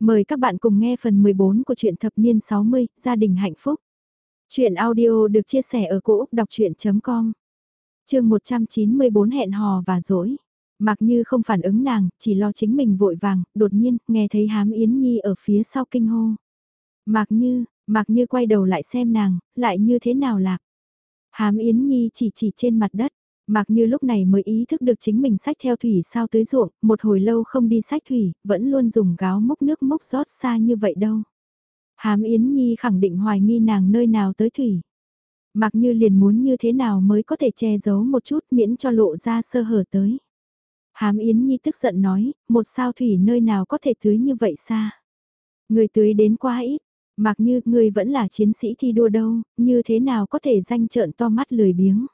Mời các bạn cùng nghe phần 14 của truyện thập niên 60, gia đình hạnh phúc. Chuyện audio được chia sẻ ở cỗ đọc chuyện.com Trường 194 hẹn hò và dỗi. Mặc như không phản ứng nàng, chỉ lo chính mình vội vàng, đột nhiên, nghe thấy hám Yến Nhi ở phía sau kinh hô. Mặc như, mặc như quay đầu lại xem nàng, lại như thế nào lạc. Hám Yến Nhi chỉ chỉ trên mặt đất, Mặc như lúc này mới ý thức được chính mình sách theo thủy sao tới ruộng, một hồi lâu không đi sách thủy, vẫn luôn dùng gáo múc nước múc rót xa như vậy đâu. Hám Yến Nhi khẳng định hoài nghi nàng nơi nào tới thủy. Mặc như liền muốn như thế nào mới có thể che giấu một chút miễn cho lộ ra sơ hở tới. Hám Yến Nhi tức giận nói, một sao thủy nơi nào có thể tưới như vậy xa. Người tưới đến quá ít, mặc như người vẫn là chiến sĩ thi đua đâu, như thế nào có thể danh trợn to mắt lười biếng.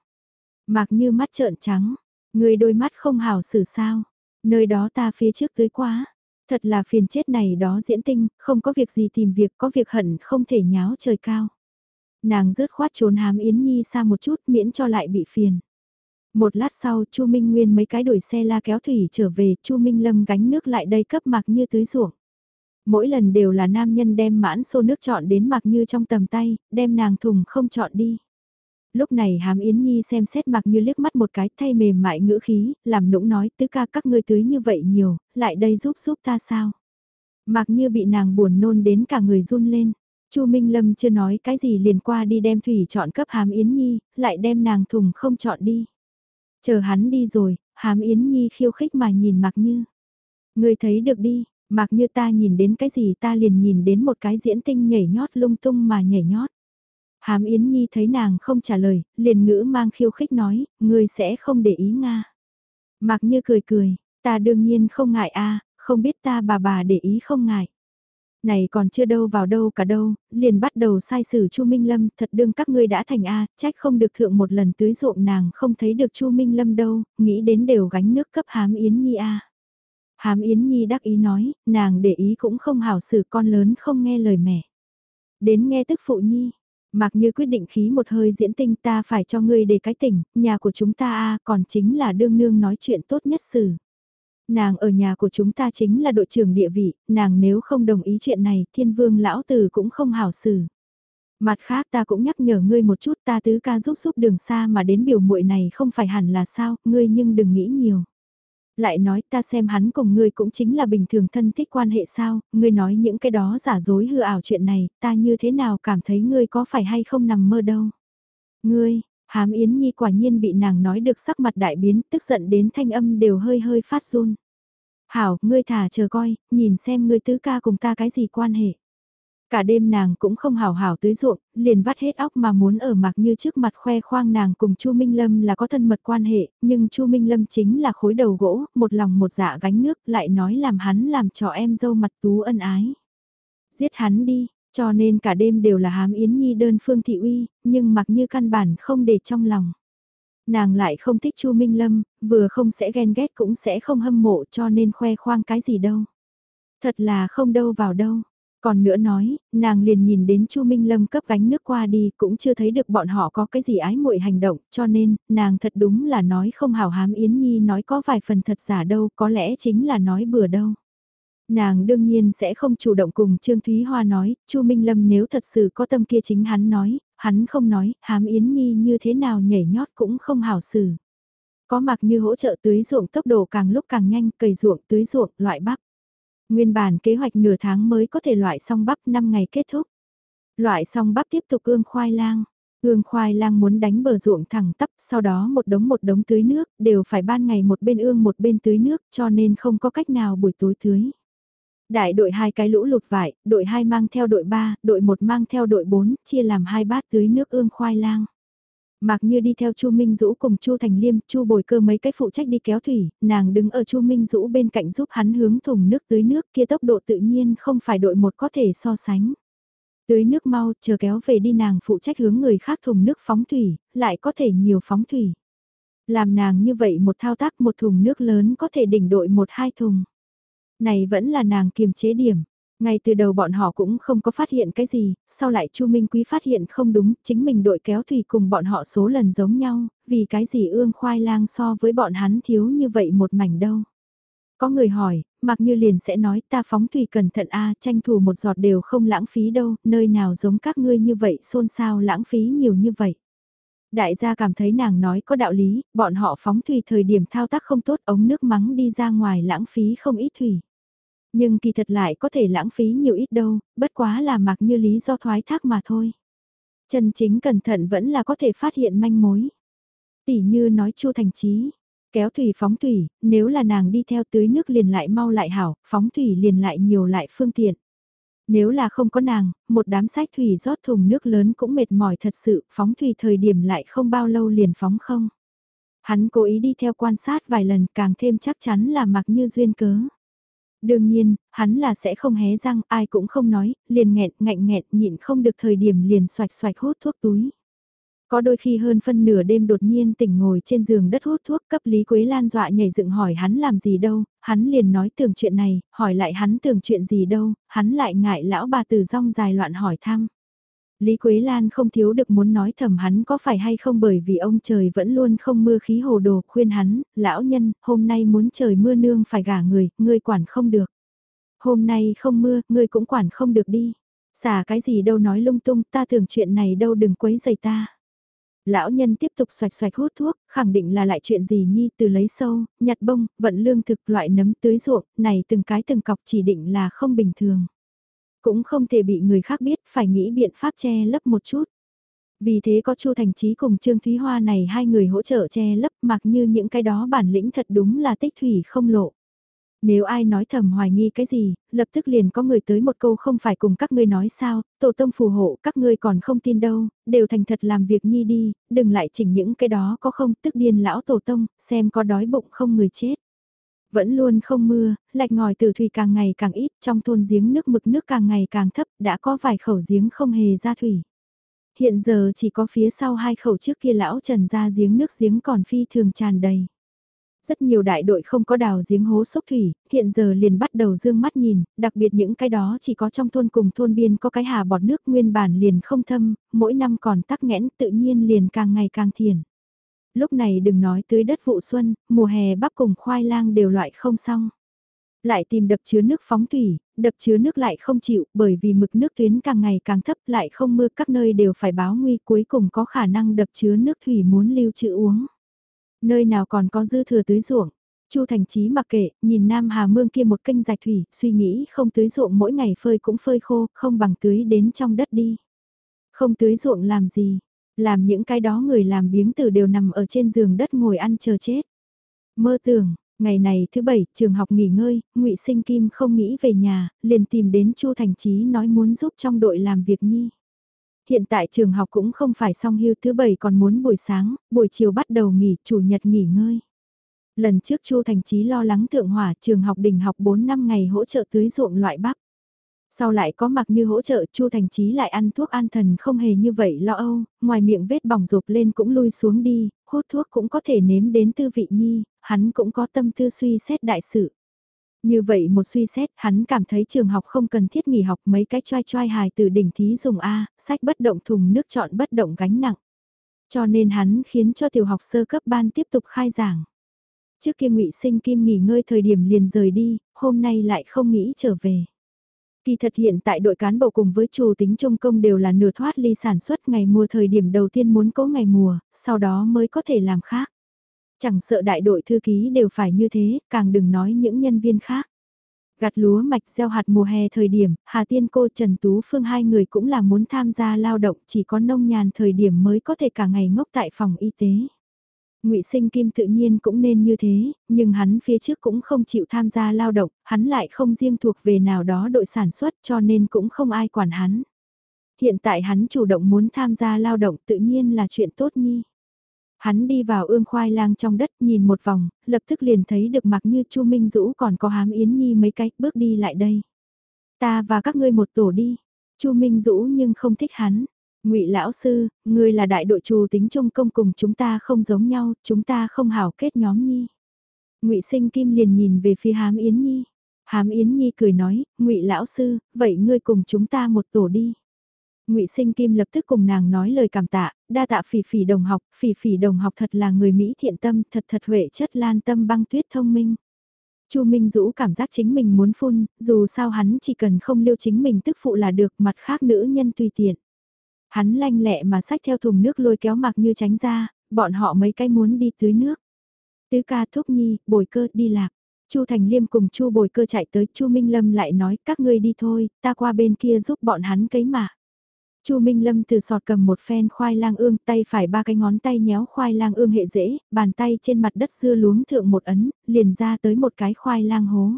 Mặc như mắt trợn trắng, người đôi mắt không hảo xử sao, nơi đó ta phía trước tới quá. Thật là phiền chết này đó diễn tinh, không có việc gì tìm việc, có việc hận không thể nháo trời cao. Nàng rớt khoát trốn hám Yến Nhi xa một chút miễn cho lại bị phiền. Một lát sau Chu Minh Nguyên mấy cái đuổi xe la kéo thủy trở về, Chu Minh Lâm gánh nước lại đây cấp mặc như tưới ruộng. Mỗi lần đều là nam nhân đem mãn xô nước chọn đến mặc như trong tầm tay, đem nàng thùng không chọn đi. Lúc này hám Yến Nhi xem xét mặc như liếc mắt một cái thay mềm mại ngữ khí, làm nũng nói tứ ca các ngươi tưới như vậy nhiều, lại đây giúp giúp ta sao. Mặc như bị nàng buồn nôn đến cả người run lên. Chu Minh Lâm chưa nói cái gì liền qua đi đem thủy chọn cấp hám Yến Nhi, lại đem nàng thùng không chọn đi. Chờ hắn đi rồi, hám Yến Nhi khiêu khích mà nhìn mặc như. Người thấy được đi, mặc như ta nhìn đến cái gì ta liền nhìn đến một cái diễn tinh nhảy nhót lung tung mà nhảy nhót. Hám Yến Nhi thấy nàng không trả lời, liền ngữ mang khiêu khích nói, ngươi sẽ không để ý Nga. Mặc như cười cười, ta đương nhiên không ngại a không biết ta bà bà để ý không ngại. Này còn chưa đâu vào đâu cả đâu, liền bắt đầu sai xử Chu Minh Lâm, thật đương các ngươi đã thành a, trách không được thượng một lần tưới ruộng nàng không thấy được Chu Minh Lâm đâu, nghĩ đến đều gánh nước cấp Hám Yến Nhi a. Hám Yến Nhi đắc ý nói, nàng để ý cũng không hảo xử con lớn không nghe lời mẹ. Đến nghe tức phụ nhi, Mặc như quyết định khí một hơi diễn tinh ta phải cho ngươi để cái tỉnh, nhà của chúng ta a còn chính là đương nương nói chuyện tốt nhất xử. Nàng ở nhà của chúng ta chính là đội trưởng địa vị, nàng nếu không đồng ý chuyện này, thiên vương lão tử cũng không hảo xử. Mặt khác ta cũng nhắc nhở ngươi một chút ta tứ ca giúp giúp đường xa mà đến biểu muội này không phải hẳn là sao, ngươi nhưng đừng nghĩ nhiều lại nói ta xem hắn cùng ngươi cũng chính là bình thường thân thích quan hệ sao, ngươi nói những cái đó giả dối hư ảo chuyện này, ta như thế nào cảm thấy ngươi có phải hay không nằm mơ đâu. Ngươi, hám Yến Nhi quả nhiên bị nàng nói được sắc mặt đại biến, tức giận đến thanh âm đều hơi hơi phát run. Hảo, ngươi thả chờ coi, nhìn xem ngươi tứ ca cùng ta cái gì quan hệ. Cả đêm nàng cũng không hào hảo tưới ruộng, liền vắt hết óc mà muốn ở mặc như trước mặt khoe khoang nàng cùng Chu Minh Lâm là có thân mật quan hệ, nhưng Chu Minh Lâm chính là khối đầu gỗ, một lòng một dạ gánh nước lại nói làm hắn làm cho em dâu mặt tú ân ái. Giết hắn đi, cho nên cả đêm đều là hám Yến Nhi đơn phương thị uy, nhưng mặc như căn bản không để trong lòng. Nàng lại không thích Chu Minh Lâm, vừa không sẽ ghen ghét cũng sẽ không hâm mộ cho nên khoe khoang cái gì đâu. Thật là không đâu vào đâu. Còn nữa nói, nàng liền nhìn đến Chu Minh Lâm cấp gánh nước qua đi cũng chưa thấy được bọn họ có cái gì ái muội hành động, cho nên, nàng thật đúng là nói không hào hám Yến Nhi nói có vài phần thật giả đâu, có lẽ chính là nói bừa đâu. Nàng đương nhiên sẽ không chủ động cùng Trương Thúy Hoa nói, Chu Minh Lâm nếu thật sự có tâm kia chính hắn nói, hắn không nói, hám Yến Nhi như thế nào nhảy nhót cũng không hảo xử. Có mặc như hỗ trợ tưới ruộng tốc độ càng lúc càng nhanh, cầy ruộng tưới ruộng, loại bắp. Nguyên bản kế hoạch nửa tháng mới có thể loại xong bắp 5 ngày kết thúc. Loại xong bắp tiếp tục ương khoai lang. Ương khoai lang muốn đánh bờ ruộng thẳng tắp, sau đó một đống một đống tưới nước, đều phải ban ngày một bên ương một bên tưới nước, cho nên không có cách nào buổi tối tưới. Đại đội hai cái lũ lụt vải, đội 2 mang theo đội 3, đội 1 mang theo đội 4, chia làm hai bát tưới nước ương khoai lang. Mặc như đi theo Chu Minh Dũ cùng Chu Thành Liêm, Chu Bồi Cơ mấy cái phụ trách đi kéo thủy, nàng đứng ở Chu Minh Dũ bên cạnh giúp hắn hướng thùng nước tưới nước kia tốc độ tự nhiên không phải đội một có thể so sánh. Tưới nước mau, chờ kéo về đi nàng phụ trách hướng người khác thùng nước phóng thủy, lại có thể nhiều phóng thủy. Làm nàng như vậy một thao tác một thùng nước lớn có thể đỉnh đội một hai thùng. Này vẫn là nàng kiềm chế điểm, ngay từ đầu bọn họ cũng không có phát hiện cái gì, sau lại Chu Minh Quý phát hiện không đúng, chính mình đội kéo thủy cùng bọn họ số lần giống nhau, vì cái gì ương khoai lang so với bọn hắn thiếu như vậy một mảnh đâu. Có người hỏi, mặc như liền sẽ nói ta phóng thủy cẩn thận a tranh thủ một giọt đều không lãng phí đâu, nơi nào giống các ngươi như vậy xôn xao lãng phí nhiều như vậy. Đại gia cảm thấy nàng nói có đạo lý, bọn họ phóng thủy thời điểm thao tác không tốt ống nước mắng đi ra ngoài lãng phí không ít thủy. Nhưng kỳ thật lại có thể lãng phí nhiều ít đâu, bất quá là mặc như lý do thoái thác mà thôi. Chân chính cẩn thận vẫn là có thể phát hiện manh mối. Tỷ như nói Chu Thành trí, kéo thủy phóng thủy, nếu là nàng đi theo tưới nước liền lại mau lại hảo, phóng thủy liền lại nhiều lại phương tiện. Nếu là không có nàng, một đám sách thủy rót thùng nước lớn cũng mệt mỏi thật sự, phóng thủy thời điểm lại không bao lâu liền phóng không. Hắn cố ý đi theo quan sát vài lần càng thêm chắc chắn là mặc như duyên cớ. Đương nhiên, hắn là sẽ không hé răng, ai cũng không nói, liền nghẹn, ngạnh nghẹn, nhịn không được thời điểm liền xoạch xoạch hút thuốc túi. Có đôi khi hơn phân nửa đêm đột nhiên tỉnh ngồi trên giường đất hút thuốc cấp Lý Quế Lan dọa nhảy dựng hỏi hắn làm gì đâu, hắn liền nói tưởng chuyện này, hỏi lại hắn tưởng chuyện gì đâu, hắn lại ngại lão bà từ rong dài loạn hỏi thăm. Lý Quế Lan không thiếu được muốn nói thầm hắn có phải hay không bởi vì ông trời vẫn luôn không mưa khí hồ đồ khuyên hắn, lão nhân, hôm nay muốn trời mưa nương phải gả người, ngươi quản không được. Hôm nay không mưa, ngươi cũng quản không được đi. Xả cái gì đâu nói lung tung, ta tưởng chuyện này đâu đừng quấy giày ta. Lão nhân tiếp tục xoạch xoạch hút thuốc, khẳng định là lại chuyện gì nhi từ lấy sâu, nhặt bông, vận lương thực loại nấm tưới ruộng, này từng cái từng cọc chỉ định là không bình thường. Cũng không thể bị người khác biết, phải nghĩ biện pháp che lấp một chút. Vì thế có Chu Thành Chí cùng Trương Thúy Hoa này hai người hỗ trợ che lấp mặc như những cái đó bản lĩnh thật đúng là tích thủy không lộ. Nếu ai nói thầm hoài nghi cái gì, lập tức liền có người tới một câu không phải cùng các ngươi nói sao, tổ tông phù hộ các ngươi còn không tin đâu, đều thành thật làm việc nhi đi, đừng lại chỉnh những cái đó có không tức điên lão tổ tông, xem có đói bụng không người chết. Vẫn luôn không mưa, lạch ngòi từ thủy càng ngày càng ít, trong thôn giếng nước mực nước càng ngày càng thấp, đã có vài khẩu giếng không hề ra thủy. Hiện giờ chỉ có phía sau hai khẩu trước kia lão trần ra giếng nước giếng còn phi thường tràn đầy. Rất nhiều đại đội không có đào giếng hố sốc thủy, hiện giờ liền bắt đầu dương mắt nhìn, đặc biệt những cái đó chỉ có trong thôn cùng thôn biên có cái hà bọt nước nguyên bản liền không thâm, mỗi năm còn tắc nghẽn tự nhiên liền càng ngày càng thiền. Lúc này đừng nói tưới đất vụ xuân, mùa hè bắp cùng khoai lang đều loại không xong lại tìm đập chứa nước phóng thủy, đập chứa nước lại không chịu bởi vì mực nước tuyến càng ngày càng thấp lại không mưa các nơi đều phải báo nguy cuối cùng có khả năng đập chứa nước thủy muốn lưu trữ uống. Nơi nào còn có dư thừa tưới ruộng. Chu Thành Chí mặc kệ, nhìn Nam Hà Mương kia một kênh rạch thủy, suy nghĩ không tưới ruộng mỗi ngày phơi cũng phơi khô, không bằng tưới đến trong đất đi. Không tưới ruộng làm gì, làm những cái đó người làm biếng tử đều nằm ở trên giường đất ngồi ăn chờ chết. Mơ tưởng, ngày này thứ bảy, trường học nghỉ ngơi, ngụy Sinh Kim không nghĩ về nhà, liền tìm đến Chu Thành Chí nói muốn giúp trong đội làm việc nhi. Hiện tại trường học cũng không phải song hưu thứ bảy còn muốn buổi sáng, buổi chiều bắt đầu nghỉ, chủ nhật nghỉ ngơi. Lần trước Chu Thành Chí lo lắng thượng hỏa trường học đình học 4 năm ngày hỗ trợ tưới ruộng loại bắp. Sau lại có mặc như hỗ trợ Chu Thành Chí lại ăn thuốc an thần không hề như vậy lo âu, ngoài miệng vết bỏng rộp lên cũng lui xuống đi, hút thuốc cũng có thể nếm đến tư vị nhi, hắn cũng có tâm tư suy xét đại sự. Như vậy một suy xét, hắn cảm thấy trường học không cần thiết nghỉ học mấy cái choai choai hài từ đỉnh thí dùng A, sách bất động thùng nước chọn bất động gánh nặng. Cho nên hắn khiến cho tiểu học sơ cấp ban tiếp tục khai giảng. Trước kia ngụy Sinh Kim nghỉ ngơi thời điểm liền rời đi, hôm nay lại không nghĩ trở về. Kỳ thật hiện tại đội cán bộ cùng với chủ tính trung công đều là nửa thoát ly sản xuất ngày mùa thời điểm đầu tiên muốn cố ngày mùa, sau đó mới có thể làm khác. Chẳng sợ đại đội thư ký đều phải như thế, càng đừng nói những nhân viên khác. Gặt lúa mạch gieo hạt mùa hè thời điểm, Hà Tiên cô Trần Tú Phương hai người cũng là muốn tham gia lao động chỉ có nông nhàn thời điểm mới có thể cả ngày ngốc tại phòng y tế. Ngụy Sinh Kim tự nhiên cũng nên như thế, nhưng hắn phía trước cũng không chịu tham gia lao động, hắn lại không riêng thuộc về nào đó đội sản xuất cho nên cũng không ai quản hắn. Hiện tại hắn chủ động muốn tham gia lao động tự nhiên là chuyện tốt nhi. Hắn đi vào ương khoai lang trong đất nhìn một vòng, lập tức liền thấy được mặc như Chu Minh Dũ còn có hám Yến Nhi mấy cách bước đi lại đây. Ta và các ngươi một tổ đi. Chu Minh Dũ nhưng không thích hắn. Ngụy lão sư, ngươi là đại đội chủ tính trung công cùng chúng ta không giống nhau, chúng ta không hảo kết nhóm nhi. Ngụy Sinh Kim liền nhìn về phía Hám Yến Nhi. Hám Yến Nhi cười nói, Ngụy lão sư, vậy ngươi cùng chúng ta một tổ đi. Ngụy Sinh Kim lập tức cùng nàng nói lời cảm tạ, đa tạ phỉ phỉ đồng học, phỉ phỉ đồng học thật là người Mỹ thiện tâm, thật thật huệ chất lan tâm băng tuyết thông minh. Chu Minh Dũ cảm giác chính mình muốn phun, dù sao hắn chỉ cần không liêu chính mình tức phụ là được, mặt khác nữ nhân tùy tiện. Hắn lanh lẹ mà xách theo thùng nước lôi kéo mặc như tránh ra, bọn họ mấy cái muốn đi tưới nước. Tứ ca thúc nhi, bồi cơ đi lạc. Chu Thành Liêm cùng Chu Bồi Cơ chạy tới, Chu Minh Lâm lại nói, các ngươi đi thôi, ta qua bên kia giúp bọn hắn cấy mạ. Chu Minh Lâm từ sọt cầm một phen khoai lang ương, tay phải ba cái ngón tay nhéo khoai lang ương hệ dễ, bàn tay trên mặt đất dưa luống thượng một ấn, liền ra tới một cái khoai lang hố.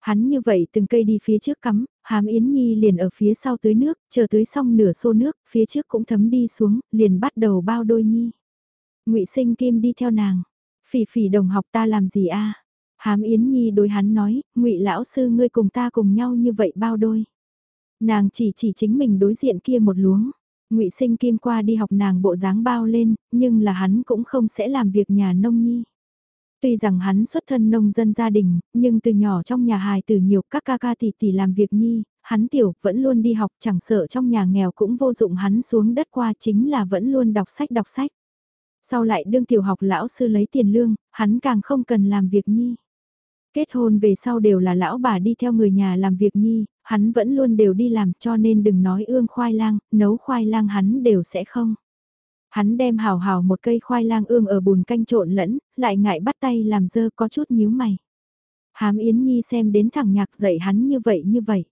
Hắn như vậy từng cây đi phía trước cắm, hám Yến Nhi liền ở phía sau tưới nước, chờ tưới xong nửa xô nước, phía trước cũng thấm đi xuống, liền bắt đầu bao đôi Nhi. ngụy Sinh Kim đi theo nàng, phỉ phỉ đồng học ta làm gì a Hám Yến Nhi đối hắn nói, ngụy lão sư ngươi cùng ta cùng nhau như vậy bao đôi. Nàng chỉ chỉ chính mình đối diện kia một luống. Ngụy Sinh Kim qua đi học nàng bộ dáng bao lên, nhưng là hắn cũng không sẽ làm việc nhà nông nhi. Tuy rằng hắn xuất thân nông dân gia đình, nhưng từ nhỏ trong nhà hài từ nhiều các ca ca tỷ tỷ làm việc nhi, hắn tiểu vẫn luôn đi học chẳng sợ trong nhà nghèo cũng vô dụng hắn xuống đất qua chính là vẫn luôn đọc sách đọc sách. Sau lại đương tiểu học lão sư lấy tiền lương, hắn càng không cần làm việc nhi. Kết hôn về sau đều là lão bà đi theo người nhà làm việc nhi, hắn vẫn luôn đều đi làm cho nên đừng nói ương khoai lang, nấu khoai lang hắn đều sẽ không. Hắn đem hào hào một cây khoai lang ương ở bùn canh trộn lẫn, lại ngại bắt tay làm dơ có chút nhíu mày. Hám Yến Nhi xem đến thẳng nhạc dạy hắn như vậy như vậy.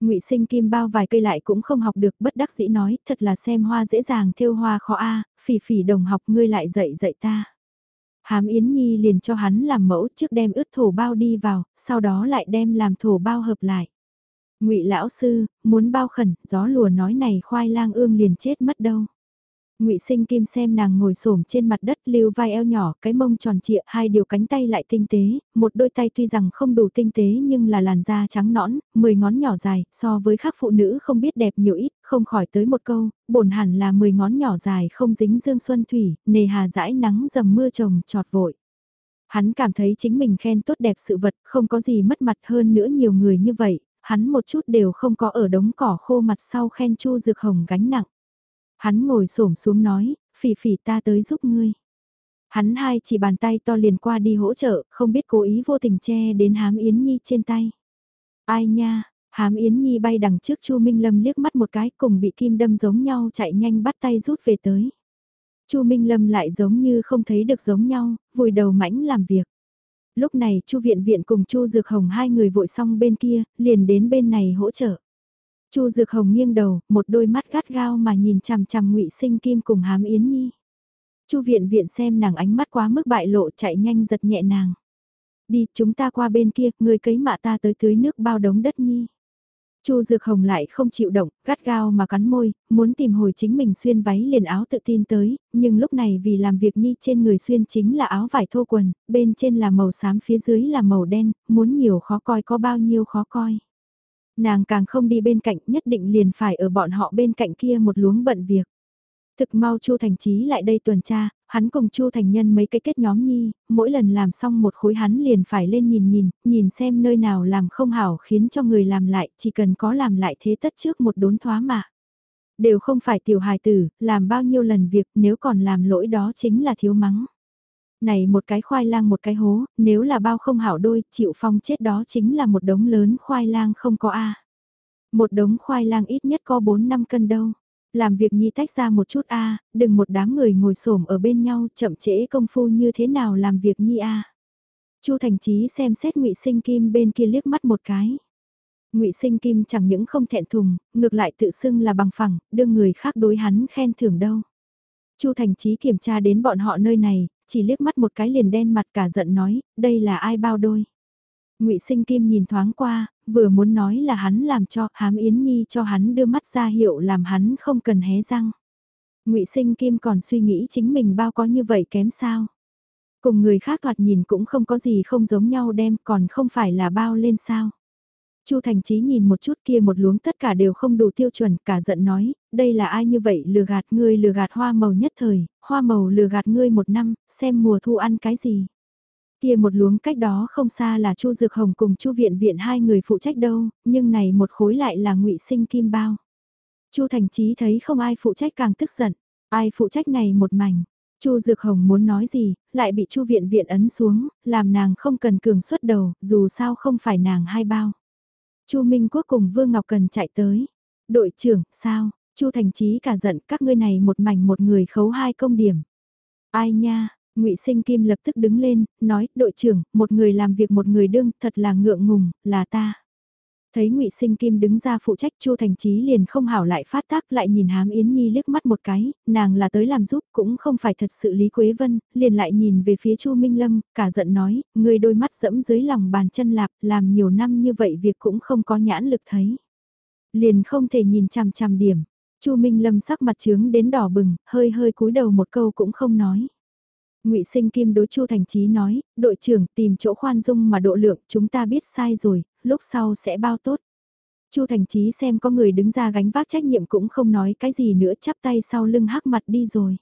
Ngụy Sinh Kim bao vài cây lại cũng không học được, bất đắc dĩ nói, thật là xem hoa dễ dàng thêu hoa khó a, phỉ phỉ đồng học ngươi lại dạy dạy ta. Hám Yến Nhi liền cho hắn làm mẫu trước đem ướt thổ bao đi vào, sau đó lại đem làm thổ bao hợp lại. Ngụy lão sư, muốn bao khẩn, gió lùa nói này khoai lang ương liền chết mất đâu. Ngụy Sinh Kim xem nàng ngồi xổm trên mặt đất lưu vai eo nhỏ, cái mông tròn trịa, hai điều cánh tay lại tinh tế, một đôi tay tuy rằng không đủ tinh tế nhưng là làn da trắng nõn, mười ngón nhỏ dài, so với khác phụ nữ không biết đẹp nhiều ít, không khỏi tới một câu, bổn hẳn là mười ngón nhỏ dài không dính dương xuân thủy, nề hà dãi nắng dầm mưa trồng trọt vội. Hắn cảm thấy chính mình khen tốt đẹp sự vật, không có gì mất mặt hơn nữa nhiều người như vậy, hắn một chút đều không có ở đống cỏ khô mặt sau khen Chu Dược Hồng gánh nặng. Hắn ngồi xổm xuống nói, phỉ phỉ ta tới giúp ngươi. Hắn hai chỉ bàn tay to liền qua đi hỗ trợ, không biết cố ý vô tình che đến hám Yến Nhi trên tay. Ai nha, hám Yến Nhi bay đằng trước Chu Minh Lâm liếc mắt một cái cùng bị kim đâm giống nhau chạy nhanh bắt tay rút về tới. Chu Minh Lâm lại giống như không thấy được giống nhau, vùi đầu mãnh làm việc. Lúc này Chu Viện Viện cùng Chu Dược Hồng hai người vội xong bên kia, liền đến bên này hỗ trợ. Chu Dược Hồng nghiêng đầu, một đôi mắt gắt gao mà nhìn chằm chằm Ngụy Sinh Kim cùng Hám Yến Nhi. Chu Viện Viện xem nàng ánh mắt quá mức bại lộ chạy nhanh giật nhẹ nàng. Đi, chúng ta qua bên kia, người cấy mạ ta tới tưới nước bao đống đất nhi. Chu Dược Hồng lại không chịu động, gắt gao mà cắn môi, muốn tìm hồi chính mình xuyên váy liền áo tự tin tới, nhưng lúc này vì làm việc nhi trên người xuyên chính là áo vải thô quần, bên trên là màu xám phía dưới là màu đen, muốn nhiều khó coi có bao nhiêu khó coi. Nàng càng không đi bên cạnh nhất định liền phải ở bọn họ bên cạnh kia một luống bận việc. Thực mau Chu Thành Chí lại đây tuần tra, hắn cùng Chu Thành Nhân mấy cái kết nhóm nhi, mỗi lần làm xong một khối hắn liền phải lên nhìn nhìn, nhìn xem nơi nào làm không hảo khiến cho người làm lại, chỉ cần có làm lại thế tất trước một đốn thoá mà. Đều không phải tiểu hài tử, làm bao nhiêu lần việc nếu còn làm lỗi đó chính là thiếu mắng. Này một cái khoai lang một cái hố, nếu là bao không hảo đôi, chịu phong chết đó chính là một đống lớn khoai lang không có A. Một đống khoai lang ít nhất có 4 năm cân đâu. Làm việc nhi tách ra một chút A, đừng một đám người ngồi xổm ở bên nhau chậm trễ công phu như thế nào làm việc nhi A. Chu Thành Chí xem xét ngụy Sinh Kim bên kia liếc mắt một cái. Ngụy Sinh Kim chẳng những không thẹn thùng, ngược lại tự xưng là bằng phẳng, đưa người khác đối hắn khen thưởng đâu. Chu Thành Chí kiểm tra đến bọn họ nơi này, chỉ liếc mắt một cái liền đen mặt cả giận nói, đây là ai bao đôi. ngụy Sinh Kim nhìn thoáng qua, vừa muốn nói là hắn làm cho, hám Yến Nhi cho hắn đưa mắt ra hiệu làm hắn không cần hé răng. ngụy Sinh Kim còn suy nghĩ chính mình bao có như vậy kém sao. Cùng người khác thoạt nhìn cũng không có gì không giống nhau đem còn không phải là bao lên sao. Chu Thành Chí nhìn một chút kia một luống tất cả đều không đủ tiêu chuẩn, cả giận nói, đây là ai như vậy lừa gạt ngươi lừa gạt hoa màu nhất thời, hoa màu lừa gạt ngươi một năm, xem mùa thu ăn cái gì. Kia một luống cách đó không xa là Chu Dược Hồng cùng Chu Viện Viện hai người phụ trách đâu, nhưng này một khối lại là ngụy Sinh Kim Bao. Chu Thành Chí thấy không ai phụ trách càng tức giận, ai phụ trách này một mảnh. Chu Dược Hồng muốn nói gì, lại bị Chu Viện Viện ấn xuống, làm nàng không cần cường xuất đầu, dù sao không phải nàng hai bao. Chu Minh Quốc cùng Vương Ngọc Cần chạy tới. Đội trưởng, sao? Chu Thành Chí cả giận các ngươi này một mảnh một người khấu hai công điểm. Ai nha, Ngụy Sinh Kim lập tức đứng lên, nói, đội trưởng, một người làm việc một người đương, thật là ngượng ngùng, là ta. Thấy Ngụy Sinh Kim đứng ra phụ trách Chu Thành Chí liền không hảo lại phát tác lại nhìn Hám Yến Nhi liếc mắt một cái, nàng là tới làm giúp cũng không phải thật sự Lý Quế Vân, liền lại nhìn về phía Chu Minh Lâm, cả giận nói, người đôi mắt dẫm dưới lòng bàn chân lạp, làm nhiều năm như vậy việc cũng không có nhãn lực thấy. Liền không thể nhìn chằm chằm điểm. Chu Minh Lâm sắc mặt trướng đến đỏ bừng, hơi hơi cúi đầu một câu cũng không nói. Ngụy Sinh Kim đối Chu Thành Chí nói, đội trưởng tìm chỗ khoan dung mà độ lượng, chúng ta biết sai rồi, lúc sau sẽ bao tốt. Chu Thành Chí xem có người đứng ra gánh vác trách nhiệm cũng không nói cái gì nữa chắp tay sau lưng hắc mặt đi rồi.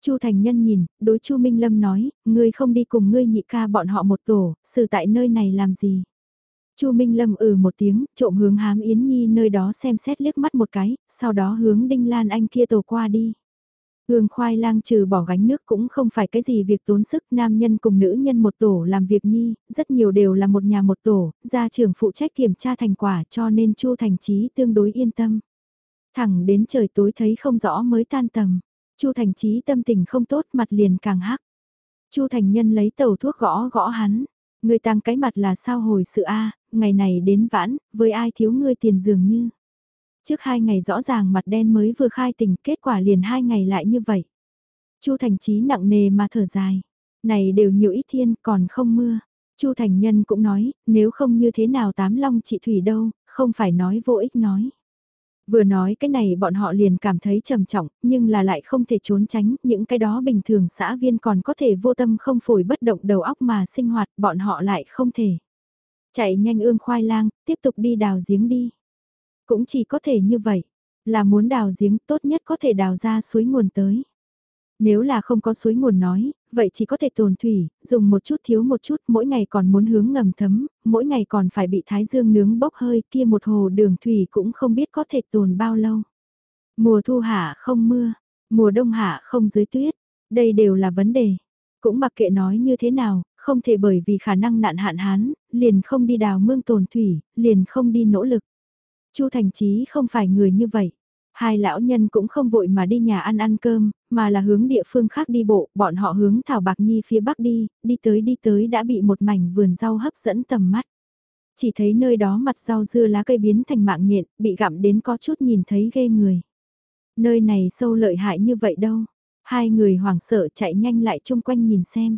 Chu Thành Nhân nhìn, đối Chu Minh Lâm nói, ngươi không đi cùng ngươi nhị ca bọn họ một tổ, xử tại nơi này làm gì. Chu Minh Lâm ừ một tiếng, trộm hướng hám Yến Nhi nơi đó xem xét liếc mắt một cái, sau đó hướng Đinh Lan Anh kia tổ qua đi. Hương khoai lang trừ bỏ gánh nước cũng không phải cái gì việc tốn sức nam nhân cùng nữ nhân một tổ làm việc nhi, rất nhiều đều là một nhà một tổ, gia trưởng phụ trách kiểm tra thành quả cho nên Chu Thành Chí tương đối yên tâm. Thẳng đến trời tối thấy không rõ mới tan tầm, Chu Thành Chí tâm tình không tốt mặt liền càng hắc. Chu Thành Nhân lấy tàu thuốc gõ gõ hắn, người tăng cái mặt là sao hồi sự a ngày này đến vãn, với ai thiếu ngươi tiền dường như. Trước hai ngày rõ ràng mặt đen mới vừa khai tình, kết quả liền hai ngày lại như vậy. Chu Thành Chí nặng nề mà thở dài. Này đều nhiều ít thiên, còn không mưa. Chu Thành Nhân cũng nói, nếu không như thế nào tám long trị thủy đâu, không phải nói vô ích nói. Vừa nói cái này bọn họ liền cảm thấy trầm trọng, nhưng là lại không thể trốn tránh, những cái đó bình thường xã viên còn có thể vô tâm không phổi bất động đầu óc mà sinh hoạt, bọn họ lại không thể. Chạy nhanh ương khoai lang, tiếp tục đi đào giếng đi. Cũng chỉ có thể như vậy, là muốn đào giếng tốt nhất có thể đào ra suối nguồn tới. Nếu là không có suối nguồn nói, vậy chỉ có thể tồn thủy, dùng một chút thiếu một chút, mỗi ngày còn muốn hướng ngầm thấm, mỗi ngày còn phải bị thái dương nướng bốc hơi kia một hồ đường thủy cũng không biết có thể tồn bao lâu. Mùa thu hạ không mưa, mùa đông hạ không dưới tuyết, đây đều là vấn đề. Cũng mặc kệ nói như thế nào, không thể bởi vì khả năng nạn hạn hán, liền không đi đào mương tồn thủy, liền không đi nỗ lực. Chu Thành Chí không phải người như vậy. Hai lão nhân cũng không vội mà đi nhà ăn ăn cơm, mà là hướng địa phương khác đi bộ, bọn họ hướng Thảo Bạc Nhi phía bắc đi, đi tới đi tới đã bị một mảnh vườn rau hấp dẫn tầm mắt. Chỉ thấy nơi đó mặt rau dưa lá cây biến thành mạng nhện, bị gặm đến có chút nhìn thấy ghê người. Nơi này sâu lợi hại như vậy đâu. Hai người hoảng sợ chạy nhanh lại chung quanh nhìn xem.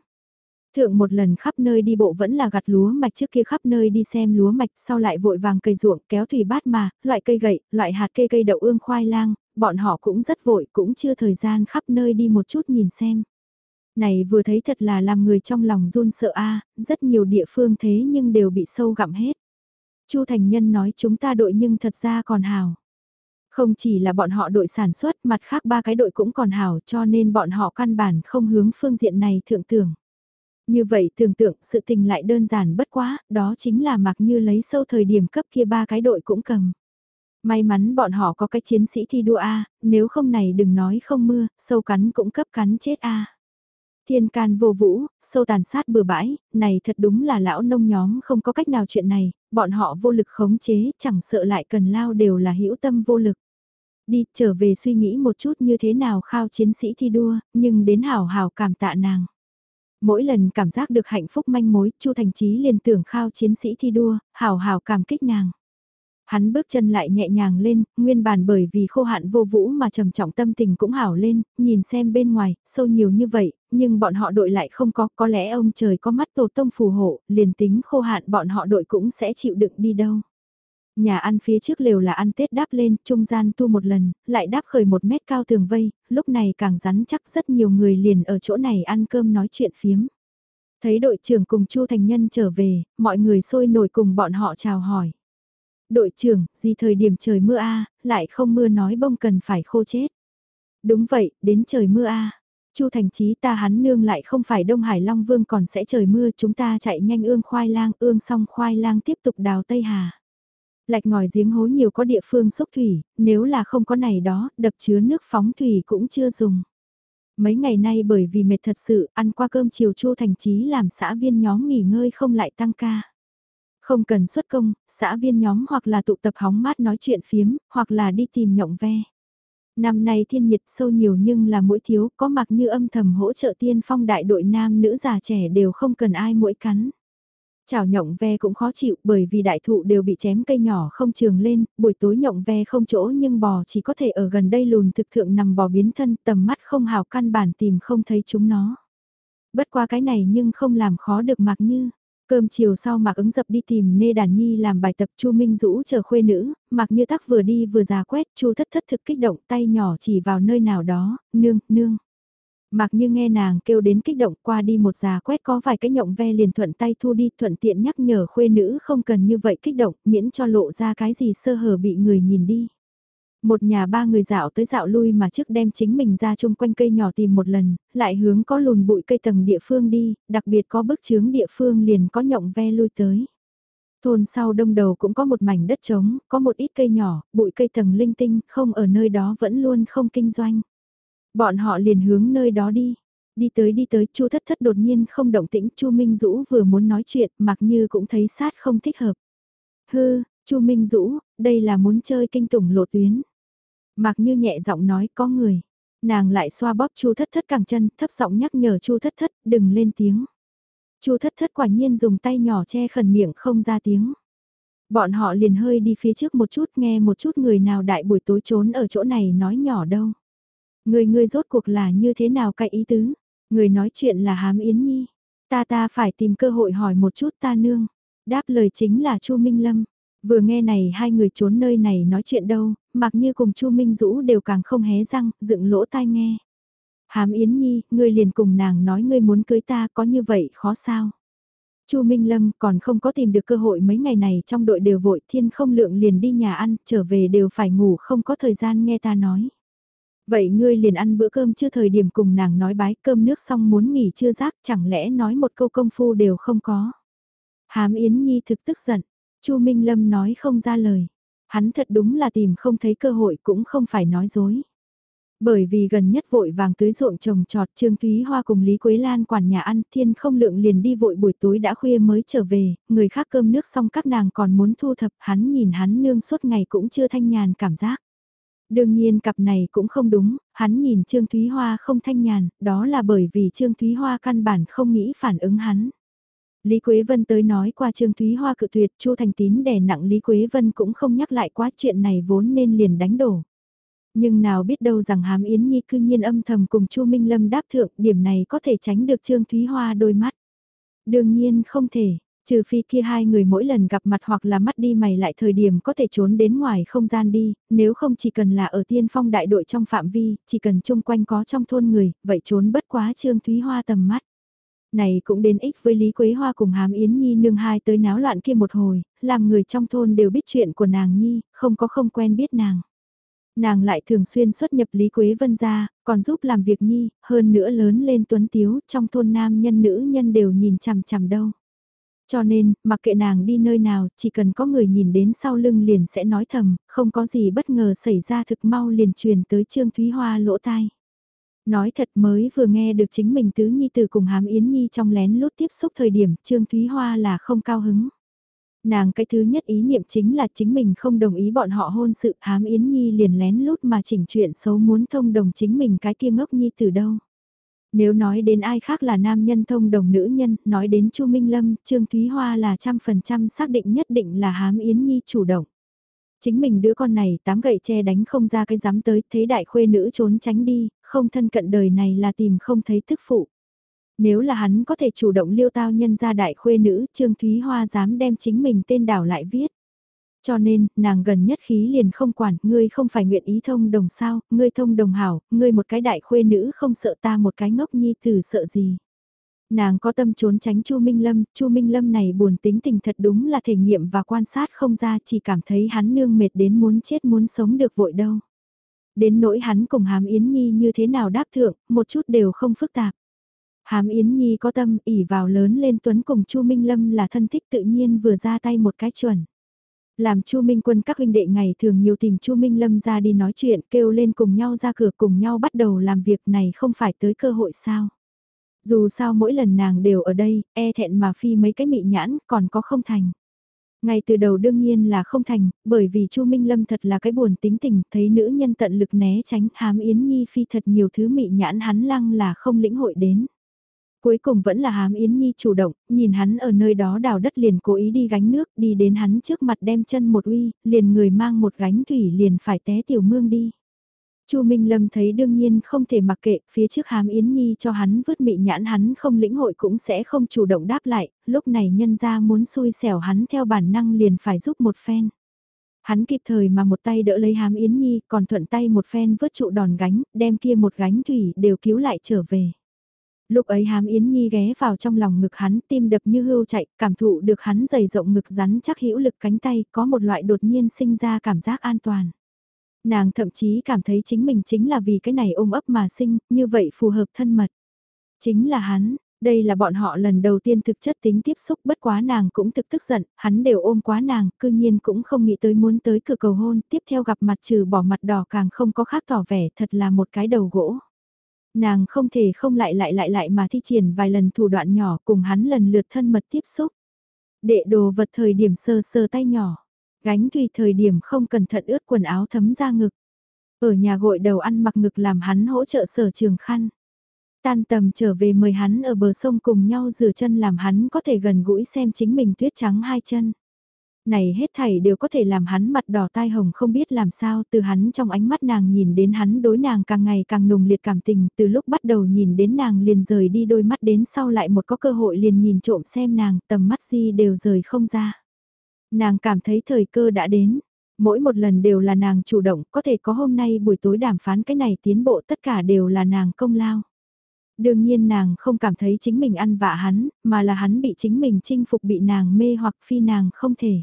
Thượng một lần khắp nơi đi bộ vẫn là gặt lúa mạch trước kia khắp nơi đi xem lúa mạch sau lại vội vàng cây ruộng kéo thủy bát mà, loại cây gậy, loại hạt cây cây đậu ương khoai lang, bọn họ cũng rất vội cũng chưa thời gian khắp nơi đi một chút nhìn xem. Này vừa thấy thật là làm người trong lòng run sợ a rất nhiều địa phương thế nhưng đều bị sâu gặm hết. Chu Thành Nhân nói chúng ta đội nhưng thật ra còn hào. Không chỉ là bọn họ đội sản xuất, mặt khác ba cái đội cũng còn hảo cho nên bọn họ căn bản không hướng phương diện này thượng tưởng. Như vậy tưởng tượng sự tình lại đơn giản bất quá, đó chính là mặc như lấy sâu thời điểm cấp kia ba cái đội cũng cầm. May mắn bọn họ có cái chiến sĩ thi đua A, nếu không này đừng nói không mưa, sâu cắn cũng cấp cắn chết A. Thiên can vô vũ, sâu tàn sát bừa bãi, này thật đúng là lão nông nhóm không có cách nào chuyện này, bọn họ vô lực khống chế, chẳng sợ lại cần lao đều là hữu tâm vô lực. Đi trở về suy nghĩ một chút như thế nào khao chiến sĩ thi đua, nhưng đến hảo hảo cảm tạ nàng. Mỗi lần cảm giác được hạnh phúc manh mối, Chu Thành Chí liền tưởng khao chiến sĩ thi đua, hào hào cảm kích nàng. Hắn bước chân lại nhẹ nhàng lên, nguyên bản bởi vì khô hạn vô vũ mà trầm trọng tâm tình cũng hảo lên, nhìn xem bên ngoài, sâu nhiều như vậy, nhưng bọn họ đội lại không có, có lẽ ông trời có mắt tổ tông phù hộ, liền tính khô hạn bọn họ đội cũng sẽ chịu đựng đi đâu. Nhà ăn phía trước lều là ăn Tết đáp lên, trung gian tu một lần, lại đáp khởi một mét cao tường vây, lúc này càng rắn chắc rất nhiều người liền ở chỗ này ăn cơm nói chuyện phiếm. Thấy đội trưởng cùng Chu Thành Nhân trở về, mọi người sôi nổi cùng bọn họ chào hỏi. Đội trưởng, gì thời điểm trời mưa a lại không mưa nói bông cần phải khô chết. Đúng vậy, đến trời mưa a Chu Thành Chí ta hắn nương lại không phải Đông Hải Long Vương còn sẽ trời mưa chúng ta chạy nhanh ương khoai lang ương xong khoai lang tiếp tục đào Tây Hà. Lạch ngòi giếng hố nhiều có địa phương xúc thủy, nếu là không có này đó, đập chứa nước phóng thủy cũng chưa dùng. Mấy ngày nay bởi vì mệt thật sự, ăn qua cơm chiều Chu Thành Chí làm xã viên nhóm nghỉ ngơi không lại tăng ca. Không cần xuất công, xã viên nhóm hoặc là tụ tập hóng mát nói chuyện phiếm, hoặc là đi tìm nhộng ve. Năm nay thiên nhiệt sâu nhiều nhưng là mũi thiếu, có mặc như âm thầm hỗ trợ tiên phong đại đội nam nữ già trẻ đều không cần ai mũi cắn. Chảo nhộng ve cũng khó chịu bởi vì đại thụ đều bị chém cây nhỏ không trường lên, buổi tối nhộng ve không chỗ nhưng bò chỉ có thể ở gần đây lùn thực thượng nằm bò biến thân tầm mắt không hào căn bản tìm không thấy chúng nó. Bất qua cái này nhưng không làm khó được mặc như. Cơm chiều sau Mạc ứng dập đi tìm Nê Đàn Nhi làm bài tập Chu Minh Dũ chờ khuê nữ, Mạc Như Tắc vừa đi vừa già quét, Chu thất thất thực kích động tay nhỏ chỉ vào nơi nào đó, nương, nương mặc Như nghe nàng kêu đến kích động qua đi một già quét có vài cái nhộng ve liền thuận tay thu đi thuận tiện nhắc nhở khuê nữ không cần như vậy kích động miễn cho lộ ra cái gì sơ hở bị người nhìn đi. Một nhà ba người dạo tới dạo lui mà trước đem chính mình ra chung quanh cây nhỏ tìm một lần, lại hướng có lùn bụi cây tầng địa phương đi, đặc biệt có bức chướng địa phương liền có nhộng ve lui tới. Thôn sau đông đầu cũng có một mảnh đất trống, có một ít cây nhỏ, bụi cây tầng linh tinh, không ở nơi đó vẫn luôn không kinh doanh. Bọn họ liền hướng nơi đó đi. Đi tới đi tới, Chu Thất Thất đột nhiên không động tĩnh, Chu Minh Dũ vừa muốn nói chuyện, mặc như cũng thấy sát không thích hợp. Hư, Chu Minh Dũ, đây là muốn chơi kinh tủng lộ tuyến. Mặc như nhẹ giọng nói có người. Nàng lại xoa bóp Chu Thất Thất cẳng chân, thấp giọng nhắc nhở Chu Thất Thất, đừng lên tiếng. Chu Thất Thất quả nhiên dùng tay nhỏ che khẩn miệng không ra tiếng. Bọn họ liền hơi đi phía trước một chút nghe một chút người nào đại buổi tối trốn ở chỗ này nói nhỏ đâu. Người người rốt cuộc là như thế nào cái ý tứ? Người nói chuyện là hám Yến Nhi. Ta ta phải tìm cơ hội hỏi một chút ta nương. Đáp lời chính là Chu Minh Lâm. Vừa nghe này hai người trốn nơi này nói chuyện đâu, mặc như cùng Chu Minh Dũ đều càng không hé răng, dựng lỗ tai nghe. Hám Yến Nhi, ngươi liền cùng nàng nói ngươi muốn cưới ta có như vậy khó sao? Chu Minh Lâm còn không có tìm được cơ hội mấy ngày này trong đội đều vội thiên không lượng liền đi nhà ăn, trở về đều phải ngủ không có thời gian nghe ta nói. Vậy ngươi liền ăn bữa cơm chưa thời điểm cùng nàng nói bái cơm nước xong muốn nghỉ chưa rác chẳng lẽ nói một câu công phu đều không có. Hám Yến Nhi thực tức giận, Chu Minh Lâm nói không ra lời. Hắn thật đúng là tìm không thấy cơ hội cũng không phải nói dối. Bởi vì gần nhất vội vàng tưới ruộng trồng trọt Trương Thúy Hoa cùng Lý Quế Lan quản nhà ăn thiên không lượng liền đi vội buổi tối đã khuya mới trở về, người khác cơm nước xong các nàng còn muốn thu thập hắn nhìn hắn nương suốt ngày cũng chưa thanh nhàn cảm giác. Đương nhiên cặp này cũng không đúng, hắn nhìn Trương Thúy Hoa không thanh nhàn, đó là bởi vì Trương Thúy Hoa căn bản không nghĩ phản ứng hắn. Lý Quế Vân tới nói qua Trương Thúy Hoa cự tuyệt, Chu Thành Tín đè nặng Lý Quế Vân cũng không nhắc lại quá chuyện này vốn nên liền đánh đổ. Nhưng nào biết đâu rằng Hám Yến Nhi cư nhiên âm thầm cùng Chu Minh Lâm đáp thượng, điểm này có thể tránh được Trương Thúy Hoa đôi mắt. Đương nhiên không thể, Trừ phi kia hai người mỗi lần gặp mặt hoặc là mắt đi mày lại thời điểm có thể trốn đến ngoài không gian đi, nếu không chỉ cần là ở tiên phong đại đội trong phạm vi, chỉ cần chung quanh có trong thôn người, vậy trốn bất quá Trương Thúy Hoa tầm mắt. Này cũng đến ích với Lý Quế Hoa cùng Hàm Yến Nhi nương hai tới náo loạn kia một hồi, làm người trong thôn đều biết chuyện của nàng Nhi, không có không quen biết nàng. Nàng lại thường xuyên xuất nhập Lý Quế Vân ra, còn giúp làm việc Nhi, hơn nữa lớn lên tuấn tiếu, trong thôn nam nhân nữ nhân đều nhìn chằm chằm đâu. Cho nên, mặc kệ nàng đi nơi nào, chỉ cần có người nhìn đến sau lưng liền sẽ nói thầm, không có gì bất ngờ xảy ra thực mau liền truyền tới Trương Thúy Hoa lỗ tai. Nói thật mới vừa nghe được chính mình tứ nhi từ cùng hám Yến Nhi trong lén lút tiếp xúc thời điểm Trương Thúy Hoa là không cao hứng. Nàng cái thứ nhất ý niệm chính là chính mình không đồng ý bọn họ hôn sự hám Yến Nhi liền lén lút mà chỉnh chuyện xấu muốn thông đồng chính mình cái kia ngốc Nhi từ đâu. Nếu nói đến ai khác là nam nhân thông đồng nữ nhân, nói đến Chu Minh Lâm, Trương Thúy Hoa là trăm phần trăm xác định nhất định là hám Yến Nhi chủ động. Chính mình đứa con này tám gậy che đánh không ra cái dám tới, thấy đại khuê nữ trốn tránh đi, không thân cận đời này là tìm không thấy thức phụ. Nếu là hắn có thể chủ động liêu tao nhân ra đại khuê nữ, Trương Thúy Hoa dám đem chính mình tên đảo lại viết. Cho nên, nàng gần nhất khí liền không quản, ngươi không phải nguyện ý thông đồng sao, ngươi thông đồng hảo, ngươi một cái đại khuê nữ không sợ ta một cái ngốc nhi tử sợ gì. Nàng có tâm trốn tránh Chu Minh Lâm, Chu Minh Lâm này buồn tính tình thật đúng là thể nghiệm và quan sát không ra chỉ cảm thấy hắn nương mệt đến muốn chết muốn sống được vội đâu. Đến nỗi hắn cùng Hàm Yến Nhi như thế nào đáp thượng, một chút đều không phức tạp. Hàm Yến Nhi có tâm ỉ vào lớn lên Tuấn cùng Chu Minh Lâm là thân thích tự nhiên vừa ra tay một cái chuẩn. Làm Chu Minh Quân các huynh đệ ngày thường nhiều tìm Chu Minh Lâm ra đi nói chuyện, kêu lên cùng nhau ra cửa cùng nhau bắt đầu làm việc này không phải tới cơ hội sao. Dù sao mỗi lần nàng đều ở đây, e thẹn mà phi mấy cái mị nhãn, còn có không thành. Ngay từ đầu đương nhiên là không thành, bởi vì Chu Minh Lâm thật là cái buồn tính tình, thấy nữ nhân tận lực né tránh hám Yến Nhi phi thật nhiều thứ mị nhãn hắn lăng là không lĩnh hội đến. Cuối cùng vẫn là hám Yến Nhi chủ động, nhìn hắn ở nơi đó đào đất liền cố ý đi gánh nước, đi đến hắn trước mặt đem chân một uy, liền người mang một gánh thủy liền phải té tiểu mương đi. Chu Minh Lâm thấy đương nhiên không thể mặc kệ, phía trước hám Yến Nhi cho hắn vứt mị nhãn hắn không lĩnh hội cũng sẽ không chủ động đáp lại, lúc này nhân ra muốn xui xẻo hắn theo bản năng liền phải giúp một phen. Hắn kịp thời mà một tay đỡ lấy hám Yến Nhi, còn thuận tay một phen vớt trụ đòn gánh, đem kia một gánh thủy đều cứu lại trở về. Lúc ấy hám Yến Nhi ghé vào trong lòng ngực hắn, tim đập như hưu chạy, cảm thụ được hắn dày rộng ngực rắn chắc hữu lực cánh tay, có một loại đột nhiên sinh ra cảm giác an toàn. Nàng thậm chí cảm thấy chính mình chính là vì cái này ôm ấp mà sinh, như vậy phù hợp thân mật. Chính là hắn, đây là bọn họ lần đầu tiên thực chất tính tiếp xúc bất quá nàng cũng thực tức giận, hắn đều ôm quá nàng, cư nhiên cũng không nghĩ tới muốn tới cửa cầu hôn, tiếp theo gặp mặt trừ bỏ mặt đỏ càng không có khác tỏ vẻ thật là một cái đầu gỗ. Nàng không thể không lại lại lại lại mà thi triển vài lần thủ đoạn nhỏ cùng hắn lần lượt thân mật tiếp xúc. Đệ đồ vật thời điểm sơ sơ tay nhỏ, gánh tùy thời điểm không cẩn thận ướt quần áo thấm ra ngực. Ở nhà gội đầu ăn mặc ngực làm hắn hỗ trợ sở trường khăn. Tan tầm trở về mời hắn ở bờ sông cùng nhau rửa chân làm hắn có thể gần gũi xem chính mình tuyết trắng hai chân này hết thảy đều có thể làm hắn mặt đỏ tai hồng không biết làm sao, từ hắn trong ánh mắt nàng nhìn đến hắn đối nàng càng ngày càng nồng liệt cảm tình, từ lúc bắt đầu nhìn đến nàng liền rời đi đôi mắt đến sau lại một có cơ hội liền nhìn trộm xem nàng, tầm mắt gì đều rời không ra. Nàng cảm thấy thời cơ đã đến, mỗi một lần đều là nàng chủ động, có thể có hôm nay buổi tối đàm phán cái này tiến bộ tất cả đều là nàng công lao. Đương nhiên nàng không cảm thấy chính mình ăn vạ hắn, mà là hắn bị chính mình chinh phục bị nàng mê hoặc phi nàng không thể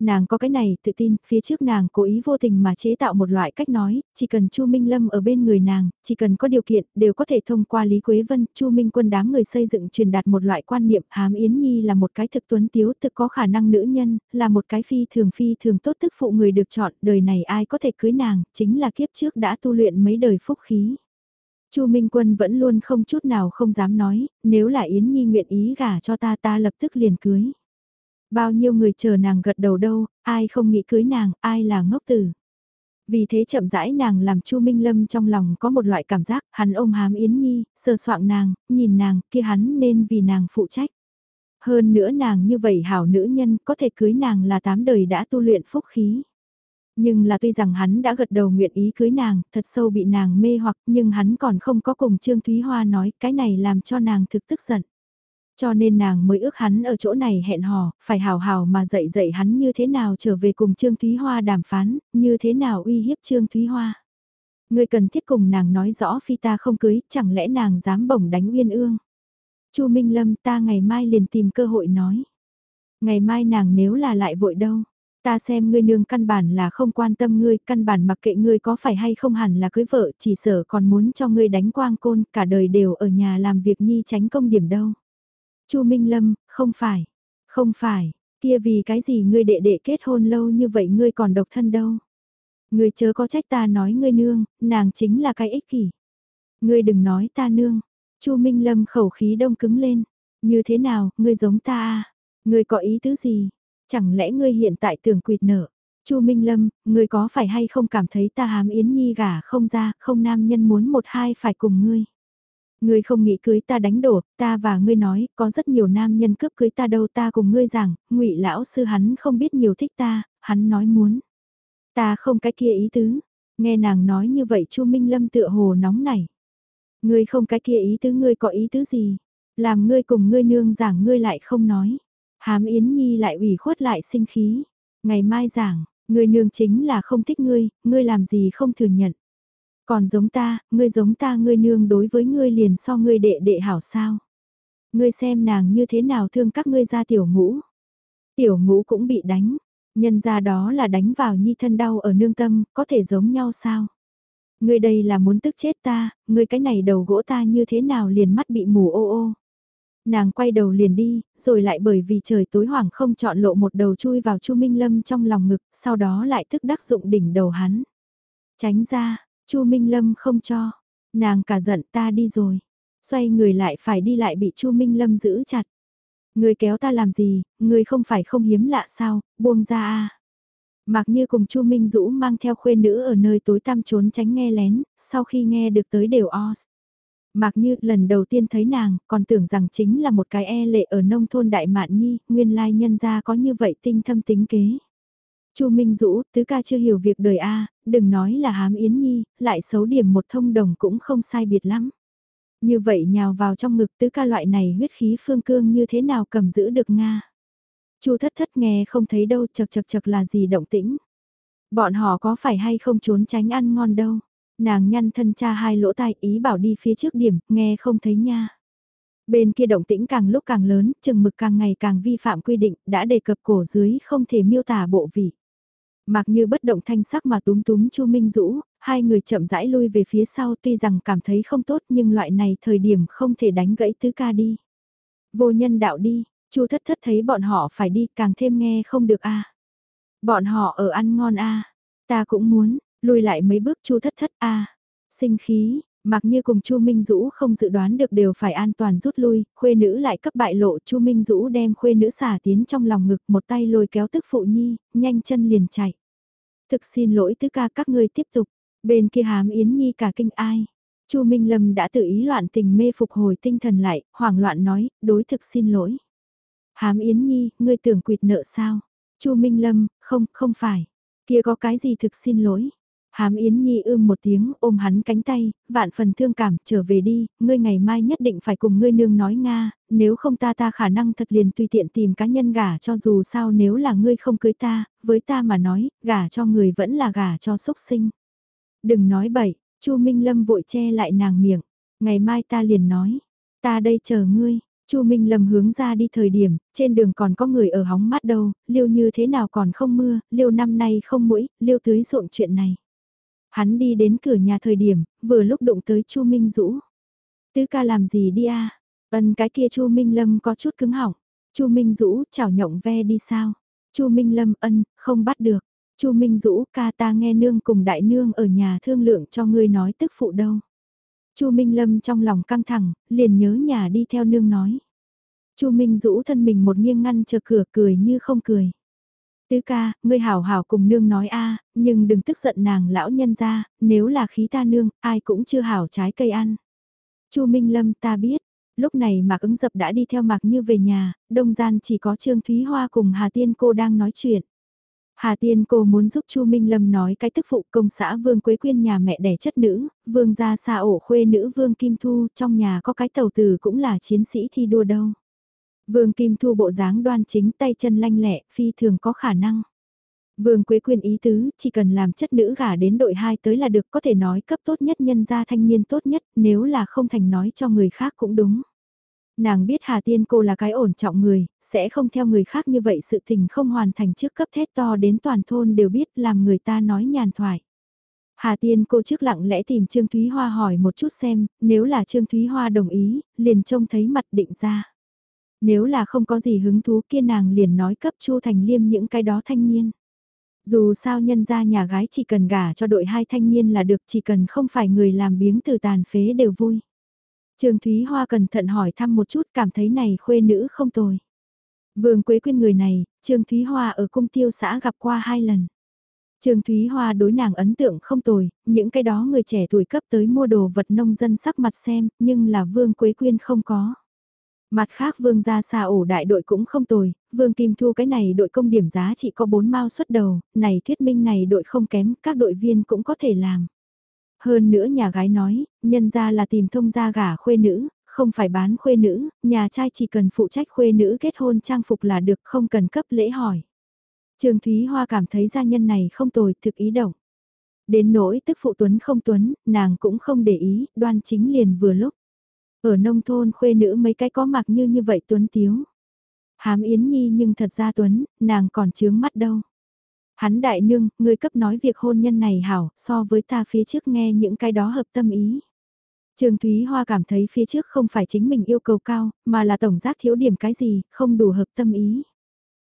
nàng có cái này tự tin, phía trước nàng cố ý vô tình mà chế tạo một loại cách nói, chỉ cần Chu Minh Lâm ở bên người nàng, chỉ cần có điều kiện, đều có thể thông qua Lý Quế Vân, Chu Minh Quân đám người xây dựng truyền đạt một loại quan niệm, Hám Yến Nhi là một cái thực tuấn tiếu, thực có khả năng nữ nhân, là một cái phi thường phi thường tốt tức phụ người được chọn, đời này ai có thể cưới nàng, chính là kiếp trước đã tu luyện mấy đời phúc khí. Chu Minh Quân vẫn luôn không chút nào không dám nói, nếu là Yến Nhi nguyện ý gả cho ta ta lập tức liền cưới. Bao nhiêu người chờ nàng gật đầu đâu, ai không nghĩ cưới nàng, ai là ngốc tử. Vì thế chậm rãi nàng làm Chu Minh Lâm trong lòng có một loại cảm giác, hắn ôm hám Yến Nhi, sơ soạn nàng, nhìn nàng, kia hắn nên vì nàng phụ trách. Hơn nữa nàng như vậy hảo nữ nhân có thể cưới nàng là tám đời đã tu luyện phúc khí. Nhưng là tuy rằng hắn đã gật đầu nguyện ý cưới nàng, thật sâu bị nàng mê hoặc nhưng hắn còn không có cùng Trương Thúy Hoa nói cái này làm cho nàng thực tức giận. Cho nên nàng mới ước hắn ở chỗ này hẹn hò, phải hào hào mà dạy dạy hắn như thế nào trở về cùng Trương Thúy Hoa đàm phán, như thế nào uy hiếp Trương Thúy Hoa. Người cần thiết cùng nàng nói rõ phi ta không cưới, chẳng lẽ nàng dám bổng đánh uyên ương. Chu Minh Lâm ta ngày mai liền tìm cơ hội nói. Ngày mai nàng nếu là lại vội đâu, ta xem ngươi nương căn bản là không quan tâm ngươi, căn bản mặc kệ ngươi có phải hay không hẳn là cưới vợ, chỉ sợ còn muốn cho ngươi đánh quang côn, cả đời đều ở nhà làm việc nhi tránh công điểm đâu. Chu Minh Lâm, không phải, không phải, kia vì cái gì ngươi đệ đệ kết hôn lâu như vậy ngươi còn độc thân đâu. Ngươi chớ có trách ta nói ngươi nương, nàng chính là cái ích kỷ. Ngươi đừng nói ta nương. Chu Minh Lâm khẩu khí đông cứng lên. Như thế nào, ngươi giống ta à? Ngươi có ý tứ gì? Chẳng lẽ ngươi hiện tại tưởng quyệt nợ? Chu Minh Lâm, ngươi có phải hay không cảm thấy ta hám yến nhi gả không ra, không nam nhân muốn một hai phải cùng ngươi? Ngươi không nghĩ cưới ta đánh đổ, ta và ngươi nói, có rất nhiều nam nhân cướp cưới ta đâu ta cùng ngươi rằng, ngụy lão sư hắn không biết nhiều thích ta, hắn nói muốn. Ta không cái kia ý tứ, nghe nàng nói như vậy chu Minh Lâm tựa hồ nóng nảy. Ngươi không cái kia ý tứ ngươi có ý tứ gì, làm ngươi cùng ngươi nương giảng ngươi lại không nói. Hám Yến Nhi lại ủy khuất lại sinh khí, ngày mai giảng, ngươi nương chính là không thích ngươi, ngươi làm gì không thừa nhận. Còn giống ta, ngươi giống ta ngươi nương đối với ngươi liền so ngươi đệ đệ hảo sao. Ngươi xem nàng như thế nào thương các ngươi ra tiểu ngũ. Tiểu ngũ cũng bị đánh, nhân ra đó là đánh vào nhi thân đau ở nương tâm, có thể giống nhau sao? Ngươi đây là muốn tức chết ta, ngươi cái này đầu gỗ ta như thế nào liền mắt bị mù ô ô. Nàng quay đầu liền đi, rồi lại bởi vì trời tối hoảng không chọn lộ một đầu chui vào Chu Minh Lâm trong lòng ngực, sau đó lại thức đắc dụng đỉnh đầu hắn. Tránh ra, Chu Minh Lâm không cho, nàng cả giận ta đi rồi. Xoay người lại phải đi lại bị Chu Minh Lâm giữ chặt. Người kéo ta làm gì, người không phải không hiếm lạ sao, buông ra a. Mặc như cùng Chu Minh Dũ mang theo khuê nữ ở nơi tối tăm trốn tránh nghe lén, sau khi nghe được tới đều os. Mặc như lần đầu tiên thấy nàng, còn tưởng rằng chính là một cái e lệ ở nông thôn Đại Mạn Nhi, nguyên lai nhân gia có như vậy tinh thâm tính kế. Chu Minh Dũ, tứ ca chưa hiểu việc đời A, đừng nói là hám Yến Nhi, lại xấu điểm một thông đồng cũng không sai biệt lắm. Như vậy nhào vào trong ngực tứ ca loại này huyết khí phương cương như thế nào cầm giữ được Nga. Chu thất thất nghe không thấy đâu chật chật chật là gì động tĩnh. Bọn họ có phải hay không trốn tránh ăn ngon đâu. Nàng nhăn thân cha hai lỗ tai ý bảo đi phía trước điểm, nghe không thấy nha. Bên kia động tĩnh càng lúc càng lớn, chừng mực càng ngày càng vi phạm quy định, đã đề cập cổ dưới không thể miêu tả bộ vị. Mặc như bất động thanh sắc mà túm túm Chu Minh Dũ, hai người chậm rãi lui về phía sau tuy rằng cảm thấy không tốt nhưng loại này thời điểm không thể đánh gãy tứ ca đi. Vô nhân đạo đi, Chu thất thất thấy bọn họ phải đi càng thêm nghe không được a. Bọn họ ở ăn ngon a. Ta cũng muốn, lui lại mấy bước Chu thất thất a. Sinh khí, mặc như cùng Chu Minh Dũ không dự đoán được đều phải an toàn rút lui, khuê nữ lại cấp bại lộ Chu Minh Dũ đem khuê nữ xả tiến trong lòng ngực một tay lôi kéo tức phụ nhi, nhanh chân liền chạy. Thực xin lỗi tứ ca các ngươi tiếp tục, bên kia hám Yến Nhi cả kinh ai. Chu Minh Lâm đã tự ý loạn tình mê phục hồi tinh thần lại, hoảng loạn nói, đối thực xin lỗi. Hám Yến Nhi, ngươi tưởng quỵt nợ sao? Chu Minh Lâm, không, không phải. Kia có cái gì thực xin lỗi? Hám Yến Nhi ưm một tiếng ôm hắn cánh tay, vạn phần thương cảm, trở về đi, ngươi ngày mai nhất định phải cùng ngươi nương nói Nga, nếu không ta ta khả năng thật liền tùy tiện tìm cá nhân gả cho dù sao nếu là ngươi không cưới ta, với ta mà nói, gả cho người vẫn là gả cho sốc sinh. Đừng nói bậy, Chu Minh Lâm vội che lại nàng miệng, ngày mai ta liền nói, ta đây chờ ngươi. Chu Minh Lâm hướng ra đi thời điểm, trên đường còn có người ở hóng mát đâu, liêu như thế nào còn không mưa, liêu năm nay không mũi, liêu tưới ruộng chuyện này. Hắn đi đến cửa nhà thời điểm, vừa lúc đụng tới Chu Minh Dũ. Tứ ca làm gì đi a? Ân cái kia Chu Minh Lâm có chút cứng họng. Chu Minh Dũ chảo nhộng ve đi sao? Chu Minh Lâm ân, không bắt được. Chu Minh Dũ ca ta nghe nương cùng đại nương ở nhà thương lượng cho ngươi nói tức phụ đâu. Chu Minh Lâm trong lòng căng thẳng, liền nhớ nhà đi theo nương nói. Chu Minh Dũ thân mình một nghiêng ngăn chờ cửa cười như không cười. Tứ ca, ngươi hảo hảo cùng nương nói a, nhưng đừng tức giận nàng lão nhân ra, nếu là khí ta nương, ai cũng chưa hảo trái cây ăn. Chu Minh Lâm ta biết, lúc này Mạc ứng dập đã đi theo Mạc Như về nhà, đông gian chỉ có Trương Thúy Hoa cùng Hà Tiên cô đang nói chuyện. Hà Tiên cô muốn giúp Chu Minh Lâm nói cái tức phụ công xã Vương Quế Quyên nhà mẹ đẻ chất nữ, Vương gia xa ổ khuê nữ Vương Kim Thu, trong nhà có cái tàu tử cũng là chiến sĩ thi đua đâu. Vương Kim Thu bộ dáng đoan chính tay chân lanh lẹ, phi thường có khả năng. Vương Quế Quyên ý tứ, chỉ cần làm chất nữ gả đến đội 2 tới là được có thể nói cấp tốt nhất nhân gia thanh niên tốt nhất, nếu là không thành nói cho người khác cũng đúng. Nàng biết Hà Tiên cô là cái ổn trọng người, sẽ không theo người khác như vậy sự tình không hoàn thành trước cấp thét to đến toàn thôn đều biết làm người ta nói nhàn thoại. Hà Tiên cô trước lặng lẽ tìm Trương Thúy Hoa hỏi một chút xem, nếu là Trương Thúy Hoa đồng ý, liền trông thấy mặt định ra. Nếu là không có gì hứng thú kia nàng liền nói cấp Chu Thành Liêm những cái đó thanh niên. Dù sao nhân gia nhà gái chỉ cần gả cho đội hai thanh niên là được chỉ cần không phải người làm biếng từ tàn phế đều vui. Trương Thúy Hoa cẩn thận hỏi thăm một chút cảm thấy này khuê nữ không tồi. Vương Quế Quyên người này, Trương Thúy Hoa ở cung tiêu xã gặp qua hai lần. Trương Thúy Hoa đối nàng ấn tượng không tồi, những cái đó người trẻ tuổi cấp tới mua đồ vật nông dân sắc mặt xem, nhưng là Vương Quế Quyên không có. Mặt khác vương gia xa ổ đại đội cũng không tồi, vương kim thu cái này đội công điểm giá chỉ có 4 mao xuất đầu, này thuyết minh này đội không kém, các đội viên cũng có thể làm. Hơn nữa nhà gái nói, nhân ra là tìm thông gia gả khuê nữ, không phải bán khuê nữ, nhà trai chỉ cần phụ trách khuê nữ kết hôn trang phục là được không cần cấp lễ hỏi. Trường Thúy Hoa cảm thấy gia nhân này không tồi, thực ý động. Đến nỗi tức phụ tuấn không tuấn, nàng cũng không để ý, đoan chính liền vừa lúc. Ở nông thôn khuê nữ mấy cái có mặc như như vậy tuấn tiếu. Hám Yến Nhi nhưng thật ra tuấn, nàng còn chướng mắt đâu. Hắn đại nương, người cấp nói việc hôn nhân này hảo, so với ta phía trước nghe những cái đó hợp tâm ý. Trương Thúy Hoa cảm thấy phía trước không phải chính mình yêu cầu cao, mà là tổng giác thiếu điểm cái gì, không đủ hợp tâm ý.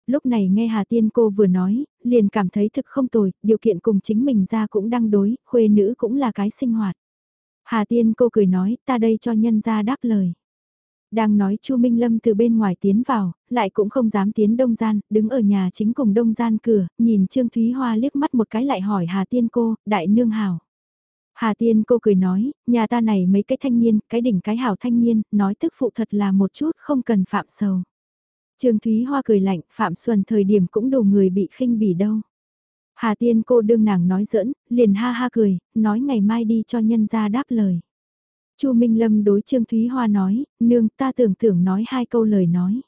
Lúc này nghe Hà Tiên cô vừa nói, liền cảm thấy thực không tồi, điều kiện cùng chính mình ra cũng đang đối, khuê nữ cũng là cái sinh hoạt. Hà Tiên cô cười nói, ta đây cho nhân ra đáp lời. Đang nói Chu Minh Lâm từ bên ngoài tiến vào, lại cũng không dám tiến đông gian, đứng ở nhà chính cùng đông gian cửa, nhìn Trương Thúy Hoa liếc mắt một cái lại hỏi Hà Tiên cô, đại nương hảo. Hà Tiên cô cười nói, nhà ta này mấy cái thanh niên, cái đỉnh cái hảo thanh niên, nói tức phụ thật là một chút không cần phạm sầu. Trương Thúy Hoa cười lạnh, Phạm Xuân thời điểm cũng đủ người bị khinh bỉ đâu. Hà Tiên cô đương nàng nói giỡn, liền ha ha cười, nói ngày mai đi cho nhân gia đáp lời. Chu Minh Lâm đối Trương Thúy Hoa nói, nương ta tưởng tưởng nói hai câu lời nói.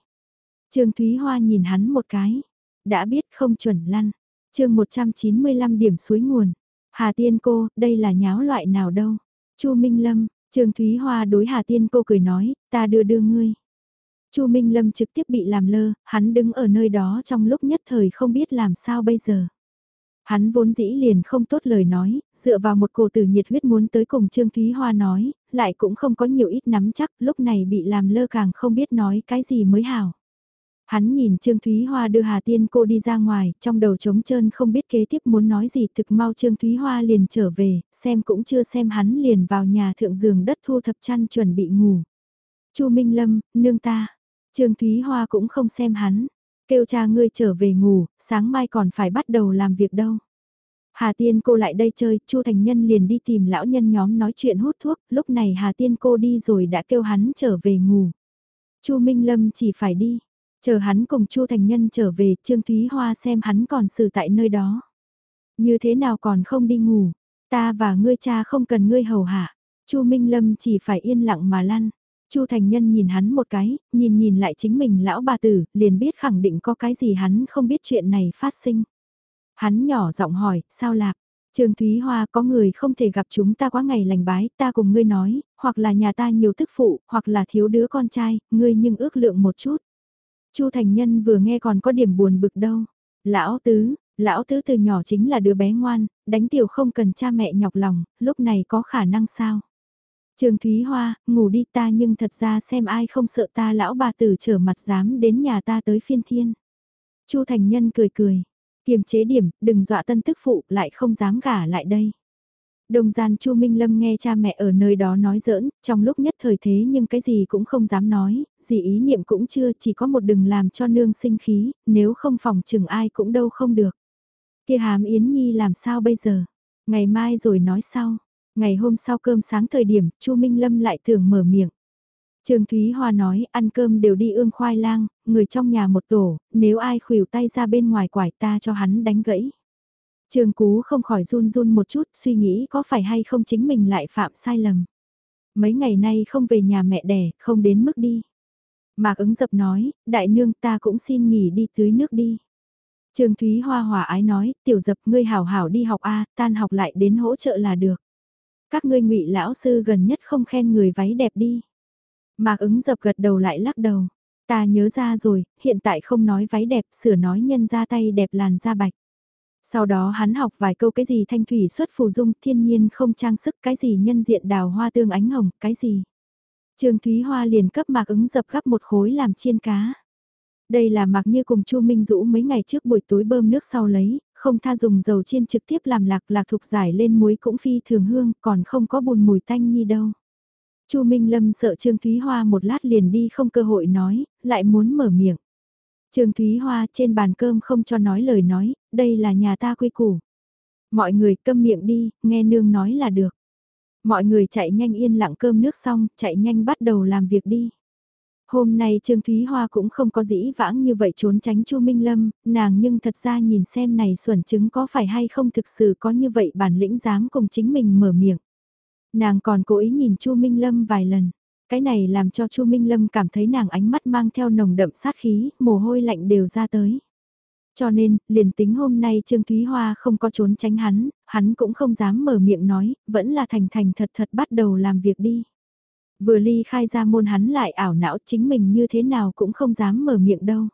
Trương Thúy Hoa nhìn hắn một cái, đã biết không chuẩn lăn. chương 195 điểm suối nguồn. Hà Tiên cô, đây là nháo loại nào đâu. Chu Minh Lâm, Trương Thúy Hoa đối Hà Tiên cô cười nói, ta đưa đưa ngươi. Chu Minh Lâm trực tiếp bị làm lơ, hắn đứng ở nơi đó trong lúc nhất thời không biết làm sao bây giờ. Hắn vốn dĩ liền không tốt lời nói, dựa vào một cổ tử nhiệt huyết muốn tới cùng Trương Thúy Hoa nói, lại cũng không có nhiều ít nắm chắc, lúc này bị làm lơ càng không biết nói cái gì mới hảo. Hắn nhìn Trương Thúy Hoa đưa Hà Tiên cô đi ra ngoài, trong đầu trống trơn không biết kế tiếp muốn nói gì thực mau Trương Thúy Hoa liền trở về, xem cũng chưa xem hắn liền vào nhà thượng giường đất thu thập chăn chuẩn bị ngủ. Chu Minh Lâm, nương ta, Trương Thúy Hoa cũng không xem hắn, kêu cha ngươi trở về ngủ, sáng mai còn phải bắt đầu làm việc đâu. Hà Tiên cô lại đây chơi, Chu Thành Nhân liền đi tìm lão nhân nhóm nói chuyện hút thuốc, lúc này Hà Tiên cô đi rồi đã kêu hắn trở về ngủ. Chu Minh Lâm chỉ phải đi, chờ hắn cùng Chu Thành Nhân trở về, Trương Thúy Hoa xem hắn còn xử tại nơi đó. Như thế nào còn không đi ngủ, ta và ngươi cha không cần ngươi hầu hạ. Chu Minh Lâm chỉ phải yên lặng mà lăn. Chu Thành Nhân nhìn hắn một cái, nhìn nhìn lại chính mình lão bà tử, liền biết khẳng định có cái gì hắn không biết chuyện này phát sinh. Hắn nhỏ giọng hỏi, sao lạc? Trương Thúy Hoa có người không thể gặp chúng ta quá ngày lành bái, ta cùng ngươi nói, hoặc là nhà ta nhiều thức phụ, hoặc là thiếu đứa con trai, ngươi nhưng ước lượng một chút. Chu Thành Nhân vừa nghe còn có điểm buồn bực đâu. Lão Tứ, Lão Tứ từ nhỏ chính là đứa bé ngoan, đánh tiểu không cần cha mẹ nhọc lòng, lúc này có khả năng sao? Trương Thúy Hoa, ngủ đi ta nhưng thật ra xem ai không sợ ta lão bà tử trở mặt dám đến nhà ta tới phiên thiên. Chu Thành Nhân cười cười, kiềm chế điểm, đừng dọa tân tức phụ lại không dám gả lại đây. Đồng gian Chu Minh Lâm nghe cha mẹ ở nơi đó nói giỡn, trong lúc nhất thời thế nhưng cái gì cũng không dám nói, gì ý niệm cũng chưa, chỉ có một đừng làm cho nương sinh khí, nếu không phòng chừng ai cũng đâu không được. Kia hàm Yến Nhi làm sao bây giờ? Ngày mai rồi nói sau. Ngày hôm sau cơm sáng thời điểm, Chu Minh Lâm lại thường mở miệng. Trương Thúy Hoa nói, ăn cơm đều đi ương khoai lang, người trong nhà một tổ, nếu ai khuỷu tay ra bên ngoài quải ta cho hắn đánh gãy. Trương Cú không khỏi run run một chút, suy nghĩ có phải hay không chính mình lại phạm sai lầm. Mấy ngày nay không về nhà mẹ đẻ, không đến mức đi. Mạc ứng dập nói, đại nương ta cũng xin nghỉ đi tưới nước đi. Trương Thúy Hoa hòa ái nói, tiểu dập ngươi hảo hảo đi học A, tan học lại đến hỗ trợ là được. Các ngươi ngụy lão sư gần nhất không khen người váy đẹp đi. Mạc ứng dập gật đầu lại lắc đầu. Ta nhớ ra rồi, hiện tại không nói váy đẹp, sửa nói nhân ra tay đẹp làn da bạch. Sau đó hắn học vài câu cái gì thanh thủy xuất phù dung, thiên nhiên không trang sức, cái gì nhân diện đào hoa tương ánh hồng, cái gì. Trương Thúy Hoa liền cấp mạc ứng dập gấp một khối làm chiên cá. Đây là mạc như cùng Chu Minh Dũ mấy ngày trước buổi tối bơm nước sau lấy, không tha dùng dầu chiên trực tiếp làm lạc lạc thục giải lên muối cũng phi thường hương, còn không có bùn mùi tanh như đâu. Chu Minh Lâm sợ Trương Thúy Hoa một lát liền đi không cơ hội nói, lại muốn mở miệng. Trương Thúy Hoa trên bàn cơm không cho nói lời nói, đây là nhà ta quy củ. Mọi người câm miệng đi, nghe nương nói là được. Mọi người chạy nhanh yên lặng cơm nước xong, chạy nhanh bắt đầu làm việc đi. Hôm nay Trương Thúy Hoa cũng không có dĩ vãng như vậy trốn tránh Chu Minh Lâm, nàng nhưng thật ra nhìn xem này xuẩn chứng có phải hay không thực sự có như vậy bản lĩnh dám cùng chính mình mở miệng. Nàng còn cố ý nhìn Chu Minh Lâm vài lần. Cái này làm cho Chu Minh Lâm cảm thấy nàng ánh mắt mang theo nồng đậm sát khí, mồ hôi lạnh đều ra tới. Cho nên, liền tính hôm nay Trương Thúy Hoa không có trốn tránh hắn, hắn cũng không dám mở miệng nói, vẫn là thành thành thật thật bắt đầu làm việc đi. Vừa ly khai ra môn hắn lại ảo não chính mình như thế nào cũng không dám mở miệng đâu.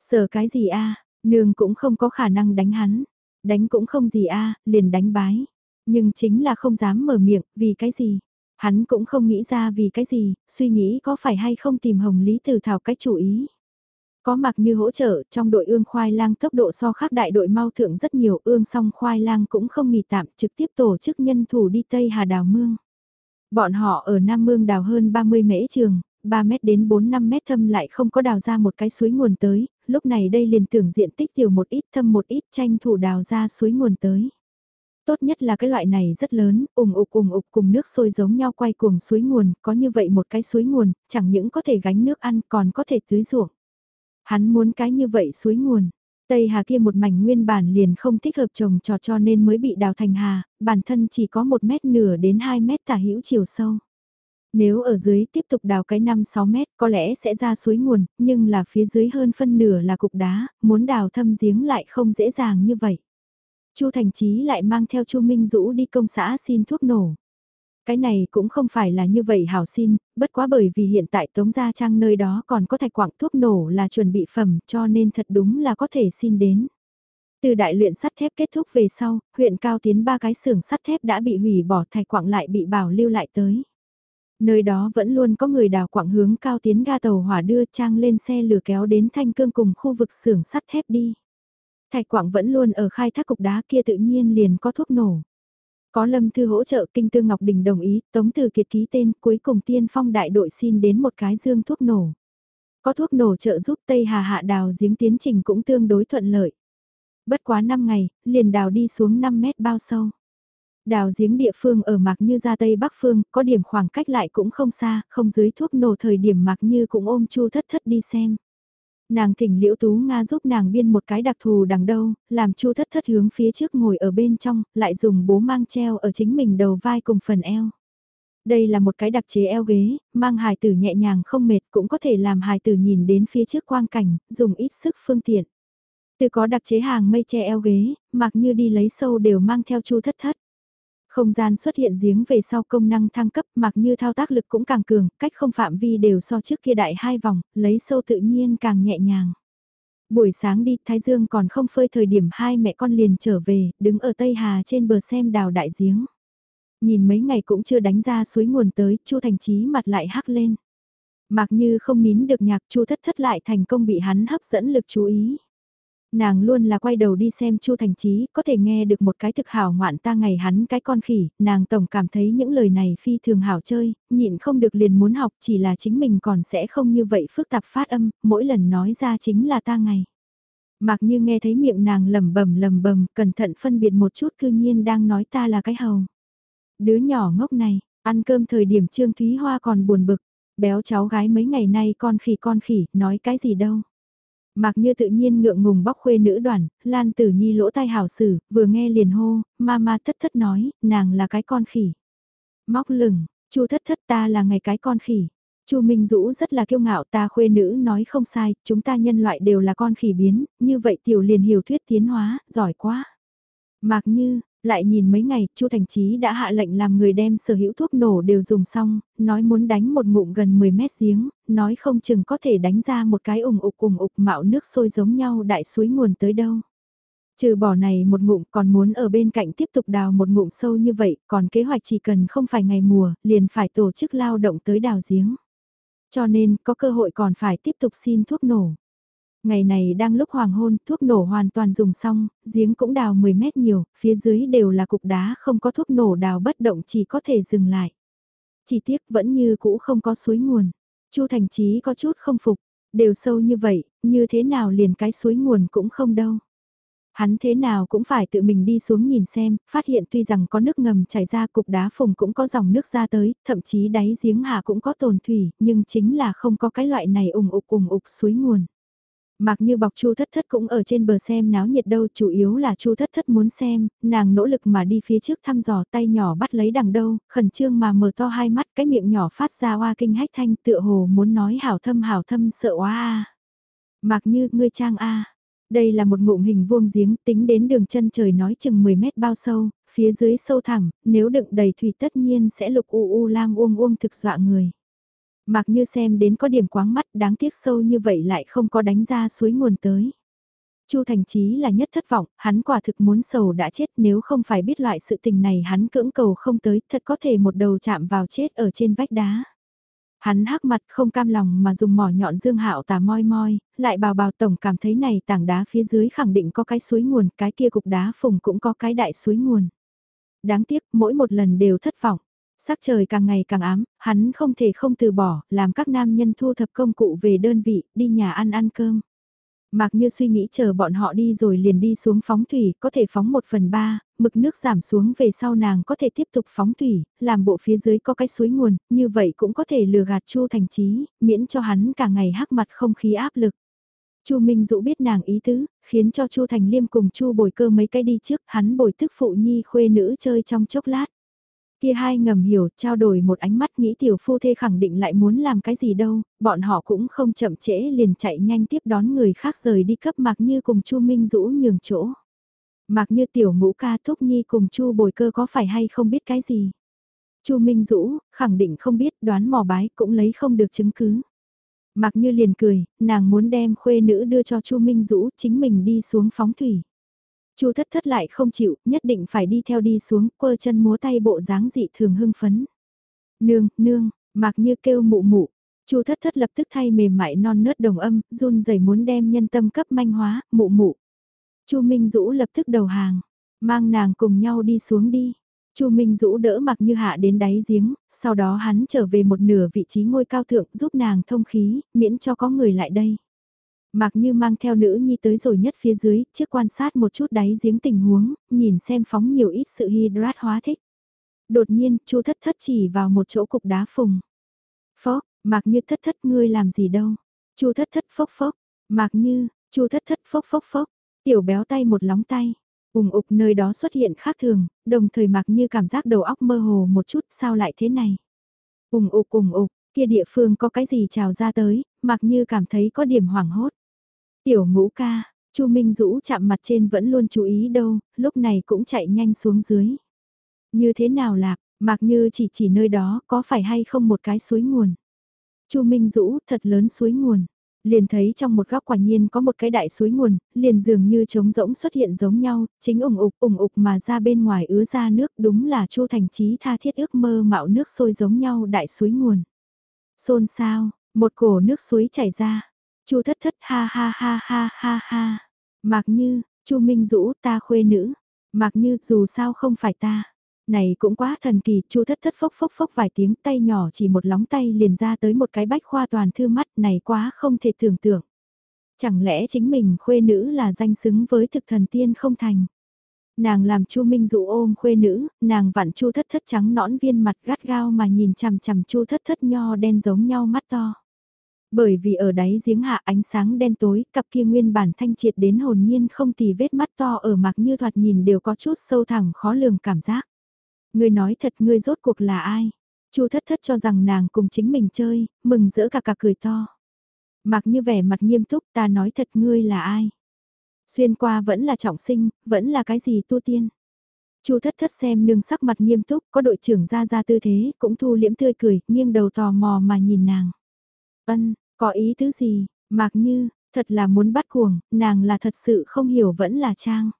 Sợ cái gì a nương cũng không có khả năng đánh hắn. Đánh cũng không gì a liền đánh bái. Nhưng chính là không dám mở miệng, vì cái gì? Hắn cũng không nghĩ ra vì cái gì, suy nghĩ có phải hay không tìm Hồng Lý Từ Thảo cách chủ ý. Có mặc như hỗ trợ, trong đội ương khoai lang tốc độ so khác đại đội mau thượng rất nhiều, ương song khoai lang cũng không nghỉ tạm, trực tiếp tổ chức nhân thủ đi Tây Hà Đào Mương. Bọn họ ở Nam Mương đào hơn 30 mễ trường, 3 mét đến 4-5 mét thâm lại không có đào ra một cái suối nguồn tới, lúc này đây liền tưởng diện tích tiểu một ít thâm một ít tranh thủ đào ra suối nguồn tới. Tốt nhất là cái loại này rất lớn, ủng ục ủng ục cùng nước sôi giống nhau quay cuồng suối nguồn, có như vậy một cái suối nguồn, chẳng những có thể gánh nước ăn còn có thể tưới ruộng. Hắn muốn cái như vậy suối nguồn. Tây Hà kia một mảnh nguyên bản liền không thích hợp trồng trọt cho nên mới bị đào thành hà, bản thân chỉ có một mét nửa đến 2 mét tả hữu chiều sâu. Nếu ở dưới tiếp tục đào cái 5-6 mét có lẽ sẽ ra suối nguồn, nhưng là phía dưới hơn phân nửa là cục đá, muốn đào thâm giếng lại không dễ dàng như vậy. Chu Thành Chí lại mang theo Chu Minh Dũ đi công xã xin thuốc nổ. Cái này cũng không phải là như vậy hảo xin, bất quá bởi vì hiện tại Tống Gia Trang nơi đó còn có thạch quảng thuốc nổ là chuẩn bị phẩm cho nên thật đúng là có thể xin đến. Từ đại luyện sắt thép kết thúc về sau, huyện Cao Tiến ba cái xưởng sắt thép đã bị hủy bỏ thạch quảng lại bị bảo lưu lại tới. Nơi đó vẫn luôn có người đào quảng hướng Cao Tiến ga tàu hỏa đưa trang lên xe lửa kéo đến thanh cương cùng khu vực xưởng sắt thép đi. Thạch quảng vẫn luôn ở khai thác cục đá kia tự nhiên liền có thuốc nổ. Có Lâm Thư hỗ trợ Kinh Tư Ngọc Đình đồng ý, Tống Từ Kiệt ký tên cuối cùng tiên phong đại đội xin đến một cái dương thuốc nổ. Có thuốc nổ trợ giúp Tây Hà hạ đào giếng tiến trình cũng tương đối thuận lợi. Bất quá 5 ngày, liền đào đi xuống 5 mét bao sâu. Đào giếng địa phương ở Mạc Như ra Tây Bắc Phương, có điểm khoảng cách lại cũng không xa, không dưới thuốc nổ thời điểm Mạc Như cũng ôm chu thất thất đi xem. Nàng thỉnh Liễu Tú Nga giúp nàng biên một cái đặc thù đằng đâu, làm Chu Thất Thất hướng phía trước ngồi ở bên trong, lại dùng bố mang treo ở chính mình đầu vai cùng phần eo. Đây là một cái đặc chế eo ghế, mang hài tử nhẹ nhàng không mệt cũng có thể làm hài tử nhìn đến phía trước quang cảnh, dùng ít sức phương tiện. Từ có đặc chế hàng mây che eo ghế, mặc như đi lấy sâu đều mang theo Chu Thất Thất. Không gian xuất hiện giếng về sau công năng thăng cấp mặc như thao tác lực cũng càng cường, cách không phạm vi đều so trước kia đại hai vòng, lấy sâu tự nhiên càng nhẹ nhàng. Buổi sáng đi, Thái Dương còn không phơi thời điểm hai mẹ con liền trở về, đứng ở Tây Hà trên bờ xem đào đại giếng. Nhìn mấy ngày cũng chưa đánh ra suối nguồn tới, Chu Thành Chí mặt lại hắc lên. Mặc như không nín được nhạc Chu thất thất lại thành công bị hắn hấp dẫn lực chú ý. Nàng luôn là quay đầu đi xem Chu Thành Chí, có thể nghe được một cái thực hảo ngoạn ta ngày hắn cái con khỉ, nàng tổng cảm thấy những lời này phi thường hảo chơi, nhịn không được liền muốn học chỉ là chính mình còn sẽ không như vậy phức tạp phát âm, mỗi lần nói ra chính là ta ngày. Mặc như nghe thấy miệng nàng lầm bầm lầm bầm, cẩn thận phân biệt một chút cư nhiên đang nói ta là cái hầu. Đứa nhỏ ngốc này, ăn cơm thời điểm Trương Thúy Hoa còn buồn bực, béo cháu gái mấy ngày nay con khỉ con khỉ, nói cái gì đâu. Mạc như tự nhiên ngượng ngùng bóc khuê nữ đoàn, Lan Tử Nhi lỗ tai hảo sử, vừa nghe liền hô, mama thất thất nói, nàng là cái con khỉ. Móc lửng, chu thất thất ta là ngày cái con khỉ. Chu Minh Dũ rất là kiêu ngạo ta khuê nữ nói không sai, chúng ta nhân loại đều là con khỉ biến, như vậy tiểu liền hiểu thuyết tiến hóa, giỏi quá. Mạc Như, lại nhìn mấy ngày, Chu Thành Chí đã hạ lệnh làm người đem sở hữu thuốc nổ đều dùng xong, nói muốn đánh một ngụm gần 10 mét giếng, nói không chừng có thể đánh ra một cái ủng ục ủng ục mạo nước sôi giống nhau đại suối nguồn tới đâu. Trừ bỏ này một ngụm còn muốn ở bên cạnh tiếp tục đào một ngụm sâu như vậy, còn kế hoạch chỉ cần không phải ngày mùa, liền phải tổ chức lao động tới đào giếng. Cho nên, có cơ hội còn phải tiếp tục xin thuốc nổ. Ngày này đang lúc hoàng hôn, thuốc nổ hoàn toàn dùng xong, giếng cũng đào 10 mét nhiều, phía dưới đều là cục đá không có thuốc nổ đào bất động chỉ có thể dừng lại. Chỉ tiếc vẫn như cũ không có suối nguồn. Chu Thành Chí có chút không phục, đều sâu như vậy, như thế nào liền cái suối nguồn cũng không đâu. Hắn thế nào cũng phải tự mình đi xuống nhìn xem, phát hiện tuy rằng có nước ngầm chảy ra cục đá phùng cũng có dòng nước ra tới, thậm chí đáy giếng hạ cũng có tồn thủy, nhưng chính là không có cái loại này ủng ục ủng ục suối nguồn. Mặc như bọc Chu Thất Thất cũng ở trên bờ xem náo nhiệt đâu, chủ yếu là Chu Thất Thất muốn xem, nàng nỗ lực mà đi phía trước thăm dò tay nhỏ bắt lấy đằng đâu, khẩn trương mà mở to hai mắt, cái miệng nhỏ phát ra oa kinh hách thanh tựa hồ muốn nói hảo thâm hảo thâm sợ oa a. Mặc như, ngươi trang a. Đây là một ngụm hình vuông giếng, tính đến đường chân trời nói chừng 10 mét bao sâu, phía dưới sâu thẳm, nếu đựng đầy thủy tất nhiên sẽ lục u u lam uông uông thực dọa người. Mặc như xem đến có điểm quáng mắt đáng tiếc sâu như vậy lại không có đánh ra suối nguồn tới. Chu Thành Chí là nhất thất vọng, hắn quả thực muốn sầu đã chết nếu không phải biết loại sự tình này hắn cưỡng cầu không tới, thật có thể một đầu chạm vào chết ở trên vách đá. Hắn hắc mặt không cam lòng mà dùng mỏ nhọn dương hạo tà moi moi, lại bào bào tổng cảm thấy này tảng đá phía dưới khẳng định có cái suối nguồn, cái kia cục đá phùng cũng có cái đại suối nguồn. Đáng tiếc mỗi một lần đều thất vọng. Sắc trời càng ngày càng ám, hắn không thể không từ bỏ, làm các nam nhân thu thập công cụ về đơn vị, đi nhà ăn ăn cơm. Mạc như suy nghĩ chờ bọn họ đi rồi liền đi xuống phóng thủy, có thể phóng một phần ba, mực nước giảm xuống về sau nàng có thể tiếp tục phóng thủy, làm bộ phía dưới có cái suối nguồn, như vậy cũng có thể lừa gạt Chu Thành trí miễn cho hắn cả ngày hắc mặt không khí áp lực. Chu Minh Dũ biết nàng ý tứ, khiến cho Chu Thành Liêm cùng Chu Bồi Cơ mấy cái đi trước, hắn bồi tức phụ nhi khuê nữ chơi trong chốc lát. Kia hai ngầm hiểu, trao đổi một ánh mắt nghĩ tiểu phu thê khẳng định lại muốn làm cái gì đâu, bọn họ cũng không chậm trễ liền chạy nhanh tiếp đón người khác rời đi cấp Mạc Như cùng Chu Minh Dũ nhường chỗ. Mạc Như tiểu ngũ ca thúc nhi cùng Chu bồi cơ có phải hay không biết cái gì. Chu Minh Dũ, khẳng định không biết đoán mò bái cũng lấy không được chứng cứ. Mạc Như liền cười, nàng muốn đem khuê nữ đưa cho Chu Minh Dũ chính mình đi xuống phóng thủy. Chu thất thất lại không chịu, nhất định phải đi theo đi xuống, quơ chân múa tay bộ dáng dị thường hưng phấn. Nương, nương, mặc như kêu mụ mụ. Chu thất thất lập tức thay mềm mại non nớt đồng âm, run rẩy muốn đem nhân tâm cấp manh hóa, mụ mụ. Chu Minh Dũ lập tức đầu hàng, mang nàng cùng nhau đi xuống đi. Chu Minh Dũ đỡ mặc như hạ đến đáy giếng, sau đó hắn trở về một nửa vị trí ngôi cao thượng giúp nàng thông khí, miễn cho có người lại đây. Mạc Như mang theo nữ nhi tới rồi nhất phía dưới, trước quan sát một chút đáy giếng tình huống, nhìn xem phóng nhiều ít sự hydrat hóa thích. Đột nhiên, Chu thất thất chỉ vào một chỗ cục đá phùng. Phốc, Mạc Như thất thất ngươi làm gì đâu. Chu thất thất phốc phốc, Mạc Như, Chu thất thất phốc phốc phốc, tiểu béo tay một lóng tay. Ùng ục nơi đó xuất hiện khác thường, đồng thời Mạc Như cảm giác đầu óc mơ hồ một chút sao lại thế này. Ùng ục ùng ục, kia địa phương có cái gì trào ra tới, Mạc Như cảm thấy có điểm hoảng hốt. Tiểu ngũ ca, Chu Minh Dũ chạm mặt trên vẫn luôn chú ý đâu, lúc này cũng chạy nhanh xuống dưới. Như thế nào lạc, mặc như chỉ chỉ nơi đó có phải hay không một cái suối nguồn. Chu Minh Dũ thật lớn suối nguồn. Liền thấy trong một góc quả nhiên có một cái đại suối nguồn, liền dường như trống rỗng xuất hiện giống nhau, chính ủng ục ủng ục mà ra bên ngoài ứa ra nước đúng là Chu Thành Chí tha thiết ước mơ mạo nước sôi giống nhau đại suối nguồn. Xôn sao, một cổ nước suối chảy ra, Chu thất thất ha ha ha ha ha ha. Mạc Như, Chu Minh Dũ ta khuê nữ. Mạc Như dù sao không phải ta. Này cũng quá thần kỳ, Chu thất thất phốc phốc phốc vài tiếng tay nhỏ chỉ một lóng tay liền ra tới một cái bách khoa toàn thư mắt này quá không thể tưởng tượng. Chẳng lẽ chính mình khuê nữ là danh xứng với thực thần tiên không thành. Nàng làm Chu Minh Dụ ôm khuê nữ, nàng vặn Chu Thất Thất trắng nõn viên mặt gắt gao mà nhìn chằm chằm Chu Thất Thất nho đen giống nhau mắt to. Bởi vì ở đáy giếng hạ ánh sáng đen tối, cặp kia nguyên bản thanh triệt đến hồn nhiên không tì vết mắt to ở mặt như thoạt nhìn đều có chút sâu thẳng khó lường cảm giác. Ngươi nói thật ngươi rốt cuộc là ai? Chu thất thất cho rằng nàng cùng chính mình chơi, mừng rỡ cả cả cười to. Mặc như vẻ mặt nghiêm túc ta nói thật ngươi là ai? Xuyên qua vẫn là trọng sinh, vẫn là cái gì tu tiên? Chu thất thất xem nương sắc mặt nghiêm túc, có đội trưởng ra ra tư thế, cũng thu liễm tươi cười, nghiêng đầu tò mò mà nhìn nàng. Ân, có ý tứ gì, Mạc Như, thật là muốn bắt cuồng, nàng là thật sự không hiểu vẫn là trang.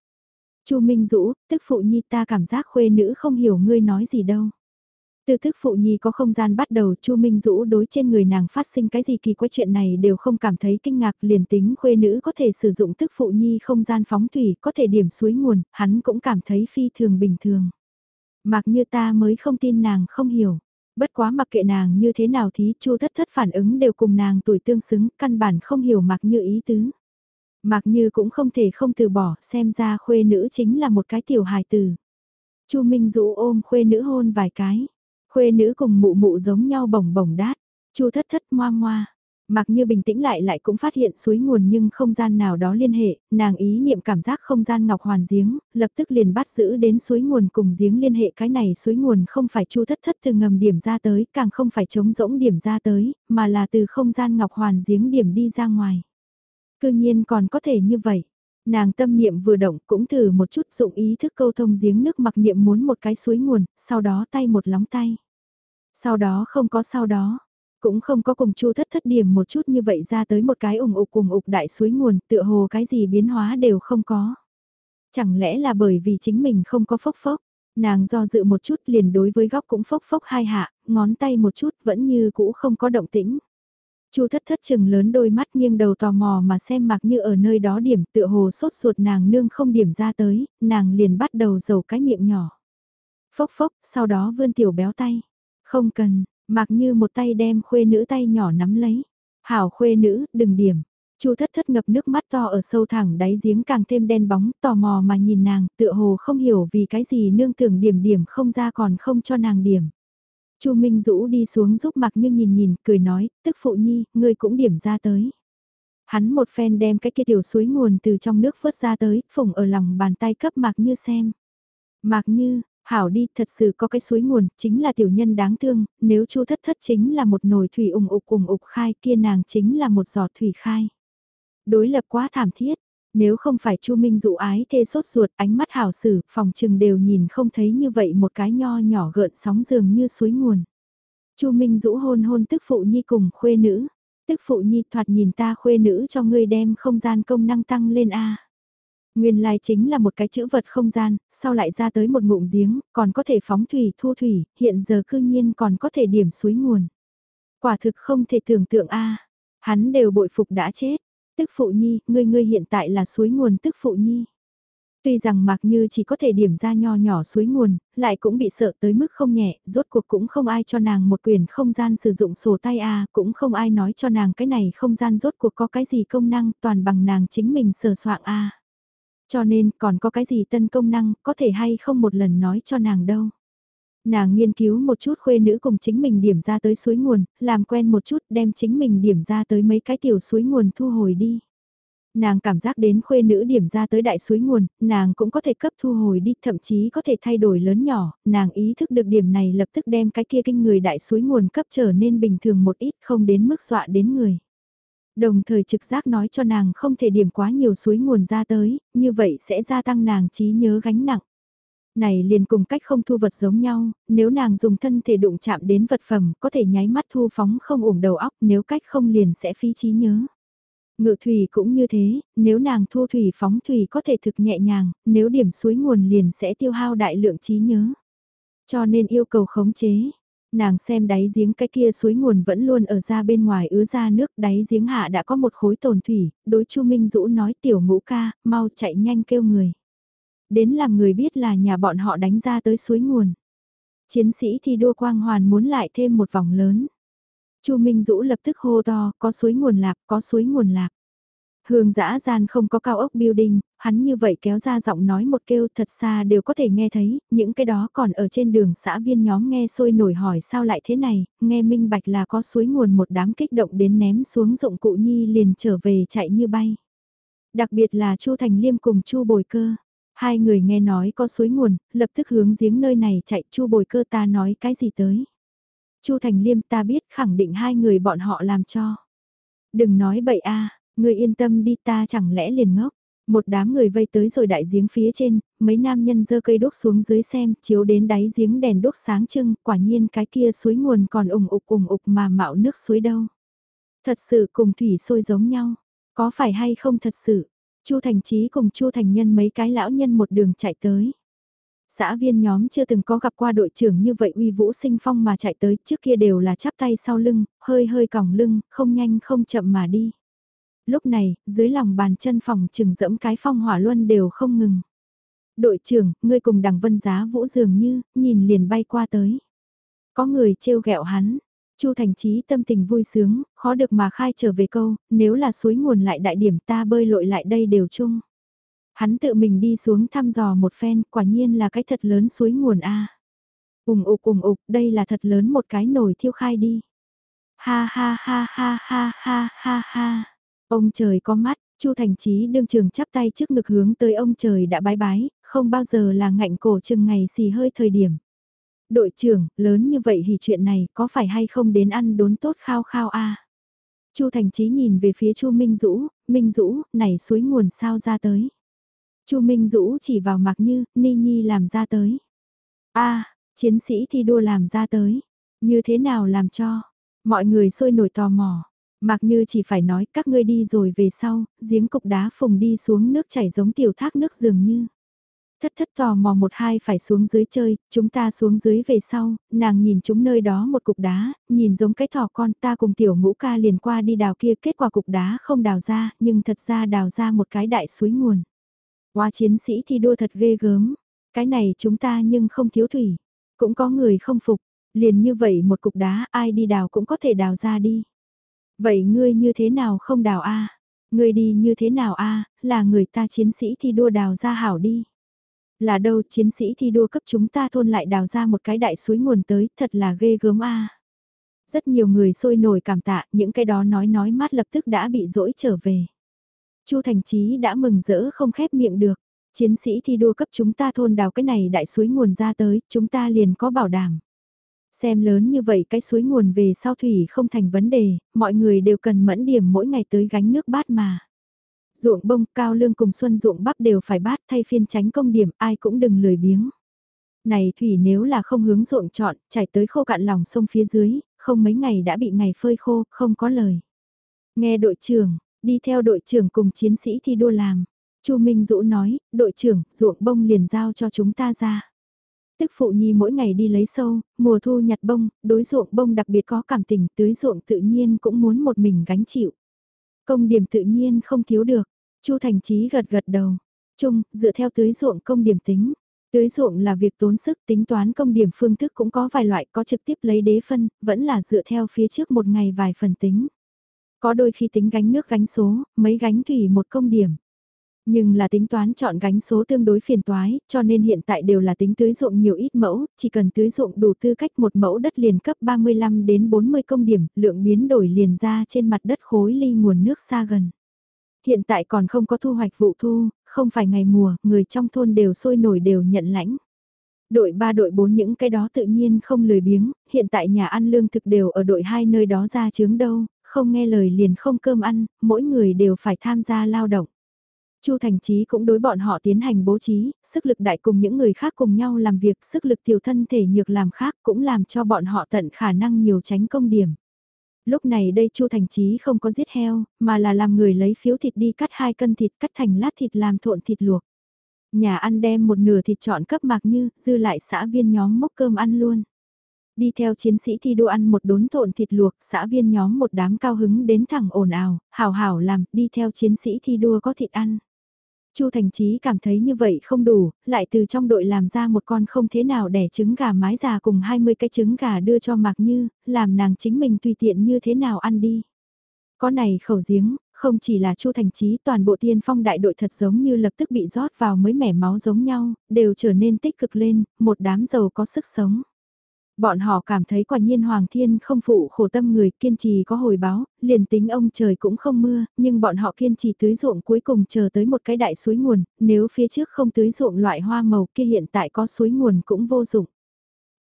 Chu Minh Dũ, tức phụ nhi ta cảm giác khuê nữ không hiểu ngươi nói gì đâu. Từ thức phụ nhi có không gian bắt đầu Chu Minh Dũ đối trên người nàng phát sinh cái gì kỳ quái chuyện này đều không cảm thấy kinh ngạc liền tính khuê nữ có thể sử dụng tức phụ nhi không gian phóng thủy có thể điểm suối nguồn, hắn cũng cảm thấy phi thường bình thường. Mặc như ta mới không tin nàng không hiểu. Bất quá mặc kệ nàng như thế nào thì chu thất thất phản ứng đều cùng nàng tuổi tương xứng, căn bản không hiểu mặc như ý tứ. Mặc như cũng không thể không từ bỏ, xem ra khuê nữ chính là một cái tiểu hài tử. chu Minh Dũ ôm khuê nữ hôn vài cái. Khuê nữ cùng mụ mụ giống nhau bồng bồng đát. chu thất thất moa moa. Mặc như bình tĩnh lại lại cũng phát hiện suối nguồn nhưng không gian nào đó liên hệ, nàng ý niệm cảm giác không gian ngọc hoàn giếng, lập tức liền bắt giữ đến suối nguồn cùng giếng liên hệ cái này suối nguồn không phải chu thất thất từ ngầm điểm ra tới, càng không phải trống rỗng điểm ra tới, mà là từ không gian ngọc hoàn giếng điểm đi ra ngoài. Cư nhiên còn có thể như vậy. Nàng tâm niệm vừa động cũng thử một chút dụng ý thức câu thông giếng nước mặc niệm muốn một cái suối nguồn, sau đó tay một lóng tay. Sau đó không có sau đó cũng không có cùng chu thất thất điểm một chút như vậy ra tới một cái ủng ục cùng ục đại suối nguồn tựa hồ cái gì biến hóa đều không có. Chẳng lẽ là bởi vì chính mình không có phốc phốc, nàng do dự một chút liền đối với góc cũng phốc phốc hai hạ, ngón tay một chút vẫn như cũ không có động tĩnh. Chu thất thất chừng lớn đôi mắt nghiêng đầu tò mò mà xem mặc như ở nơi đó điểm tựa hồ sốt ruột nàng nương không điểm ra tới, nàng liền bắt đầu dầu cái miệng nhỏ. Phốc phốc, sau đó vươn tiểu béo tay. Không cần, mặc như một tay đem khuê nữ tay nhỏ nắm lấy. Hảo khuê nữ, đừng điểm. Chu thất thất ngập nước mắt to ở sâu thẳng đáy giếng càng thêm đen bóng, tò mò mà nhìn nàng, tựa hồ không hiểu vì cái gì nương tưởng điểm điểm không ra còn không cho nàng điểm. Chu Minh Dũ đi xuống giúp mặc như nhìn nhìn, cười nói, tức phụ nhi, ngươi cũng điểm ra tới. Hắn một phen đem cái kia tiểu suối nguồn từ trong nước vớt ra tới, phủng ở lòng bàn tay cấp mặc như xem. Mặc như, hảo đi, thật sự có cái suối nguồn, chính là tiểu nhân đáng thương, nếu chu thất thất chính là một nồi thủy ủng ục ủng ục khai kia nàng chính là một giọt thủy khai. Đối lập quá thảm thiết, nếu không phải Chu Minh dụ ái thê sốt ruột, ánh mắt hảo sử, phòng trừng đều nhìn không thấy như vậy một cái nho nhỏ gợn sóng dường như suối nguồn. Chu Minh Dũ hôn hôn tức phụ nhi cùng khuê nữ. Tức phụ nhi thoạt nhìn ta khuê nữ cho ngươi đem không gian công năng tăng lên a. Nguyên lai chính là một cái chữ vật không gian, sau lại ra tới một ngụm giếng, còn có thể phóng thủy thu thủy, hiện giờ cư nhiên còn có thể điểm suối nguồn. Quả thực không thể tưởng tượng a. Hắn đều bội phục đã chết. Tức phụ nhi, ngươi ngươi hiện tại là suối nguồn tức phụ nhi. Tuy rằng Mạc Như chỉ có thể điểm ra nho nhỏ suối nguồn, lại cũng bị sợ tới mức không nhẹ, rốt cuộc cũng không ai cho nàng một quyền không gian sử dụng sổ tay A, cũng không ai nói cho nàng cái này không gian rốt cuộc có cái gì công năng, toàn bằng nàng chính mình sờ soạn A. Cho nên còn có cái gì tân công năng, có thể hay không một lần nói cho nàng đâu. Nàng nghiên cứu một chút khuê nữ cùng chính mình điểm ra tới suối nguồn, làm quen một chút đem chính mình điểm ra tới mấy cái tiểu suối nguồn thu hồi đi. Nàng cảm giác đến khuê nữ điểm ra tới đại suối nguồn, nàng cũng có thể cấp thu hồi đi, thậm chí có thể thay đổi lớn nhỏ, nàng ý thức được điểm này lập tức đem cái kia kinh người đại suối nguồn cấp trở nên bình thường một ít không đến mức dọa đến người. Đồng thời trực giác nói cho nàng không thể điểm quá nhiều suối nguồn ra tới, như vậy sẽ gia tăng nàng trí nhớ gánh nặng này liền cùng cách không thu vật giống nhau, nếu nàng dùng thân thể đụng chạm đến vật phẩm có thể nháy mắt thu phóng không ủng đầu óc nếu cách không liền sẽ phí trí nhớ. Ngự thủy cũng như thế, nếu nàng thu thủy phóng thủy có thể thực nhẹ nhàng, nếu điểm suối nguồn liền sẽ tiêu hao đại lượng trí nhớ. Cho nên yêu cầu khống chế, nàng xem đáy giếng cái kia suối nguồn vẫn luôn ở ra bên ngoài ứa ra nước đáy giếng hạ đã có một khối tồn thủy, đối chu Minh Dũ nói tiểu ngũ ca, mau chạy nhanh kêu người đến làm người biết là nhà bọn họ đánh ra tới suối nguồn. Chiến sĩ thi đua quang hoàn muốn lại thêm một vòng lớn. Chu Minh Dũ lập tức hô to, có suối nguồn lạc, có suối nguồn lạc. Hương dã gian không có cao ốc building, hắn như vậy kéo ra giọng nói một kêu thật xa đều có thể nghe thấy, những cái đó còn ở trên đường xã viên nhóm nghe sôi nổi hỏi sao lại thế này, nghe minh bạch là có suối nguồn một đám kích động đến ném xuống dụng cụ nhi liền trở về chạy như bay. Đặc biệt là Chu Thành Liêm cùng Chu Bồi Cơ. Hai người nghe nói có suối nguồn, lập tức hướng giếng nơi này chạy chu bồi cơ ta nói cái gì tới. chu Thành Liêm ta biết khẳng định hai người bọn họ làm cho. Đừng nói bậy a người yên tâm đi ta chẳng lẽ liền ngốc. Một đám người vây tới rồi đại giếng phía trên, mấy nam nhân dơ cây đốt xuống dưới xem, chiếu đến đáy giếng đèn đốt sáng trưng, quả nhiên cái kia suối nguồn còn ủng ục ủng ục mà mạo nước suối đâu. Thật sự cùng thủy sôi giống nhau, có phải hay không thật sự, Chu Thành Chí cùng Chu Thành Nhân mấy cái lão nhân một đường chạy tới. Xã viên nhóm chưa từng có gặp qua đội trưởng như vậy uy vũ sinh phong mà chạy tới, trước kia đều là chắp tay sau lưng, hơi hơi còng lưng, không nhanh không chậm mà đi. Lúc này, dưới lòng bàn chân phòng trừng dẫm cái phong hỏa luân đều không ngừng. Đội trưởng, ngươi cùng đằng vân giá vũ dường như, nhìn liền bay qua tới. Có người trêu ghẹo hắn, Chu Thành Chí tâm tình vui sướng, khó được mà khai trở về câu, nếu là suối nguồn lại đại điểm ta bơi lội lại đây đều chung. Hắn tự mình đi xuống thăm dò một phen, quả nhiên là cái thật lớn suối nguồn A. Ùng ục ùng ục, đây là thật lớn một cái nồi thiêu khai đi. Ha ha ha ha ha ha ha ha. Ông trời có mắt, Chu Thành Chí đương trường chắp tay trước ngực hướng tới ông trời đã bái bái, không bao giờ là ngạnh cổ chừng ngày xì hơi thời điểm đội trưởng, lớn như vậy thì chuyện này có phải hay không đến ăn đốn tốt khao khao a Chu Thành Chí nhìn về phía Chu Minh Dũ, Minh Dũ, này suối nguồn sao ra tới. Chu Minh Dũ chỉ vào mặc như, Ni Nhi làm ra tới. a chiến sĩ thi đua làm ra tới. Như thế nào làm cho? Mọi người sôi nổi tò mò. Mặc như chỉ phải nói các ngươi đi rồi về sau, giếng cục đá phùng đi xuống nước chảy giống tiểu thác nước dường như. Thất thất tò mò một hai phải xuống dưới chơi, chúng ta xuống dưới về sau, nàng nhìn chúng nơi đó một cục đá, nhìn giống cái thỏ con ta cùng tiểu ngũ ca liền qua đi đào kia kết quả cục đá không đào ra, nhưng thật ra đào ra một cái đại suối nguồn. Hoa chiến sĩ thi đua thật ghê gớm, cái này chúng ta nhưng không thiếu thủy, cũng có người không phục, liền như vậy một cục đá ai đi đào cũng có thể đào ra đi. Vậy ngươi như thế nào không đào a? Ngươi đi như thế nào a? Là người ta chiến sĩ thi đua đào ra hảo đi. Là đâu chiến sĩ thi đua cấp chúng ta thôn lại đào ra một cái đại suối nguồn tới, thật là ghê gớm a. Rất nhiều người sôi nổi cảm tạ, những cái đó nói nói mát lập tức đã bị dỗi trở về. Chu Thành Chí đã mừng rỡ không khép miệng được. Chiến sĩ thi đua cấp chúng ta thôn đào cái này đại suối nguồn ra tới, chúng ta liền có bảo đảm. Xem lớn như vậy cái suối nguồn về sau thủy không thành vấn đề, mọi người đều cần mẫn điểm mỗi ngày tới gánh nước bát mà. Ruộng bông cao lương cùng xuân ruộng bắp đều phải bát thay phiên tránh công điểm ai cũng đừng lười biếng. Này thủy nếu là không hướng ruộng chọn, chảy tới khô cạn lòng sông phía dưới, không mấy ngày đã bị ngày phơi khô, không có lời. Nghe đội trưởng, đi theo đội trưởng cùng chiến sĩ thi đua làm. Chu Minh Dũ nói, đội trưởng, ruộng bông liền giao cho chúng ta ra. Tức phụ nhi mỗi ngày đi lấy sâu, mùa thu nhặt bông, đối ruộng bông đặc biệt có cảm tình, tưới ruộng tự nhiên cũng muốn một mình gánh chịu. Công điểm tự nhiên không thiếu được. Chu Thành Chí gật gật đầu. Chung, dựa theo tưới ruộng công điểm tính. Tưới ruộng là việc tốn sức tính toán công điểm phương thức cũng có vài loại có trực tiếp lấy đế phân, vẫn là dựa theo phía trước một ngày vài phần tính. Có đôi khi tính gánh nước gánh số, mấy gánh thủy một công điểm. Nhưng là tính toán chọn gánh số tương đối phiền toái, cho nên hiện tại đều là tính tưới ruộng nhiều ít mẫu, chỉ cần tưới ruộng đủ tư cách một mẫu đất liền cấp 35 đến 40 công điểm, lượng biến đổi liền ra trên mặt đất khối ly nguồn nước xa gần. Hiện tại còn không có thu hoạch vụ thu, không phải ngày mùa, người trong thôn đều sôi nổi đều nhận lãnh. Đội 3 đội 4 những cái đó tự nhiên không lười biếng, hiện tại nhà ăn lương thực đều ở đội 2 nơi đó ra chướng đâu, không nghe lời liền không cơm ăn, mỗi người đều phải tham gia lao động. Chu Thành Chí cũng đối bọn họ tiến hành bố trí, sức lực đại cùng những người khác cùng nhau làm việc, sức lực tiểu thân thể nhược làm khác cũng làm cho bọn họ tận khả năng nhiều tránh công điểm. Lúc này đây Chu Thành Chí không có giết heo, mà là làm người lấy phiếu thịt đi cắt hai cân thịt cắt thành lát thịt làm thộn thịt luộc. Nhà ăn đem một nửa thịt chọn cấp mạc như, dư lại xã viên nhóm mốc cơm ăn luôn. Đi theo chiến sĩ thi đua ăn một đốn thộn thịt luộc, xã viên nhóm một đám cao hứng đến thẳng ồn ào, hào hảo làm, đi theo chiến sĩ thi đua có thịt ăn. Chu Thành Chí cảm thấy như vậy không đủ, lại từ trong đội làm ra một con không thế nào đẻ trứng gà mái già cùng 20 cái trứng gà đưa cho Mạc Như, làm nàng chính mình tùy tiện như thế nào ăn đi. Có này khẩu giếng, không chỉ là Chu Thành Chí toàn bộ tiên phong đại đội thật giống như lập tức bị rót vào mới mẻ máu giống nhau, đều trở nên tích cực lên, một đám giàu có sức sống. Bọn họ cảm thấy quả nhiên Hoàng Thiên không phụ khổ tâm người kiên trì có hồi báo, liền tính ông trời cũng không mưa, nhưng bọn họ kiên trì tưới ruộng cuối cùng chờ tới một cái đại suối nguồn, nếu phía trước không tưới ruộng loại hoa màu kia hiện tại có suối nguồn cũng vô dụng.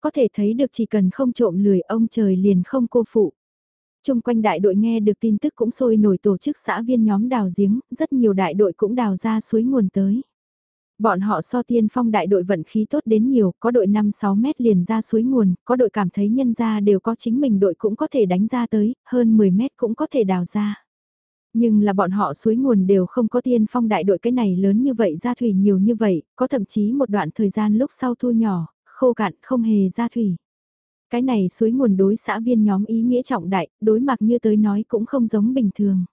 Có thể thấy được chỉ cần không trộm lười ông trời liền không cô phụ. Trung quanh đại đội nghe được tin tức cũng sôi nổi tổ chức xã viên nhóm đào giếng, rất nhiều đại đội cũng đào ra suối nguồn tới. Bọn họ so tiên phong đại đội vận khí tốt đến nhiều, có đội 5-6 mét liền ra suối nguồn, có đội cảm thấy nhân ra đều có chính mình đội cũng có thể đánh ra tới, hơn 10 mét cũng có thể đào ra. Nhưng là bọn họ suối nguồn đều không có tiên phong đại đội cái này lớn như vậy ra thủy nhiều như vậy, có thậm chí một đoạn thời gian lúc sau thu nhỏ, khô cạn không hề ra thủy. Cái này suối nguồn đối xã viên nhóm ý nghĩa trọng đại, đối mặt như tới nói cũng không giống bình thường.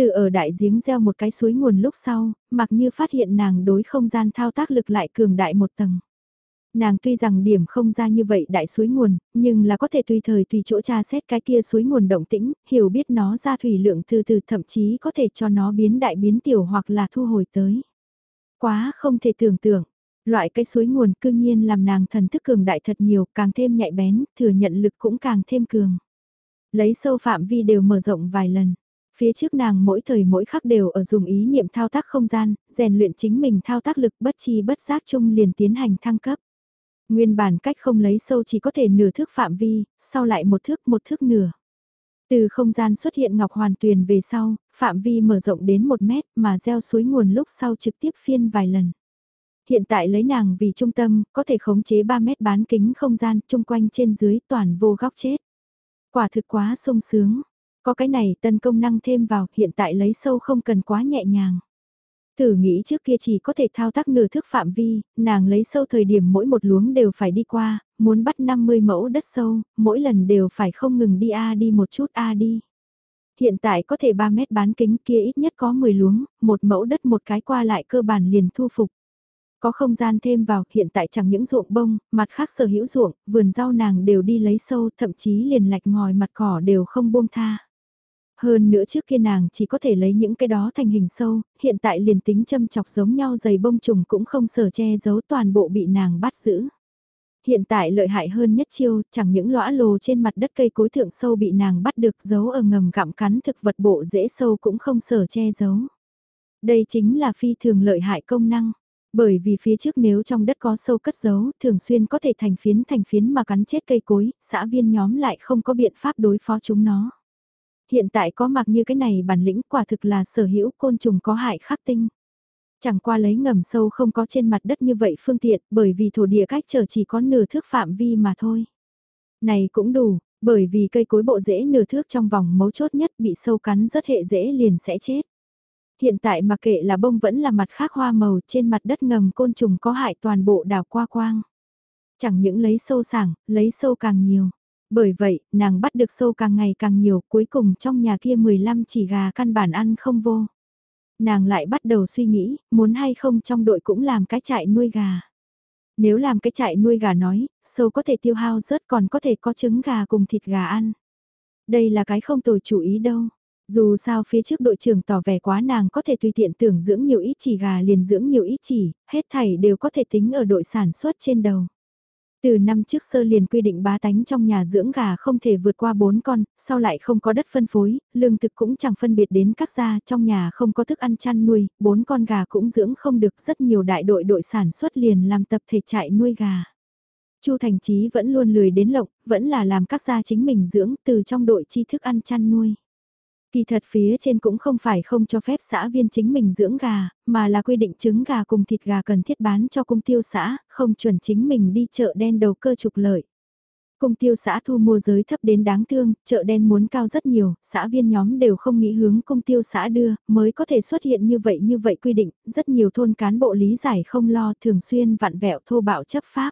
Từ ở đại giếng gieo một cái suối nguồn lúc sau, mặc như phát hiện nàng đối không gian thao tác lực lại cường đại một tầng. Nàng tuy rằng điểm không ra như vậy đại suối nguồn, nhưng là có thể tùy thời tùy chỗ tra xét cái kia suối nguồn động tĩnh, hiểu biết nó ra thủy lượng từ từ thậm chí có thể cho nó biến đại biến tiểu hoặc là thu hồi tới. Quá không thể tưởng tượng, loại cái suối nguồn cư nhiên làm nàng thần thức cường đại thật nhiều, càng thêm nhạy bén, thừa nhận lực cũng càng thêm cường. Lấy sâu phạm vi đều mở rộng vài lần. Phía trước nàng mỗi thời mỗi khắc đều ở dùng ý niệm thao tác không gian, rèn luyện chính mình thao tác lực bất chi bất giác chung liền tiến hành thăng cấp. Nguyên bản cách không lấy sâu chỉ có thể nửa thước phạm vi, sau lại một thước một thước nửa. Từ không gian xuất hiện ngọc hoàn tuyền về sau, phạm vi mở rộng đến một mét mà gieo suối nguồn lúc sau trực tiếp phiên vài lần. Hiện tại lấy nàng vì trung tâm, có thể khống chế 3 mét bán kính không gian chung quanh trên dưới toàn vô góc chết. Quả thực quá sung sướng. Có cái này tân công năng thêm vào hiện tại lấy sâu không cần quá nhẹ nhàng. Thử nghĩ trước kia chỉ có thể thao tác nửa thước phạm vi, nàng lấy sâu thời điểm mỗi một luống đều phải đi qua, muốn bắt 50 mẫu đất sâu, mỗi lần đều phải không ngừng đi A đi một chút A đi. Hiện tại có thể 3 mét bán kính kia ít nhất có 10 luống, một mẫu đất một cái qua lại cơ bản liền thu phục. Có không gian thêm vào, hiện tại chẳng những ruộng bông, mặt khác sở hữu ruộng, vườn rau nàng đều đi lấy sâu, thậm chí liền lạch ngòi mặt cỏ đều không buông tha. Hơn nữa trước kia nàng chỉ có thể lấy những cái đó thành hình sâu, hiện tại liền tính châm chọc giống nhau dày bông trùng cũng không sở che giấu toàn bộ bị nàng bắt giữ. Hiện tại lợi hại hơn nhất chiêu, chẳng những lõa lồ trên mặt đất cây cối thượng sâu bị nàng bắt được giấu ở ngầm gặm cắn thực vật bộ dễ sâu cũng không sở che giấu. Đây chính là phi thường lợi hại công năng. Bởi vì phía trước nếu trong đất có sâu cất giấu, thường xuyên có thể thành phiến thành phiến mà cắn chết cây cối, xã viên nhóm lại không có biện pháp đối phó chúng nó. Hiện tại có mặc như cái này bản lĩnh quả thực là sở hữu côn trùng có hại khắc tinh. Chẳng qua lấy ngầm sâu không có trên mặt đất như vậy phương tiện bởi vì thổ địa cách trở chỉ có nửa thước phạm vi mà thôi. Này cũng đủ, bởi vì cây cối bộ rễ nửa thước trong vòng mấu chốt nhất bị sâu cắn rất hệ dễ liền sẽ chết. Hiện tại mà kệ là bông vẫn là mặt khác hoa màu trên mặt đất ngầm côn trùng có hại toàn bộ đào qua quang. Chẳng những lấy sâu sảng, lấy sâu càng nhiều. Bởi vậy, nàng bắt được sâu càng ngày càng nhiều, cuối cùng trong nhà kia 15 chỉ gà căn bản ăn không vô. Nàng lại bắt đầu suy nghĩ, muốn hay không trong đội cũng làm cái trại nuôi gà. Nếu làm cái trại nuôi gà nói, sâu có thể tiêu hao rớt còn có thể có trứng gà cùng thịt gà ăn. Đây là cái không tồi chủ ý đâu. Dù sao phía trước đội trưởng tỏ vẻ quá nàng có thể tùy tiện tưởng dưỡng nhiều ít chỉ gà liền dưỡng nhiều ít chỉ, hết thảy đều có thể tính ở đội sản xuất trên đầu. Từ năm trước sơ liền quy định bá tánh trong nhà dưỡng gà không thể vượt qua 4 con, sau lại không có đất phân phối, lương thực cũng chẳng phân biệt đến các gia trong nhà không có thức ăn chăn nuôi, 4 con gà cũng dưỡng không được rất nhiều đại đội đội sản xuất liền làm tập thể chạy nuôi gà. Chu Thành Chí vẫn luôn lười đến lộng, vẫn là làm các gia chính mình dưỡng từ trong đội chi thức ăn chăn nuôi. Kỳ thật phía trên cũng không phải không cho phép xã viên chính mình dưỡng gà, mà là quy định trứng gà cùng thịt gà cần thiết bán cho cung tiêu xã, không chuẩn chính mình đi chợ đen đầu cơ trục lợi. Cung tiêu xã thu mua giới thấp đến đáng thương, chợ đen muốn cao rất nhiều, xã viên nhóm đều không nghĩ hướng cung tiêu xã đưa, mới có thể xuất hiện như vậy như vậy quy định, rất nhiều thôn cán bộ lý giải không lo thường xuyên vặn vẹo thô bạo chấp pháp.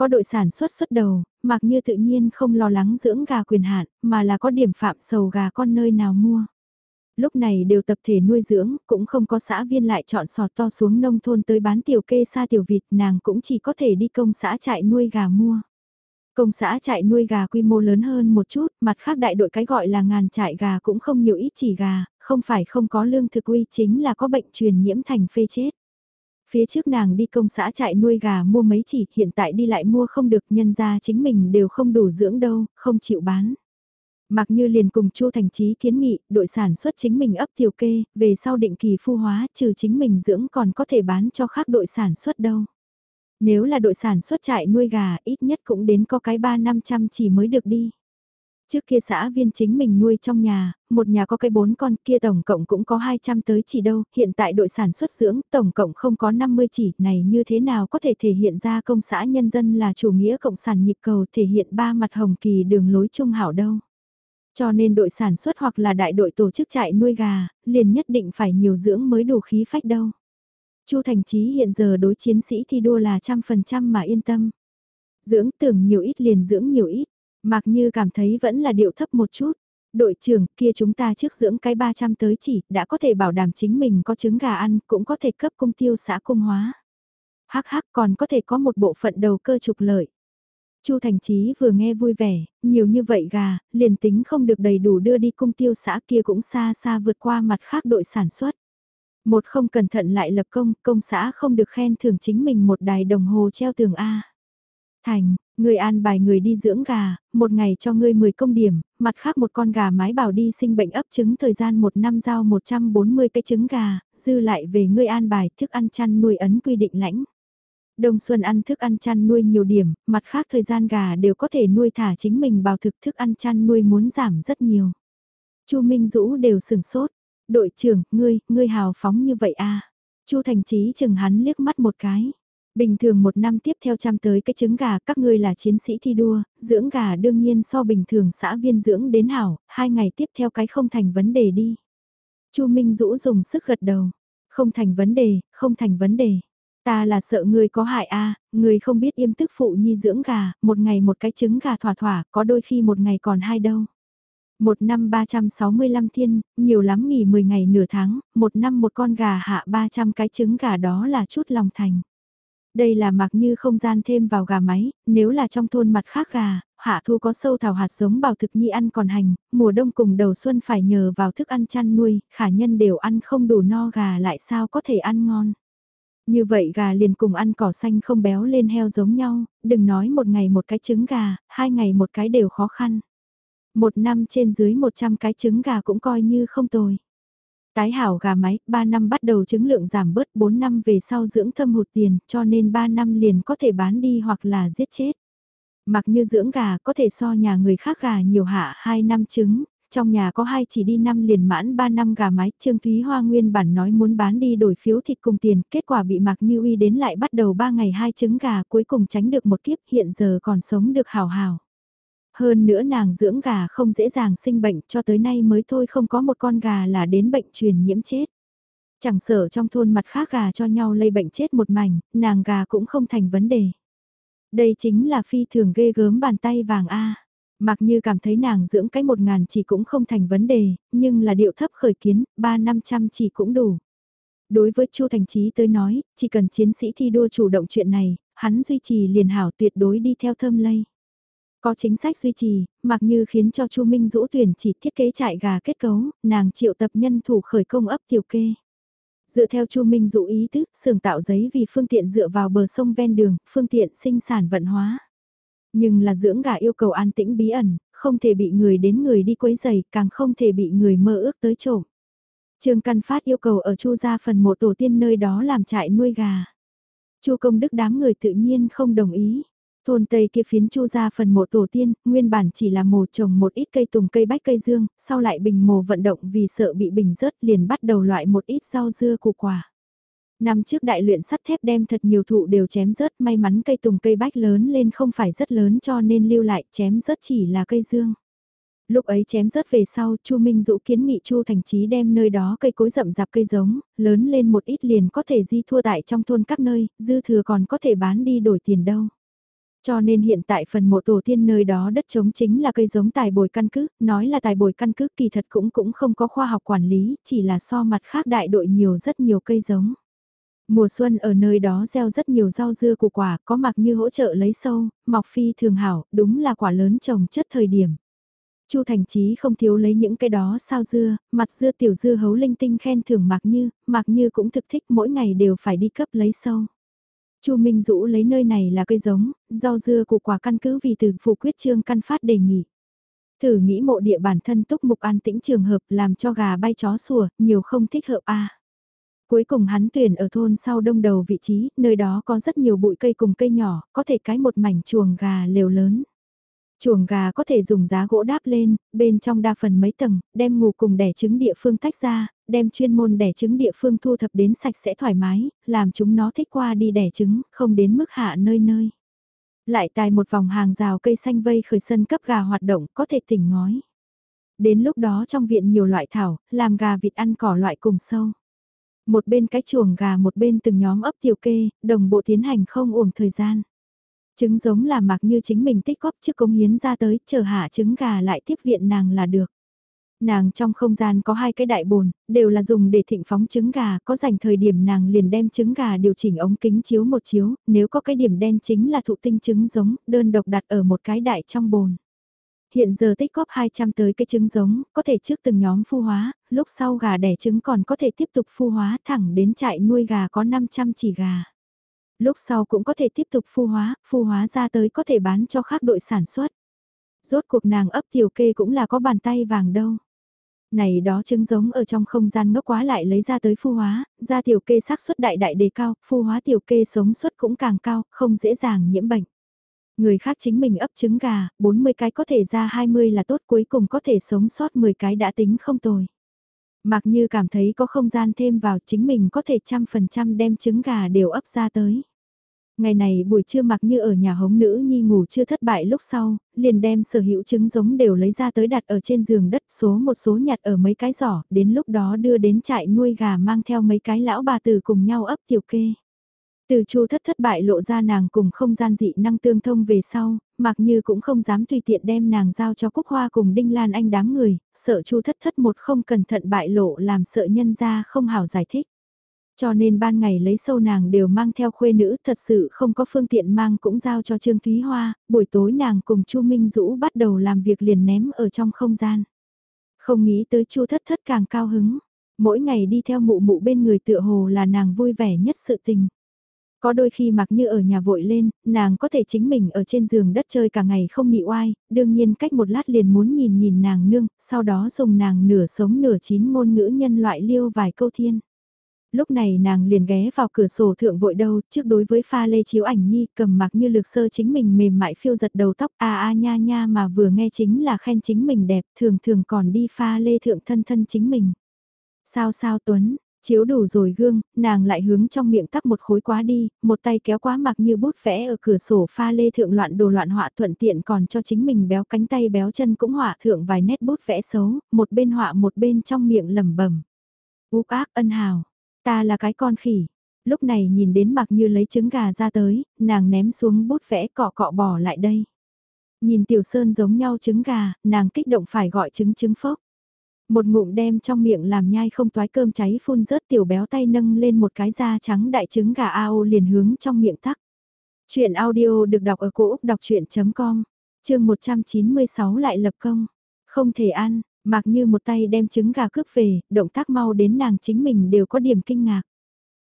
Có đội sản xuất xuất đầu, mặc như tự nhiên không lo lắng dưỡng gà quyền hạn, mà là có điểm phạm sầu gà con nơi nào mua. Lúc này đều tập thể nuôi dưỡng, cũng không có xã viên lại chọn sọt to xuống nông thôn tới bán tiểu kê xa tiểu vịt, nàng cũng chỉ có thể đi công xã trại nuôi gà mua. Công xã trại nuôi gà quy mô lớn hơn một chút, mặt khác đại đội cái gọi là ngàn trại gà cũng không nhiều ít chỉ gà, không phải không có lương thực uy chính là có bệnh truyền nhiễm thành phê chết. Phía trước nàng đi công xã trại nuôi gà mua mấy chỉ, hiện tại đi lại mua không được nhân ra chính mình đều không đủ dưỡng đâu, không chịu bán. Mặc như liền cùng Chu Thành trí kiến nghị, đội sản xuất chính mình ấp tiểu kê, về sau định kỳ phu hóa, trừ chính mình dưỡng còn có thể bán cho khác đội sản xuất đâu. Nếu là đội sản xuất trại nuôi gà, ít nhất cũng đến có cái 3-500 chỉ mới được đi. Trước kia xã viên chính mình nuôi trong nhà, một nhà có cái bốn con kia tổng cộng cũng có 200 tới chỉ đâu, hiện tại đội sản xuất dưỡng tổng cộng không có 50 chỉ, này như thế nào có thể thể hiện ra công xã nhân dân là chủ nghĩa cộng sản nhịp cầu thể hiện ba mặt hồng kỳ đường lối trung hảo đâu. Cho nên đội sản xuất hoặc là đại đội tổ chức trại nuôi gà, liền nhất định phải nhiều dưỡng mới đủ khí phách đâu. Chu Thành Chí hiện giờ đối chiến sĩ thi đua là trăm phần trăm mà yên tâm. Dưỡng tưởng nhiều ít liền dưỡng nhiều ít, Mặc như cảm thấy vẫn là điệu thấp một chút. Đội trưởng kia chúng ta trước dưỡng cái 300 tới chỉ, đã có thể bảo đảm chính mình có trứng gà ăn, cũng có thể cấp cung tiêu xã cung hóa. Hắc hắc còn có thể có một bộ phận đầu cơ trục lợi. Chu Thành Chí vừa nghe vui vẻ, nhiều như vậy gà, liền tính không được đầy đủ đưa đi cung tiêu xã kia cũng xa xa vượt qua mặt khác đội sản xuất. Một không cẩn thận lại lập công, công xã không được khen thưởng chính mình một đài đồng hồ treo tường A. Thành, Người an bài người đi dưỡng gà, một ngày cho ngươi 10 công điểm, mặt khác một con gà mái bảo đi sinh bệnh ấp trứng thời gian một năm giao 140 cái trứng gà, dư lại về ngươi an bài thức ăn chăn nuôi ấn quy định lãnh. Đông xuân ăn thức ăn chăn nuôi nhiều điểm, mặt khác thời gian gà đều có thể nuôi thả chính mình vào thực thức ăn chăn nuôi muốn giảm rất nhiều. Chu Minh Dũ đều sừng sốt, đội trưởng, ngươi, ngươi hào phóng như vậy à. Chu Thành Chí chừng hắn liếc mắt một cái. Bình thường một năm tiếp theo chăm tới cái trứng gà các ngươi là chiến sĩ thi đua, dưỡng gà đương nhiên so bình thường xã viên dưỡng đến hảo, hai ngày tiếp theo cái không thành vấn đề đi. Chu Minh Dũ dùng sức gật đầu, không thành vấn đề, không thành vấn đề. Ta là sợ người có hại a, à, người không biết yêm tức phụ nhi dưỡng gà, một ngày một cái trứng gà thỏa thỏa, có đôi khi một ngày còn hai đâu. Một năm 365 thiên, nhiều lắm nghỉ 10 ngày nửa tháng, một năm một con gà hạ 300 cái trứng gà đó là chút lòng thành. Đây là mặc như không gian thêm vào gà máy, nếu là trong thôn mặt khác gà, hạ thu có sâu thảo hạt giống bảo thực nhi ăn còn hành, mùa đông cùng đầu xuân phải nhờ vào thức ăn chăn nuôi, khả nhân đều ăn không đủ no gà lại sao có thể ăn ngon. Như vậy gà liền cùng ăn cỏ xanh không béo lên heo giống nhau, đừng nói một ngày một cái trứng gà, hai ngày một cái đều khó khăn. Một năm trên dưới 100 cái trứng gà cũng coi như không tồi. Tái hảo gà máy, 3 năm bắt đầu trứng lượng giảm bớt 4 năm về sau dưỡng thâm hụt tiền, cho nên 3 năm liền có thể bán đi hoặc là giết chết. Mặc như dưỡng gà có thể so nhà người khác gà nhiều hạ 2 năm trứng, trong nhà có hai chỉ đi năm liền mãn 3 năm gà mái, Trương Thúy Hoa nguyên bản nói muốn bán đi đổi phiếu thịt cùng tiền, kết quả bị Mạc Như Uy đến lại bắt đầu 3 ngày hai trứng gà cuối cùng tránh được một kiếp hiện giờ còn sống được hào hào. Hơn nữa nàng dưỡng gà không dễ dàng sinh bệnh cho tới nay mới thôi không có một con gà là đến bệnh truyền nhiễm chết. Chẳng sợ trong thôn mặt khác gà cho nhau lây bệnh chết một mảnh, nàng gà cũng không thành vấn đề. Đây chính là phi thường ghê gớm bàn tay vàng A. Mặc như cảm thấy nàng dưỡng cái một ngàn chỉ cũng không thành vấn đề, nhưng là điệu thấp khởi kiến, ba năm trăm chỉ cũng đủ. Đối với Chu Thành Chí tới nói, chỉ cần chiến sĩ thi đua chủ động chuyện này, hắn duy trì liền hảo tuyệt đối đi theo thơm lây. Có chính sách duy trì, mặc như khiến cho Chu Minh Dũ tuyển chỉ thiết kế trại gà kết cấu, nàng triệu tập nhân thủ khởi công ấp tiểu kê. Dựa theo Chu Minh Dũ ý thức, xưởng tạo giấy vì phương tiện dựa vào bờ sông ven đường, phương tiện sinh sản vận hóa. Nhưng là dưỡng gà yêu cầu an tĩnh bí ẩn, không thể bị người đến người đi quấy giày, càng không thể bị người mơ ước tới trộm. Trương Căn Phát yêu cầu ở Chu gia phần một tổ tiên nơi đó làm trại nuôi gà. Chu công đức đám người tự nhiên không đồng ý. Thôn Tây kia phiến chu ra phần mộ tổ tiên, nguyên bản chỉ là mồ trồng một ít cây tùng cây bách cây dương, sau lại bình mồ vận động vì sợ bị bình rớt liền bắt đầu loại một ít rau dưa củ quả. Năm trước đại luyện sắt thép đem thật nhiều thụ đều chém rớt may mắn cây tùng cây bách lớn lên không phải rất lớn cho nên lưu lại chém rớt chỉ là cây dương. Lúc ấy chém rớt về sau, Chu Minh Dũ kiến nghị Chu Thành Chí đem nơi đó cây cối rậm rạp cây giống, lớn lên một ít liền có thể di thua tại trong thôn các nơi, dư thừa còn có thể bán đi đổi tiền đâu. Cho nên hiện tại phần mộ tổ tiên nơi đó đất trống chính là cây giống tài bồi căn cứ, nói là tài bồi căn cứ kỳ thật cũng cũng không có khoa học quản lý, chỉ là so mặt khác đại đội nhiều rất nhiều cây giống. Mùa xuân ở nơi đó gieo rất nhiều rau dưa củ quả, có mặc như hỗ trợ lấy sâu, mọc phi thường hảo, đúng là quả lớn trồng chất thời điểm. Chu Thành Chí không thiếu lấy những cái đó sao dưa, mặt dưa tiểu dưa hấu linh tinh khen thưởng Mạc Như, Mạc Như cũng thực thích mỗi ngày đều phải đi cấp lấy sâu. Chu Minh Dũ lấy nơi này là cây giống, rau dưa củ quả căn cứ vì từ phủ quyết trương căn phát đề nghị. Thử nghĩ mộ địa bản thân túc mục an tĩnh trường hợp làm cho gà bay chó sủa, nhiều không thích hợp a. Cuối cùng hắn tuyển ở thôn sau đông đầu vị trí, nơi đó có rất nhiều bụi cây cùng cây nhỏ, có thể cái một mảnh chuồng gà lều lớn. Chuồng gà có thể dùng giá gỗ đáp lên, bên trong đa phần mấy tầng, đem ngủ cùng đẻ trứng địa phương tách ra, đem chuyên môn đẻ trứng địa phương thu thập đến sạch sẽ thoải mái, làm chúng nó thích qua đi đẻ trứng, không đến mức hạ nơi nơi. Lại tài một vòng hàng rào cây xanh vây khởi sân cấp gà hoạt động có thể tỉnh ngói. Đến lúc đó trong viện nhiều loại thảo, làm gà vịt ăn cỏ loại cùng sâu. Một bên cái chuồng gà một bên từng nhóm ấp tiểu kê, đồng bộ tiến hành không uổng thời gian. Trứng giống là mặc như chính mình tích góp trước công hiến ra tới, chờ hạ trứng gà lại tiếp viện nàng là được. Nàng trong không gian có hai cái đại bồn, đều là dùng để thịnh phóng trứng gà, có dành thời điểm nàng liền đem trứng gà điều chỉnh ống kính chiếu một chiếu, nếu có cái điểm đen chính là thụ tinh trứng giống, đơn độc đặt ở một cái đại trong bồn. Hiện giờ tích góp 200 tới cái trứng giống, có thể trước từng nhóm phu hóa, lúc sau gà đẻ trứng còn có thể tiếp tục phu hóa thẳng đến trại nuôi gà có 500 chỉ gà lúc sau cũng có thể tiếp tục phu hóa, phu hóa ra tới có thể bán cho khác đội sản xuất. Rốt cuộc nàng ấp tiểu kê cũng là có bàn tay vàng đâu. Này đó trứng giống ở trong không gian ngốc quá lại lấy ra tới phu hóa, ra tiểu kê xác suất đại đại đề cao, phu hóa tiểu kê sống suất cũng càng cao, không dễ dàng nhiễm bệnh. Người khác chính mình ấp trứng gà, 40 cái có thể ra 20 là tốt cuối cùng có thể sống sót 10 cái đã tính không tồi. Mặc như cảm thấy có không gian thêm vào chính mình có thể trăm phần trăm đem trứng gà đều ấp ra tới. Ngày này buổi trưa mặc như ở nhà hống nữ nhi ngủ chưa thất bại lúc sau, liền đem sở hữu trứng giống đều lấy ra tới đặt ở trên giường đất số một số nhặt ở mấy cái giỏ, đến lúc đó đưa đến trại nuôi gà mang theo mấy cái lão bà tử cùng nhau ấp tiểu kê. Từ chu thất thất bại lộ ra nàng cùng không gian dị năng tương thông về sau, mặc như cũng không dám tùy tiện đem nàng giao cho Cúc Hoa cùng Đinh Lan Anh đám người, sợ chu thất thất một không cẩn thận bại lộ làm sợ nhân ra không hảo giải thích. Cho nên ban ngày lấy sâu nàng đều mang theo khuê nữ thật sự không có phương tiện mang cũng giao cho Trương Thúy Hoa, buổi tối nàng cùng Chu Minh Dũ bắt đầu làm việc liền ném ở trong không gian. Không nghĩ tới Chu thất thất càng cao hứng, mỗi ngày đi theo mụ mụ bên người tựa hồ là nàng vui vẻ nhất sự tình. Có đôi khi mặc như ở nhà vội lên, nàng có thể chính mình ở trên giường đất chơi cả ngày không nị oai, đương nhiên cách một lát liền muốn nhìn nhìn nàng nương, sau đó dùng nàng nửa sống nửa chín ngôn ngữ nhân loại liêu vài câu thiên. Lúc này nàng liền ghé vào cửa sổ thượng vội đâu, trước đối với pha lê chiếu ảnh nhi cầm mặc như lược sơ chính mình mềm mại phiêu giật đầu tóc a a nha nha mà vừa nghe chính là khen chính mình đẹp, thường thường còn đi pha lê thượng thân thân chính mình. Sao sao Tuấn, Chiếu đủ rồi gương, nàng lại hướng trong miệng tắp một khối quá đi, một tay kéo quá mặc như bút vẽ ở cửa sổ pha lê thượng loạn đồ loạn họa thuận tiện còn cho chính mình béo cánh tay béo chân cũng họa thượng vài nét bút vẽ xấu, một bên họa một bên trong miệng lẩm bẩm. Úc ác ân hào, ta là cái con khỉ. Lúc này nhìn đến mặc như lấy trứng gà ra tới, nàng ném xuống bút vẽ cọ cọ bỏ lại đây. Nhìn tiểu sơn giống nhau trứng gà, nàng kích động phải gọi trứng trứng phốc. Một ngụm đem trong miệng làm nhai không toái cơm cháy phun rớt tiểu béo tay nâng lên một cái da trắng đại trứng gà ao liền hướng trong miệng tắc. Chuyện audio được đọc ở cổ Úc đọc chuyện.com, chương 196 lại lập công. Không thể ăn, mặc như một tay đem trứng gà cướp về, động tác mau đến nàng chính mình đều có điểm kinh ngạc.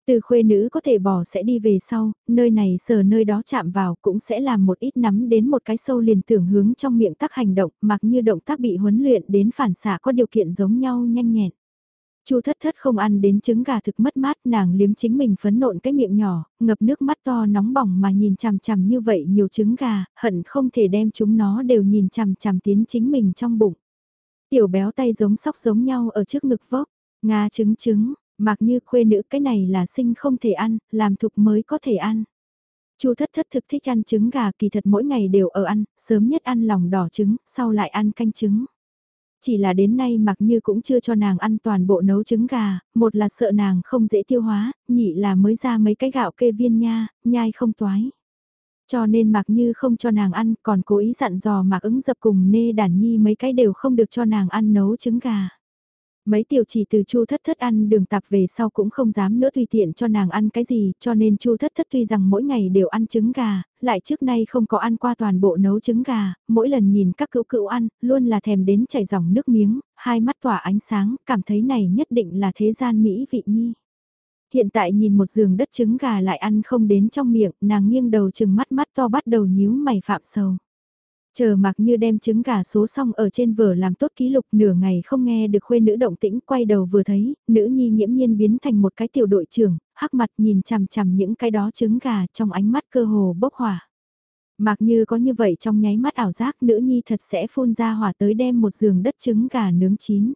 Từ khuê nữ có thể bỏ sẽ đi về sau, nơi này sờ nơi đó chạm vào cũng sẽ làm một ít nắm đến một cái sâu liền tưởng hướng trong miệng tác hành động mặc như động tác bị huấn luyện đến phản xạ có điều kiện giống nhau nhanh nhẹn. Chu thất thất không ăn đến trứng gà thực mất mát nàng liếm chính mình phấn nộn cái miệng nhỏ, ngập nước mắt to nóng bỏng mà nhìn chằm chằm như vậy nhiều trứng gà, hận không thể đem chúng nó đều nhìn chằm chằm tiến chính mình trong bụng. Tiểu béo tay giống sóc giống nhau ở trước ngực vốc, Nga trứng trứng, Mặc như khuê nữ cái này là sinh không thể ăn, làm thục mới có thể ăn. Chu thất thất thực thích ăn trứng gà kỳ thật mỗi ngày đều ở ăn, sớm nhất ăn lòng đỏ trứng, sau lại ăn canh trứng. Chỉ là đến nay mặc như cũng chưa cho nàng ăn toàn bộ nấu trứng gà, một là sợ nàng không dễ tiêu hóa, nhị là mới ra mấy cái gạo kê viên nha, nhai không toái. Cho nên mặc như không cho nàng ăn còn cố ý dặn dò mặc ứng dập cùng nê đàn nhi mấy cái đều không được cho nàng ăn nấu trứng gà. Mấy tiểu chỉ từ chu thất thất ăn đường tạp về sau cũng không dám nữa tùy tiện cho nàng ăn cái gì, cho nên chu thất thất tuy rằng mỗi ngày đều ăn trứng gà, lại trước nay không có ăn qua toàn bộ nấu trứng gà, mỗi lần nhìn các cữu cữu ăn, luôn là thèm đến chảy dòng nước miếng, hai mắt tỏa ánh sáng, cảm thấy này nhất định là thế gian mỹ vị nhi. Hiện tại nhìn một giường đất trứng gà lại ăn không đến trong miệng, nàng nghiêng đầu chừng mắt mắt to bắt đầu nhíu mày phạm sầu. Chờ mặc như đem trứng gà số xong ở trên vở làm tốt ký lục nửa ngày không nghe được khuê nữ động tĩnh quay đầu vừa thấy, nữ nhi nghiễm nhiên biến thành một cái tiểu đội trưởng, hắc mặt nhìn chằm chằm những cái đó trứng gà trong ánh mắt cơ hồ bốc hỏa. Mặc như có như vậy trong nháy mắt ảo giác nữ nhi thật sẽ phun ra hỏa tới đem một giường đất trứng gà nướng chín.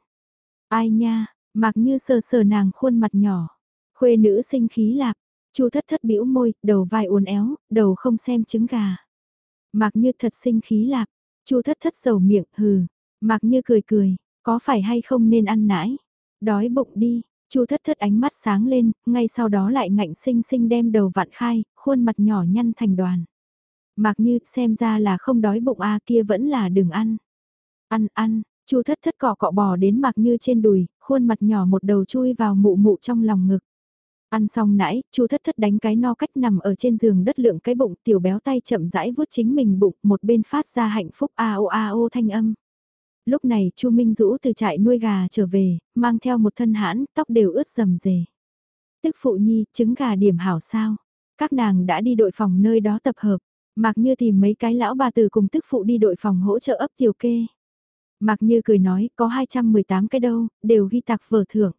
Ai nha, mặc như sờ sờ nàng khuôn mặt nhỏ, khuê nữ sinh khí lạp, chu thất thất bĩu môi, đầu vai uốn éo, đầu không xem trứng gà. Mạc Như thật sinh khí lạc, Chu thất thất dầu miệng, hừ. Mạc Như cười cười, có phải hay không nên ăn nãi? Đói bụng đi, Chu thất thất ánh mắt sáng lên, ngay sau đó lại ngạnh sinh sinh đem đầu vặn khai, khuôn mặt nhỏ nhăn thành đoàn. Mạc Như xem ra là không đói bụng a kia vẫn là đừng ăn. Ăn ăn, Chu thất thất cọ cọ bò đến Mạc Như trên đùi, khuôn mặt nhỏ một đầu chui vào mụ mụ trong lòng ngực. Ăn xong nãy, chu thất thất đánh cái no cách nằm ở trên giường đất lượng cái bụng tiểu béo tay chậm rãi vuốt chính mình bụng một bên phát ra hạnh phúc a o a o thanh âm. Lúc này chu Minh Dũ từ trại nuôi gà trở về, mang theo một thân hãn, tóc đều ướt rầm rề. Tức phụ nhi, trứng gà điểm hảo sao. Các nàng đã đi đội phòng nơi đó tập hợp. Mạc Như tìm mấy cái lão bà từ cùng tức phụ đi đội phòng hỗ trợ ấp tiểu kê. Mạc Như cười nói, có 218 cái đâu, đều ghi tạc vở thưởng.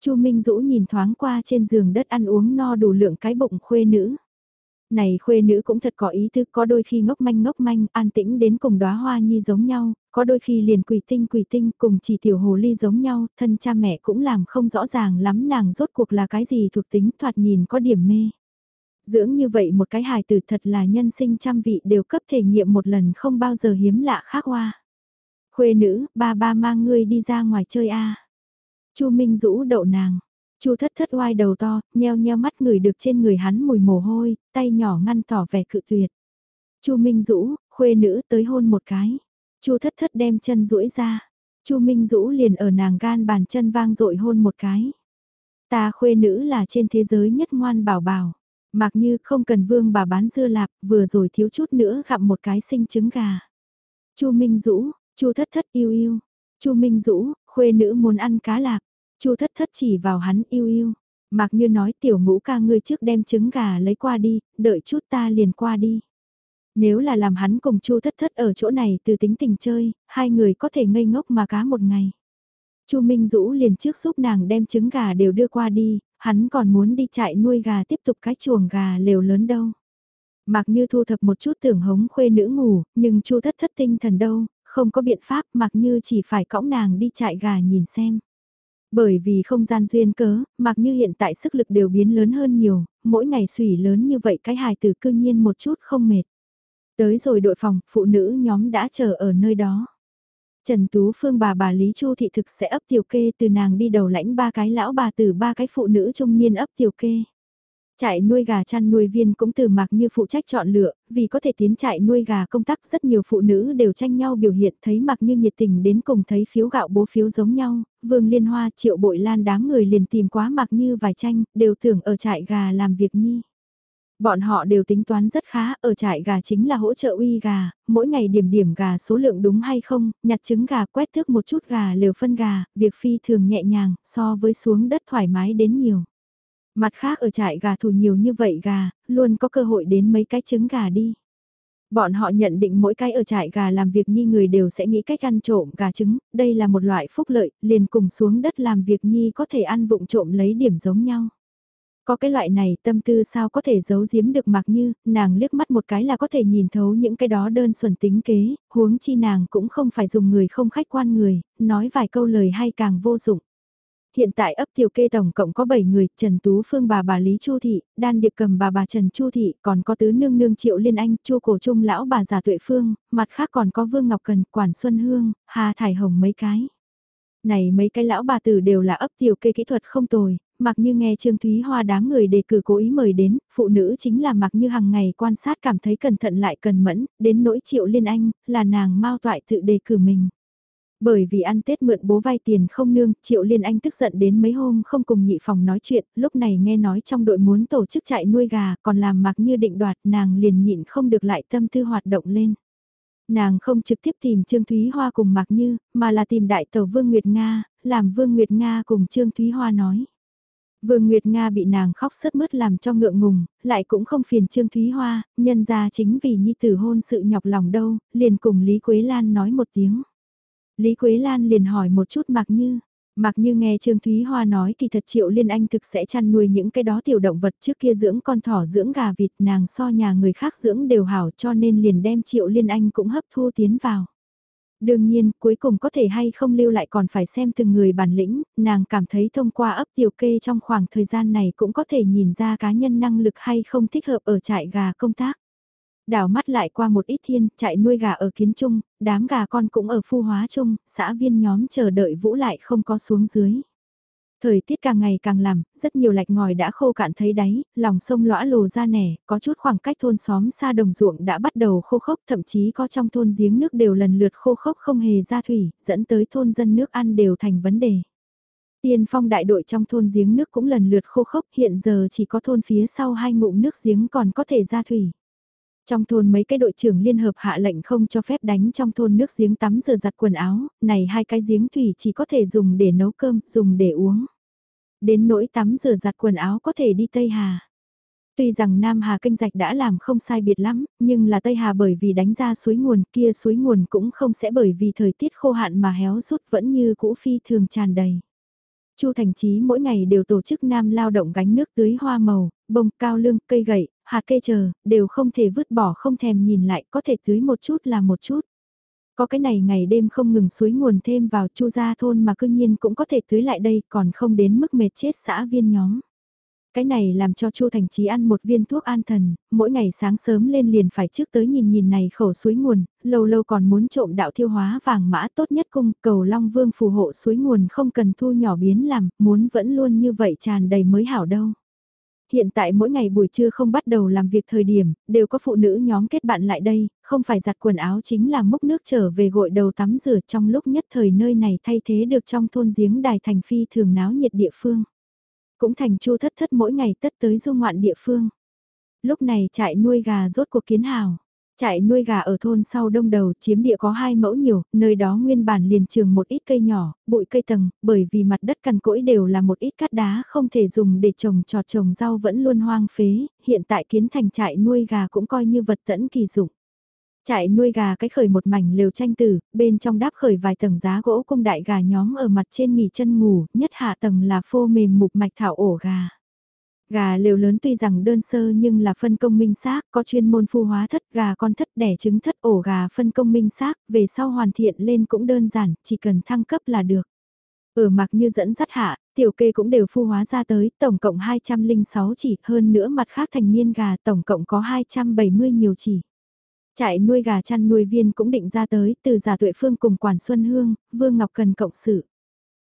Chu Minh Dũ nhìn thoáng qua trên giường đất ăn uống no đủ lượng cái bụng khuê nữ. Này khuê nữ cũng thật có ý tứ, có đôi khi ngốc manh ngốc manh, an tĩnh đến cùng đóa hoa nhi giống nhau, có đôi khi liền quỷ tinh quỷ tinh cùng chỉ tiểu hồ ly giống nhau, thân cha mẹ cũng làm không rõ ràng lắm nàng rốt cuộc là cái gì thuộc tính thoạt nhìn có điểm mê. Dưỡng như vậy một cái hài tử thật là nhân sinh trăm vị đều cấp thể nghiệm một lần không bao giờ hiếm lạ khác hoa. Khuê nữ, ba ba mang ngươi đi ra ngoài chơi a. Chu Minh dũ đậu nàng. Chu thất thất oai đầu to, nheo nheo mắt người được trên người hắn mùi mồ hôi, tay nhỏ ngăn tỏ vẻ cự tuyệt. Chu Minh dũ khuê nữ tới hôn một cái. Chu thất thất đem chân duỗi ra. Chu Minh dũ liền ở nàng gan bàn chân vang dội hôn một cái. Ta khuê nữ là trên thế giới nhất ngoan bảo bảo. Mặc như không cần vương bà bán dưa lạp, vừa rồi thiếu chút nữa gặm một cái sinh trứng gà. Chu Minh Dũ, Chu Thất Thất yêu yêu. Chu Minh Dũ, khuê nữ muốn ăn cá lạp. Chu Thất Thất chỉ vào hắn yêu yêu. Mặc như nói tiểu ngũ ca ngươi trước đem trứng gà lấy qua đi, đợi chút ta liền qua đi. Nếu là làm hắn cùng Chu Thất Thất ở chỗ này từ tính tình chơi, hai người có thể ngây ngốc mà cá một ngày. Chu Minh Dũ liền trước giúp nàng đem trứng gà đều đưa qua đi, hắn còn muốn đi chạy nuôi gà tiếp tục cái chuồng gà lều lớn đâu. Mặc như thu thập một chút tưởng hống khuê nữ ngủ, nhưng chu thất thất tinh thần đâu, không có biện pháp mặc như chỉ phải cõng nàng đi chạy gà nhìn xem. Bởi vì không gian duyên cớ, mặc như hiện tại sức lực đều biến lớn hơn nhiều, mỗi ngày sủy lớn như vậy cái hài tử cư nhiên một chút không mệt. Tới rồi đội phòng, phụ nữ nhóm đã chờ ở nơi đó. Trần Tú Phương bà bà Lý Chu Thị thực sẽ ấp tiểu kê từ nàng đi đầu lãnh ba cái lão bà từ ba cái phụ nữ trung niên ấp tiểu kê. Trại nuôi gà chăn nuôi viên cũng từ mặc như phụ trách chọn lựa, vì có thể tiến trại nuôi gà công tác rất nhiều phụ nữ đều tranh nhau biểu hiện thấy mặc như nhiệt tình đến cùng thấy phiếu gạo bố phiếu giống nhau, vương liên hoa triệu bội lan đám người liền tìm quá mặc như vài tranh, đều tưởng ở trại gà làm việc nhi. Bọn họ đều tính toán rất khá, ở trại gà chính là hỗ trợ uy gà, mỗi ngày điểm điểm gà số lượng đúng hay không, nhặt trứng gà quét thước một chút gà liều phân gà, việc phi thường nhẹ nhàng, so với xuống đất thoải mái đến nhiều. Mặt khác ở trại gà thủ nhiều như vậy gà, luôn có cơ hội đến mấy cái trứng gà đi. Bọn họ nhận định mỗi cái ở trại gà làm việc nhi người đều sẽ nghĩ cách ăn trộm gà trứng, đây là một loại phúc lợi, liền cùng xuống đất làm việc nhi có thể ăn vụng trộm lấy điểm giống nhau. Có cái loại này tâm tư sao có thể giấu giếm được mặc như, nàng liếc mắt một cái là có thể nhìn thấu những cái đó đơn xuẩn tính kế, huống chi nàng cũng không phải dùng người không khách quan người, nói vài câu lời hay càng vô dụng. Hiện tại ấp tiểu kê tổng cộng có 7 người, Trần Tú Phương bà bà Lý Chu Thị, Đan Điệp cầm bà bà Trần Chu Thị, còn có tứ nương nương Triệu Liên Anh, Chu Cổ Trung lão bà già Tuệ Phương, mặt khác còn có Vương Ngọc Cần, Quản Xuân Hương, Hà Thải Hồng mấy cái. Này mấy cái lão bà tử đều là ấp tiểu kê kỹ thuật không tồi, mặc như nghe Trương Thúy Hoa đám người đề cử cố ý mời đến, phụ nữ chính là mặc như hàng ngày quan sát cảm thấy cẩn thận lại cần mẫn, đến nỗi triệu liên anh, là nàng mau toại tự đề cử mình. Bởi vì ăn Tết mượn bố vay tiền không nương, Triệu Liên Anh tức giận đến mấy hôm không cùng nhị phòng nói chuyện, lúc này nghe nói trong đội muốn tổ chức chạy nuôi gà còn làm mặc như định đoạt nàng liền nhịn không được lại tâm tư hoạt động lên. Nàng không trực tiếp tìm Trương Thúy Hoa cùng Mạc Như, mà là tìm đại tàu Vương Nguyệt Nga, làm Vương Nguyệt Nga cùng Trương Thúy Hoa nói. Vương Nguyệt Nga bị nàng khóc sớt mướt làm cho ngượng ngùng, lại cũng không phiền Trương Thúy Hoa, nhân ra chính vì nhi tử hôn sự nhọc lòng đâu, liền cùng Lý Quế Lan nói một tiếng. Lý Quế Lan liền hỏi một chút Mạc Như. Mạc Như nghe Trương Thúy Hoa nói kỳ thật Triệu Liên Anh thực sẽ chăn nuôi những cái đó tiểu động vật trước kia dưỡng con thỏ dưỡng gà vịt nàng so nhà người khác dưỡng đều hảo cho nên liền đem Triệu Liên Anh cũng hấp thu tiến vào. Đương nhiên, cuối cùng có thể hay không lưu lại còn phải xem từng người bản lĩnh, nàng cảm thấy thông qua ấp tiểu kê trong khoảng thời gian này cũng có thể nhìn ra cá nhân năng lực hay không thích hợp ở trại gà công tác. Đảo mắt lại qua một ít thiên, chạy nuôi gà ở kiến trung, đám gà con cũng ở phu hóa trung, xã viên nhóm chờ đợi vũ lại không có xuống dưới. Thời tiết càng ngày càng làm, rất nhiều lạch ngòi đã khô cạn thấy đáy, lòng sông lõa lồ ra nẻ, có chút khoảng cách thôn xóm xa đồng ruộng đã bắt đầu khô khốc, thậm chí có trong thôn giếng nước đều lần lượt khô khốc không hề ra thủy, dẫn tới thôn dân nước ăn đều thành vấn đề. Tiên phong đại đội trong thôn giếng nước cũng lần lượt khô khốc, hiện giờ chỉ có thôn phía sau hai ngụm nước giếng còn có thể ra thủy. Trong thôn mấy cái đội trưởng liên hợp hạ lệnh không cho phép đánh trong thôn nước giếng tắm rửa giặt quần áo, này hai cái giếng thủy chỉ có thể dùng để nấu cơm, dùng để uống. Đến nỗi tắm rửa giặt quần áo có thể đi Tây Hà. Tuy rằng Nam Hà kênh rạch đã làm không sai biệt lắm, nhưng là Tây Hà bởi vì đánh ra suối nguồn kia suối nguồn cũng không sẽ bởi vì thời tiết khô hạn mà héo rút vẫn như cũ phi thường tràn đầy. Chu Thành Chí mỗi ngày đều tổ chức nam lao động gánh nước tưới hoa màu, bông, cao lương, cây gậy, hạt cây chờ, đều không thể vứt bỏ không thèm nhìn lại, có thể tưới một chút là một chút. Có cái này ngày đêm không ngừng suối nguồn thêm vào chu gia thôn mà cương nhiên cũng có thể tưới lại đây còn không đến mức mệt chết xã viên nhóm. Cái này làm cho Chu Thành Chí ăn một viên thuốc an thần, mỗi ngày sáng sớm lên liền phải trước tới nhìn nhìn này khẩu suối nguồn, lâu lâu còn muốn trộm đạo thiêu hóa vàng mã tốt nhất cung, cầu Long Vương phù hộ suối nguồn không cần thu nhỏ biến làm, muốn vẫn luôn như vậy tràn đầy mới hảo đâu hiện tại mỗi ngày buổi trưa không bắt đầu làm việc thời điểm, đều có phụ nữ nhóm kết bạn lại đây, không phải giặt quần áo chính là múc nước trở về gội đầu tắm rửa trong lúc nhất thời nơi này thay thế được trong thôn giếng đài thành phi thường náo nhiệt địa phương. Cũng thành chu thất thất mỗi ngày tất tới du ngoạn địa phương. Lúc này trại nuôi gà rốt cuộc kiến hào. Trại nuôi gà ở thôn sau đông đầu chiếm địa có hai mẫu nhiều, nơi đó nguyên bản liền trường một ít cây nhỏ, bụi cây tầng, bởi vì mặt đất cằn cỗi đều là một ít cát đá không thể dùng để trồng trọt trồng rau vẫn luôn hoang phế, hiện tại kiến thành trại nuôi gà cũng coi như vật tẫn kỳ dụng. Trại nuôi gà cái khởi một mảnh lều tranh tử, bên trong đáp khởi vài tầng giá gỗ cung đại gà nhóm ở mặt trên nghỉ chân ngủ, nhất hạ tầng là phô mềm mục mạch thảo ổ gà. Gà lều lớn tuy rằng đơn sơ nhưng là phân công minh xác, có chuyên môn phu hóa thất gà con thất đẻ trứng thất ổ gà phân công minh xác, về sau hoàn thiện lên cũng đơn giản, chỉ cần thăng cấp là được. Ở mặc như dẫn dắt hạ, tiểu kê cũng đều phu hóa ra tới, tổng cộng 206 chỉ, hơn nữa mặt khác thành niên gà tổng cộng có 270 nhiều chỉ. Trại nuôi gà chăn nuôi viên cũng định ra tới, từ giả tuệ phương cùng Quản Xuân Hương, Vương Ngọc Cần cộng sự.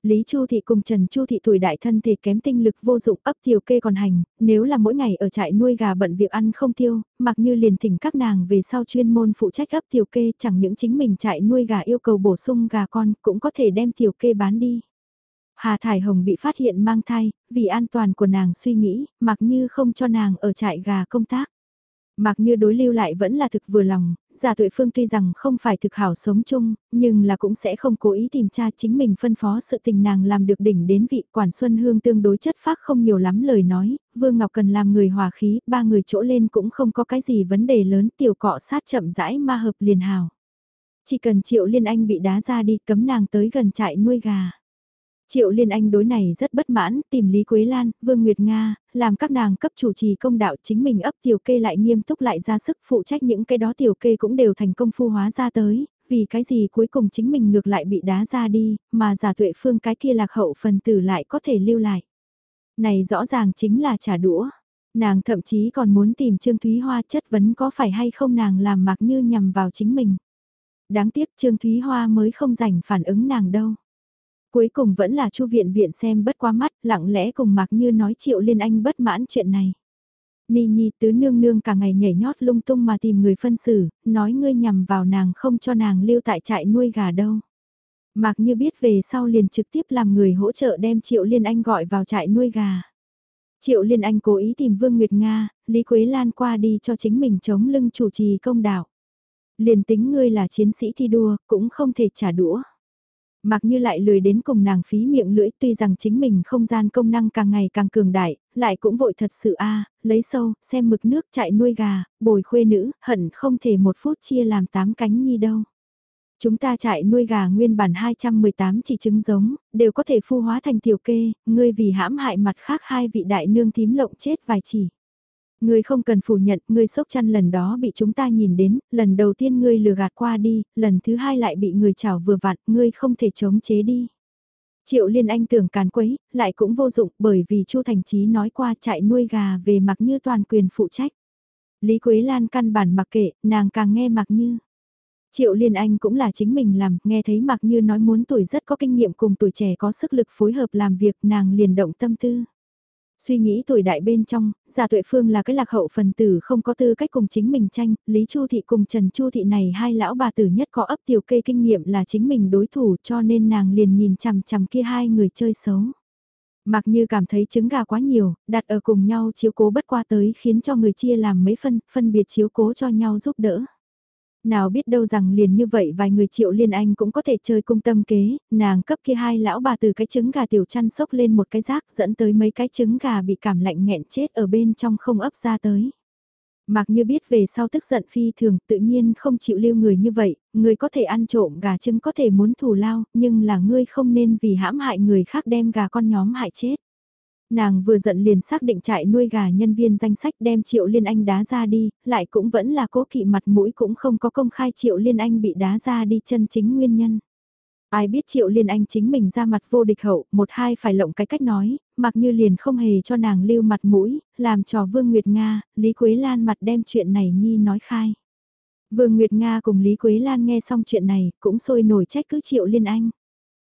Lý Chu Thị cùng Trần Chu Thị tuổi đại thân thể kém tinh lực vô dụng ấp tiểu kê còn hành, nếu là mỗi ngày ở trại nuôi gà bận việc ăn không tiêu, mặc như liền thỉnh các nàng về sau chuyên môn phụ trách ấp tiểu kê chẳng những chính mình trại nuôi gà yêu cầu bổ sung gà con cũng có thể đem tiểu kê bán đi. Hà Thải Hồng bị phát hiện mang thai, vì an toàn của nàng suy nghĩ, mặc như không cho nàng ở trại gà công tác. Mặc như đối lưu lại vẫn là thực vừa lòng, giả tuệ phương tuy rằng không phải thực hảo sống chung, nhưng là cũng sẽ không cố ý tìm tra chính mình phân phó sự tình nàng làm được đỉnh đến vị quản Xuân Hương tương đối chất phác không nhiều lắm lời nói, Vương Ngọc cần làm người hòa khí, ba người chỗ lên cũng không có cái gì vấn đề lớn tiểu cọ sát chậm rãi ma hợp liền hào. Chỉ cần triệu liên anh bị đá ra đi cấm nàng tới gần trại nuôi gà. Triệu Liên Anh đối này rất bất mãn, tìm Lý Quế Lan, Vương Nguyệt Nga, làm các nàng cấp chủ trì công đạo chính mình ấp tiểu kê lại nghiêm túc lại ra sức phụ trách những cái đó tiểu kê cũng đều thành công phu hóa ra tới, vì cái gì cuối cùng chính mình ngược lại bị đá ra đi, mà giả tuệ phương cái kia lạc hậu phần tử lại có thể lưu lại. Này rõ ràng chính là trả đũa. Nàng thậm chí còn muốn tìm Trương Thúy Hoa chất vấn có phải hay không nàng làm mặc như nhằm vào chính mình. Đáng tiếc Trương Thúy Hoa mới không rảnh phản ứng nàng đâu. Cuối cùng vẫn là chu viện viện xem bất qua mắt, lặng lẽ cùng mặc như nói triệu liên anh bất mãn chuyện này. Ni Nhi tứ nương nương cả ngày nhảy nhót lung tung mà tìm người phân xử, nói ngươi nhằm vào nàng không cho nàng lưu tại trại nuôi gà đâu. Mặc như biết về sau liền trực tiếp làm người hỗ trợ đem Triệu Liên Anh gọi vào trại nuôi gà. Triệu Liên Anh cố ý tìm Vương Nguyệt Nga, Lý Quế Lan qua đi cho chính mình chống lưng chủ trì công đạo. Liền tính ngươi là chiến sĩ thi đua, cũng không thể trả đũa. Mặc như lại lười đến cùng nàng phí miệng lưỡi tuy rằng chính mình không gian công năng càng ngày càng cường đại, lại cũng vội thật sự a lấy sâu, xem mực nước chạy nuôi gà, bồi khuê nữ, hận không thể một phút chia làm tám cánh nhi đâu. Chúng ta chạy nuôi gà nguyên bản 218 chỉ trứng giống, đều có thể phu hóa thành tiểu kê, ngươi vì hãm hại mặt khác hai vị đại nương tím lộng chết vài chỉ. Ngươi không cần phủ nhận, ngươi sốc chăn lần đó bị chúng ta nhìn đến, lần đầu tiên ngươi lừa gạt qua đi, lần thứ hai lại bị người chảo vừa vặn, ngươi không thể chống chế đi. Triệu Liên Anh tưởng càn quấy, lại cũng vô dụng bởi vì Chu Thành Chí nói qua chạy nuôi gà về mặc như toàn quyền phụ trách. Lý Quế Lan căn bản mặc kệ, nàng càng nghe mặc như. Triệu Liên Anh cũng là chính mình làm, nghe thấy mặc như nói muốn tuổi rất có kinh nghiệm cùng tuổi trẻ có sức lực phối hợp làm việc nàng liền động tâm tư. Suy nghĩ tuổi đại bên trong, giả tuệ phương là cái lạc hậu phần tử không có tư cách cùng chính mình tranh, Lý Chu Thị cùng Trần Chu Thị này hai lão bà tử nhất có ấp tiểu kê kinh nghiệm là chính mình đối thủ cho nên nàng liền nhìn chằm chằm kia hai người chơi xấu. Mặc như cảm thấy trứng gà quá nhiều, đặt ở cùng nhau chiếu cố bất qua tới khiến cho người chia làm mấy phân, phân biệt chiếu cố cho nhau giúp đỡ. Nào biết đâu rằng liền như vậy vài người triệu liên anh cũng có thể chơi cung tâm kế, nàng cấp kia hai lão bà từ cái trứng gà tiểu chăn sốc lên một cái rác dẫn tới mấy cái trứng gà bị cảm lạnh nghẹn chết ở bên trong không ấp ra tới. Mặc như biết về sau tức giận phi thường tự nhiên không chịu lưu người như vậy, người có thể ăn trộm gà trứng có thể muốn thù lao, nhưng là ngươi không nên vì hãm hại người khác đem gà con nhóm hại chết. Nàng vừa giận liền xác định trại nuôi gà nhân viên danh sách đem Triệu Liên Anh đá ra đi, lại cũng vẫn là cố kỵ mặt mũi cũng không có công khai Triệu Liên Anh bị đá ra đi chân chính nguyên nhân. Ai biết Triệu Liên Anh chính mình ra mặt vô địch hậu, một hai phải lộng cái cách nói, mặc như liền không hề cho nàng lưu mặt mũi, làm trò Vương Nguyệt Nga, Lý Quế Lan mặt đem chuyện này nhi nói khai. Vương Nguyệt Nga cùng Lý Quế Lan nghe xong chuyện này, cũng sôi nổi trách cứ Triệu Liên Anh.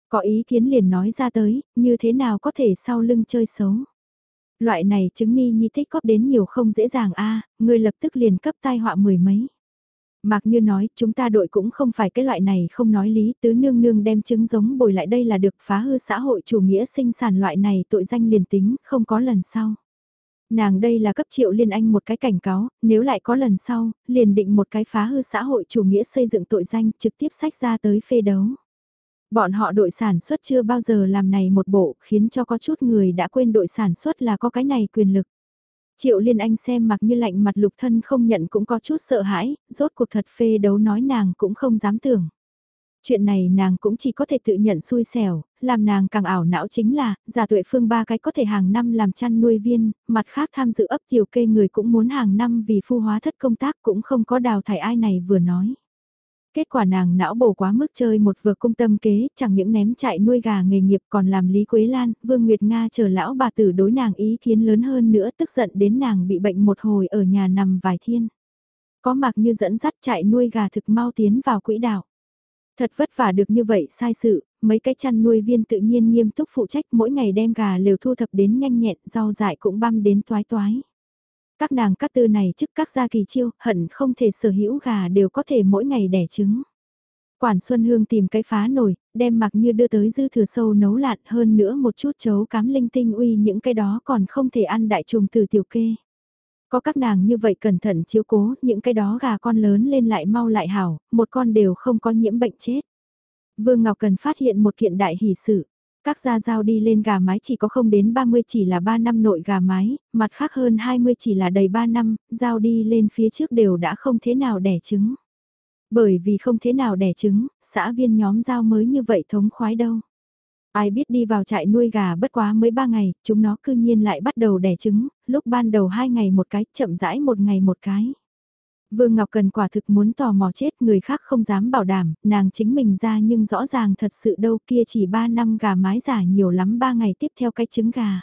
Có ý kiến liền nói ra tới, như thế nào có thể sau lưng chơi xấu. Loại này chứng ni nhi thích góp đến nhiều không dễ dàng a người lập tức liền cấp tai họa mười mấy. Mạc như nói, chúng ta đội cũng không phải cái loại này không nói lý, tứ nương nương đem chứng giống bồi lại đây là được phá hư xã hội chủ nghĩa sinh sản loại này tội danh liền tính, không có lần sau. Nàng đây là cấp triệu liên anh một cái cảnh cáo, nếu lại có lần sau, liền định một cái phá hư xã hội chủ nghĩa xây dựng tội danh trực tiếp sách ra tới phê đấu. Bọn họ đội sản xuất chưa bao giờ làm này một bộ khiến cho có chút người đã quên đội sản xuất là có cái này quyền lực. Triệu Liên Anh xem mặc như lạnh mặt lục thân không nhận cũng có chút sợ hãi, rốt cuộc thật phê đấu nói nàng cũng không dám tưởng. Chuyện này nàng cũng chỉ có thể tự nhận xui xẻo, làm nàng càng ảo não chính là, giả tuệ phương ba cái có thể hàng năm làm chăn nuôi viên, mặt khác tham dự ấp tiểu kê người cũng muốn hàng năm vì phu hóa thất công tác cũng không có đào thải ai này vừa nói. Kết quả nàng não bổ quá mức chơi một vừa cung tâm kế, chẳng những ném chạy nuôi gà nghề nghiệp còn làm Lý Quế Lan, Vương Nguyệt Nga chờ lão bà tử đối nàng ý kiến lớn hơn nữa tức giận đến nàng bị bệnh một hồi ở nhà nằm vài thiên. Có mặc như dẫn dắt chạy nuôi gà thực mau tiến vào quỹ đạo. Thật vất vả được như vậy sai sự, mấy cái chăn nuôi viên tự nhiên nghiêm túc phụ trách mỗi ngày đem gà lều thu thập đến nhanh nhẹn, rau dại cũng băm đến toái toái. Các nàng các tư này chức các gia kỳ chiêu, hận không thể sở hữu gà đều có thể mỗi ngày đẻ trứng. Quản Xuân Hương tìm cái phá nồi, đem mặc như đưa tới dư thừa sâu nấu lạn hơn nữa một chút chấu cám linh tinh uy những cái đó còn không thể ăn đại trùng từ tiểu kê. Có các nàng như vậy cẩn thận chiếu cố, những cái đó gà con lớn lên lại mau lại hảo, một con đều không có nhiễm bệnh chết. Vương Ngọc Cần phát hiện một kiện đại hỷ sự. Các gia giao đi lên gà mái chỉ có không đến 30 chỉ là 3 năm nội gà mái, mặt khác hơn 20 chỉ là đầy 3 năm, giao đi lên phía trước đều đã không thế nào đẻ trứng. Bởi vì không thế nào đẻ trứng, xã viên nhóm giao mới như vậy thống khoái đâu. Ai biết đi vào trại nuôi gà bất quá mới 3 ngày, chúng nó cư nhiên lại bắt đầu đẻ trứng, lúc ban đầu 2 ngày một cái, chậm rãi một ngày một cái. Vương Ngọc Cần quả thực muốn tò mò chết người khác không dám bảo đảm, nàng chính mình ra nhưng rõ ràng thật sự đâu kia chỉ 3 năm gà mái giả nhiều lắm 3 ngày tiếp theo cái trứng gà.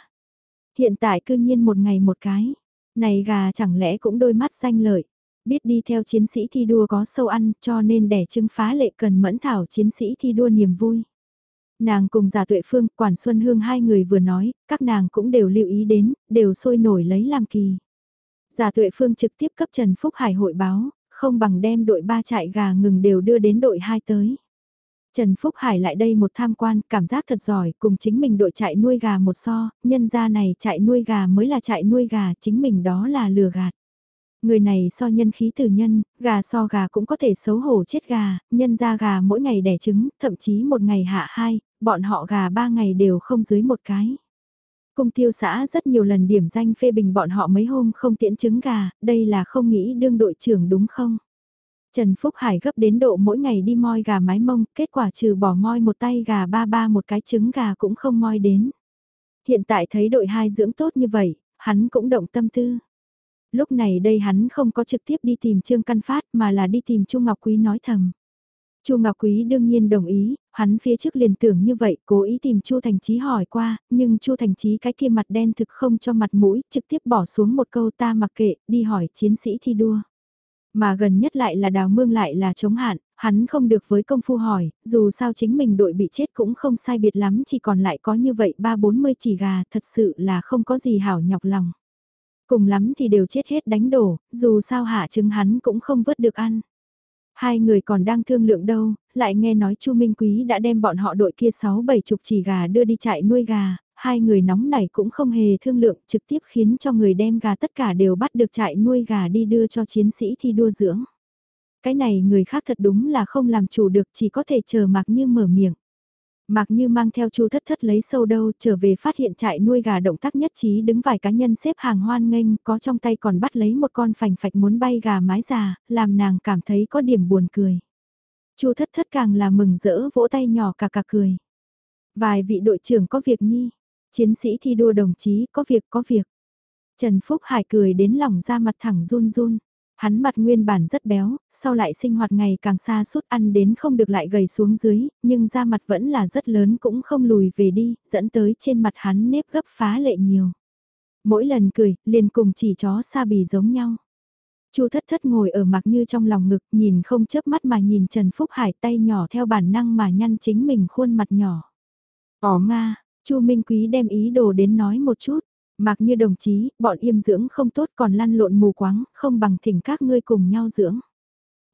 Hiện tại cư nhiên một ngày một cái, này gà chẳng lẽ cũng đôi mắt danh lợi, biết đi theo chiến sĩ thi đua có sâu ăn cho nên đẻ trứng phá lệ cần mẫn thảo chiến sĩ thi đua niềm vui. Nàng cùng giả tuệ phương, quản xuân hương hai người vừa nói, các nàng cũng đều lưu ý đến, đều sôi nổi lấy làm kỳ. Giả tuệ phương trực tiếp cấp Trần Phúc Hải hội báo, không bằng đem đội ba trại gà ngừng đều đưa đến đội hai tới. Trần Phúc Hải lại đây một tham quan, cảm giác thật giỏi, cùng chính mình đội trại nuôi gà một so, nhân ra này trại nuôi gà mới là trại nuôi gà, chính mình đó là lừa gạt. Người này so nhân khí tử nhân, gà so gà cũng có thể xấu hổ chết gà, nhân ra gà mỗi ngày đẻ trứng, thậm chí một ngày hạ hai, bọn họ gà ba ngày đều không dưới một cái. Cung tiêu xã rất nhiều lần điểm danh phê bình bọn họ mấy hôm không tiễn trứng gà, đây là không nghĩ đương đội trưởng đúng không? Trần Phúc Hải gấp đến độ mỗi ngày đi moi gà mái mông, kết quả trừ bỏ moi một tay gà ba ba một cái trứng gà cũng không moi đến. Hiện tại thấy đội hai dưỡng tốt như vậy, hắn cũng động tâm tư. Lúc này đây hắn không có trực tiếp đi tìm Trương Căn Phát mà là đi tìm Trung Ngọc Quý nói thầm. Chu Ngọc Quý đương nhiên đồng ý, hắn phía trước liền tưởng như vậy, cố ý tìm Chu Thành Chí hỏi qua, nhưng Chu Thành Chí cái kia mặt đen thực không cho mặt mũi, trực tiếp bỏ xuống một câu ta mặc kệ, đi hỏi chiến sĩ thi đua. Mà gần nhất lại là đào mương lại là chống hạn, hắn không được với công phu hỏi, dù sao chính mình đội bị chết cũng không sai biệt lắm chỉ còn lại có như vậy ba bốn mươi chỉ gà, thật sự là không có gì hảo nhọc lòng. Cùng lắm thì đều chết hết đánh đổ, dù sao hạ chứng hắn cũng không vớt được ăn. Hai người còn đang thương lượng đâu, lại nghe nói Chu Minh Quý đã đem bọn họ đội kia sáu bảy chục chỉ gà đưa đi chạy nuôi gà, hai người nóng này cũng không hề thương lượng trực tiếp khiến cho người đem gà tất cả đều bắt được chạy nuôi gà đi đưa cho chiến sĩ thi đua dưỡng. Cái này người khác thật đúng là không làm chủ được chỉ có thể chờ mặc như mở miệng. Mạc Như mang theo chu thất thất lấy sâu đâu trở về phát hiện trại nuôi gà động tác nhất trí đứng vài cá nhân xếp hàng hoan nghênh có trong tay còn bắt lấy một con phành phạch muốn bay gà mái già, làm nàng cảm thấy có điểm buồn cười. chu thất thất càng là mừng rỡ vỗ tay nhỏ cả cả cười. Vài vị đội trưởng có việc nhi, chiến sĩ thi đua đồng chí có việc có việc. Trần Phúc Hải cười đến lòng ra mặt thẳng run run. Hắn mặt nguyên bản rất béo, sau lại sinh hoạt ngày càng xa suốt ăn đến không được lại gầy xuống dưới, nhưng da mặt vẫn là rất lớn cũng không lùi về đi, dẫn tới trên mặt hắn nếp gấp phá lệ nhiều. Mỗi lần cười, liền cùng chỉ chó xa bì giống nhau. Chu thất thất ngồi ở mặc như trong lòng ngực, nhìn không chớp mắt mà nhìn Trần Phúc Hải tay nhỏ theo bản năng mà nhăn chính mình khuôn mặt nhỏ. Ồ Nga, Chu Minh Quý đem ý đồ đến nói một chút. Mặc như đồng chí, bọn im dưỡng không tốt còn lăn lộn mù quáng, không bằng thỉnh các ngươi cùng nhau dưỡng.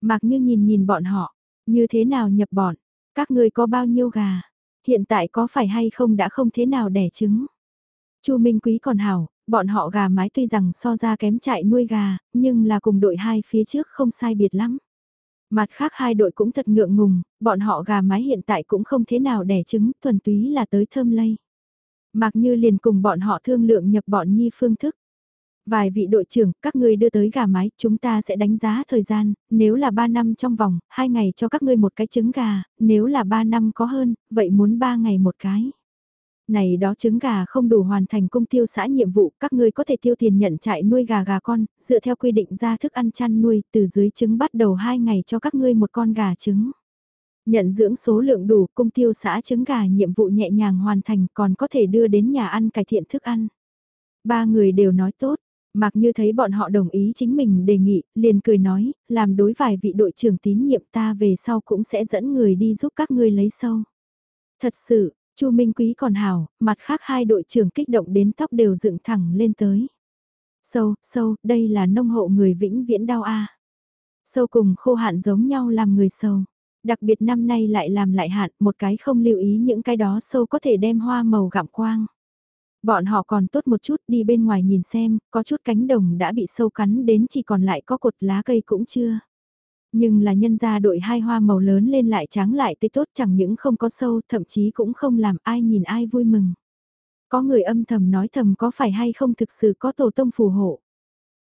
Mặc như nhìn nhìn bọn họ, như thế nào nhập bọn, các ngươi có bao nhiêu gà, hiện tại có phải hay không đã không thế nào đẻ trứng. Chu Minh Quý còn hảo, bọn họ gà mái tuy rằng so ra kém chạy nuôi gà, nhưng là cùng đội hai phía trước không sai biệt lắm. Mặt khác hai đội cũng thật ngượng ngùng, bọn họ gà mái hiện tại cũng không thế nào đẻ trứng, thuần túy là tới thơm lây. Mạc Như liền cùng bọn họ thương lượng nhập bọn Nhi phương thức. Vài vị đội trưởng, các ngươi đưa tới gà mái, chúng ta sẽ đánh giá thời gian, nếu là 3 năm trong vòng, 2 ngày cho các ngươi một cái trứng gà, nếu là 3 năm có hơn, vậy muốn 3 ngày một cái. Này đó trứng gà không đủ hoàn thành công tiêu xã nhiệm vụ, các ngươi có thể tiêu tiền nhận trại nuôi gà gà con, dựa theo quy định ra thức ăn chăn nuôi, từ dưới trứng bắt đầu 2 ngày cho các ngươi một con gà trứng. Nhận dưỡng số lượng đủ, cung tiêu xã trứng gà nhiệm vụ nhẹ nhàng hoàn thành còn có thể đưa đến nhà ăn cải thiện thức ăn. Ba người đều nói tốt, mặc như thấy bọn họ đồng ý chính mình đề nghị, liền cười nói, làm đối vài vị đội trưởng tín nhiệm ta về sau cũng sẽ dẫn người đi giúp các ngươi lấy sâu. Thật sự, Chu Minh Quý còn hào mặt khác hai đội trưởng kích động đến tóc đều dựng thẳng lên tới. Sâu, sâu, đây là nông hộ người vĩnh viễn đau a. Sâu cùng khô hạn giống nhau làm người sâu. Đặc biệt năm nay lại làm lại hạn, một cái không lưu ý những cái đó sâu có thể đem hoa màu gặm quang. Bọn họ còn tốt một chút đi bên ngoài nhìn xem, có chút cánh đồng đã bị sâu cắn đến chỉ còn lại có cột lá cây cũng chưa. Nhưng là nhân gia đội hai hoa màu lớn lên lại trắng lại tươi tốt chẳng những không có sâu, thậm chí cũng không làm ai nhìn ai vui mừng. Có người âm thầm nói thầm có phải hay không thực sự có tổ tông phù hộ.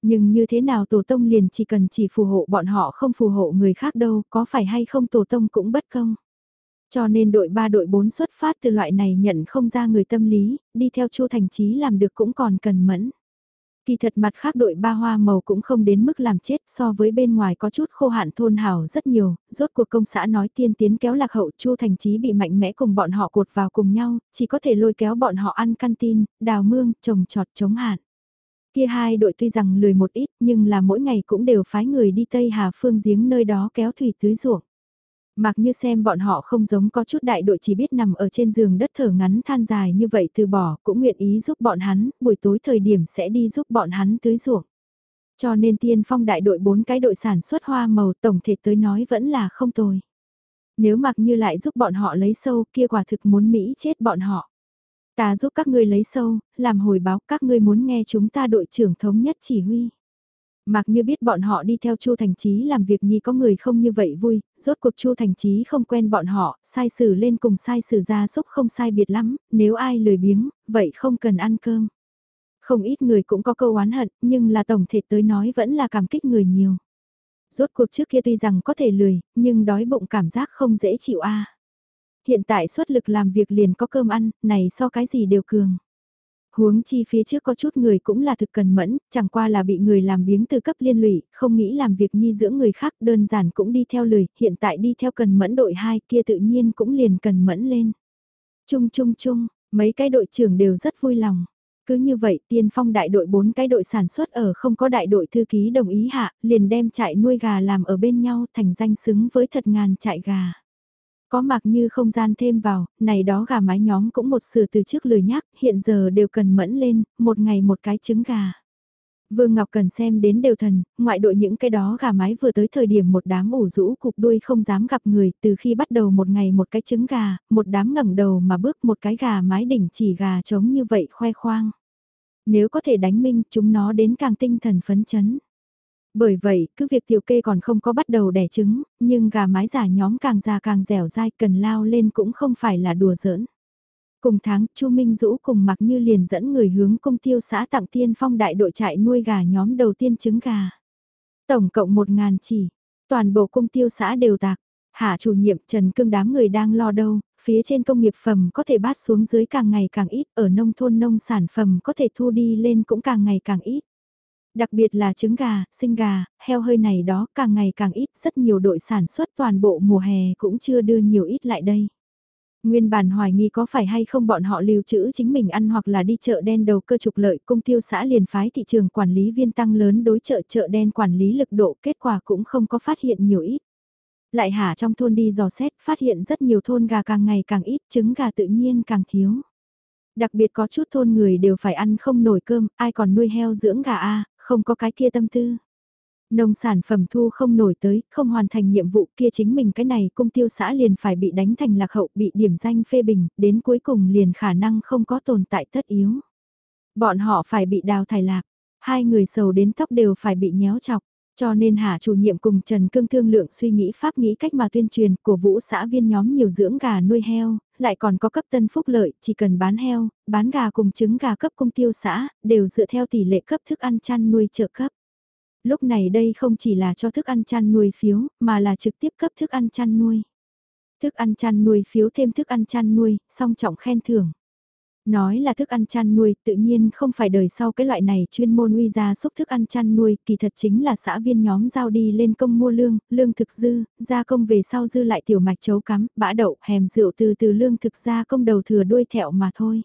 Nhưng như thế nào tổ tông liền chỉ cần chỉ phù hộ bọn họ không phù hộ người khác đâu, có phải hay không tổ tông cũng bất công. Cho nên đội 3 đội 4 xuất phát từ loại này nhận không ra người tâm lý, đi theo Chu Thành Chí làm được cũng còn cần mẫn. Kỳ thật mặt khác đội ba hoa màu cũng không đến mức làm chết so với bên ngoài có chút khô hạn thôn hào rất nhiều, rốt cuộc công xã nói tiên tiến kéo lạc hậu Chu Thành Chí bị mạnh mẽ cùng bọn họ cột vào cùng nhau, chỉ có thể lôi kéo bọn họ ăn canteen, đào mương, trồng trọt chống hạn. Kia hai đội tuy rằng lười một ít nhưng là mỗi ngày cũng đều phái người đi Tây Hà Phương giếng nơi đó kéo thủy tưới ruộng. Mặc như xem bọn họ không giống có chút đại đội chỉ biết nằm ở trên giường đất thở ngắn than dài như vậy từ bỏ cũng nguyện ý giúp bọn hắn, buổi tối thời điểm sẽ đi giúp bọn hắn tưới ruộng. Cho nên tiên phong đại đội bốn cái đội sản xuất hoa màu tổng thể tới nói vẫn là không tồi. Nếu mặc như lại giúp bọn họ lấy sâu kia quả thực muốn Mỹ chết bọn họ. Ta giúp các ngươi lấy sâu, làm hồi báo các ngươi muốn nghe chúng ta đội trưởng thống nhất chỉ huy. Mặc như biết bọn họ đi theo Chu Thành Chí làm việc nhi có người không như vậy vui, rốt cuộc Chu Thành Chí không quen bọn họ, sai xử lên cùng sai xử ra xúc không sai biệt lắm, nếu ai lười biếng, vậy không cần ăn cơm. Không ít người cũng có câu oán hận, nhưng là tổng thể tới nói vẫn là cảm kích người nhiều. Rốt cuộc trước kia tuy rằng có thể lười, nhưng đói bụng cảm giác không dễ chịu a. Hiện tại xuất lực làm việc liền có cơm ăn, này so cái gì đều cường. Huống chi phía trước có chút người cũng là thực cần mẫn, chẳng qua là bị người làm biếng từ cấp liên lụy, không nghĩ làm việc nhi dưỡng người khác đơn giản cũng đi theo lười, hiện tại đi theo cần mẫn đội 2 kia tự nhiên cũng liền cần mẫn lên. Chung chung chung, mấy cái đội trưởng đều rất vui lòng. Cứ như vậy tiên phong đại đội 4 cái đội sản xuất ở không có đại đội thư ký đồng ý hạ, liền đem trại nuôi gà làm ở bên nhau thành danh xứng với thật ngàn trại gà. Có mặc như không gian thêm vào, này đó gà mái nhóm cũng một sửa từ trước lười nhắc, hiện giờ đều cần mẫn lên, một ngày một cái trứng gà. Vương Ngọc cần xem đến đều thần, ngoại đội những cái đó gà mái vừa tới thời điểm một đám ủ rũ cục đuôi không dám gặp người, từ khi bắt đầu một ngày một cái trứng gà, một đám ngẩng đầu mà bước một cái gà mái đỉnh chỉ gà trống như vậy khoe khoang. Nếu có thể đánh minh chúng nó đến càng tinh thần phấn chấn. Bởi vậy, cứ việc tiểu kê còn không có bắt đầu đẻ trứng, nhưng gà mái giả nhóm càng già càng dẻo dai cần lao lên cũng không phải là đùa giỡn. Cùng tháng, Chu Minh Dũ cùng mặc như liền dẫn người hướng công tiêu xã tặng tiên phong đại đội trại nuôi gà nhóm đầu tiên trứng gà. Tổng cộng 1.000 chỉ, toàn bộ công tiêu xã đều tạc. Hạ chủ nhiệm Trần Cương đám người đang lo đâu, phía trên công nghiệp phẩm có thể bát xuống dưới càng ngày càng ít, ở nông thôn nông sản phẩm có thể thu đi lên cũng càng ngày càng ít. Đặc biệt là trứng gà, sinh gà, heo hơi này đó càng ngày càng ít, rất nhiều đội sản xuất toàn bộ mùa hè cũng chưa đưa nhiều ít lại đây. Nguyên bản hoài nghi có phải hay không bọn họ lưu trữ chính mình ăn hoặc là đi chợ đen đầu cơ trục lợi công tiêu xã liền phái thị trường quản lý viên tăng lớn đối chợ chợ đen quản lý lực độ kết quả cũng không có phát hiện nhiều ít. Lại hả trong thôn đi dò xét phát hiện rất nhiều thôn gà càng ngày càng ít trứng gà tự nhiên càng thiếu. Đặc biệt có chút thôn người đều phải ăn không nổi cơm, ai còn nuôi heo dưỡng gà a không có cái kia tâm tư. Nông sản phẩm thu không nổi tới, không hoàn thành nhiệm vụ kia chính mình cái này cung tiêu xã liền phải bị đánh thành lạc hậu bị điểm danh phê bình, đến cuối cùng liền khả năng không có tồn tại tất yếu. Bọn họ phải bị đào thải lạc, hai người sầu đến tóc đều phải bị nhéo chọc. Cho nên hạ chủ nhiệm cùng Trần Cương thương lượng suy nghĩ pháp nghĩ cách mà tuyên truyền của vũ xã viên nhóm nhiều dưỡng gà nuôi heo, lại còn có cấp tân phúc lợi, chỉ cần bán heo, bán gà cùng trứng gà cấp công tiêu xã, đều dựa theo tỷ lệ cấp thức ăn chăn nuôi trợ cấp. Lúc này đây không chỉ là cho thức ăn chăn nuôi phiếu, mà là trực tiếp cấp thức ăn chăn nuôi. Thức ăn chăn nuôi phiếu thêm thức ăn chăn nuôi, song trọng khen thưởng. Nói là thức ăn chăn nuôi, tự nhiên không phải đời sau cái loại này chuyên môn uy ra xúc thức ăn chăn nuôi, kỳ thật chính là xã viên nhóm giao đi lên công mua lương, lương thực dư, gia công về sau dư lại tiểu mạch chấu cắm, bã đậu, hèm rượu từ từ lương thực gia công đầu thừa đuôi thẹo mà thôi.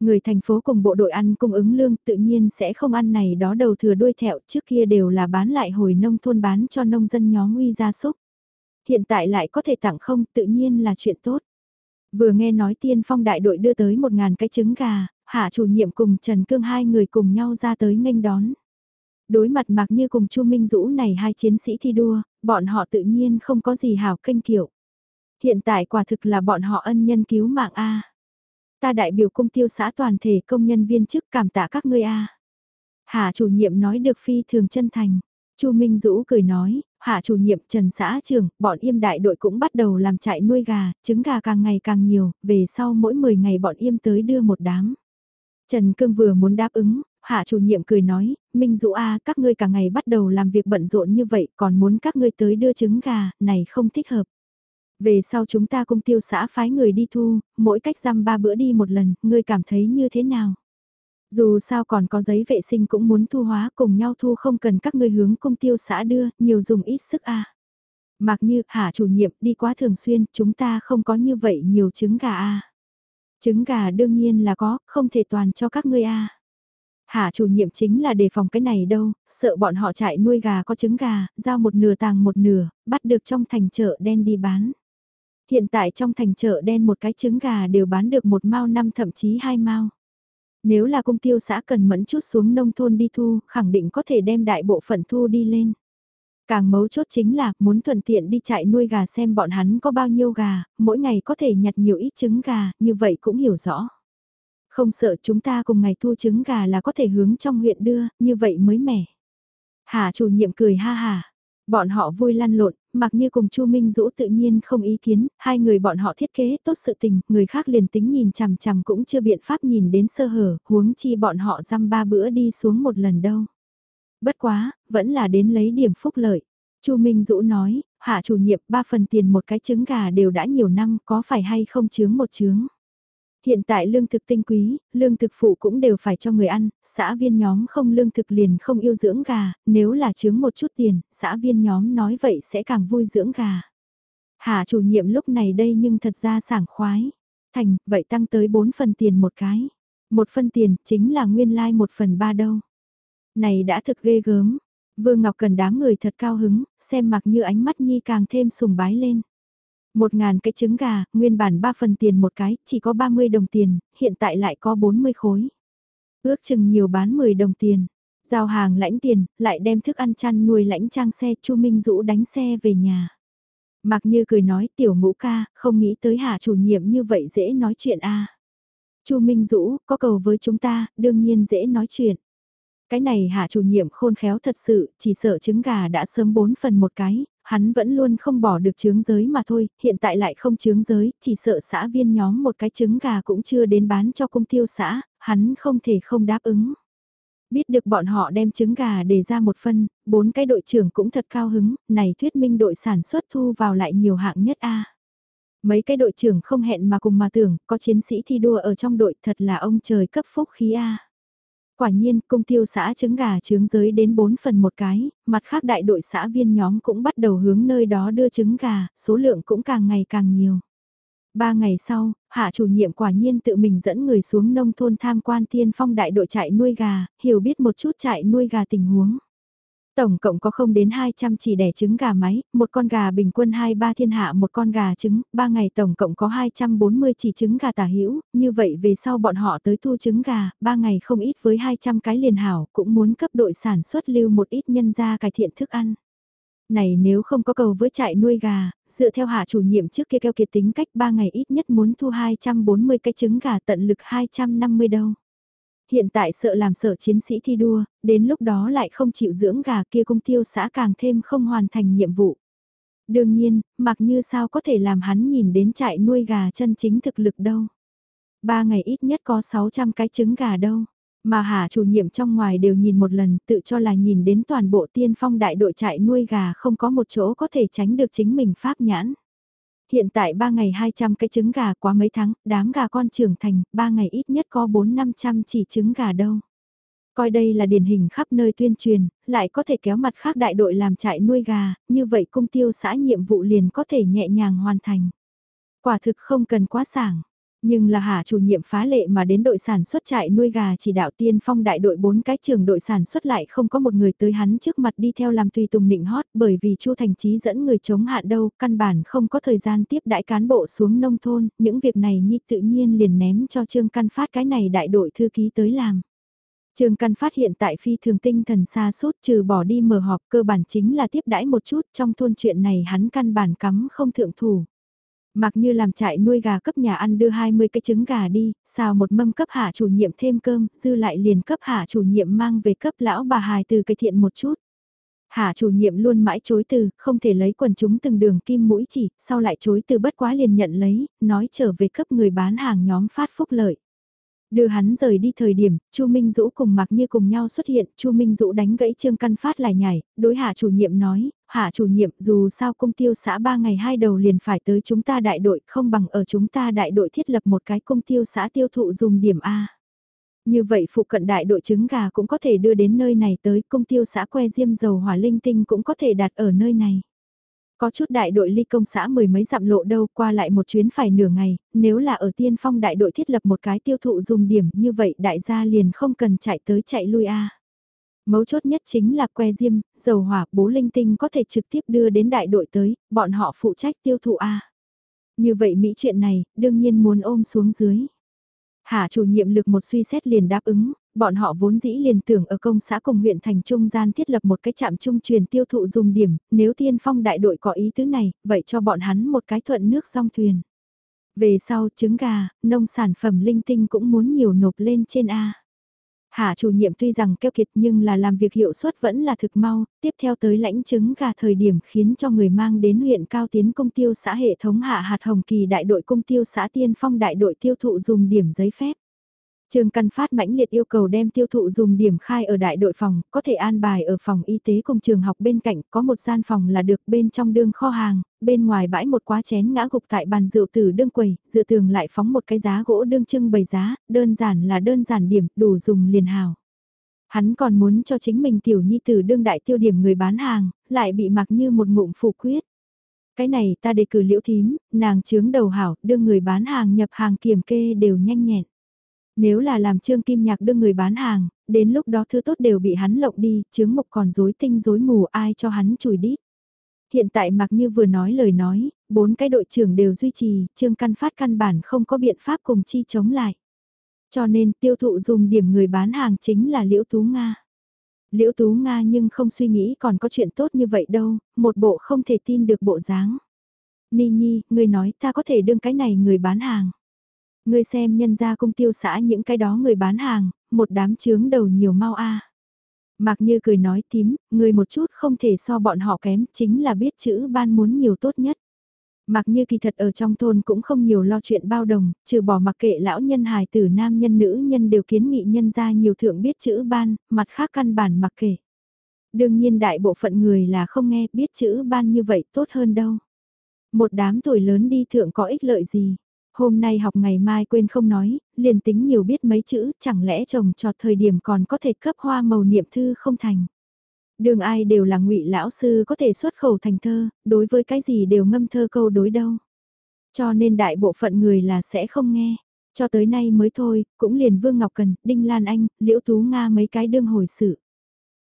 Người thành phố cùng bộ đội ăn cung ứng lương tự nhiên sẽ không ăn này đó đầu thừa đuôi thẹo trước kia đều là bán lại hồi nông thôn bán cho nông dân nhóm uy gia súc. Hiện tại lại có thể tặng không tự nhiên là chuyện tốt. Vừa nghe nói tiên phong đại đội đưa tới một ngàn cái trứng gà, hạ chủ nhiệm cùng Trần Cương hai người cùng nhau ra tới nghênh đón. Đối mặt mặc như cùng Chu Minh Dũ này hai chiến sĩ thi đua, bọn họ tự nhiên không có gì hảo kênh kiểu. Hiện tại quả thực là bọn họ ân nhân cứu mạng A. Ta đại biểu công tiêu xã toàn thể công nhân viên chức cảm tạ các ngươi A. Hạ chủ nhiệm nói được phi thường chân thành. Chu Minh Dũ cười nói, hạ chủ nhiệm Trần xã trưởng, bọn Yêm đại đội cũng bắt đầu làm trại nuôi gà, trứng gà càng ngày càng nhiều, về sau mỗi 10 ngày bọn Yêm tới đưa một đám. Trần Cương vừa muốn đáp ứng, hạ chủ nhiệm cười nói, Minh Dũ A các ngươi cả ngày bắt đầu làm việc bận rộn như vậy còn muốn các ngươi tới đưa trứng gà, này không thích hợp. Về sau chúng ta công tiêu xã phái người đi thu, mỗi cách răm ba bữa đi một lần, ngươi cảm thấy như thế nào? Dù sao còn có giấy vệ sinh cũng muốn thu hóa cùng nhau thu không cần các ngươi hướng công tiêu xã đưa, nhiều dùng ít sức a. À. Mặc như, hả chủ nhiệm đi quá thường xuyên, chúng ta không có như vậy nhiều trứng gà a. Trứng gà đương nhiên là có, không thể toàn cho các ngươi a. Hạ chủ nhiệm chính là đề phòng cái này đâu, sợ bọn họ chạy nuôi gà có trứng gà, giao một nửa tàng một nửa, bắt được trong thành chợ đen đi bán. Hiện tại trong thành chợ đen một cái trứng gà đều bán được một mao năm thậm chí hai mao. Nếu là công tiêu xã cần mẫn chút xuống nông thôn đi thu, khẳng định có thể đem đại bộ phận thu đi lên. Càng mấu chốt chính là muốn thuận tiện đi chạy nuôi gà xem bọn hắn có bao nhiêu gà, mỗi ngày có thể nhặt nhiều ít trứng gà, như vậy cũng hiểu rõ. Không sợ chúng ta cùng ngày thu trứng gà là có thể hướng trong huyện đưa, như vậy mới mẻ. Hà chủ nhiệm cười ha hà. Bọn họ vui lăn lộn, mặc như cùng Chu Minh Dũ tự nhiên không ý kiến, hai người bọn họ thiết kế tốt sự tình, người khác liền tính nhìn chằm chằm cũng chưa biện pháp nhìn đến sơ hở, huống chi bọn họ dăm ba bữa đi xuống một lần đâu. Bất quá, vẫn là đến lấy điểm phúc lợi. Chu Minh Dũ nói, hạ chủ nhiệm ba phần tiền một cái trứng gà đều đã nhiều năm có phải hay không chướng một chướng. Hiện tại lương thực tinh quý, lương thực phụ cũng đều phải cho người ăn, xã viên nhóm không lương thực liền không yêu dưỡng gà, nếu là chướng một chút tiền, xã viên nhóm nói vậy sẽ càng vui dưỡng gà. Hà chủ nhiệm lúc này đây nhưng thật ra sảng khoái. Thành, vậy tăng tới 4 phần tiền một cái. Một phần tiền chính là nguyên lai like một phần ba đâu. Này đã thực ghê gớm. Vương Ngọc cần đám người thật cao hứng, xem mặc như ánh mắt nhi càng thêm sùng bái lên. Một ngàn cái trứng gà, nguyên bản 3 phần tiền một cái, chỉ có 30 đồng tiền, hiện tại lại có 40 khối. Ước chừng nhiều bán 10 đồng tiền. Giao hàng lãnh tiền, lại đem thức ăn chăn nuôi lãnh trang xe Chu Minh Dũ đánh xe về nhà. Mặc như cười nói tiểu ngũ ca, không nghĩ tới hạ chủ nhiệm như vậy dễ nói chuyện a Chu Minh Dũ, có cầu với chúng ta, đương nhiên dễ nói chuyện. Cái này hạ chủ nhiệm khôn khéo thật sự, chỉ sợ trứng gà đã sớm bốn phần một cái, hắn vẫn luôn không bỏ được chướng giới mà thôi, hiện tại lại không chướng giới, chỉ sợ xã viên nhóm một cái trứng gà cũng chưa đến bán cho công tiêu xã, hắn không thể không đáp ứng. Biết được bọn họ đem trứng gà để ra một phân, bốn cái đội trưởng cũng thật cao hứng, này thuyết minh đội sản xuất thu vào lại nhiều hạng nhất A. Mấy cái đội trưởng không hẹn mà cùng mà tưởng, có chiến sĩ thi đua ở trong đội thật là ông trời cấp phúc khí A. Quả nhiên, công tiêu xã trứng gà trứng giới đến 4 phần một cái, mặt khác đại đội xã viên nhóm cũng bắt đầu hướng nơi đó đưa trứng gà, số lượng cũng càng ngày càng nhiều. Ba ngày sau, hạ chủ nhiệm quả nhiên tự mình dẫn người xuống nông thôn tham quan tiên phong đại đội trại nuôi gà, hiểu biết một chút trại nuôi gà tình huống. Tổng cộng có không đến 200 chỉ đẻ trứng gà máy, một con gà bình quân 2-3 thiên hạ một con gà trứng, 3 ngày tổng cộng có 240 chỉ trứng gà tả hữu như vậy về sau bọn họ tới thu trứng gà, 3 ngày không ít với 200 cái liền hảo, cũng muốn cấp đội sản xuất lưu một ít nhân ra cải thiện thức ăn. Này nếu không có cầu với trại nuôi gà, dựa theo hạ chủ nhiệm trước kia keo kiệt tính cách 3 ngày ít nhất muốn thu 240 cái trứng gà tận lực 250 đâu hiện tại sợ làm sợ chiến sĩ thi đua, đến lúc đó lại không chịu dưỡng gà kia cung tiêu xã càng thêm không hoàn thành nhiệm vụ. Đương nhiên, mặc như sao có thể làm hắn nhìn đến trại nuôi gà chân chính thực lực đâu. Ba ngày ít nhất có 600 cái trứng gà đâu. Mà hả chủ nhiệm trong ngoài đều nhìn một lần tự cho là nhìn đến toàn bộ tiên phong đại đội trại nuôi gà không có một chỗ có thể tránh được chính mình pháp nhãn hiện tại 3 ngày 200 cái trứng gà quá mấy tháng, đám gà con trưởng thành, 3 ngày ít nhất có 4-500 chỉ trứng gà đâu. Coi đây là điển hình khắp nơi tuyên truyền, lại có thể kéo mặt khác đại đội làm trại nuôi gà, như vậy cung tiêu xã nhiệm vụ liền có thể nhẹ nhàng hoàn thành. Quả thực không cần quá sảng. Nhưng là hạ chủ nhiệm phá lệ mà đến đội sản xuất trại nuôi gà chỉ đạo tiên phong đại đội bốn cái trường đội sản xuất lại không có một người tới hắn trước mặt đi theo làm tùy tùng nịnh hót bởi vì chu thành trí dẫn người chống hạn đâu, căn bản không có thời gian tiếp đại cán bộ xuống nông thôn, những việc này nhi tự nhiên liền ném cho trương căn phát cái này đại đội thư ký tới làm. Trương Căn phát hiện tại phi thường tinh thần xa suốt trừ bỏ đi mở họp cơ bản chính là tiếp đãi một chút trong thôn chuyện này hắn căn bản cắm không thượng thủ. Mặc như làm trại nuôi gà cấp nhà ăn đưa 20 cái trứng gà đi, xào một mâm cấp hạ chủ nhiệm thêm cơm, dư lại liền cấp hạ chủ nhiệm mang về cấp lão bà hài từ cái thiện một chút. Hạ chủ nhiệm luôn mãi chối từ, không thể lấy quần chúng từng đường kim mũi chỉ, sau lại chối từ bất quá liền nhận lấy, nói trở về cấp người bán hàng nhóm phát phúc lợi. Đưa hắn rời đi thời điểm, Chu Minh Dũ cùng Mạc Như cùng nhau xuất hiện, Chu Minh Dũ đánh gãy Trương Căn Phát lại nhảy, đối hạ chủ nhiệm nói, hạ chủ nhiệm dù sao cung tiêu xã ba ngày hai đầu liền phải tới chúng ta đại đội, không bằng ở chúng ta đại đội thiết lập một cái cung tiêu xã tiêu thụ dùng điểm A. Như vậy phụ cận đại đội trứng gà cũng có thể đưa đến nơi này tới, cung tiêu xã que diêm dầu hỏa linh tinh cũng có thể đặt ở nơi này. Có chút đại đội ly công xã mười mấy dặm lộ đâu qua lại một chuyến phải nửa ngày, nếu là ở tiên phong đại đội thiết lập một cái tiêu thụ dùng điểm như vậy đại gia liền không cần chạy tới chạy lui a Mấu chốt nhất chính là que diêm, dầu hỏa, bố linh tinh có thể trực tiếp đưa đến đại đội tới, bọn họ phụ trách tiêu thụ A. Như vậy Mỹ chuyện này, đương nhiên muốn ôm xuống dưới. Hạ chủ nhiệm lực một suy xét liền đáp ứng, bọn họ vốn dĩ liền tưởng ở công xã cùng huyện thành trung gian thiết lập một cái trạm trung truyền tiêu thụ dùng điểm, nếu tiên phong đại đội có ý tứ này, vậy cho bọn hắn một cái thuận nước song thuyền. Về sau trứng gà, nông sản phẩm linh tinh cũng muốn nhiều nộp lên trên A. Hạ chủ nhiệm tuy rằng keo kiệt nhưng là làm việc hiệu suất vẫn là thực mau, tiếp theo tới lãnh chứng gà thời điểm khiến cho người mang đến huyện cao tiến công tiêu xã hệ thống hạ hạt hồng kỳ đại đội công tiêu xã tiên phong đại đội tiêu thụ dùng điểm giấy phép. Trương Căn Phát mãnh liệt yêu cầu đem tiêu thụ dùng điểm khai ở đại đội phòng, có thể an bài ở phòng y tế cùng trường học bên cạnh, có một gian phòng là được bên trong đương kho hàng, bên ngoài bãi một quá chén ngã gục tại bàn rượu tử đương quầy, dựa tường lại phóng một cái giá gỗ đương trưng bày giá, đơn giản là đơn giản điểm, đủ dùng liền hào. Hắn còn muốn cho chính mình tiểu nhi tử đương đại tiêu điểm người bán hàng, lại bị mặc như một ngụm phủ quyết. Cái này ta đề cử liễu thím, nàng chướng đầu hảo, đương người bán hàng nhập hàng kiểm kê đều nhanh nhẹn. Nếu là làm Trương Kim Nhạc đưa người bán hàng, đến lúc đó thứ tốt đều bị hắn lộng đi, chướng mục còn rối tinh rối mù ai cho hắn chùi đít. Hiện tại mặc như vừa nói lời nói, bốn cái đội trưởng đều duy trì, Trương Căn Phát căn bản không có biện pháp cùng chi chống lại. Cho nên tiêu thụ dùng điểm người bán hàng chính là Liễu Tú Nga. Liễu Tú Nga nhưng không suy nghĩ còn có chuyện tốt như vậy đâu, một bộ không thể tin được bộ dáng. Ni Nhi, người nói ta có thể đương cái này người bán hàng. Ngươi xem nhân gia cung tiêu xã những cái đó người bán hàng, một đám chướng đầu nhiều mau a. À. Mạc Như cười nói tím, người một chút không thể so bọn họ kém, chính là biết chữ ban muốn nhiều tốt nhất. Mặc như kỳ thật ở trong thôn cũng không nhiều lo chuyện bao đồng, trừ bỏ mặc kệ lão nhân hài tử nam nhân nữ nhân đều kiến nghị nhân ra nhiều thượng biết chữ ban, mặt khác căn bản mặc kệ. Đương nhiên đại bộ phận người là không nghe biết chữ ban như vậy tốt hơn đâu. Một đám tuổi lớn đi thượng có ích lợi gì, Hôm nay học ngày mai quên không nói, liền tính nhiều biết mấy chữ, chẳng lẽ chồng trọt thời điểm còn có thể cấp hoa màu niệm thư không thành. Đường ai đều là ngụy lão sư có thể xuất khẩu thành thơ, đối với cái gì đều ngâm thơ câu đối đâu. Cho nên đại bộ phận người là sẽ không nghe. Cho tới nay mới thôi, cũng liền Vương Ngọc Cần, Đinh Lan Anh, Liễu Tú Nga mấy cái đương hồi sự.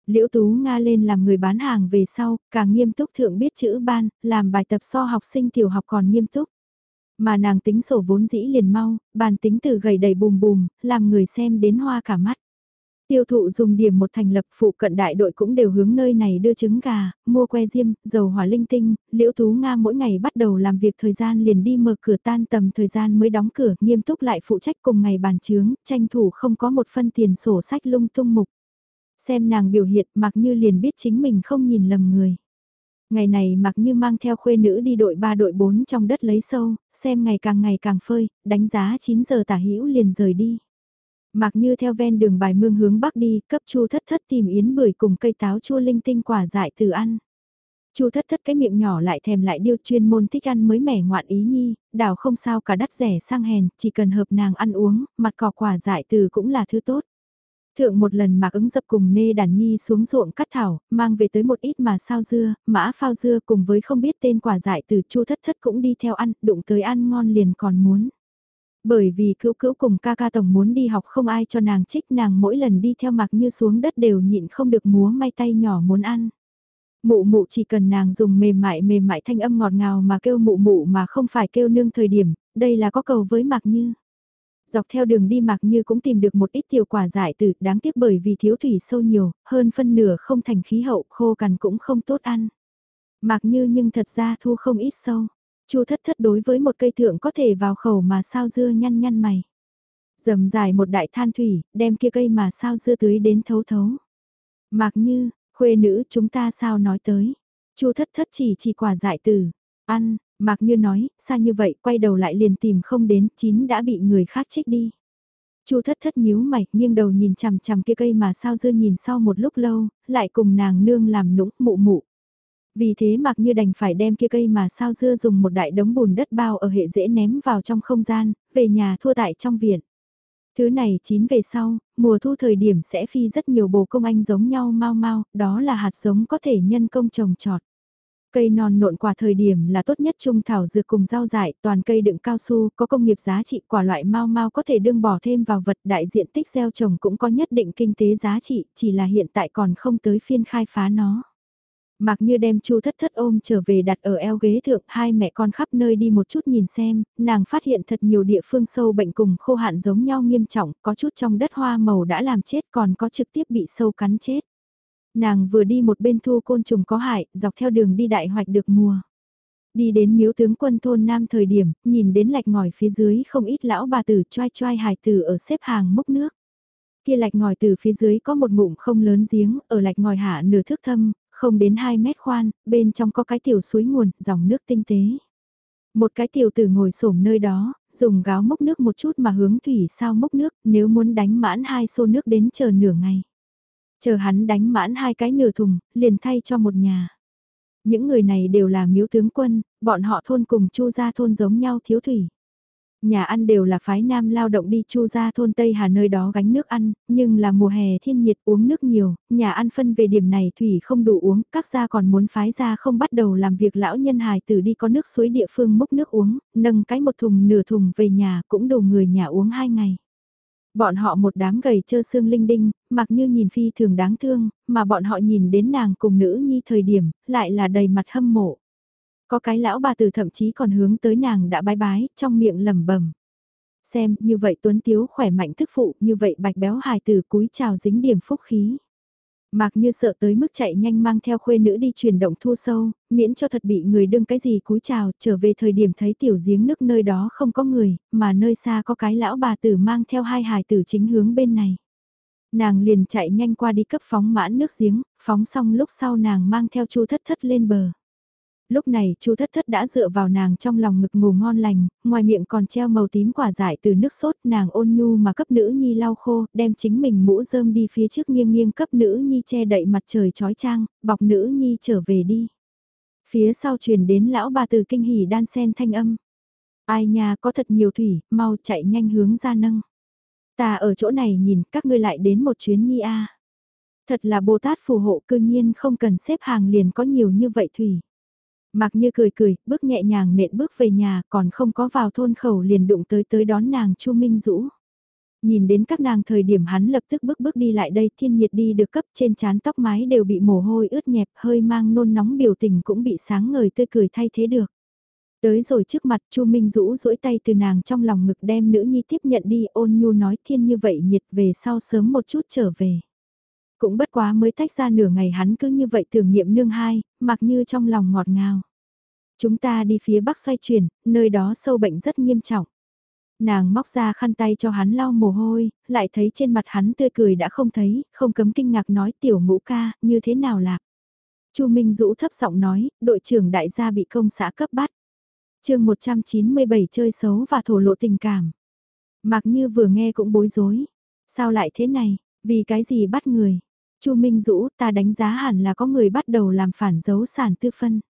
Liễu Tú Nga lên làm người bán hàng về sau, càng nghiêm túc thượng biết chữ ban, làm bài tập so học sinh tiểu học còn nghiêm túc. Mà nàng tính sổ vốn dĩ liền mau, bàn tính từ gầy đầy bùm bùm, làm người xem đến hoa cả mắt. Tiêu thụ dùng điểm một thành lập phụ cận đại đội cũng đều hướng nơi này đưa trứng gà, mua que diêm, dầu hỏa linh tinh, liễu tú Nga mỗi ngày bắt đầu làm việc thời gian liền đi mở cửa tan tầm thời gian mới đóng cửa, nghiêm túc lại phụ trách cùng ngày bàn chướng, tranh thủ không có một phân tiền sổ sách lung tung mục. Xem nàng biểu hiện mặc như liền biết chính mình không nhìn lầm người. Ngày này mặc như mang theo khuê nữ đi đội 3 đội 4 trong đất lấy sâu, xem ngày càng ngày càng phơi, đánh giá 9 giờ tả hữu liền rời đi. Mặc như theo ven đường bài mương hướng bắc đi, cấp chu thất thất tìm yến bưởi cùng cây táo chua linh tinh quả dại từ ăn. Chu thất thất cái miệng nhỏ lại thèm lại điêu chuyên môn thích ăn mới mẻ ngoạn ý nhi, đảo không sao cả đắt rẻ sang hèn, chỉ cần hợp nàng ăn uống, mặt cỏ quả dại từ cũng là thứ tốt. Thượng một lần mạc ứng dập cùng nê đàn nhi xuống ruộng cắt thảo, mang về tới một ít mà sao dưa, mã phao dưa cùng với không biết tên quả dại từ chu thất thất cũng đi theo ăn, đụng tới ăn ngon liền còn muốn. Bởi vì cữu cữu cùng ca ca tổng muốn đi học không ai cho nàng trích nàng mỗi lần đi theo mặc như xuống đất đều nhịn không được múa may tay nhỏ muốn ăn. Mụ mụ chỉ cần nàng dùng mềm mại mềm mại thanh âm ngọt ngào mà kêu mụ mụ mà không phải kêu nương thời điểm, đây là có cầu với mặc như. Dọc theo đường đi mặc như cũng tìm được một ít tiểu quả giải tử đáng tiếc bởi vì thiếu thủy sâu nhiều, hơn phân nửa không thành khí hậu khô cằn cũng không tốt ăn. Mặc như nhưng thật ra thu không ít sâu. Chu thất thất đối với một cây thượng có thể vào khẩu mà sao dưa nhăn nhăn mày. Dầm dài một đại than thủy, đem kia cây mà sao dưa tưới đến thấu thấu. Mặc như, khuê nữ chúng ta sao nói tới. Chu thất thất chỉ chỉ quả dại tử ăn, mặc như nói, xa như vậy, quay đầu lại liền tìm không đến, chín đã bị người khác trích đi. Chu thất thất nhíu mày, nghiêng đầu nhìn chằm chằm kia cây mà sao dưa nhìn sau một lúc lâu, lại cùng nàng nương làm nũng mụ mụ. Vì thế mặc như đành phải đem kia cây mà sao dưa dùng một đại đống bùn đất bao ở hệ dễ ném vào trong không gian, về nhà thua tại trong viện. Thứ này chín về sau, mùa thu thời điểm sẽ phi rất nhiều bồ công anh giống nhau mau mau, đó là hạt giống có thể nhân công trồng trọt. Cây non nộn quả thời điểm là tốt nhất trung thảo dược cùng rau dại, toàn cây đựng cao su, có công nghiệp giá trị quả loại mau mau có thể đương bỏ thêm vào vật đại diện tích gieo trồng cũng có nhất định kinh tế giá trị, chỉ là hiện tại còn không tới phiên khai phá nó. Mặc như đem chu thất thất ôm trở về đặt ở eo ghế thượng, hai mẹ con khắp nơi đi một chút nhìn xem, nàng phát hiện thật nhiều địa phương sâu bệnh cùng khô hạn giống nhau nghiêm trọng, có chút trong đất hoa màu đã làm chết còn có trực tiếp bị sâu cắn chết. Nàng vừa đi một bên thu côn trùng có hại, dọc theo đường đi đại hoạch được mùa. Đi đến miếu tướng quân thôn nam thời điểm, nhìn đến lạch ngòi phía dưới không ít lão bà tử choai choai hài tử ở xếp hàng múc nước kia lạch ngòi từ phía dưới có một ngụm không lớn giếng, ở lạch ngòi hạ nửa thước thâm, không đến 2 mét khoan, bên trong có cái tiểu suối nguồn, dòng nước tinh tế. Một cái tiểu tử ngồi xổm nơi đó, dùng gáo mốc nước một chút mà hướng thủy sao mốc nước, nếu muốn đánh mãn hai xô nước đến chờ nửa ngày. Chờ hắn đánh mãn hai cái nửa thùng, liền thay cho một nhà. Những người này đều là miếu tướng quân, bọn họ thôn cùng chu gia thôn giống nhau thiếu thủy. Nhà ăn đều là phái nam lao động đi chu ra thôn Tây Hà nơi đó gánh nước ăn, nhưng là mùa hè thiên nhiệt uống nước nhiều, nhà ăn phân về điểm này thủy không đủ uống, các gia còn muốn phái ra không bắt đầu làm việc lão nhân hài tử đi có nước suối địa phương múc nước uống, nâng cái một thùng nửa thùng về nhà cũng đủ người nhà uống hai ngày. Bọn họ một đám gầy trơ xương linh đinh, mặc như nhìn phi thường đáng thương, mà bọn họ nhìn đến nàng cùng nữ nhi thời điểm, lại là đầy mặt hâm mộ. Có cái lão bà tử thậm chí còn hướng tới nàng đã bái bái, trong miệng lẩm bẩm. Xem, như vậy tuấn tiếu khỏe mạnh thức phụ, như vậy bạch béo hài tử cúi chào dính điểm phúc khí. Mạc như sợ tới mức chạy nhanh mang theo khuê nữ đi chuyển động thu sâu, miễn cho thật bị người đương cái gì cúi chào, trở về thời điểm thấy tiểu giếng nước nơi đó không có người, mà nơi xa có cái lão bà tử mang theo hai hài tử chính hướng bên này. Nàng liền chạy nhanh qua đi cấp phóng mãn nước giếng, phóng xong lúc sau nàng mang theo chu thất thất lên bờ lúc này chu thất thất đã dựa vào nàng trong lòng ngực ngủ ngon lành, ngoài miệng còn treo màu tím quả dại từ nước sốt nàng ôn nhu mà cấp nữ nhi lau khô, đem chính mình mũ rơm đi phía trước nghiêng nghiêng cấp nữ nhi che đậy mặt trời trói trang, bọc nữ nhi trở về đi. Phía sau truyền đến lão bà từ kinh hỉ đan sen thanh âm. Ai nhà có thật nhiều thủy, mau chạy nhanh hướng ra nâng. Ta ở chỗ này nhìn các ngươi lại đến một chuyến nhi a. Thật là Bồ Tát phù hộ cư nhiên không cần xếp hàng liền có nhiều như vậy thủy. Mặc như cười cười, bước nhẹ nhàng nện bước về nhà, còn không có vào thôn khẩu liền đụng tới tới đón nàng Chu Minh Dũ. Nhìn đến các nàng thời điểm hắn lập tức bước bước đi lại đây, thiên nhiệt đi được cấp trên chán tóc mái đều bị mồ hôi ướt nhẹp, hơi mang nôn nóng biểu tình cũng bị sáng ngời tươi cười thay thế được. Tới rồi trước mặt Chu Minh Dũ duỗi tay từ nàng trong lòng ngực đem nữ nhi tiếp nhận đi ôn nhu nói thiên như vậy nhiệt về sau sớm một chút trở về. Cũng bất quá mới tách ra nửa ngày hắn cứ như vậy tưởng niệm nương hai, mặc như trong lòng ngọt ngào. Chúng ta đi phía bắc xoay chuyển, nơi đó sâu bệnh rất nghiêm trọng. Nàng móc ra khăn tay cho hắn lau mồ hôi, lại thấy trên mặt hắn tươi cười đã không thấy, không cấm kinh ngạc nói tiểu ngũ ca, như thế nào lạc. Chu Minh Dũ thấp giọng nói, đội trưởng đại gia bị công xã cấp bắt. chương 197 chơi xấu và thổ lộ tình cảm. Mặc như vừa nghe cũng bối rối. Sao lại thế này, vì cái gì bắt người? Chu Minh Dũ ta đánh giá hẳn là có người bắt đầu làm phản dấu sản tư phân.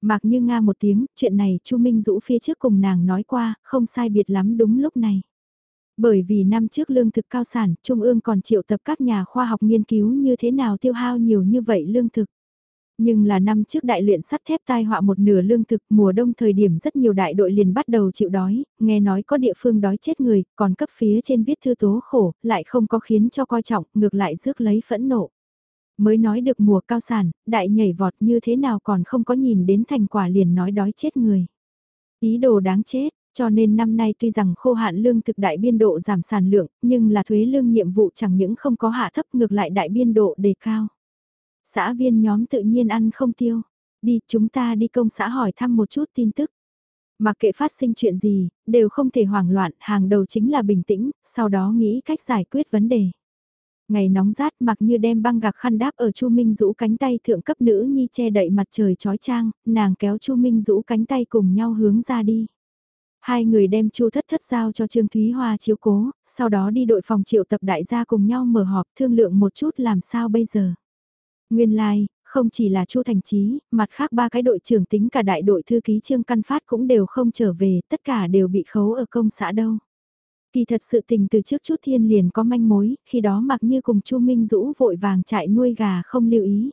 Mặc như Nga một tiếng, chuyện này Chu Minh Dũ phía trước cùng nàng nói qua, không sai biệt lắm đúng lúc này. Bởi vì năm trước lương thực cao sản, Trung ương còn triệu tập các nhà khoa học nghiên cứu như thế nào tiêu hao nhiều như vậy lương thực. Nhưng là năm trước đại luyện sắt thép tai họa một nửa lương thực mùa đông thời điểm rất nhiều đại đội liền bắt đầu chịu đói, nghe nói có địa phương đói chết người, còn cấp phía trên viết thư tố khổ, lại không có khiến cho coi trọng, ngược lại rước lấy phẫn nộ. Mới nói được mùa cao sản, đại nhảy vọt như thế nào còn không có nhìn đến thành quả liền nói đói chết người. Ý đồ đáng chết, cho nên năm nay tuy rằng khô hạn lương thực đại biên độ giảm sản lượng, nhưng là thuế lương nhiệm vụ chẳng những không có hạ thấp ngược lại đại biên độ đề cao. Xã viên nhóm tự nhiên ăn không tiêu. Đi, chúng ta đi công xã hỏi thăm một chút tin tức. Mặc kệ phát sinh chuyện gì, đều không thể hoảng loạn, hàng đầu chính là bình tĩnh, sau đó nghĩ cách giải quyết vấn đề. Ngày nóng rát mặc như đem băng gạc khăn đáp ở Chu Minh Dũ cánh tay thượng cấp nữ nhi che đậy mặt trời trói trang, nàng kéo Chu Minh Dũ cánh tay cùng nhau hướng ra đi. Hai người đem Chu Thất Thất giao cho Trương Thúy Hoa chiếu cố, sau đó đi đội phòng triệu tập đại gia cùng nhau mở họp thương lượng một chút làm sao bây giờ. Nguyên lai, like, không chỉ là Chu Thành Chí, mặt khác ba cái đội trưởng tính cả đại đội thư ký Trương Căn Phát cũng đều không trở về, tất cả đều bị khấu ở công xã đâu. Kỳ thật sự tình từ trước chút thiên liền có manh mối, khi đó mặc như cùng Chu Minh Dũ vội vàng chạy nuôi gà không lưu ý.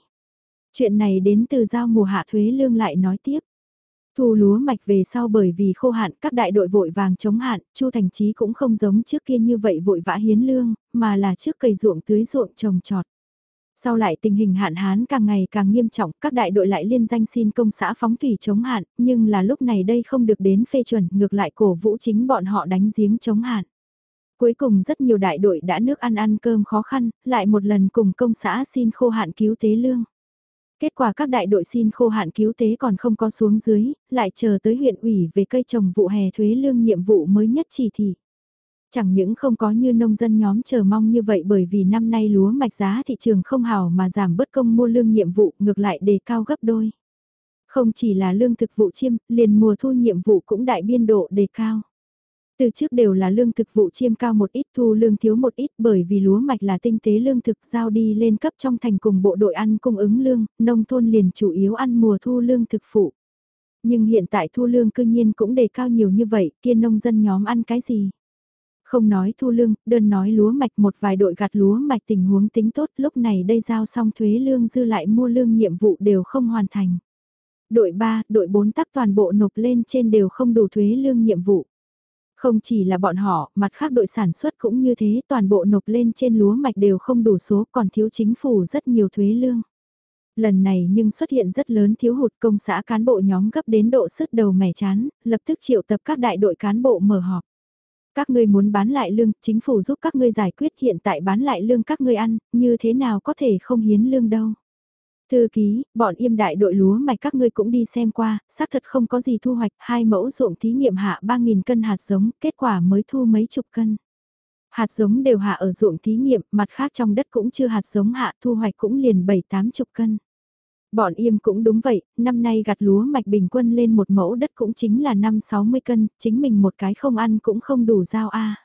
Chuyện này đến từ giao mùa hạ thuế lương lại nói tiếp. Thu lúa mạch về sau bởi vì khô hạn các đại đội vội vàng chống hạn, Chu Thành Chí cũng không giống trước kia như vậy vội vã hiến lương, mà là trước cày ruộng tưới ruộng trồng trọt. Sau lại tình hình hạn hán càng ngày càng nghiêm trọng, các đại đội lại liên danh xin công xã phóng thủy chống hạn, nhưng là lúc này đây không được đến phê chuẩn, ngược lại cổ vũ chính bọn họ đánh giếng chống hạn. Cuối cùng rất nhiều đại đội đã nước ăn ăn cơm khó khăn, lại một lần cùng công xã xin khô hạn cứu tế lương. Kết quả các đại đội xin khô hạn cứu tế còn không có xuống dưới, lại chờ tới huyện ủy về cây trồng vụ hè thuế lương nhiệm vụ mới nhất chỉ thị. Chẳng những không có như nông dân nhóm chờ mong như vậy bởi vì năm nay lúa mạch giá thị trường không hào mà giảm bớt công mua lương nhiệm vụ ngược lại đề cao gấp đôi. Không chỉ là lương thực vụ chiêm, liền mùa thu nhiệm vụ cũng đại biên độ đề cao. Từ trước đều là lương thực vụ chiêm cao một ít thu lương thiếu một ít bởi vì lúa mạch là tinh tế lương thực giao đi lên cấp trong thành cùng bộ đội ăn cung ứng lương, nông thôn liền chủ yếu ăn mùa thu lương thực phụ. Nhưng hiện tại thu lương cư nhiên cũng đề cao nhiều như vậy, kia nông dân nhóm ăn cái gì? Không nói thu lương, đơn nói lúa mạch một vài đội gặt lúa mạch tình huống tính tốt lúc này đây giao xong thuế lương dư lại mua lương nhiệm vụ đều không hoàn thành. Đội 3, đội 4 tắc toàn bộ nộp lên trên đều không đủ thuế lương nhiệm vụ. Không chỉ là bọn họ, mặt khác đội sản xuất cũng như thế, toàn bộ nộp lên trên lúa mạch đều không đủ số, còn thiếu chính phủ rất nhiều thuế lương. Lần này nhưng xuất hiện rất lớn thiếu hụt công xã cán bộ nhóm gấp đến độ sứt đầu mẻ chán, lập tức triệu tập các đại đội cán bộ mở họp. Các ngươi muốn bán lại lương, chính phủ giúp các ngươi giải quyết hiện tại bán lại lương các ngươi ăn, như thế nào có thể không hiến lương đâu. Thư ký, bọn im đại đội lúa mạch các ngươi cũng đi xem qua, xác thật không có gì thu hoạch, hai mẫu ruộng thí nghiệm hạ 3.000 cân hạt giống, kết quả mới thu mấy chục cân. Hạt giống đều hạ ở ruộng thí nghiệm, mặt khác trong đất cũng chưa hạt giống hạ, thu hoạch cũng liền 7-8 chục cân. Bọn im cũng đúng vậy, năm nay gặt lúa mạch bình quân lên một mẫu đất cũng chính là 5-60 cân, chính mình một cái không ăn cũng không đủ giao a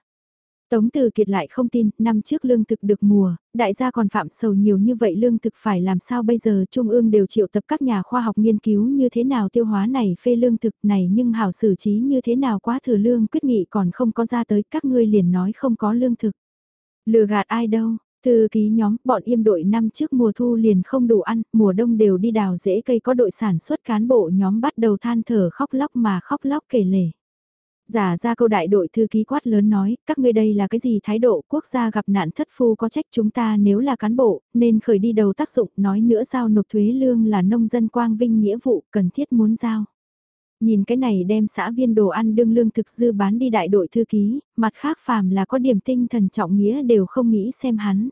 Tống Từ Kiệt lại không tin, năm trước lương thực được mùa, đại gia còn phạm sầu nhiều như vậy lương thực phải làm sao bây giờ Trung ương đều triệu tập các nhà khoa học nghiên cứu như thế nào tiêu hóa này phê lương thực này nhưng hảo xử trí như thế nào quá thừa lương quyết nghị còn không có ra tới các ngươi liền nói không có lương thực. Lừa gạt ai đâu, thư ký nhóm bọn im đội năm trước mùa thu liền không đủ ăn, mùa đông đều đi đào rễ cây có đội sản xuất cán bộ nhóm bắt đầu than thở khóc lóc mà khóc lóc kể lể. Giả ra câu đại đội thư ký quát lớn nói, các ngươi đây là cái gì thái độ quốc gia gặp nạn thất phu có trách chúng ta nếu là cán bộ, nên khởi đi đầu tác dụng, nói nữa giao nộp thuế lương là nông dân quang vinh nghĩa vụ cần thiết muốn giao. Nhìn cái này đem xã viên đồ ăn đương lương thực dư bán đi đại đội thư ký, mặt khác phàm là có điểm tinh thần trọng nghĩa đều không nghĩ xem hắn.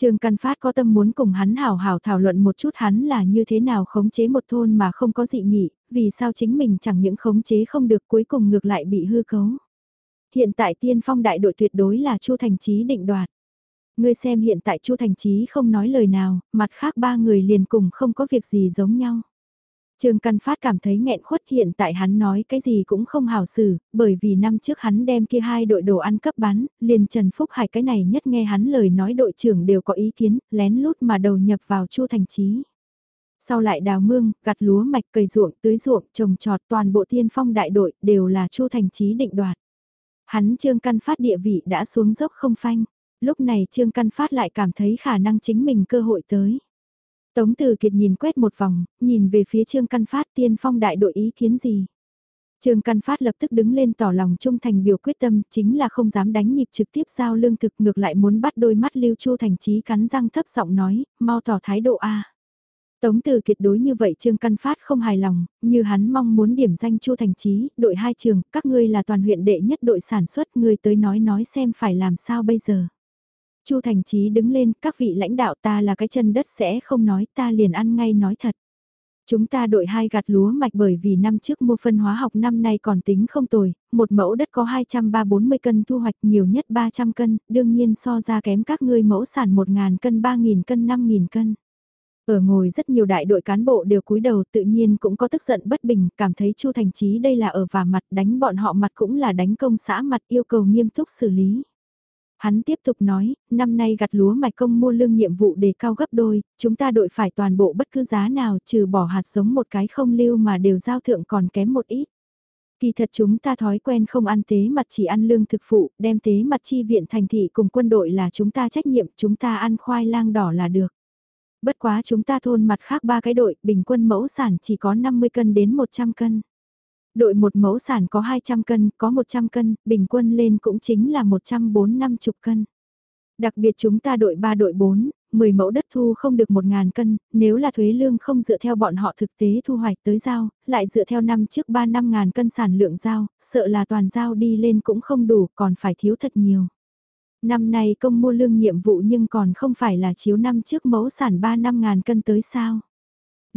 Trương Căn Phát có tâm muốn cùng hắn hào hào thảo luận một chút hắn là như thế nào khống chế một thôn mà không có dị nghị, vì sao chính mình chẳng những khống chế không được cuối cùng ngược lại bị hư cấu. Hiện tại tiên phong đại đội tuyệt đối là Chu Thành Chí định đoạt. Ngươi xem hiện tại Chu Thành Chí không nói lời nào, mặt khác ba người liền cùng không có việc gì giống nhau. Trương Căn Phát cảm thấy nghẹn khuất hiện tại hắn nói cái gì cũng không hào xử, bởi vì năm trước hắn đem kia hai đội đồ ăn cấp bán, liền Trần Phúc Hải cái này nhất nghe hắn lời nói đội trưởng đều có ý kiến, lén lút mà đầu nhập vào Chu Thành Chí. Sau lại đào mương, gặt lúa mạch cày ruộng, tưới ruộng, trồng trọt toàn bộ tiên phong đại đội đều là Chu Thành Chí định đoạt. Hắn Trương Căn Phát địa vị đã xuống dốc không phanh, lúc này Trương Căn Phát lại cảm thấy khả năng chính mình cơ hội tới. Tống Từ Kiệt nhìn quét một vòng, nhìn về phía Trương Căn Phát tiên phong đại đội ý kiến gì. Trương Căn Phát lập tức đứng lên tỏ lòng trung thành biểu quyết tâm, chính là không dám đánh nhịp trực tiếp giao lương thực ngược lại muốn bắt đôi mắt Lưu Chu Thành Chí cắn răng thấp giọng nói, mau tỏ thái độ A. Tống Từ Kiệt đối như vậy Trương Căn Phát không hài lòng, như hắn mong muốn điểm danh Chu Thành Chí, đội hai trường, các ngươi là toàn huyện đệ nhất đội sản xuất, ngươi tới nói nói xem phải làm sao bây giờ. Chu Thành Chí đứng lên, các vị lãnh đạo ta là cái chân đất sẽ không nói, ta liền ăn ngay nói thật. Chúng ta đội hai gặt lúa mạch bởi vì năm trước mua phân hóa học năm nay còn tính không tồi, một mẫu đất có 230 cân thu hoạch nhiều nhất 300 cân, đương nhiên so ra kém các ngươi mẫu sản 1.000 cân 3.000 cân 5.000 cân. Ở ngồi rất nhiều đại đội cán bộ đều cúi đầu tự nhiên cũng có tức giận bất bình, cảm thấy Chu Thành Chí đây là ở và mặt đánh bọn họ mặt cũng là đánh công xã mặt yêu cầu nghiêm túc xử lý. Hắn tiếp tục nói, năm nay gặt lúa mạch công mua lương nhiệm vụ đề cao gấp đôi, chúng ta đội phải toàn bộ bất cứ giá nào trừ bỏ hạt giống một cái không lưu mà đều giao thượng còn kém một ít. Kỳ thật chúng ta thói quen không ăn tế mặt chỉ ăn lương thực phụ, đem tế mặt chi viện thành thị cùng quân đội là chúng ta trách nhiệm, chúng ta ăn khoai lang đỏ là được. Bất quá chúng ta thôn mặt khác ba cái đội, bình quân mẫu sản chỉ có 50 cân đến 100 cân. Đội một mẫu sản có 200 cân, có 100 cân, bình quân lên cũng chính là 140 50 cân. Đặc biệt chúng ta đội 3 đội 4, 10 mẫu đất thu không được 1.000 cân, nếu là thuế lương không dựa theo bọn họ thực tế thu hoạch tới giao, lại dựa theo năm trước 3 năm ngàn cân sản lượng giao, sợ là toàn giao đi lên cũng không đủ, còn phải thiếu thật nhiều. Năm nay công mua lương nhiệm vụ nhưng còn không phải là chiếu năm trước mẫu sản 3 năm ngàn cân tới sao.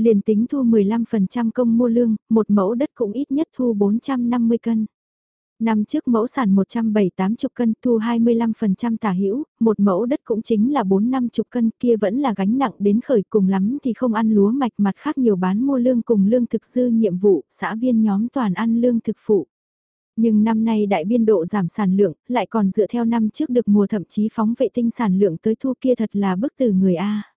Liền tính thu 15% công mua lương, một mẫu đất cũng ít nhất thu 450 cân. Năm trước mẫu sản 178 cân thu 25% tả hữu một mẫu đất cũng chính là 4-50 cân kia vẫn là gánh nặng đến khởi cùng lắm thì không ăn lúa mạch mặt khác nhiều bán mua lương cùng lương thực dư nhiệm vụ, xã viên nhóm toàn ăn lương thực phụ. Nhưng năm nay đại biên độ giảm sản lượng, lại còn dựa theo năm trước được mùa thậm chí phóng vệ tinh sản lượng tới thu kia thật là bức từ người A.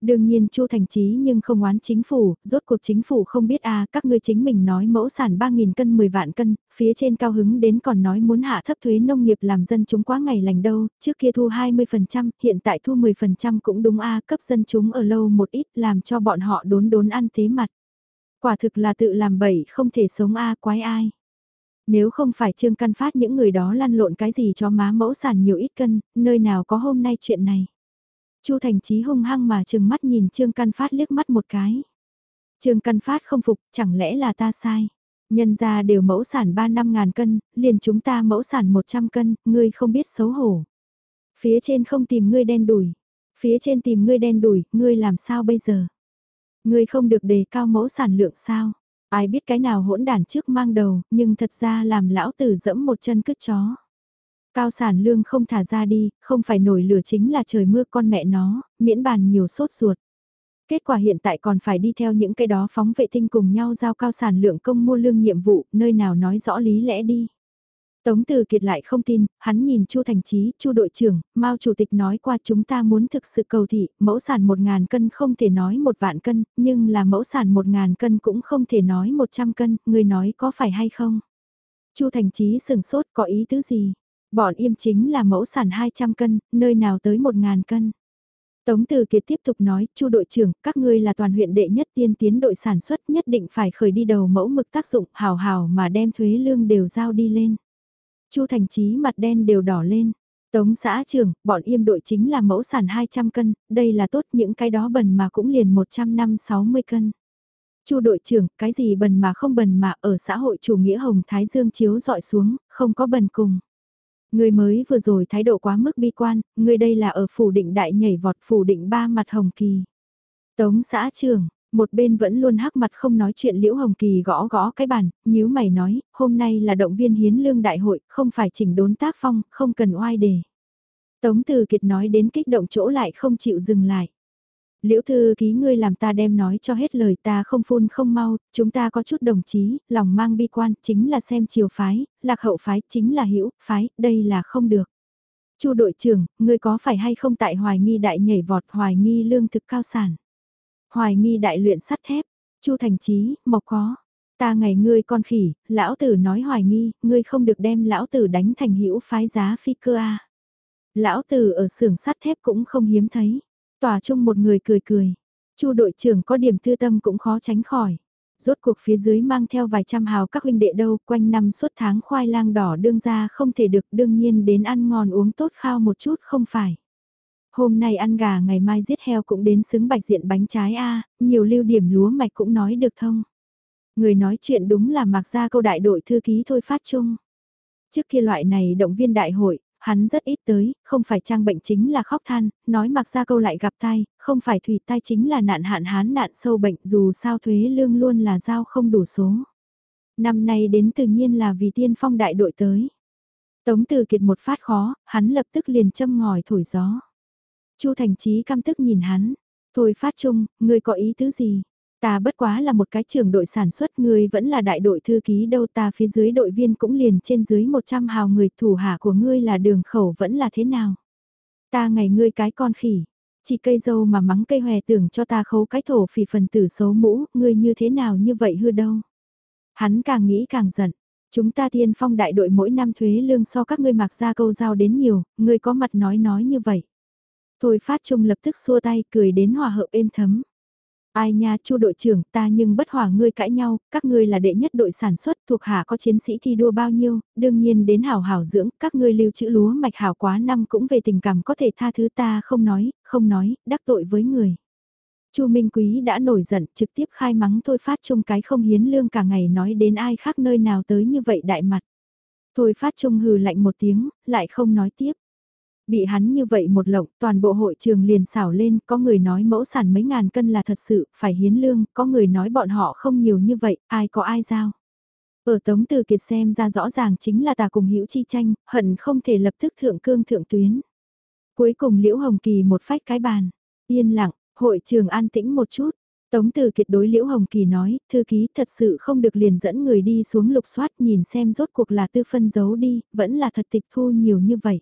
Đương nhiên Chu Thành Chí nhưng không oán chính phủ, rốt cuộc chính phủ không biết a các ngươi chính mình nói mẫu sản 3.000 cân 10 vạn cân, phía trên cao hứng đến còn nói muốn hạ thấp thuế nông nghiệp làm dân chúng quá ngày lành đâu, trước kia thu 20%, hiện tại thu 10% cũng đúng a cấp dân chúng ở lâu một ít làm cho bọn họ đốn đốn ăn thế mặt. Quả thực là tự làm bậy không thể sống a quái ai. Nếu không phải Trương Căn Phát những người đó lăn lộn cái gì cho má mẫu sản nhiều ít cân, nơi nào có hôm nay chuyện này. Chu Thành Chí hung hăng mà trừng mắt nhìn Trương Căn Phát liếc mắt một cái. Trương Căn Phát không phục, chẳng lẽ là ta sai? Nhân ra đều mẫu sản 3 năm ngàn cân, liền chúng ta mẫu sản 100 cân, ngươi không biết xấu hổ. Phía trên không tìm ngươi đen đủi, phía trên tìm ngươi đen đủi, ngươi làm sao bây giờ? Ngươi không được đề cao mẫu sản lượng sao? Ai biết cái nào hỗn đản trước mang đầu, nhưng thật ra làm lão tử dẫm một chân cứt chó. Cao sản lương không thả ra đi, không phải nổi lửa chính là trời mưa con mẹ nó, miễn bàn nhiều sốt ruột. Kết quả hiện tại còn phải đi theo những cái đó phóng vệ tinh cùng nhau giao cao sản lượng công mua lương nhiệm vụ, nơi nào nói rõ lý lẽ đi. Tống Từ Kiệt lại không tin, hắn nhìn Chu Thành Chí, Chu đội trưởng, Mao chủ tịch nói qua chúng ta muốn thực sự cầu thị, mẫu sản một ngàn cân không thể nói một vạn cân, nhưng là mẫu sản một ngàn cân cũng không thể nói một trăm cân, người nói có phải hay không? Chu Thành Chí sừng sốt có ý tứ gì? Bọn im chính là mẫu sản 200 cân, nơi nào tới 1.000 cân. Tống Từ Kiệt tiếp tục nói, Chu đội trưởng, các ngươi là toàn huyện đệ nhất tiên tiến đội sản xuất nhất định phải khởi đi đầu mẫu mực tác dụng hào hào mà đem thuế lương đều giao đi lên. Chu Thành Chí mặt đen đều đỏ lên. Tống xã trưởng, bọn im đội chính là mẫu sản 200 cân, đây là tốt những cái đó bần mà cũng liền 100 năm 60 cân. Chu đội trưởng, cái gì bần mà không bần mà ở xã hội chủ nghĩa Hồng Thái Dương chiếu dọi xuống, không có bần cùng. Người mới vừa rồi thái độ quá mức bi quan, người đây là ở phủ định đại nhảy vọt phủ định ba mặt hồng kỳ. Tống xã trưởng, một bên vẫn luôn hắc mặt không nói chuyện Liễu Hồng Kỳ gõ gõ cái bàn, nhíu mày nói, hôm nay là động viên hiến lương đại hội, không phải chỉnh đốn tác phong, không cần oai đề. Tống Từ Kiệt nói đến kích động chỗ lại không chịu dừng lại. Liễu thư ký ngươi làm ta đem nói cho hết lời ta không phun không mau, chúng ta có chút đồng chí, lòng mang bi quan, chính là xem chiều phái, lạc hậu phái, chính là hữu phái, đây là không được. Chu đội trưởng, ngươi có phải hay không tại hoài nghi đại nhảy vọt hoài nghi lương thực cao sản? Hoài nghi đại luyện sắt thép, Chu thành trí, mộc có. Ta ngày ngươi con khỉ, lão tử nói hoài nghi, ngươi không được đem lão tử đánh thành hữu phái giá phi cơ a. Lão tử ở xưởng sắt thép cũng không hiếm thấy. Tòa chung một người cười cười. Chu đội trưởng có điểm tư tâm cũng khó tránh khỏi. Rốt cuộc phía dưới mang theo vài trăm hào các huynh đệ đâu, quanh năm suốt tháng khoai lang đỏ đương ra không thể được đương nhiên đến ăn ngon uống tốt khao một chút không phải. Hôm nay ăn gà ngày mai giết heo cũng đến xứng bạch diện bánh trái a nhiều lưu điểm lúa mạch cũng nói được thông. Người nói chuyện đúng là mặc ra câu đại đội thư ký thôi phát chung. Trước kia loại này động viên đại hội, Hắn rất ít tới, không phải trang bệnh chính là khóc than, nói mặc ra câu lại gặp tai, không phải thủy tai chính là nạn hạn hán nạn sâu bệnh dù sao thuế lương luôn là giao không đủ số. Năm nay đến tự nhiên là vì tiên phong đại đội tới. Tống từ kiệt một phát khó, hắn lập tức liền châm ngòi thổi gió. Chu Thành Chí căm tức nhìn hắn, thôi phát trung, ngươi có ý tứ gì? Ta bất quá là một cái trưởng đội sản xuất ngươi vẫn là đại đội thư ký đâu ta phía dưới đội viên cũng liền trên dưới 100 hào người thủ hạ của ngươi là đường khẩu vẫn là thế nào. Ta ngày ngươi cái con khỉ, chỉ cây dâu mà mắng cây hòe tưởng cho ta khấu cái thổ phỉ phần tử xấu mũ, ngươi như thế nào như vậy hư đâu. Hắn càng nghĩ càng giận, chúng ta thiên phong đại đội mỗi năm thuế lương so các ngươi mặc ra câu giao đến nhiều, ngươi có mặt nói nói như vậy. Thôi phát trung lập tức xua tay cười đến hòa hợp êm thấm. Ai nha chu đội trưởng ta nhưng bất hòa ngươi cãi nhau, các ngươi là đệ nhất đội sản xuất thuộc hạ có chiến sĩ thi đua bao nhiêu, đương nhiên đến hảo hảo dưỡng, các ngươi lưu trữ lúa mạch hảo quá năm cũng về tình cảm có thể tha thứ ta không nói, không nói, đắc tội với người. Chu Minh Quý đã nổi giận trực tiếp khai mắng thôi phát chung cái không hiến lương cả ngày nói đến ai khác nơi nào tới như vậy đại mặt. Thôi phát trung hừ lạnh một tiếng, lại không nói tiếp. Bị hắn như vậy một lộng, toàn bộ hội trường liền xảo lên, có người nói mẫu sản mấy ngàn cân là thật sự, phải hiến lương, có người nói bọn họ không nhiều như vậy, ai có ai giao. Ở Tống Từ Kiệt xem ra rõ ràng chính là tà cùng hữu chi tranh, hận không thể lập tức thượng cương thượng tuyến. Cuối cùng Liễu Hồng Kỳ một phách cái bàn, yên lặng, hội trường an tĩnh một chút. Tống Từ Kiệt đối Liễu Hồng Kỳ nói, thư ký thật sự không được liền dẫn người đi xuống lục soát nhìn xem rốt cuộc là tư phân giấu đi, vẫn là thật tịch thu nhiều như vậy.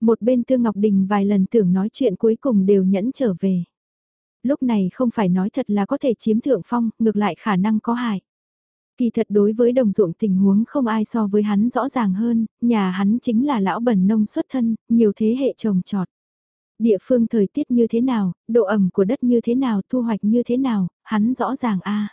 Một bên Tương Ngọc Đình vài lần tưởng nói chuyện cuối cùng đều nhẫn trở về. Lúc này không phải nói thật là có thể chiếm thượng phong, ngược lại khả năng có hại. Kỳ thật đối với đồng ruộng tình huống không ai so với hắn rõ ràng hơn, nhà hắn chính là lão bần nông xuất thân, nhiều thế hệ trồng trọt. Địa phương thời tiết như thế nào, độ ẩm của đất như thế nào, thu hoạch như thế nào, hắn rõ ràng a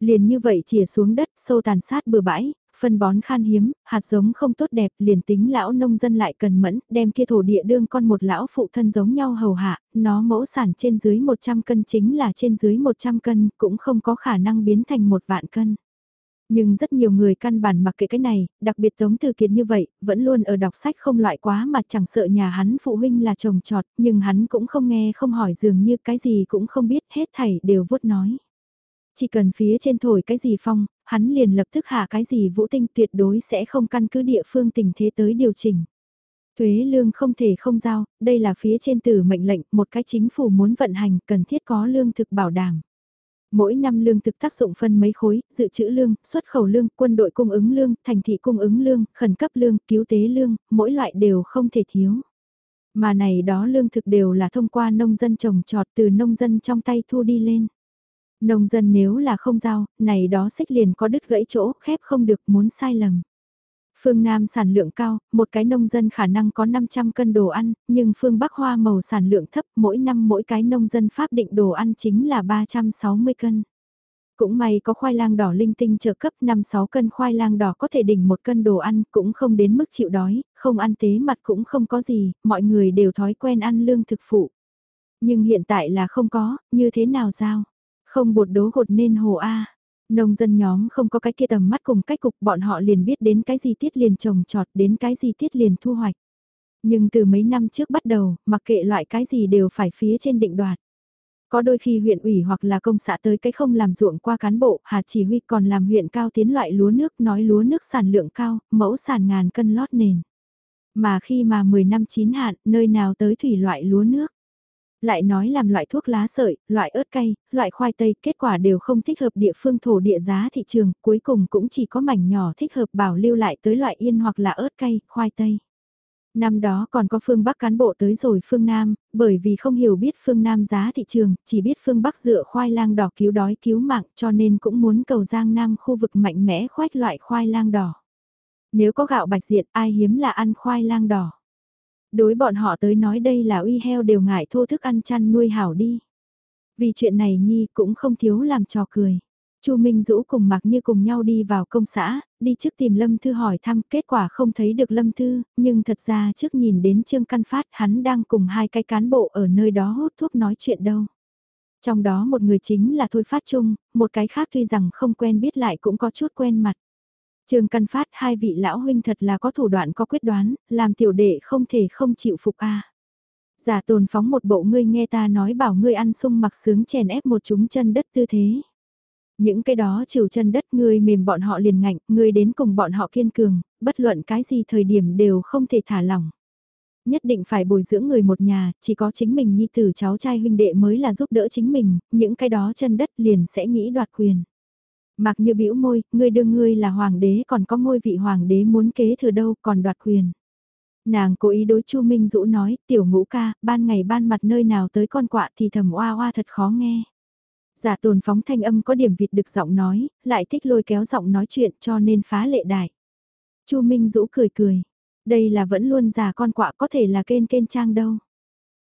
Liền như vậy chìa xuống đất sâu tàn sát bừa bãi, phân bón khan hiếm, hạt giống không tốt đẹp, liền tính lão nông dân lại cần mẫn, đem kia thổ địa đương con một lão phụ thân giống nhau hầu hạ, nó mẫu sản trên dưới 100 cân chính là trên dưới 100 cân, cũng không có khả năng biến thành một vạn cân. Nhưng rất nhiều người căn bản mặc kệ cái này, đặc biệt Tống Từ Kiệt như vậy, vẫn luôn ở đọc sách không loại quá mà chẳng sợ nhà hắn phụ huynh là chồng trọt, nhưng hắn cũng không nghe không hỏi dường như cái gì cũng không biết hết thảy đều vuốt nói. Chỉ cần phía trên thổi cái gì phong, hắn liền lập tức hạ cái gì vũ tinh tuyệt đối sẽ không căn cứ địa phương tình thế tới điều chỉnh. Thuế lương không thể không giao, đây là phía trên tử mệnh lệnh, một cái chính phủ muốn vận hành cần thiết có lương thực bảo đảm. Mỗi năm lương thực tác dụng phân mấy khối, dự trữ lương, xuất khẩu lương, quân đội cung ứng lương, thành thị cung ứng lương, khẩn cấp lương, cứu tế lương, mỗi loại đều không thể thiếu. Mà này đó lương thực đều là thông qua nông dân trồng trọt từ nông dân trong tay thu đi lên. Nông dân nếu là không giao, này đó xích liền có đứt gãy chỗ, khép không được muốn sai lầm. Phương Nam sản lượng cao, một cái nông dân khả năng có 500 cân đồ ăn, nhưng phương Bắc hoa màu sản lượng thấp, mỗi năm mỗi cái nông dân pháp định đồ ăn chính là 360 cân. Cũng may có khoai lang đỏ linh tinh trợ cấp 5-6 cân khoai lang đỏ có thể đỉnh một cân đồ ăn, cũng không đến mức chịu đói, không ăn tế mặt cũng không có gì, mọi người đều thói quen ăn lương thực phụ. Nhưng hiện tại là không có, như thế nào giao? Không bột đố gột nên hồ A. Nông dân nhóm không có cái kia tầm mắt cùng cách cục bọn họ liền biết đến cái gì tiết liền trồng trọt đến cái gì tiết liền thu hoạch. Nhưng từ mấy năm trước bắt đầu, mặc kệ loại cái gì đều phải phía trên định đoạt. Có đôi khi huyện ủy hoặc là công xã tới cái không làm ruộng qua cán bộ, hạt chỉ huy còn làm huyện cao tiến loại lúa nước nói lúa nước sản lượng cao, mẫu sản ngàn cân lót nền. Mà khi mà 10 năm chín hạn, nơi nào tới thủy loại lúa nước. Lại nói làm loại thuốc lá sợi, loại ớt cay, loại khoai tây, kết quả đều không thích hợp địa phương thổ địa giá thị trường, cuối cùng cũng chỉ có mảnh nhỏ thích hợp bảo lưu lại tới loại yên hoặc là ớt cay, khoai tây. Năm đó còn có phương Bắc cán bộ tới rồi phương Nam, bởi vì không hiểu biết phương Nam giá thị trường, chỉ biết phương Bắc dựa khoai lang đỏ cứu đói cứu mạng cho nên cũng muốn cầu Giang Nam khu vực mạnh mẽ khoách loại khoai lang đỏ. Nếu có gạo bạch diện ai hiếm là ăn khoai lang đỏ. Đối bọn họ tới nói đây là uy heo đều ngại thô thức ăn chăn nuôi hảo đi. Vì chuyện này Nhi cũng không thiếu làm trò cười. Chu Minh Dũ cùng Mạc Như cùng nhau đi vào công xã, đi trước tìm Lâm Thư hỏi thăm, kết quả không thấy được Lâm Thư, nhưng thật ra trước nhìn đến Trương Căn Phát hắn đang cùng hai cái cán bộ ở nơi đó hút thuốc nói chuyện đâu. Trong đó một người chính là Thôi Phát Trung, một cái khác tuy rằng không quen biết lại cũng có chút quen mặt. Trương Căn Phát hai vị lão huynh thật là có thủ đoạn có quyết đoán, làm tiểu đệ không thể không chịu phục a. Giả tồn phóng một bộ ngươi nghe ta nói bảo ngươi ăn sung mặc sướng chèn ép một chúng chân đất tư thế. Những cái đó chiều chân đất ngươi mềm bọn họ liền ngạnh, ngươi đến cùng bọn họ kiên cường, bất luận cái gì thời điểm đều không thể thả lỏng. Nhất định phải bồi dưỡng người một nhà, chỉ có chính mình nhi tử cháu trai huynh đệ mới là giúp đỡ chính mình, những cái đó chân đất liền sẽ nghĩ đoạt quyền. Mặc như bĩu môi, ngươi đương ngươi là hoàng đế còn có ngôi vị hoàng đế muốn kế thừa đâu còn đoạt quyền. Nàng cố ý đối Chu Minh Dũ nói, tiểu ngũ ca, ban ngày ban mặt nơi nào tới con quạ thì thầm oa oa thật khó nghe. Giả tồn phóng thanh âm có điểm vịt được giọng nói, lại thích lôi kéo giọng nói chuyện cho nên phá lệ đại. Chu Minh Dũ cười cười, đây là vẫn luôn giả con quạ có thể là kên kên trang đâu.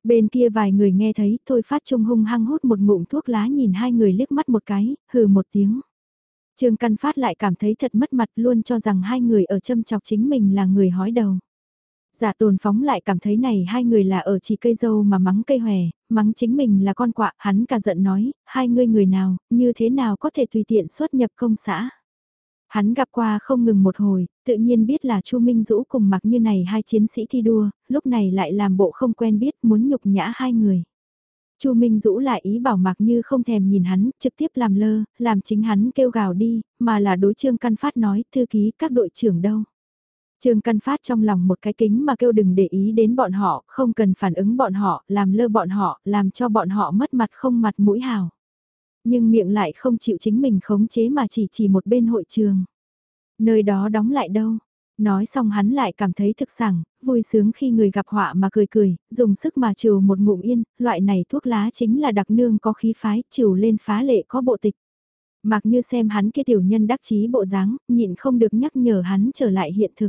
Bên kia vài người nghe thấy, thôi phát trung hung hăng hút một ngụm thuốc lá nhìn hai người liếc mắt một cái, hừ một tiếng. Trương Căn Phát lại cảm thấy thật mất mặt luôn cho rằng hai người ở châm chọc chính mình là người hói đầu. Giả tồn phóng lại cảm thấy này hai người là ở chỉ cây dâu mà mắng cây hòe, mắng chính mình là con quạ, hắn cả giận nói, hai người người nào, như thế nào có thể tùy tiện xuất nhập công xã. Hắn gặp qua không ngừng một hồi, tự nhiên biết là Chu Minh Dũ cùng mặc như này hai chiến sĩ thi đua, lúc này lại làm bộ không quen biết muốn nhục nhã hai người. Chu Minh Dũ lại ý bảo Mạc Như không thèm nhìn hắn, trực tiếp làm lơ, làm chính hắn kêu gào đi, mà là đối Trương Căn Phát nói, thư ký các đội trưởng đâu. Trương Căn Phát trong lòng một cái kính mà kêu đừng để ý đến bọn họ, không cần phản ứng bọn họ, làm lơ bọn họ, làm cho bọn họ mất mặt không mặt mũi hào. Nhưng miệng lại không chịu chính mình khống chế mà chỉ chỉ một bên hội trường. Nơi đó đóng lại đâu, Nói xong hắn lại cảm thấy thực sảng, vui sướng khi người gặp họa mà cười cười, dùng sức mà trừ một ngụm yên, loại này thuốc lá chính là đặc nương có khí phái, trừ lên phá lệ có bộ tịch. Mặc như xem hắn kia tiểu nhân đắc chí bộ dáng, nhịn không được nhắc nhở hắn trở lại hiện thực.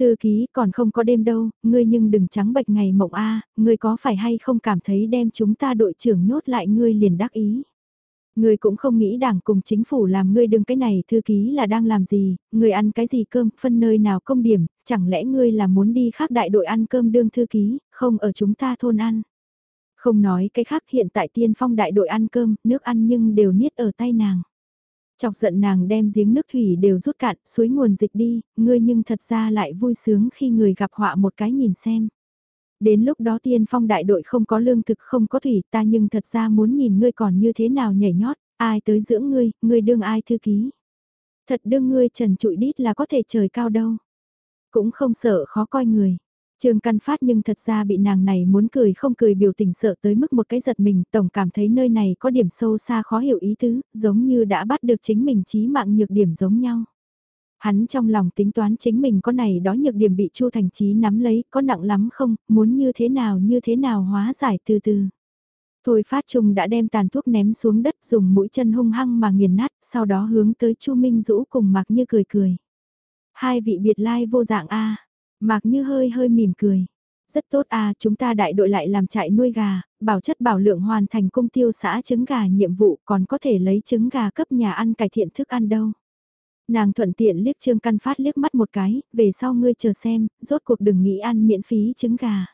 Thư ký còn không có đêm đâu, ngươi nhưng đừng trắng bệch ngày mộng a, ngươi có phải hay không cảm thấy đem chúng ta đội trưởng nhốt lại ngươi liền đắc ý. Ngươi cũng không nghĩ đảng cùng chính phủ làm ngươi đừng cái này thư ký là đang làm gì, ngươi ăn cái gì cơm, phân nơi nào công điểm, chẳng lẽ ngươi là muốn đi khác đại đội ăn cơm đương thư ký, không ở chúng ta thôn ăn. Không nói cái khác hiện tại tiên phong đại đội ăn cơm, nước ăn nhưng đều niết ở tay nàng. Chọc giận nàng đem giếng nước thủy đều rút cạn, suối nguồn dịch đi, ngươi nhưng thật ra lại vui sướng khi người gặp họa một cái nhìn xem. Đến lúc đó tiên phong đại đội không có lương thực không có thủy ta nhưng thật ra muốn nhìn ngươi còn như thế nào nhảy nhót, ai tới dưỡng ngươi, ngươi đương ai thư ký. Thật đương ngươi trần trụi đít là có thể trời cao đâu. Cũng không sợ khó coi người. Trương Căn Phát nhưng thật ra bị nàng này muốn cười không cười biểu tình sợ tới mức một cái giật mình, tổng cảm thấy nơi này có điểm sâu xa khó hiểu ý tứ, giống như đã bắt được chính mình chí mạng nhược điểm giống nhau. Hắn trong lòng tính toán chính mình có này đó nhược điểm bị Chu Thành Chí nắm lấy, có nặng lắm không, muốn như thế nào như thế nào hóa giải từ từ. Thôi phát trung đã đem tàn thuốc ném xuống đất dùng mũi chân hung hăng mà nghiền nát, sau đó hướng tới Chu Minh Dũ cùng mạc như cười cười. Hai vị biệt lai vô dạng A, mạc như hơi hơi mỉm cười. Rất tốt a chúng ta đại đội lại làm trại nuôi gà, bảo chất bảo lượng hoàn thành công tiêu xã trứng gà nhiệm vụ còn có thể lấy trứng gà cấp nhà ăn cải thiện thức ăn đâu. Nàng thuận tiện liếc Trương Căn Phát liếc mắt một cái, về sau ngươi chờ xem, rốt cuộc đừng nghĩ ăn miễn phí trứng gà.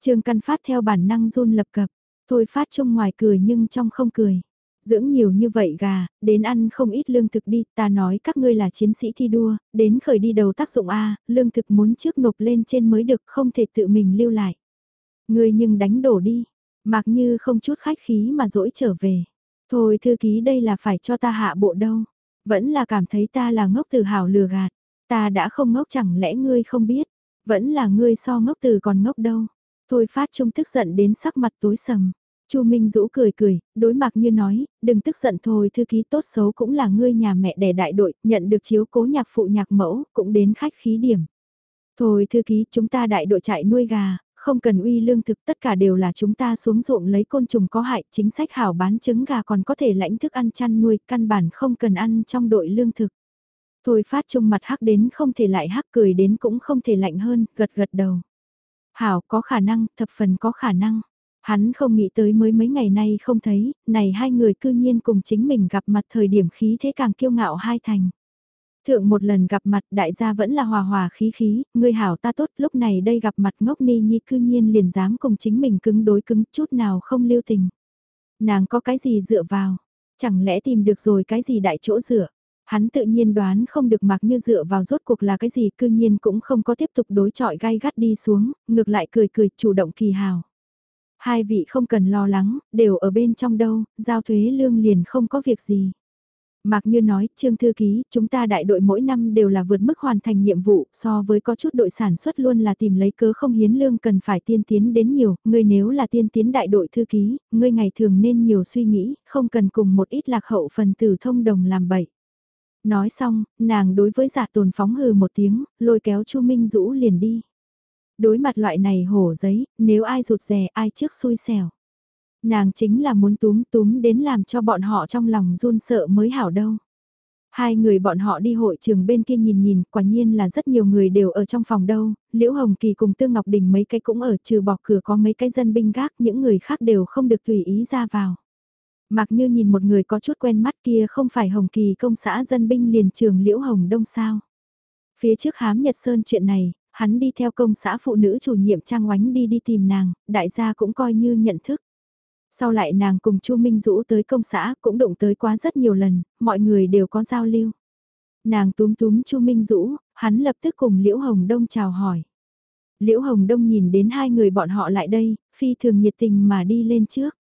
Trương Căn Phát theo bản năng run lập cập, thôi phát trong ngoài cười nhưng trong không cười. Dưỡng nhiều như vậy gà, đến ăn không ít lương thực đi, ta nói các ngươi là chiến sĩ thi đua, đến khởi đi đầu tác dụng A, lương thực muốn trước nộp lên trên mới được, không thể tự mình lưu lại. Ngươi nhưng đánh đổ đi, mặc như không chút khách khí mà dỗi trở về. Thôi thư ký đây là phải cho ta hạ bộ đâu. Vẫn là cảm thấy ta là ngốc từ hảo lừa gạt. Ta đã không ngốc chẳng lẽ ngươi không biết. Vẫn là ngươi so ngốc từ còn ngốc đâu. Thôi phát trung tức giận đến sắc mặt tối sầm. Chu Minh Dũ cười cười, đối mặt như nói, đừng tức giận thôi thư ký tốt xấu cũng là ngươi nhà mẹ đẻ đại đội, nhận được chiếu cố nhạc phụ nhạc mẫu, cũng đến khách khí điểm. Thôi thư ký, chúng ta đại đội chạy nuôi gà, không cần uy lương thực tất cả đều là chúng ta xuống ruộng lấy côn trùng có hại, chính sách hảo bán trứng gà còn có thể lãnh thức ăn chăn nuôi, căn bản không cần ăn trong đội lương thực. Thôi phát trung mặt hắc đến không thể lại hắc cười đến cũng không thể lạnh hơn, gật gật đầu. Hảo có khả năng, thập phần có khả năng. Hắn không nghĩ tới mới mấy ngày nay không thấy, này hai người cư nhiên cùng chính mình gặp mặt thời điểm khí thế càng kiêu ngạo hai thành. Thượng một lần gặp mặt đại gia vẫn là hòa hòa khí khí, người hảo ta tốt lúc này đây gặp mặt ngốc ni nhi cư nhiên liền dám cùng chính mình cứng đối cứng chút nào không lưu tình. Nàng có cái gì dựa vào, chẳng lẽ tìm được rồi cái gì đại chỗ dựa. Hắn tự nhiên đoán không được mặc như dựa vào rốt cuộc là cái gì cư nhiên cũng không có tiếp tục đối chọi gai gắt đi xuống, ngược lại cười cười chủ động kỳ hào. Hai vị không cần lo lắng, đều ở bên trong đâu, giao thuế lương liền không có việc gì. Mạc Như nói, Trương Thư Ký, chúng ta đại đội mỗi năm đều là vượt mức hoàn thành nhiệm vụ, so với có chút đội sản xuất luôn là tìm lấy cớ không hiến lương cần phải tiên tiến đến nhiều, ngươi nếu là tiên tiến đại đội Thư Ký, ngươi ngày thường nên nhiều suy nghĩ, không cần cùng một ít lạc hậu phần tử thông đồng làm bậy. Nói xong, nàng đối với giả tồn phóng hừ một tiếng, lôi kéo Chu Minh Dũ liền đi. Đối mặt loại này hổ giấy, nếu ai rụt rè ai trước xui xẻo. Nàng chính là muốn túm túm đến làm cho bọn họ trong lòng run sợ mới hảo đâu. Hai người bọn họ đi hội trường bên kia nhìn nhìn, quả nhiên là rất nhiều người đều ở trong phòng đâu, Liễu Hồng Kỳ cùng Tương Ngọc Đình mấy cái cũng ở trừ bỏ cửa có mấy cái dân binh gác, những người khác đều không được tùy ý ra vào. Mặc như nhìn một người có chút quen mắt kia không phải Hồng Kỳ công xã dân binh liền trường Liễu Hồng Đông sao. Phía trước hám Nhật Sơn chuyện này, hắn đi theo công xã phụ nữ chủ nhiệm Trang Oánh đi đi tìm nàng, đại gia cũng coi như nhận thức. Sau lại nàng cùng Chu Minh Dũ tới công xã cũng đụng tới quá rất nhiều lần, mọi người đều có giao lưu. Nàng túm túm Chu Minh Dũ, hắn lập tức cùng Liễu Hồng Đông chào hỏi. Liễu Hồng Đông nhìn đến hai người bọn họ lại đây, phi thường nhiệt tình mà đi lên trước.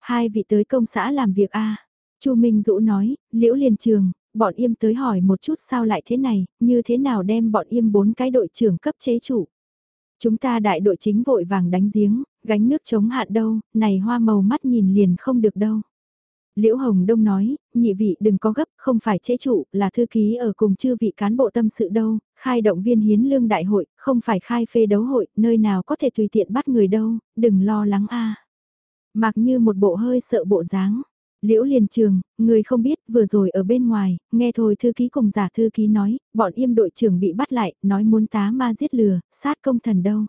Hai vị tới công xã làm việc a Chu Minh Dũ nói, Liễu Liên Trường, bọn im tới hỏi một chút sao lại thế này, như thế nào đem bọn im bốn cái đội trưởng cấp chế chủ. Chúng ta đại đội chính vội vàng đánh giếng, gánh nước chống hạn đâu, này hoa màu mắt nhìn liền không được đâu. Liễu Hồng Đông nói, nhị vị đừng có gấp, không phải chế trụ, là thư ký ở cùng chư vị cán bộ tâm sự đâu, khai động viên hiến lương đại hội, không phải khai phê đấu hội, nơi nào có thể tùy tiện bắt người đâu, đừng lo lắng a. Mặc như một bộ hơi sợ bộ dáng. Liễu liền trường, người không biết, vừa rồi ở bên ngoài, nghe thôi thư ký cùng giả thư ký nói, bọn im đội trưởng bị bắt lại, nói muốn tá ma giết lừa, sát công thần đâu.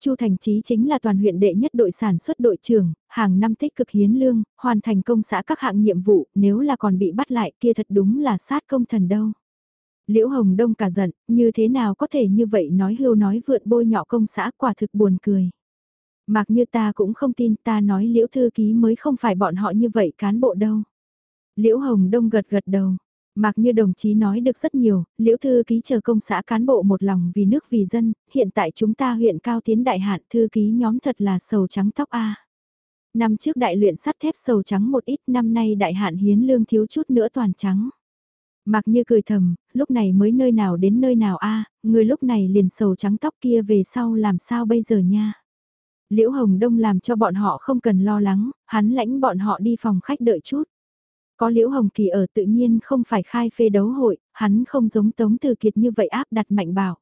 Chu Thành Chí chính là toàn huyện đệ nhất đội sản xuất đội trưởng, hàng năm tích cực hiến lương, hoàn thành công xã các hạng nhiệm vụ, nếu là còn bị bắt lại kia thật đúng là sát công thần đâu. Liễu Hồng Đông cả giận, như thế nào có thể như vậy nói hưu nói vượn bôi nhọ công xã quả thực buồn cười. Mặc như ta cũng không tin ta nói liễu thư ký mới không phải bọn họ như vậy cán bộ đâu. Liễu Hồng Đông gật gật đầu. Mặc như đồng chí nói được rất nhiều, liễu thư ký chờ công xã cán bộ một lòng vì nước vì dân, hiện tại chúng ta huyện cao tiến đại hạn thư ký nhóm thật là sầu trắng tóc A. Năm trước đại luyện sắt thép sầu trắng một ít, năm nay đại hạn hiến lương thiếu chút nữa toàn trắng. Mặc như cười thầm, lúc này mới nơi nào đến nơi nào a người lúc này liền sầu trắng tóc kia về sau làm sao bây giờ nha. Liễu Hồng Đông làm cho bọn họ không cần lo lắng, hắn lãnh bọn họ đi phòng khách đợi chút. Có Liễu Hồng Kỳ ở tự nhiên không phải khai phê đấu hội, hắn không giống Tống Từ Kiệt như vậy áp đặt mạnh bảo.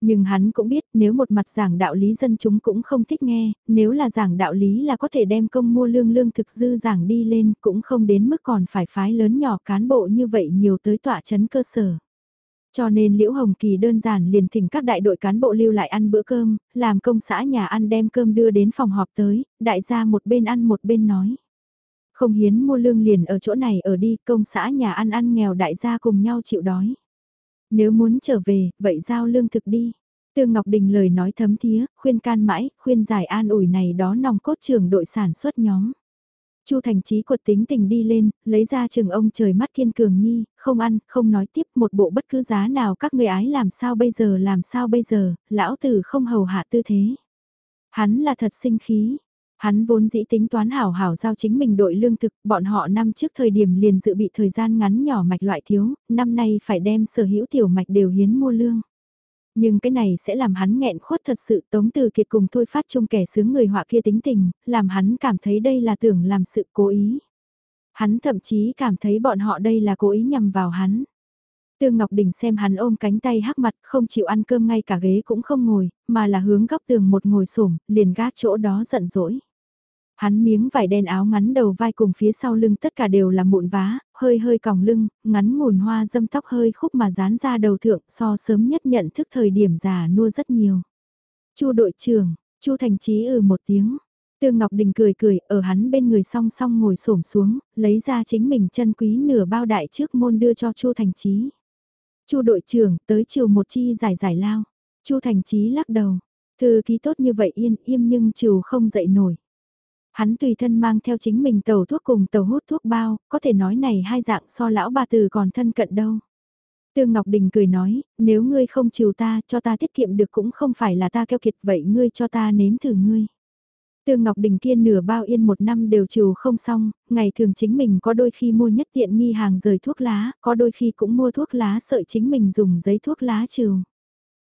Nhưng hắn cũng biết nếu một mặt giảng đạo lý dân chúng cũng không thích nghe, nếu là giảng đạo lý là có thể đem công mua lương lương thực dư giảng đi lên cũng không đến mức còn phải phái lớn nhỏ cán bộ như vậy nhiều tới tọa chấn cơ sở. Cho nên Liễu Hồng Kỳ đơn giản liền thỉnh các đại đội cán bộ lưu lại ăn bữa cơm, làm công xã nhà ăn đem cơm đưa đến phòng họp tới, đại gia một bên ăn một bên nói. Không hiến mua lương liền ở chỗ này ở đi, công xã nhà ăn ăn nghèo đại gia cùng nhau chịu đói. Nếu muốn trở về, vậy giao lương thực đi. Tương Ngọc Đình lời nói thấm thía, khuyên can mãi, khuyên giải an ủi này đó nòng cốt trường đội sản xuất nhóm. Chu Thành Chí quật tính tình đi lên, lấy ra trường ông trời mắt thiên cường nhi, không ăn, không nói tiếp một bộ bất cứ giá nào các người ái làm sao bây giờ làm sao bây giờ, lão tử không hầu hạ tư thế. Hắn là thật sinh khí, Hắn vốn dĩ tính toán hảo hảo giao chính mình đội lương thực, bọn họ năm trước thời điểm liền dự bị thời gian ngắn nhỏ mạch loại thiếu, năm nay phải đem sở hữu tiểu mạch đều hiến mua lương. Nhưng cái này sẽ làm hắn nghẹn khuất thật sự tống từ kiệt cùng thôi phát chung kẻ sướng người họa kia tính tình, làm hắn cảm thấy đây là tưởng làm sự cố ý. Hắn thậm chí cảm thấy bọn họ đây là cố ý nhằm vào hắn. Tương Ngọc Đình xem hắn ôm cánh tay hắc mặt không chịu ăn cơm ngay cả ghế cũng không ngồi, mà là hướng góc tường một ngồi sổm, liền gác chỗ đó giận dỗi. Hắn miếng vải đen áo ngắn đầu vai cùng phía sau lưng tất cả đều là mụn vá, hơi hơi còng lưng, ngắn mùn hoa dâm tóc hơi khúc mà dán ra đầu thượng so sớm nhất nhận thức thời điểm già nua rất nhiều. Chu đội trưởng, Chu Thành Chí ừ một tiếng. Tương Ngọc Đình cười cười, ở hắn bên người song song ngồi xổm xuống, lấy ra chính mình chân quý nửa bao đại trước môn đưa cho Chu Thành Chí. Chu đội trưởng, tới chiều một chi giải giải lao. Chu Thành Chí lắc đầu, thư ký tốt như vậy yên im nhưng chiều không dậy nổi. Hắn tùy thân mang theo chính mình tàu thuốc cùng tàu hút thuốc bao, có thể nói này hai dạng so lão bà từ còn thân cận đâu. Tương Ngọc Đình cười nói, nếu ngươi không chiều ta, cho ta tiết kiệm được cũng không phải là ta keo kiệt vậy ngươi cho ta nếm thử ngươi. Tương Ngọc Đình kia nửa bao yên một năm đều chiều không xong, ngày thường chính mình có đôi khi mua nhất tiện nghi hàng rời thuốc lá, có đôi khi cũng mua thuốc lá sợi chính mình dùng giấy thuốc lá chiều.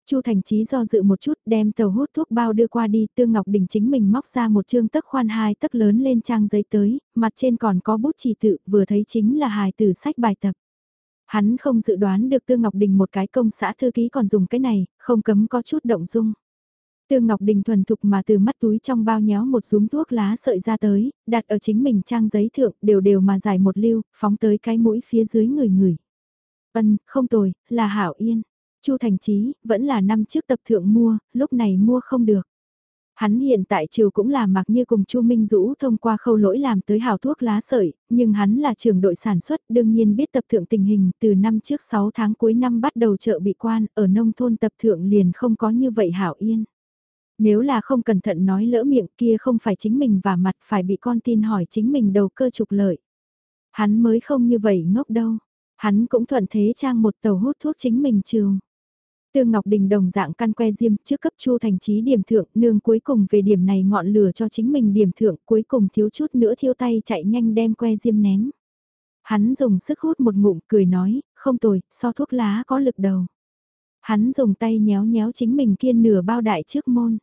Chu Thành Chí do dự một chút đem tàu hút thuốc bao đưa qua đi, Tương Ngọc Đình chính mình móc ra một chương tấc khoan hai tấc lớn lên trang giấy tới, mặt trên còn có bút chỉ tự, vừa thấy chính là hài từ sách bài tập. Hắn không dự đoán được Tương Ngọc Đình một cái công xã thư ký còn dùng cái này, không cấm có chút động dung. Tương Ngọc Đình thuần thục mà từ mắt túi trong bao nhéo một rúm thuốc lá sợi ra tới, đặt ở chính mình trang giấy thượng, đều đều mà giải một lưu, phóng tới cái mũi phía dưới người người. Ân, không tồi, là Hảo Yên. Chu Thành Chí, vẫn là năm trước tập thượng mua, lúc này mua không được. Hắn hiện tại triều cũng là mặc như cùng Chu Minh Dũ thông qua khâu lỗi làm tới hào thuốc lá sợi, nhưng hắn là trưởng đội sản xuất đương nhiên biết tập thượng tình hình từ năm trước 6 tháng cuối năm bắt đầu chợ bị quan, ở nông thôn tập thượng liền không có như vậy hảo yên. Nếu là không cẩn thận nói lỡ miệng kia không phải chính mình và mặt phải bị con tin hỏi chính mình đầu cơ trục lợi. Hắn mới không như vậy ngốc đâu. Hắn cũng thuận thế trang một tàu hút thuốc chính mình trường. Tương Ngọc Đình đồng dạng căn que diêm trước cấp Chu Thành trí điểm thượng, nương cuối cùng về điểm này ngọn lửa cho chính mình điểm thượng, cuối cùng thiếu chút nữa thiêu tay chạy nhanh đem que diêm ném. Hắn dùng sức hút một ngụm cười nói, không tồi, so thuốc lá có lực đầu. Hắn dùng tay nhéo nhéo chính mình kia nửa bao đại trước môn.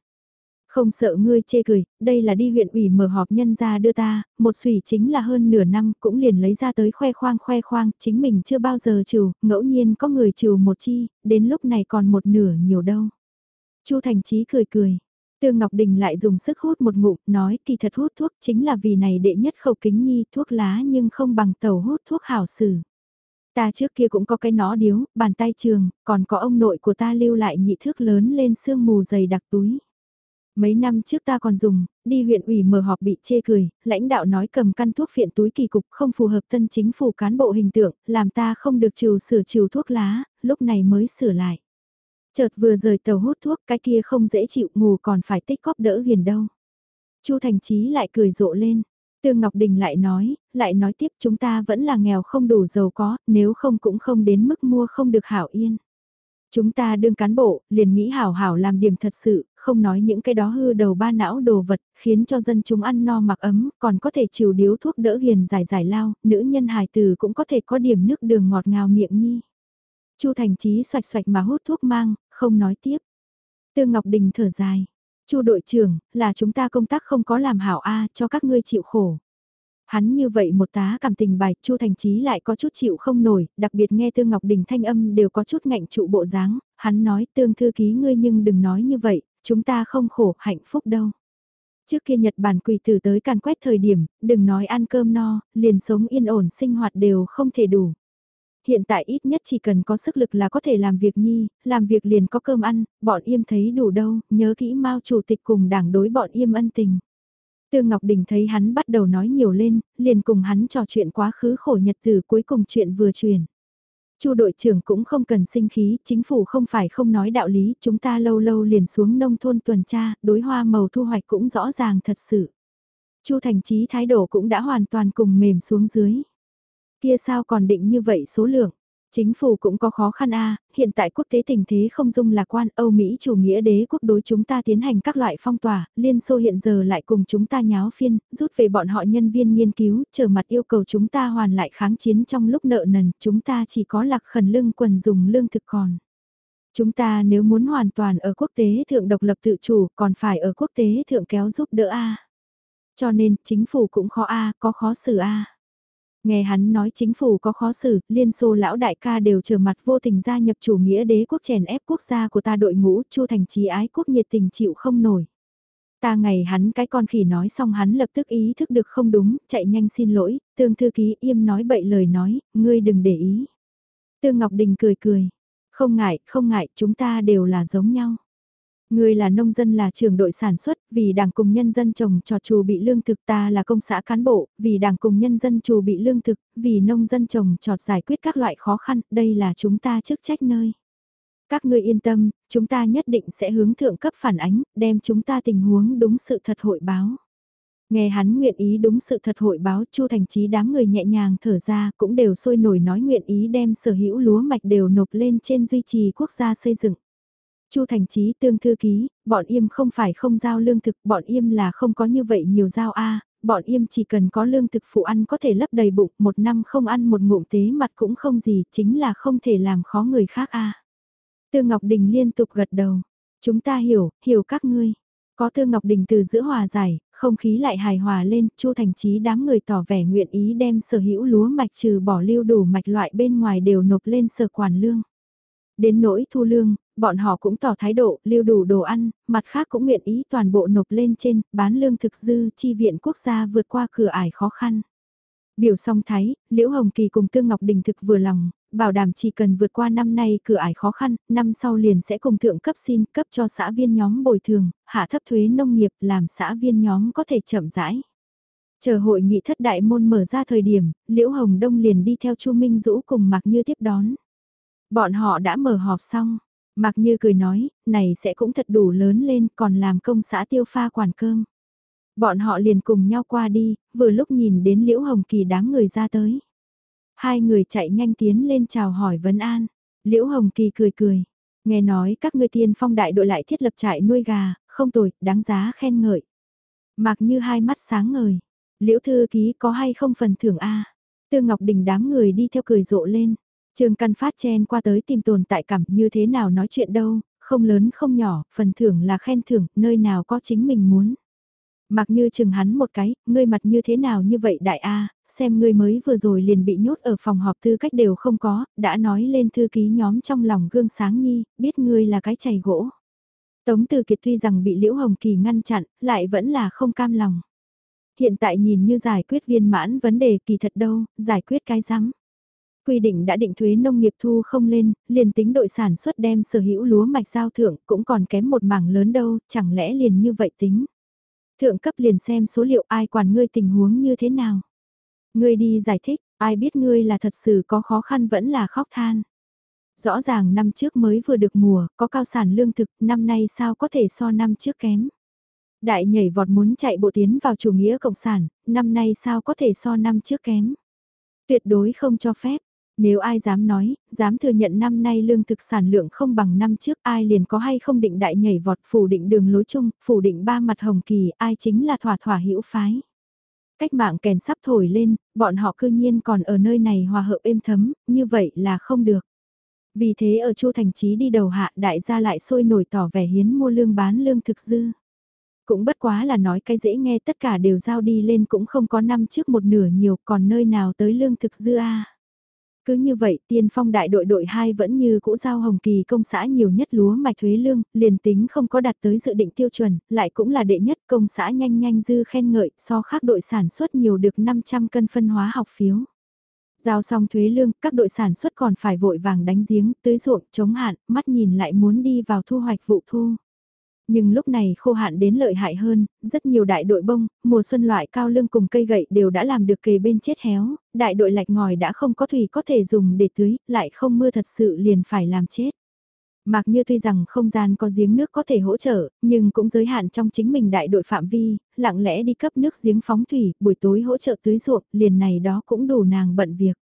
Không sợ ngươi chê cười, đây là đi huyện ủy mở họp nhân ra đưa ta, một sủy chính là hơn nửa năm cũng liền lấy ra tới khoe khoang khoe khoang, chính mình chưa bao giờ trừ, ngẫu nhiên có người trừ một chi, đến lúc này còn một nửa nhiều đâu. Chu Thành Chí cười cười. Tương Ngọc Đình lại dùng sức hút một ngụm, nói kỳ thật hút thuốc chính là vì này đệ nhất khẩu kính nhi thuốc lá nhưng không bằng tàu hút thuốc hảo sử. Ta trước kia cũng có cái nó điếu, bàn tay trường, còn có ông nội của ta lưu lại nhị thước lớn lên sương mù dày đặc túi. Mấy năm trước ta còn dùng, đi huyện ủy mở họp bị chê cười, lãnh đạo nói cầm căn thuốc phiện túi kỳ cục không phù hợp tân chính phủ cán bộ hình tượng, làm ta không được trừ sửa trừ thuốc lá, lúc này mới sửa lại. Chợt vừa rời tàu hút thuốc cái kia không dễ chịu ngủ còn phải tích góp đỡ hiền đâu. Chu Thành Chí lại cười rộ lên. Tương Ngọc Đình lại nói, lại nói tiếp chúng ta vẫn là nghèo không đủ giàu có, nếu không cũng không đến mức mua không được hảo yên. Chúng ta đương cán bộ, liền nghĩ hảo hảo làm điểm thật sự, không nói những cái đó hư đầu ba não đồ vật, khiến cho dân chúng ăn no mặc ấm, còn có thể chiều điếu thuốc đỡ hiền giải giải lao, nữ nhân hài từ cũng có thể có điểm nước đường ngọt ngào miệng nhi. Chu Thành Chí xoạch xoạch mà hút thuốc mang, không nói tiếp. Tương Ngọc Đình thở dài. Chu đội trưởng, là chúng ta công tác không có làm hảo a, cho các ngươi chịu khổ. Hắn như vậy một tá cảm tình bài, Chu Thành Chí lại có chút chịu không nổi, đặc biệt nghe Tương Ngọc Đình thanh âm đều có chút ngạnh trụ bộ dáng, hắn nói Tương thư ký ngươi nhưng đừng nói như vậy, chúng ta không khổ, hạnh phúc đâu. Trước kia Nhật Bản quỳ tử tới càn quét thời điểm, đừng nói ăn cơm no, liền sống yên ổn sinh hoạt đều không thể đủ. Hiện tại ít nhất chỉ cần có sức lực là có thể làm việc nhi, làm việc liền có cơm ăn, bọn im thấy đủ đâu, nhớ kỹ Mao chủ tịch cùng đảng đối bọn im ân tình. Tương Ngọc Đình thấy hắn bắt đầu nói nhiều lên, liền cùng hắn trò chuyện quá khứ khổ nhật từ cuối cùng chuyện vừa truyền. Chu đội trưởng cũng không cần sinh khí, chính phủ không phải không nói đạo lý, chúng ta lâu lâu liền xuống nông thôn tuần tra, đối hoa màu thu hoạch cũng rõ ràng thật sự. Chu Thành Chí thái độ cũng đã hoàn toàn cùng mềm xuống dưới. Kia sao còn định như vậy số lượng? Chính phủ cũng có khó khăn a hiện tại quốc tế tình thế không dung lạc quan Âu Mỹ chủ nghĩa đế quốc đối chúng ta tiến hành các loại phong tỏa, Liên Xô hiện giờ lại cùng chúng ta nháo phiên, rút về bọn họ nhân viên nghiên cứu, chờ mặt yêu cầu chúng ta hoàn lại kháng chiến trong lúc nợ nần, chúng ta chỉ có lạc khẩn lương quần dùng lương thực còn. Chúng ta nếu muốn hoàn toàn ở quốc tế thượng độc lập tự chủ còn phải ở quốc tế thượng kéo giúp đỡ A. Cho nên chính phủ cũng khó A, có khó xử A. Nghe hắn nói chính phủ có khó xử, liên xô lão đại ca đều trở mặt vô tình gia nhập chủ nghĩa đế quốc chèn ép quốc gia của ta đội ngũ, chu thành trí ái quốc nhiệt tình chịu không nổi. Ta ngày hắn cái con khỉ nói xong hắn lập tức ý thức được không đúng, chạy nhanh xin lỗi, tương thư ký im nói bậy lời nói, ngươi đừng để ý. Tương Ngọc Đình cười cười, không ngại, không ngại, chúng ta đều là giống nhau. Người là nông dân là trưởng đội sản xuất, vì đảng cùng nhân dân trồng trọt trù bị lương thực ta là công xã cán bộ, vì đảng cùng nhân dân trù bị lương thực, vì nông dân trồng trọt giải quyết các loại khó khăn, đây là chúng ta chức trách nơi. Các ngươi yên tâm, chúng ta nhất định sẽ hướng thượng cấp phản ánh, đem chúng ta tình huống đúng sự thật hội báo. Nghe hắn nguyện ý đúng sự thật hội báo Chu Thành Chí đám người nhẹ nhàng thở ra cũng đều sôi nổi nói nguyện ý đem sở hữu lúa mạch đều nộp lên trên duy trì quốc gia xây dựng. Chu Thành Chí tương thư ký, bọn im không phải không giao lương thực, bọn im là không có như vậy nhiều giao a, bọn im chỉ cần có lương thực phụ ăn có thể lấp đầy bụng, một năm không ăn một ngụm tế mặt cũng không gì, chính là không thể làm khó người khác a. Tương Ngọc Đình liên tục gật đầu, chúng ta hiểu, hiểu các ngươi. Có Tương Ngọc Đình từ giữa hòa giải, không khí lại hài hòa lên, Chu Thành Chí đám người tỏ vẻ nguyện ý đem sở hữu lúa mạch trừ bỏ lưu đủ mạch loại bên ngoài đều nộp lên sở quản lương. Đến nỗi thu lương, bọn họ cũng tỏ thái độ, lưu đủ đồ ăn, mặt khác cũng nguyện ý toàn bộ nộp lên trên, bán lương thực dư, chi viện quốc gia vượt qua cửa ải khó khăn. Biểu song thái, Liễu Hồng Kỳ cùng Tương Ngọc Đình thực vừa lòng, bảo đảm chỉ cần vượt qua năm nay cửa ải khó khăn, năm sau liền sẽ cùng thượng cấp xin cấp cho xã viên nhóm bồi thường, hạ thấp thuế nông nghiệp làm xã viên nhóm có thể chậm rãi. Chờ hội nghị thất đại môn mở ra thời điểm, Liễu Hồng Đông liền đi theo Chu Minh Dũ cùng mặc như tiếp đón. Bọn họ đã mở họp xong, Mặc như cười nói, này sẽ cũng thật đủ lớn lên còn làm công xã tiêu pha quản cơm. Bọn họ liền cùng nhau qua đi, vừa lúc nhìn đến Liễu Hồng Kỳ đám người ra tới. Hai người chạy nhanh tiến lên chào hỏi vấn an. Liễu Hồng Kỳ cười cười. Nghe nói các ngươi tiên phong đại đội lại thiết lập trại nuôi gà, không tồi, đáng giá khen ngợi. Mặc như hai mắt sáng ngời. Liễu thư ký có hay không phần thưởng A. Tư Ngọc Đình đám người đi theo cười rộ lên. Trương Căn Phát chen qua tới tìm tồn tại cảm như thế nào nói chuyện đâu, không lớn không nhỏ, phần thưởng là khen thưởng, nơi nào có chính mình muốn. Mặc như chừng hắn một cái, ngươi mặt như thế nào như vậy đại A, xem ngươi mới vừa rồi liền bị nhốt ở phòng họp thư cách đều không có, đã nói lên thư ký nhóm trong lòng gương sáng nhi, biết ngươi là cái chày gỗ. Tống Từ Kiệt tuy rằng bị Liễu Hồng Kỳ ngăn chặn, lại vẫn là không cam lòng. Hiện tại nhìn như giải quyết viên mãn vấn đề kỳ thật đâu, giải quyết cái rắm quy định đã định thuế nông nghiệp thu không lên, liền tính đội sản xuất đem sở hữu lúa mạch giao thượng cũng còn kém một mảng lớn đâu, chẳng lẽ liền như vậy tính. Thượng cấp liền xem số liệu ai quản ngươi tình huống như thế nào. Ngươi đi giải thích, ai biết ngươi là thật sự có khó khăn vẫn là khóc than. Rõ ràng năm trước mới vừa được mùa, có cao sản lương thực, năm nay sao có thể so năm trước kém. Đại nhảy vọt muốn chạy bộ tiến vào chủ nghĩa cộng sản, năm nay sao có thể so năm trước kém. Tuyệt đối không cho phép, nếu ai dám nói, dám thừa nhận năm nay lương thực sản lượng không bằng năm trước ai liền có hay không định đại nhảy vọt phủ định đường lối chung, phủ định ba mặt hồng kỳ, ai chính là thỏa thỏa hữu phái. Cách mạng kèn sắp thổi lên, bọn họ cư nhiên còn ở nơi này hòa hợp êm thấm, như vậy là không được. Vì thế ở Chu Thành Chí đi đầu hạ đại gia lại sôi nổi tỏ vẻ hiến mua lương bán lương thực dư. Cũng bất quá là nói cái dễ nghe tất cả đều giao đi lên cũng không có năm trước một nửa nhiều còn nơi nào tới lương thực dư a cứ như vậy tiên phong đại đội đội 2 vẫn như cũ giao hồng kỳ công xã nhiều nhất lúa mạch thuế lương, liền tính không có đạt tới dự định tiêu chuẩn, lại cũng là đệ nhất công xã nhanh nhanh dư khen ngợi so khác đội sản xuất nhiều được 500 cân phân hóa học phiếu. Giao xong thuế lương, các đội sản xuất còn phải vội vàng đánh giếng, tưới ruộng, chống hạn, mắt nhìn lại muốn đi vào thu hoạch vụ thu. Nhưng lúc này khô hạn đến lợi hại hơn, rất nhiều đại đội bông, mùa xuân loại cao lương cùng cây gậy đều đã làm được kề bên chết héo, đại đội lạch ngòi đã không có thủy có thể dùng để tưới, lại không mưa thật sự liền phải làm chết. Mặc như tuy rằng không gian có giếng nước có thể hỗ trợ, nhưng cũng giới hạn trong chính mình đại đội phạm vi, lặng lẽ đi cấp nước giếng phóng thủy, buổi tối hỗ trợ tưới ruộng, liền này đó cũng đủ nàng bận việc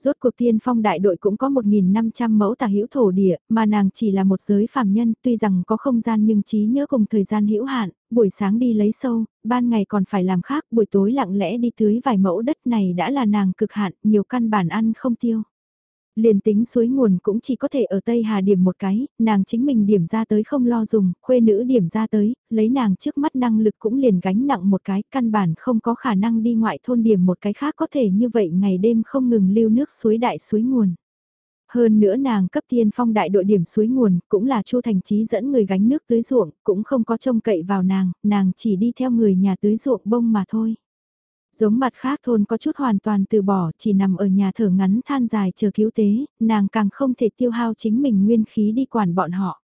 rốt cuộc tiên phong đại đội cũng có 1.500 mẫu tà hữu thổ địa, mà nàng chỉ là một giới phàm nhân, tuy rằng có không gian nhưng trí nhớ cùng thời gian hữu hạn, buổi sáng đi lấy sâu, ban ngày còn phải làm khác, buổi tối lặng lẽ đi tưới vài mẫu đất này đã là nàng cực hạn, nhiều căn bản ăn không tiêu. Liền tính suối nguồn cũng chỉ có thể ở Tây Hà điểm một cái, nàng chính mình điểm ra tới không lo dùng, khuê nữ điểm ra tới, lấy nàng trước mắt năng lực cũng liền gánh nặng một cái, căn bản không có khả năng đi ngoại thôn điểm một cái khác có thể như vậy ngày đêm không ngừng lưu nước suối đại suối nguồn. Hơn nữa nàng cấp thiên phong đại đội điểm suối nguồn, cũng là Chu Thành trí dẫn người gánh nước tưới ruộng, cũng không có trông cậy vào nàng, nàng chỉ đi theo người nhà tưới ruộng bông mà thôi. Giống mặt khác thôn có chút hoàn toàn từ bỏ, chỉ nằm ở nhà thở ngắn than dài chờ cứu tế, nàng càng không thể tiêu hao chính mình nguyên khí đi quản bọn họ.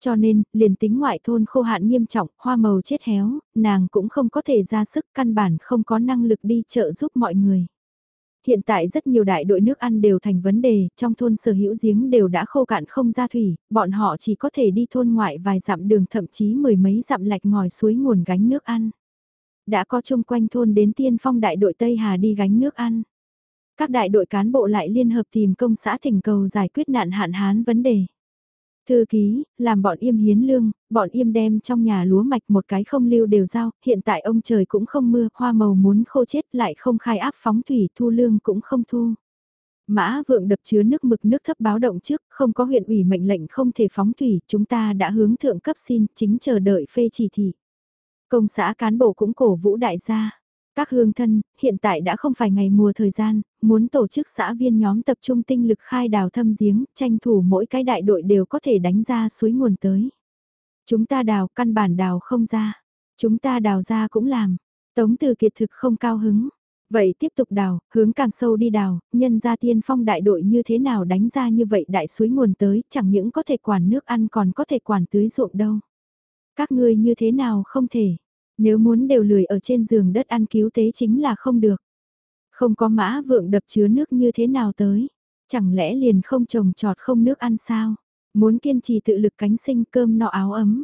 Cho nên, liền tính ngoại thôn khô hạn nghiêm trọng, hoa màu chết héo, nàng cũng không có thể ra sức căn bản không có năng lực đi trợ giúp mọi người. Hiện tại rất nhiều đại đội nước ăn đều thành vấn đề, trong thôn sở hữu giếng đều đã khô cạn không ra thủy, bọn họ chỉ có thể đi thôn ngoại vài dặm đường thậm chí mười mấy dặm lạch ngòi suối nguồn gánh nước ăn. Đã có chung quanh thôn đến tiên phong đại đội Tây Hà đi gánh nước ăn. Các đại đội cán bộ lại liên hợp tìm công xã thỉnh cầu giải quyết nạn hạn hán vấn đề. Thư ký, làm bọn im hiến lương, bọn im đem trong nhà lúa mạch một cái không lưu đều giao, hiện tại ông trời cũng không mưa, hoa màu muốn khô chết lại không khai áp phóng thủy, thu lương cũng không thu. Mã vượng đập chứa nước mực nước thấp báo động trước, không có huyện ủy mệnh lệnh không thể phóng thủy, chúng ta đã hướng thượng cấp xin, chính chờ đợi phê chỉ thị. Công xã cán bộ cũng cổ vũ đại gia. Các hương thân, hiện tại đã không phải ngày mùa thời gian, muốn tổ chức xã viên nhóm tập trung tinh lực khai đào thâm giếng, tranh thủ mỗi cái đại đội đều có thể đánh ra suối nguồn tới. Chúng ta đào, căn bản đào không ra. Chúng ta đào ra cũng làm. Tống từ kiệt thực không cao hứng. Vậy tiếp tục đào, hướng càng sâu đi đào, nhân ra tiên phong đại đội như thế nào đánh ra như vậy đại suối nguồn tới, chẳng những có thể quản nước ăn còn có thể quản tưới ruộng đâu. Các ngươi như thế nào không thể, nếu muốn đều lười ở trên giường đất ăn cứu tế chính là không được. Không có mã vượng đập chứa nước như thế nào tới, chẳng lẽ liền không trồng trọt không nước ăn sao, muốn kiên trì tự lực cánh sinh cơm nọ áo ấm.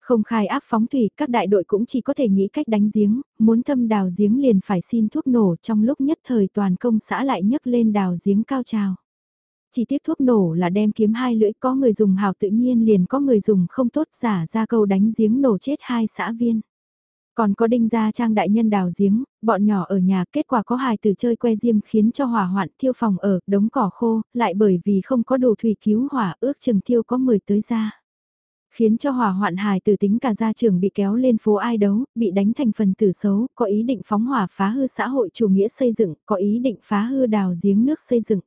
Không khai áp phóng thủy, các đại đội cũng chỉ có thể nghĩ cách đánh giếng, muốn thâm đào giếng liền phải xin thuốc nổ trong lúc nhất thời toàn công xã lại nhấc lên đào giếng cao trào. Chỉ tiếc thuốc nổ là đem kiếm hai lưỡi có người dùng hào tự nhiên liền có người dùng không tốt giả ra câu đánh giếng nổ chết hai xã viên. Còn có đinh gia trang đại nhân đào giếng, bọn nhỏ ở nhà kết quả có hài từ chơi que diêm khiến cho hỏa hoạn thiêu phòng ở, đống cỏ khô, lại bởi vì không có đủ thủy cứu hỏa ước chừng thiêu có 10 tới ra. Khiến cho hỏa hoạn hài từ tính cả gia trưởng bị kéo lên phố ai đấu, bị đánh thành phần tử xấu, có ý định phóng hỏa phá hư xã hội chủ nghĩa xây dựng, có ý định phá hư đào giếng nước xây dựng.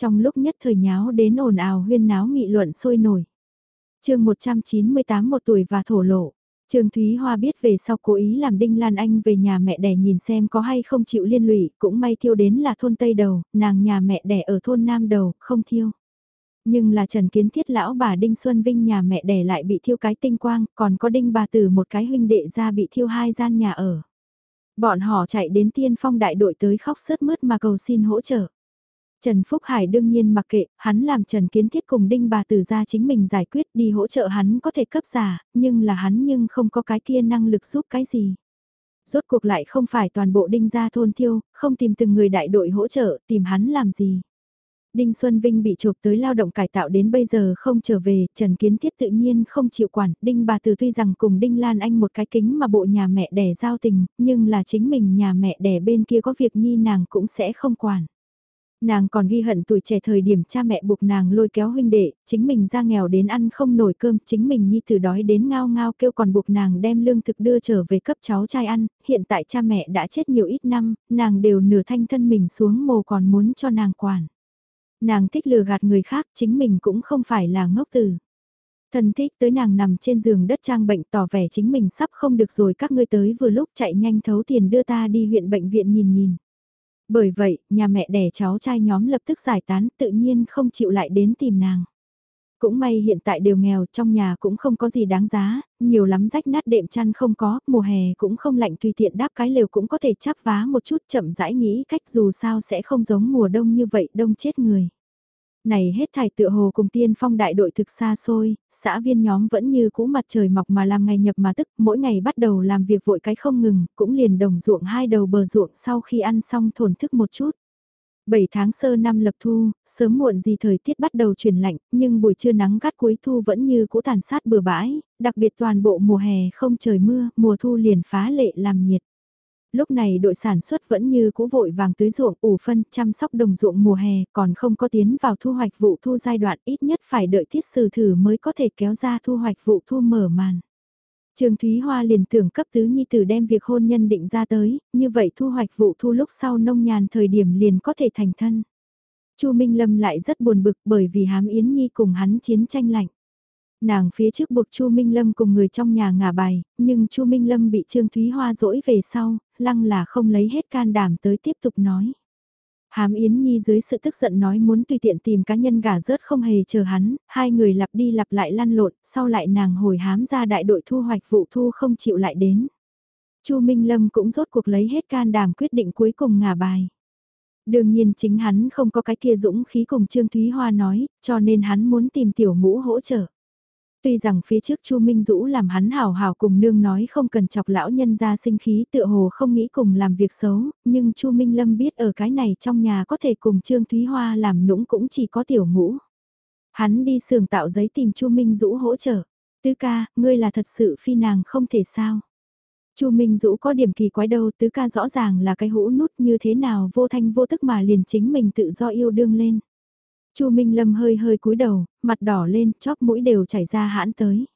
Trong lúc nhất thời nháo đến ồn ào huyên náo nghị luận sôi nổi. chương 198 một tuổi và thổ lộ. Trương Thúy Hoa biết về sau cố ý làm Đinh Lan Anh về nhà mẹ đẻ nhìn xem có hay không chịu liên lụy, cũng may thiêu đến là thôn Tây Đầu, nàng nhà mẹ đẻ ở thôn Nam Đầu, không thiêu. Nhưng là Trần Kiến Thiết lão bà Đinh Xuân Vinh nhà mẹ đẻ lại bị thiêu cái tinh quang, còn có Đinh bà tử một cái huynh đệ ra bị thiêu hai gian nhà ở. Bọn họ chạy đến tiên phong đại đội tới khóc sướt mướt mà cầu xin hỗ trợ. Trần Phúc Hải đương nhiên mặc kệ, hắn làm Trần Kiến Thiết cùng Đinh bà tử ra chính mình giải quyết đi hỗ trợ hắn có thể cấp giả, nhưng là hắn nhưng không có cái kia năng lực giúp cái gì. Rốt cuộc lại không phải toàn bộ đinh gia thôn thiêu, không tìm từng người đại đội hỗ trợ, tìm hắn làm gì. Đinh Xuân Vinh bị chụp tới lao động cải tạo đến bây giờ không trở về, Trần Kiến Thiết tự nhiên không chịu quản, Đinh bà từ tuy rằng cùng Đinh Lan Anh một cái kính mà bộ nhà mẹ đẻ giao tình, nhưng là chính mình nhà mẹ đẻ bên kia có việc nhi nàng cũng sẽ không quản. Nàng còn ghi hận tuổi trẻ thời điểm cha mẹ buộc nàng lôi kéo huynh đệ, chính mình ra nghèo đến ăn không nổi cơm, chính mình nhi thử đói đến ngao ngao kêu còn buộc nàng đem lương thực đưa trở về cấp cháu trai ăn, hiện tại cha mẹ đã chết nhiều ít năm, nàng đều nửa thanh thân mình xuống mồ còn muốn cho nàng quản. Nàng thích lừa gạt người khác, chính mình cũng không phải là ngốc tử. Thân thích tới nàng nằm trên giường đất trang bệnh tỏ vẻ chính mình sắp không được rồi các ngươi tới vừa lúc chạy nhanh thấu tiền đưa ta đi huyện bệnh viện nhìn nhìn. Bởi vậy, nhà mẹ đẻ cháu trai nhóm lập tức giải tán tự nhiên không chịu lại đến tìm nàng. Cũng may hiện tại đều nghèo trong nhà cũng không có gì đáng giá, nhiều lắm rách nát đệm chăn không có, mùa hè cũng không lạnh tùy tiện đáp cái lều cũng có thể chắp vá một chút chậm rãi nghĩ cách dù sao sẽ không giống mùa đông như vậy đông chết người này hết thải tựa hồ cùng tiên phong đại đội thực xa xôi, xã viên nhóm vẫn như cũ mặt trời mọc mà làm ngày nhập mà tức, mỗi ngày bắt đầu làm việc vội cái không ngừng, cũng liền đồng ruộng hai đầu bờ ruộng sau khi ăn xong thổn thức một chút. 7 tháng sơ năm lập thu, sớm muộn gì thời tiết bắt đầu chuyển lạnh, nhưng buổi trưa nắng gắt cuối thu vẫn như cũ tàn sát bừa bãi, đặc biệt toàn bộ mùa hè không trời mưa, mùa thu liền phá lệ làm nhiệt. Lúc này đội sản xuất vẫn như cũ vội vàng tưới ruộng ủ phân chăm sóc đồng ruộng mùa hè còn không có tiến vào thu hoạch vụ thu giai đoạn ít nhất phải đợi tiết sử thử mới có thể kéo ra thu hoạch vụ thu mở màn. Trường Thúy Hoa liền tưởng cấp tứ nhi tử đem việc hôn nhân định ra tới, như vậy thu hoạch vụ thu lúc sau nông nhàn thời điểm liền có thể thành thân. Chu Minh Lâm lại rất buồn bực bởi vì hám Yến Nhi cùng hắn chiến tranh lạnh. Nàng phía trước buộc Chu Minh Lâm cùng người trong nhà ngả bài, nhưng Chu Minh Lâm bị Trương Thúy Hoa dỗi về sau, lăng là không lấy hết can đảm tới tiếp tục nói. Hám Yến Nhi dưới sự tức giận nói muốn tùy tiện tìm cá nhân gả rớt không hề chờ hắn, hai người lặp đi lặp lại lăn lộn, sau lại nàng hồi hám ra đại đội thu hoạch vụ thu không chịu lại đến. Chu Minh Lâm cũng rốt cuộc lấy hết can đảm quyết định cuối cùng ngả bài. Đương nhiên chính hắn không có cái kia dũng khí cùng Trương Thúy Hoa nói, cho nên hắn muốn tìm tiểu ngũ hỗ trợ. Tuy rằng phía trước Chu Minh Dũ làm hắn hào hào cùng nương nói không cần chọc lão nhân ra sinh khí tựa hồ không nghĩ cùng làm việc xấu, nhưng Chu Minh Lâm biết ở cái này trong nhà có thể cùng Trương Thúy Hoa làm nũng cũng chỉ có tiểu ngũ. Hắn đi xưởng tạo giấy tìm Chu Minh Dũ hỗ trợ. Tứ ca, ngươi là thật sự phi nàng không thể sao. Chu Minh Dũ có điểm kỳ quái đâu, tứ ca rõ ràng là cái hũ nút như thế nào vô thanh vô tức mà liền chính mình tự do yêu đương lên. Chu Minh Lâm hơi hơi cúi đầu, mặt đỏ lên, chóp mũi đều chảy ra hãn tới.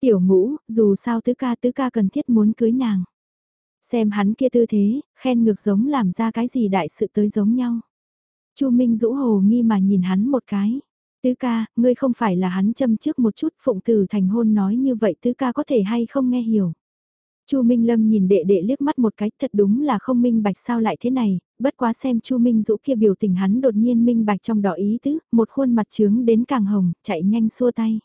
Tiểu ngũ, dù sao tứ ca tứ ca cần thiết muốn cưới nàng. Xem hắn kia tư thế, khen ngược giống làm ra cái gì đại sự tới giống nhau. Chu Minh rũ hồ nghi mà nhìn hắn một cái. Tứ ca, ngươi không phải là hắn châm trước một chút phụng từ thành hôn nói như vậy tứ ca có thể hay không nghe hiểu. Chu Minh Lâm nhìn đệ đệ liếc mắt một cái, thật đúng là không minh bạch sao lại thế này, bất quá xem Chu Minh Dũ kia biểu tình hắn đột nhiên minh bạch trong đỏ ý tứ, một khuôn mặt trướng đến càng hồng, chạy nhanh xua tay.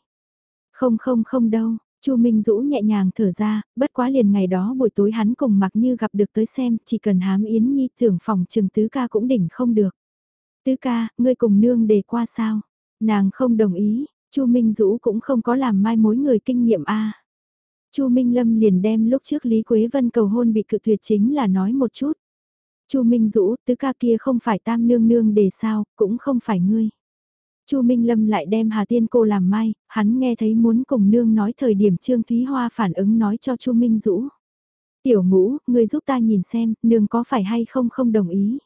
Không không không đâu, Chu Minh Dũ nhẹ nhàng thở ra, bất quá liền ngày đó buổi tối hắn cùng mặc như gặp được tới xem, chỉ cần hám Yến Nhi thưởng phòng Trường tứ ca cũng đỉnh không được. Tứ ca, ngươi cùng nương đề qua sao? Nàng không đồng ý, Chu Minh Dũ cũng không có làm mai mối người kinh nghiệm a. Chu Minh Lâm liền đem lúc trước Lý Quế Vân cầu hôn bị cự tuyệt chính là nói một chút. Chu Minh Dũ, tứ ca kia không phải tam nương nương để sao, cũng không phải ngươi. Chu Minh Lâm lại đem Hà Tiên cô làm mai, hắn nghe thấy muốn cùng nương nói thời điểm Trương Thúy Hoa phản ứng nói cho Chu Minh Dũ. Tiểu ngũ, ngươi giúp ta nhìn xem, nương có phải hay không không đồng ý.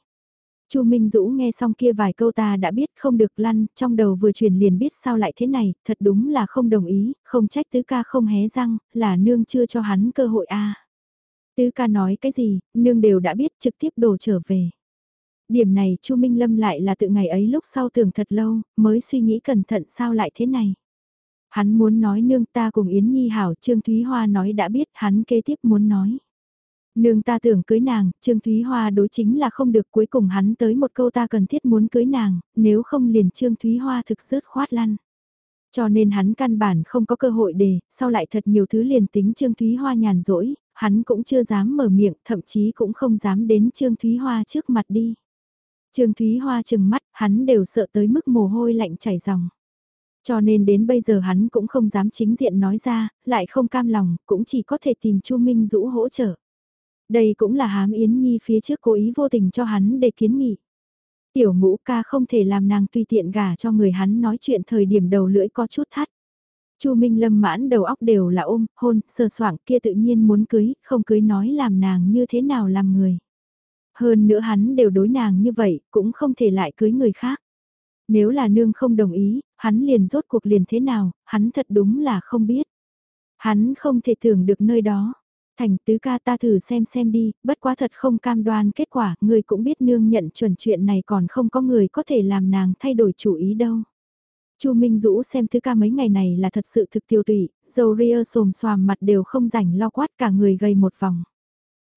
Chu Minh Dũ nghe xong kia vài câu ta đã biết không được lăn, trong đầu vừa truyền liền biết sao lại thế này, thật đúng là không đồng ý, không trách tứ ca không hé răng, là nương chưa cho hắn cơ hội a. Tứ ca nói cái gì, nương đều đã biết trực tiếp đổ trở về. Điểm này Chu Minh Lâm lại là tự ngày ấy lúc sau tưởng thật lâu, mới suy nghĩ cẩn thận sao lại thế này. Hắn muốn nói nương ta cùng Yến Nhi hảo Trương Thúy Hoa nói đã biết hắn kế tiếp muốn nói. Nương ta tưởng cưới nàng, Trương Thúy Hoa đối chính là không được cuối cùng hắn tới một câu ta cần thiết muốn cưới nàng, nếu không liền Trương Thúy Hoa thực rớt khoát lăn. Cho nên hắn căn bản không có cơ hội để, sau lại thật nhiều thứ liền tính Trương Thúy Hoa nhàn rỗi, hắn cũng chưa dám mở miệng, thậm chí cũng không dám đến Trương Thúy Hoa trước mặt đi. Trương Thúy Hoa chừng mắt, hắn đều sợ tới mức mồ hôi lạnh chảy ròng. Cho nên đến bây giờ hắn cũng không dám chính diện nói ra, lại không cam lòng, cũng chỉ có thể tìm Chu Minh Dũ hỗ trợ. Đây cũng là hám Yến Nhi phía trước cố ý vô tình cho hắn để kiến nghị. Tiểu ngũ ca không thể làm nàng tùy tiện gả cho người hắn nói chuyện thời điểm đầu lưỡi có chút thắt. Chu Minh Lâm mãn đầu óc đều là ôm, hôn, sờ soảng kia tự nhiên muốn cưới, không cưới nói làm nàng như thế nào làm người. Hơn nữa hắn đều đối nàng như vậy, cũng không thể lại cưới người khác. Nếu là nương không đồng ý, hắn liền rốt cuộc liền thế nào, hắn thật đúng là không biết. Hắn không thể tưởng được nơi đó. Thành tứ ca ta thử xem xem đi, bất quá thật không cam đoan kết quả, người cũng biết nương nhận chuẩn chuyện này còn không có người có thể làm nàng thay đổi chủ ý đâu. Chu Minh Dũ xem tứ ca mấy ngày này là thật sự thực tiêu tụy, dầu ria xồm xoàm mặt đều không rảnh lo quát cả người gầy một vòng.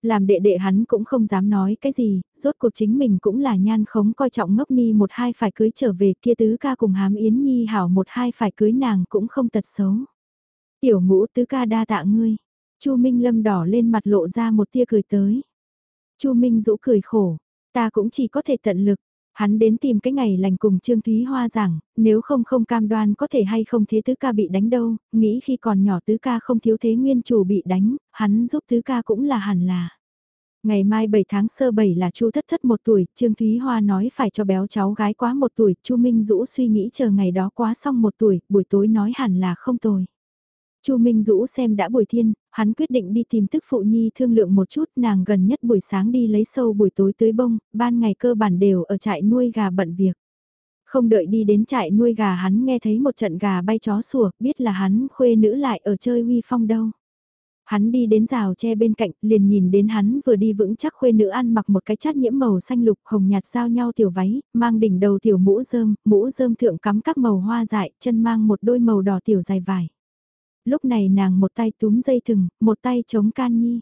Làm đệ đệ hắn cũng không dám nói cái gì, rốt cuộc chính mình cũng là nhan khống coi trọng ngốc ni một hai phải cưới trở về kia tứ ca cùng hám yến nhi hảo một hai phải cưới nàng cũng không tật xấu. Tiểu ngũ tứ ca đa tạ ngươi. Chu Minh Lâm đỏ lên mặt lộ ra một tia cười tới. Chu Minh Dũ cười khổ, ta cũng chỉ có thể tận lực. Hắn đến tìm cái ngày lành cùng Trương Thúy Hoa rằng, nếu không không cam đoan có thể hay không thế tứ ca bị đánh đâu, nghĩ khi còn nhỏ tứ ca không thiếu thế nguyên chủ bị đánh, hắn giúp tứ ca cũng là hẳn là. Ngày mai 7 tháng sơ 7 là Chu Thất Thất một tuổi, Trương Thúy Hoa nói phải cho béo cháu gái quá một tuổi, Chu Minh Dũ suy nghĩ chờ ngày đó quá xong một tuổi, buổi tối nói hẳn là không tồi. Chu Minh Dũ xem đã buổi thiên, hắn quyết định đi tìm tức phụ nhi thương lượng một chút nàng gần nhất buổi sáng đi lấy sâu buổi tối tưới bông, ban ngày cơ bản đều ở trại nuôi gà bận việc. Không đợi đi đến trại nuôi gà hắn nghe thấy một trận gà bay chó sủa, biết là hắn khuê nữ lại ở chơi uy phong đâu. Hắn đi đến rào tre bên cạnh, liền nhìn đến hắn vừa đi vững chắc khuê nữ ăn mặc một cái chát nhiễm màu xanh lục hồng nhạt giao nhau tiểu váy, mang đỉnh đầu tiểu mũ rơm, mũ rơm thượng cắm các màu hoa dại, chân mang một đôi màu đỏ tiểu dài vải lúc này nàng một tay túm dây thừng, một tay chống can nhi.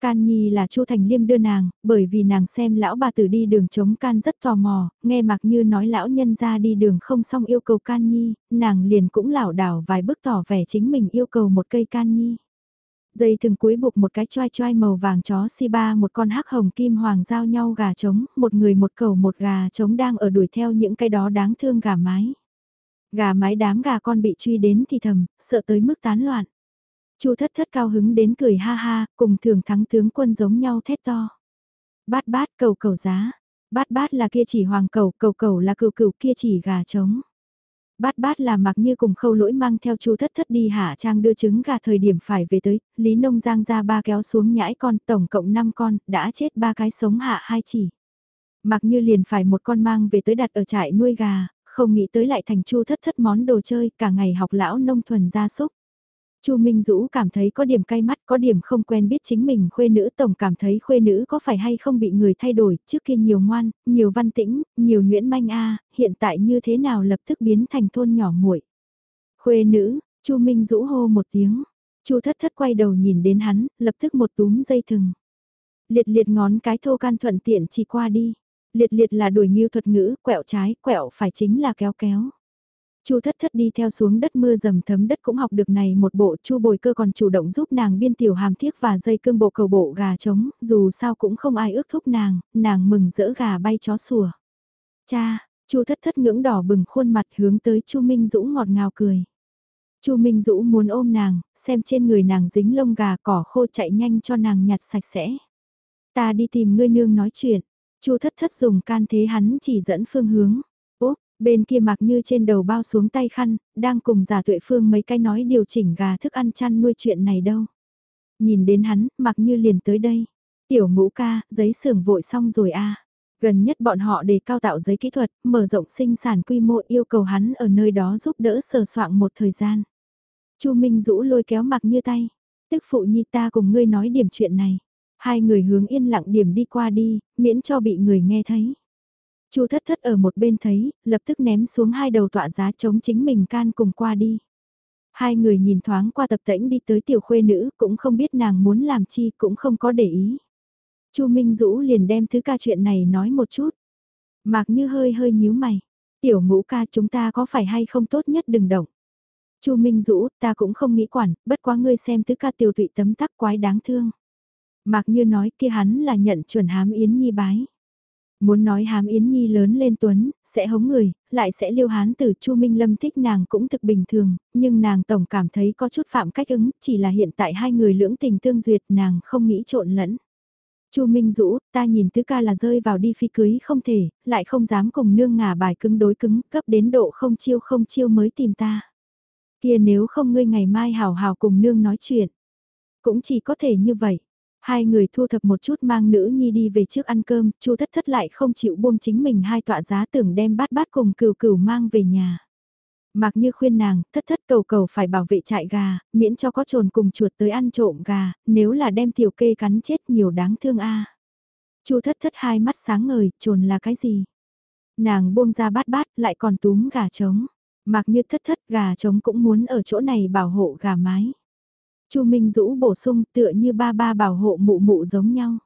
Can Nhi là Chu Thành Liêm đưa nàng, bởi vì nàng xem lão bà tử đi đường chống can rất tò mò, nghe mặc như nói lão nhân ra đi đường không xong yêu cầu Can Nhi, nàng liền cũng lảo đảo vài bước tỏ vẻ chính mình yêu cầu một cây Can Nhi. Dây thừng cuối buộc một cái choai choai màu vàng chó si ba một con hắc hồng kim hoàng giao nhau gà trống, một người một cầu một gà trống đang ở đuổi theo những cái đó đáng thương gà mái. Gà mái đám gà con bị truy đến thì thầm, sợ tới mức tán loạn. Chu thất thất cao hứng đến cười ha ha, cùng thường thắng tướng quân giống nhau thét to. Bát bát cầu cầu giá, bát bát là kia chỉ hoàng cầu, cầu cầu là cừu cừu kia chỉ gà trống. Bát bát là mặc như cùng khâu lỗi mang theo chu thất thất đi hạ trang đưa trứng gà thời điểm phải về tới, Lý Nông Giang ra ba kéo xuống nhãi con, tổng cộng 5 con, đã chết ba cái sống hạ hai chỉ. Mặc như liền phải một con mang về tới đặt ở trại nuôi gà, không nghĩ tới lại thành chu thất thất món đồ chơi cả ngày học lão nông thuần gia súc. Chu Minh Dũ cảm thấy có điểm cay mắt, có điểm không quen biết chính mình khuê nữ tổng cảm thấy khuê nữ có phải hay không bị người thay đổi, trước kia nhiều ngoan, nhiều văn tĩnh, nhiều nhuyễn manh a, hiện tại như thế nào lập tức biến thành thôn nhỏ muội. Khuê nữ, Chu Minh Dũ hô một tiếng. Chu Thất Thất quay đầu nhìn đến hắn, lập tức một túm dây thừng. Liệt liệt ngón cái thô can thuận tiện chỉ qua đi. Liệt liệt là đuổi nghiêu thuật ngữ, quẹo trái, quẹo phải chính là kéo kéo. Chu thất thất đi theo xuống đất mưa dầm thấm đất cũng học được này một bộ chu bồi cơ còn chủ động giúp nàng biên tiểu hàm thiếc và dây cương bộ cầu bộ gà trống, dù sao cũng không ai ước thúc nàng, nàng mừng rỡ gà bay chó sủa. Cha, chu thất thất ngưỡng đỏ bừng khuôn mặt hướng tới chu Minh Dũ ngọt ngào cười. chu Minh Dũ muốn ôm nàng, xem trên người nàng dính lông gà cỏ khô chạy nhanh cho nàng nhặt sạch sẽ. Ta đi tìm ngươi nương nói chuyện, Chu thất thất dùng can thế hắn chỉ dẫn phương hướng. Úp, bên kia mặc như trên đầu bao xuống tay khăn, đang cùng giả tuệ phương mấy cái nói điều chỉnh gà thức ăn chăn nuôi chuyện này đâu. Nhìn đến hắn, mặc như liền tới đây. Tiểu ngũ ca, giấy xưởng vội xong rồi a Gần nhất bọn họ đề cao tạo giấy kỹ thuật, mở rộng sinh sản quy mô yêu cầu hắn ở nơi đó giúp đỡ sờ soạn một thời gian. Chu Minh Dũ lôi kéo mặc như tay. Tức phụ nhi ta cùng ngươi nói điểm chuyện này. Hai người hướng yên lặng điểm đi qua đi, miễn cho bị người nghe thấy. Chu thất thất ở một bên thấy, lập tức ném xuống hai đầu tọa giá chống chính mình can cùng qua đi. Hai người nhìn thoáng qua tập tễnh đi tới tiểu khuê nữ, cũng không biết nàng muốn làm chi, cũng không có để ý. Chu Minh Dũ liền đem thứ ca chuyện này nói một chút. Mạc như hơi hơi nhíu mày. Tiểu ngũ ca chúng ta có phải hay không tốt nhất đừng động. Chu Minh Dũ, ta cũng không nghĩ quản, bất quá ngươi xem thứ ca tiểu tụy tấm tắc quái đáng thương. Mạc như nói kia hắn là nhận chuẩn hám Yến Nhi bái. Muốn nói hám Yến Nhi lớn lên tuấn, sẽ hống người, lại sẽ liêu hán từ Chu Minh Lâm thích nàng cũng thực bình thường, nhưng nàng tổng cảm thấy có chút phạm cách ứng, chỉ là hiện tại hai người lưỡng tình tương duyệt nàng không nghĩ trộn lẫn. Chu Minh Dũ, ta nhìn tứ ca là rơi vào đi phi cưới không thể, lại không dám cùng nương ngả bài cứng đối cứng, cấp đến độ không chiêu không chiêu mới tìm ta. Kia nếu không ngươi ngày mai hào hào cùng nương nói chuyện. Cũng chỉ có thể như vậy. Hai người thu thập một chút mang nữ nhi đi về trước ăn cơm, chu thất thất lại không chịu buông chính mình hai tọa giá tưởng đem bát bát cùng cừu cừu mang về nhà. Mặc như khuyên nàng, thất thất cầu cầu phải bảo vệ trại gà, miễn cho có trồn cùng chuột tới ăn trộm gà, nếu là đem tiểu kê cắn chết nhiều đáng thương a. Chu thất thất hai mắt sáng ngời, trồn là cái gì? Nàng buông ra bát bát, lại còn túm gà trống. Mặc như thất thất gà trống cũng muốn ở chỗ này bảo hộ gà mái. Chu Minh Dũ bổ sung tựa như ba ba bảo hộ mụ mụ giống nhau.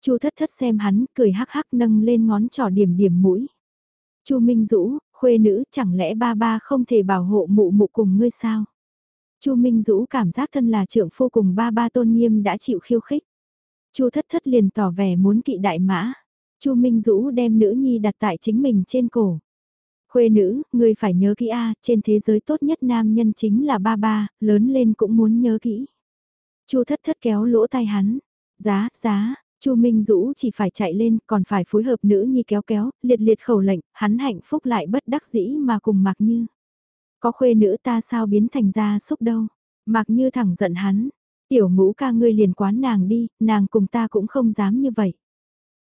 Chu thất thất xem hắn, cười hắc hắc nâng lên ngón trỏ điểm điểm mũi. Chu Minh Dũ, khuê nữ, chẳng lẽ ba ba không thể bảo hộ mụ mụ cùng ngươi sao? Chu Minh Dũ cảm giác thân là trưởng phu cùng ba ba tôn nghiêm đã chịu khiêu khích. Chu thất thất liền tỏ vẻ muốn kỵ đại mã. Chu Minh Dũ đem nữ nhi đặt tại chính mình trên cổ. Khuê nữ, ngươi phải nhớ kỹ a, trên thế giới tốt nhất nam nhân chính là ba ba, lớn lên cũng muốn nhớ kỹ. Chu thất thất kéo lỗ tai hắn. Giá, giá, Chu Minh Dũ chỉ phải chạy lên, còn phải phối hợp nữ nhi kéo kéo, liệt liệt khẩu lệnh, hắn hạnh phúc lại bất đắc dĩ mà cùng Mạc Như. Có khuê nữ ta sao biến thành ra xúc đâu. Mạc Như thẳng giận hắn, tiểu ngũ ca ngươi liền quán nàng đi, nàng cùng ta cũng không dám như vậy.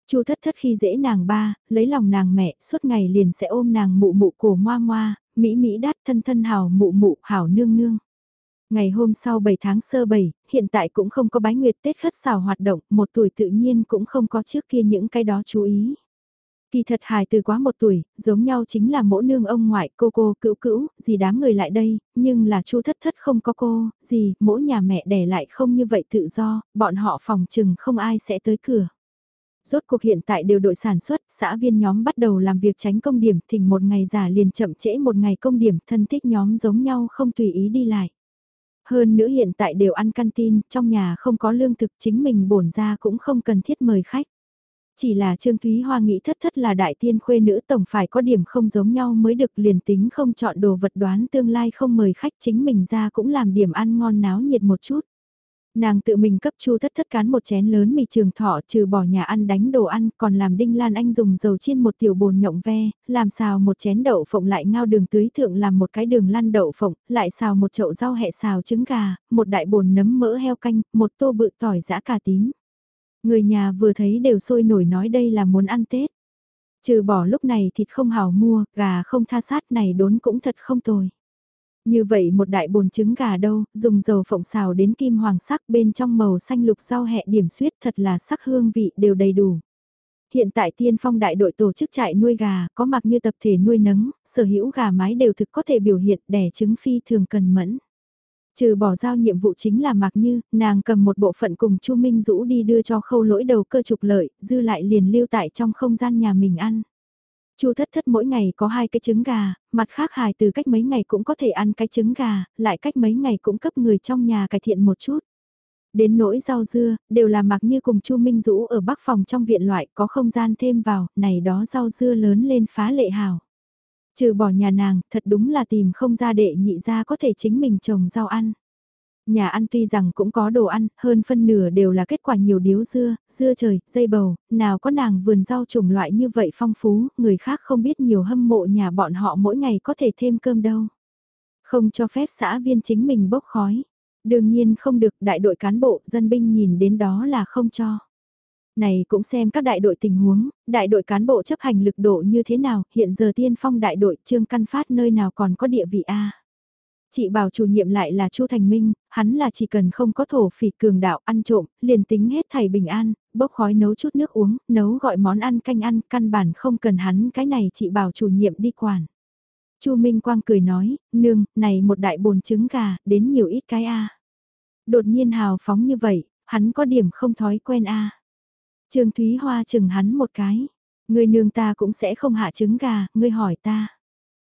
Chu thất thất khi dễ nàng ba, lấy lòng nàng mẹ, suốt ngày liền sẽ ôm nàng mụ mụ cổ moa moa, mỹ mỹ đát thân thân hào mụ mụ hảo nương nương. Ngày hôm sau 7 tháng sơ 7, hiện tại cũng không có bái nguyệt Tết khất xào hoạt động, một tuổi tự nhiên cũng không có trước kia những cái đó chú ý. Kỳ thật hài từ quá một tuổi, giống nhau chính là mỗ nương ông ngoại, cô cô, cữu cữu, gì đám người lại đây, nhưng là chu thất thất không có cô, gì, mỗi nhà mẹ đẻ lại không như vậy tự do, bọn họ phòng chừng không ai sẽ tới cửa. Rốt cuộc hiện tại đều đội sản xuất, xã viên nhóm bắt đầu làm việc tránh công điểm, thỉnh một ngày giả liền chậm trễ một ngày công điểm, thân thích nhóm giống nhau không tùy ý đi lại. Hơn nữa hiện tại đều ăn canteen, trong nhà không có lương thực chính mình bổn ra cũng không cần thiết mời khách. Chỉ là Trương Thúy Hoa nghĩ thất thất là đại tiên khuê nữ tổng phải có điểm không giống nhau mới được liền tính không chọn đồ vật đoán tương lai không mời khách chính mình ra cũng làm điểm ăn ngon náo nhiệt một chút. Nàng tự mình cấp chu thất thất cán một chén lớn mì trường thọ trừ bỏ nhà ăn đánh đồ ăn còn làm đinh lan anh dùng dầu chiên một tiểu bồn nhộng ve, làm xào một chén đậu phộng lại ngao đường tưới thượng làm một cái đường lăn đậu phộng, lại xào một chậu rau hẹ xào trứng gà, một đại bồn nấm mỡ heo canh, một tô bự tỏi giã cà tím. Người nhà vừa thấy đều sôi nổi nói đây là muốn ăn Tết. Trừ bỏ lúc này thịt không hào mua, gà không tha sát này đốn cũng thật không tồi. Như vậy một đại bồn trứng gà đâu, dùng dầu phộng xào đến kim hoàng sắc bên trong màu xanh lục rau hẹ điểm suyết thật là sắc hương vị đều đầy đủ. Hiện tại tiên phong đại đội tổ chức trại nuôi gà, có mặc như tập thể nuôi nấng, sở hữu gà mái đều thực có thể biểu hiện đẻ trứng phi thường cần mẫn. Trừ bỏ giao nhiệm vụ chính là mặc như, nàng cầm một bộ phận cùng Chu Minh Dũ đi đưa cho khâu lỗi đầu cơ trục lợi, dư lại liền lưu tại trong không gian nhà mình ăn. Chu thất thất mỗi ngày có hai cái trứng gà, mặt khác hài từ cách mấy ngày cũng có thể ăn cái trứng gà, lại cách mấy ngày cũng cấp người trong nhà cải thiện một chút. Đến nỗi rau dưa, đều là mặc như cùng Chu Minh Dũ ở bắc phòng trong viện loại có không gian thêm vào, này đó rau dưa lớn lên phá lệ hào. Trừ bỏ nhà nàng, thật đúng là tìm không ra đệ nhị ra có thể chính mình trồng rau ăn. Nhà ăn tuy rằng cũng có đồ ăn, hơn phân nửa đều là kết quả nhiều điếu dưa, dưa trời, dây bầu, nào có nàng vườn rau trồng loại như vậy phong phú, người khác không biết nhiều hâm mộ nhà bọn họ mỗi ngày có thể thêm cơm đâu. Không cho phép xã viên chính mình bốc khói. Đương nhiên không được đại đội cán bộ, dân binh nhìn đến đó là không cho. Này cũng xem các đại đội tình huống, đại đội cán bộ chấp hành lực độ như thế nào, hiện giờ tiên phong đại đội trương căn phát nơi nào còn có địa vị A. Chị bảo chủ nhiệm lại là Chu Thành Minh, hắn là chỉ cần không có thổ phỉ cường đạo ăn trộm, liền tính hết thầy bình an, bốc khói nấu chút nước uống, nấu gọi món ăn canh ăn, căn bản không cần hắn cái này chị bảo chủ nhiệm đi quản. Chu Minh Quang cười nói, nương, này một đại bồn trứng gà, đến nhiều ít cái a. Đột nhiên hào phóng như vậy, hắn có điểm không thói quen a. Trương Thúy Hoa chừng hắn một cái, người nương ta cũng sẽ không hạ trứng gà, ngươi hỏi ta.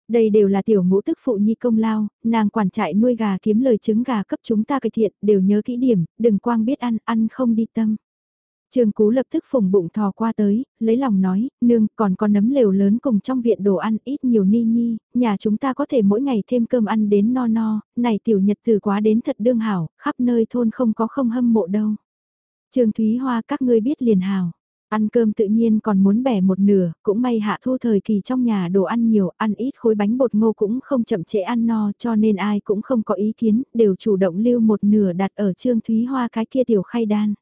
Đây đều là tiểu ngũ tức phụ nhi công lao, nàng quản trại nuôi gà kiếm lời trứng gà cấp chúng ta cải thiện, đều nhớ kỹ điểm, đừng quang biết ăn, ăn không đi tâm. Trường Cú lập tức phùng bụng thò qua tới, lấy lòng nói, nương, còn có nấm lều lớn cùng trong viện đồ ăn ít nhiều ni nhi, nhà chúng ta có thể mỗi ngày thêm cơm ăn đến no no, này tiểu nhật từ quá đến thật đương hảo, khắp nơi thôn không có không hâm mộ đâu. Trương Thúy Hoa các ngươi biết liền hào. Ăn cơm tự nhiên còn muốn bẻ một nửa, cũng may hạ thu thời kỳ trong nhà đồ ăn nhiều, ăn ít khối bánh bột ngô cũng không chậm trễ ăn no cho nên ai cũng không có ý kiến, đều chủ động lưu một nửa đặt ở Trương Thúy Hoa cái kia tiểu khay đan.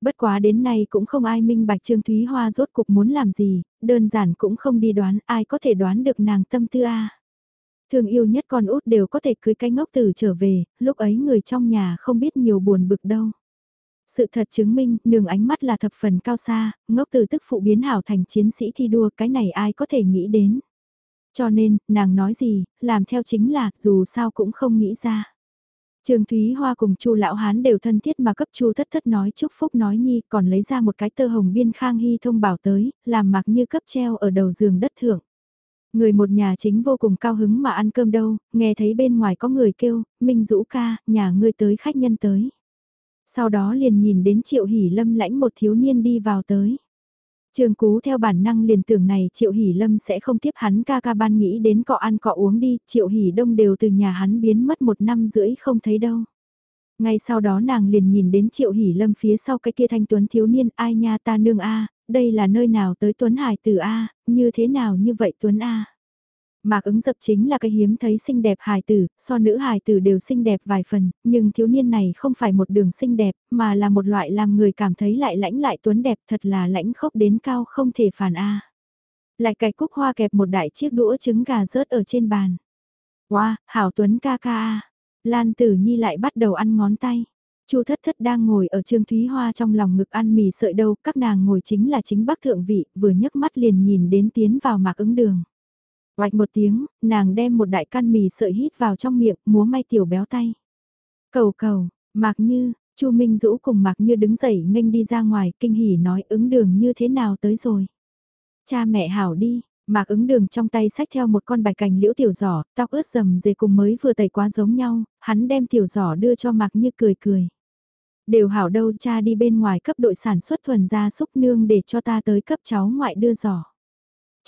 Bất quá đến nay cũng không ai minh bạch Trương Thúy Hoa rốt cục muốn làm gì, đơn giản cũng không đi đoán ai có thể đoán được nàng tâm tư a. Thương yêu nhất con út đều có thể cưới cái ngốc tử trở về, lúc ấy người trong nhà không biết nhiều buồn bực đâu. Sự thật chứng minh, nương ánh mắt là thập phần cao xa, ngốc từ tức phụ biến hảo thành chiến sĩ thi đua, cái này ai có thể nghĩ đến. Cho nên, nàng nói gì, làm theo chính là, dù sao cũng không nghĩ ra. Trương Thúy Hoa cùng Chu lão hán đều thân thiết mà cấp Chu Thất Thất nói chúc phúc nói nhi, còn lấy ra một cái tơ hồng biên khang hy thông bảo tới, làm mặc như cấp treo ở đầu giường đất thượng. Người một nhà chính vô cùng cao hứng mà ăn cơm đâu, nghe thấy bên ngoài có người kêu, Minh Dũ ca, nhà ngươi tới khách nhân tới. Sau đó liền nhìn đến Triệu Hỷ Lâm lãnh một thiếu niên đi vào tới. Trường Cú theo bản năng liền tưởng này Triệu Hỷ Lâm sẽ không tiếp hắn ca ca ban nghĩ đến cọ ăn cọ uống đi, Triệu Hỷ Đông đều từ nhà hắn biến mất một năm rưỡi không thấy đâu. Ngay sau đó nàng liền nhìn đến Triệu Hỷ Lâm phía sau cái kia thanh tuấn thiếu niên ai nha ta nương a đây là nơi nào tới Tuấn Hải từ A, như thế nào như vậy Tuấn A. Mạc ứng dập chính là cái hiếm thấy xinh đẹp hài tử, so nữ hài tử đều xinh đẹp vài phần, nhưng thiếu niên này không phải một đường xinh đẹp, mà là một loại làm người cảm thấy lại lãnh lại tuấn đẹp thật là lãnh khốc đến cao không thể phản A. Lại cài cúc hoa kẹp một đại chiếc đũa trứng gà rớt ở trên bàn. Wow, hảo tuấn ca ca A. Lan tử nhi lại bắt đầu ăn ngón tay. Chu thất thất đang ngồi ở Trương Thúy Hoa trong lòng ngực ăn mì sợi đâu, các nàng ngồi chính là chính bác thượng vị, vừa nhấc mắt liền nhìn đến tiến vào mạc ứng đường. Oạch một tiếng, nàng đem một đại căn mì sợi hít vào trong miệng, múa may tiểu béo tay. Cầu cầu, Mạc Như, Chu Minh Dũ cùng Mạc Như đứng dậy nghênh đi ra ngoài, kinh hỉ nói ứng đường như thế nào tới rồi. Cha mẹ hảo đi, Mạc ứng đường trong tay sách theo một con bạch cành liễu tiểu giỏ, tóc ướt dầm dề cùng mới vừa tẩy quá giống nhau, hắn đem tiểu giỏ đưa cho Mạc Như cười cười. Đều hảo đâu cha đi bên ngoài cấp đội sản xuất thuần ra xúc nương để cho ta tới cấp cháu ngoại đưa giỏ.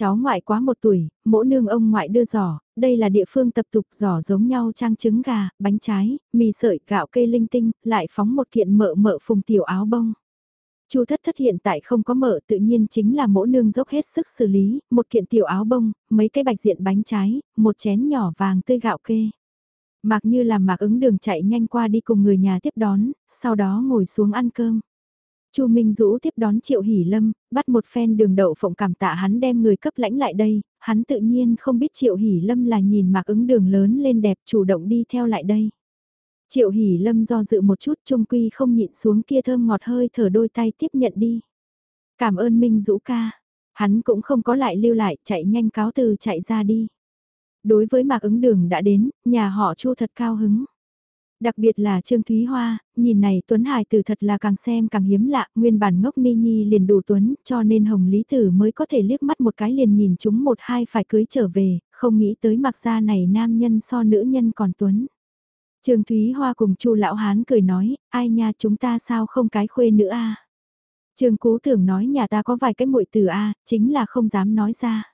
Cháu ngoại quá một tuổi, mỗi nương ông ngoại đưa giỏ, đây là địa phương tập tục giỏ giống nhau trang trứng gà, bánh trái, mì sợi, gạo cây linh tinh, lại phóng một kiện mợ mợ phùng tiểu áo bông. Chu thất thất hiện tại không có mợ tự nhiên chính là mỗi nương dốc hết sức xử lý, một kiện tiểu áo bông, mấy cái bạch diện bánh trái, một chén nhỏ vàng tươi gạo kê. Mạc như làm mạc ứng đường chạy nhanh qua đi cùng người nhà tiếp đón, sau đó ngồi xuống ăn cơm. Chu Minh Dũ tiếp đón Triệu Hỷ Lâm, bắt một phen đường đậu phộng cảm tạ hắn đem người cấp lãnh lại đây, hắn tự nhiên không biết Triệu Hỷ Lâm là nhìn mạc ứng đường lớn lên đẹp chủ động đi theo lại đây. Triệu Hỷ Lâm do dự một chút trung quy không nhịn xuống kia thơm ngọt hơi thở đôi tay tiếp nhận đi. Cảm ơn Minh Dũ ca, hắn cũng không có lại lưu lại chạy nhanh cáo từ chạy ra đi. Đối với mạc ứng đường đã đến, nhà họ Chu thật cao hứng. Đặc biệt là Trương Thúy Hoa, nhìn này Tuấn Hải tử thật là càng xem càng hiếm lạ, nguyên bản ngốc ni nhi liền đủ Tuấn, cho nên Hồng Lý Tử mới có thể liếc mắt một cái liền nhìn chúng một hai phải cưới trở về, không nghĩ tới mặc ra này nam nhân so nữ nhân còn Tuấn. Trương Thúy Hoa cùng Chu lão hán cười nói, ai nha chúng ta sao không cái khuê nữa a? Trương Cú tưởng nói nhà ta có vài cái muội tử a, chính là không dám nói ra.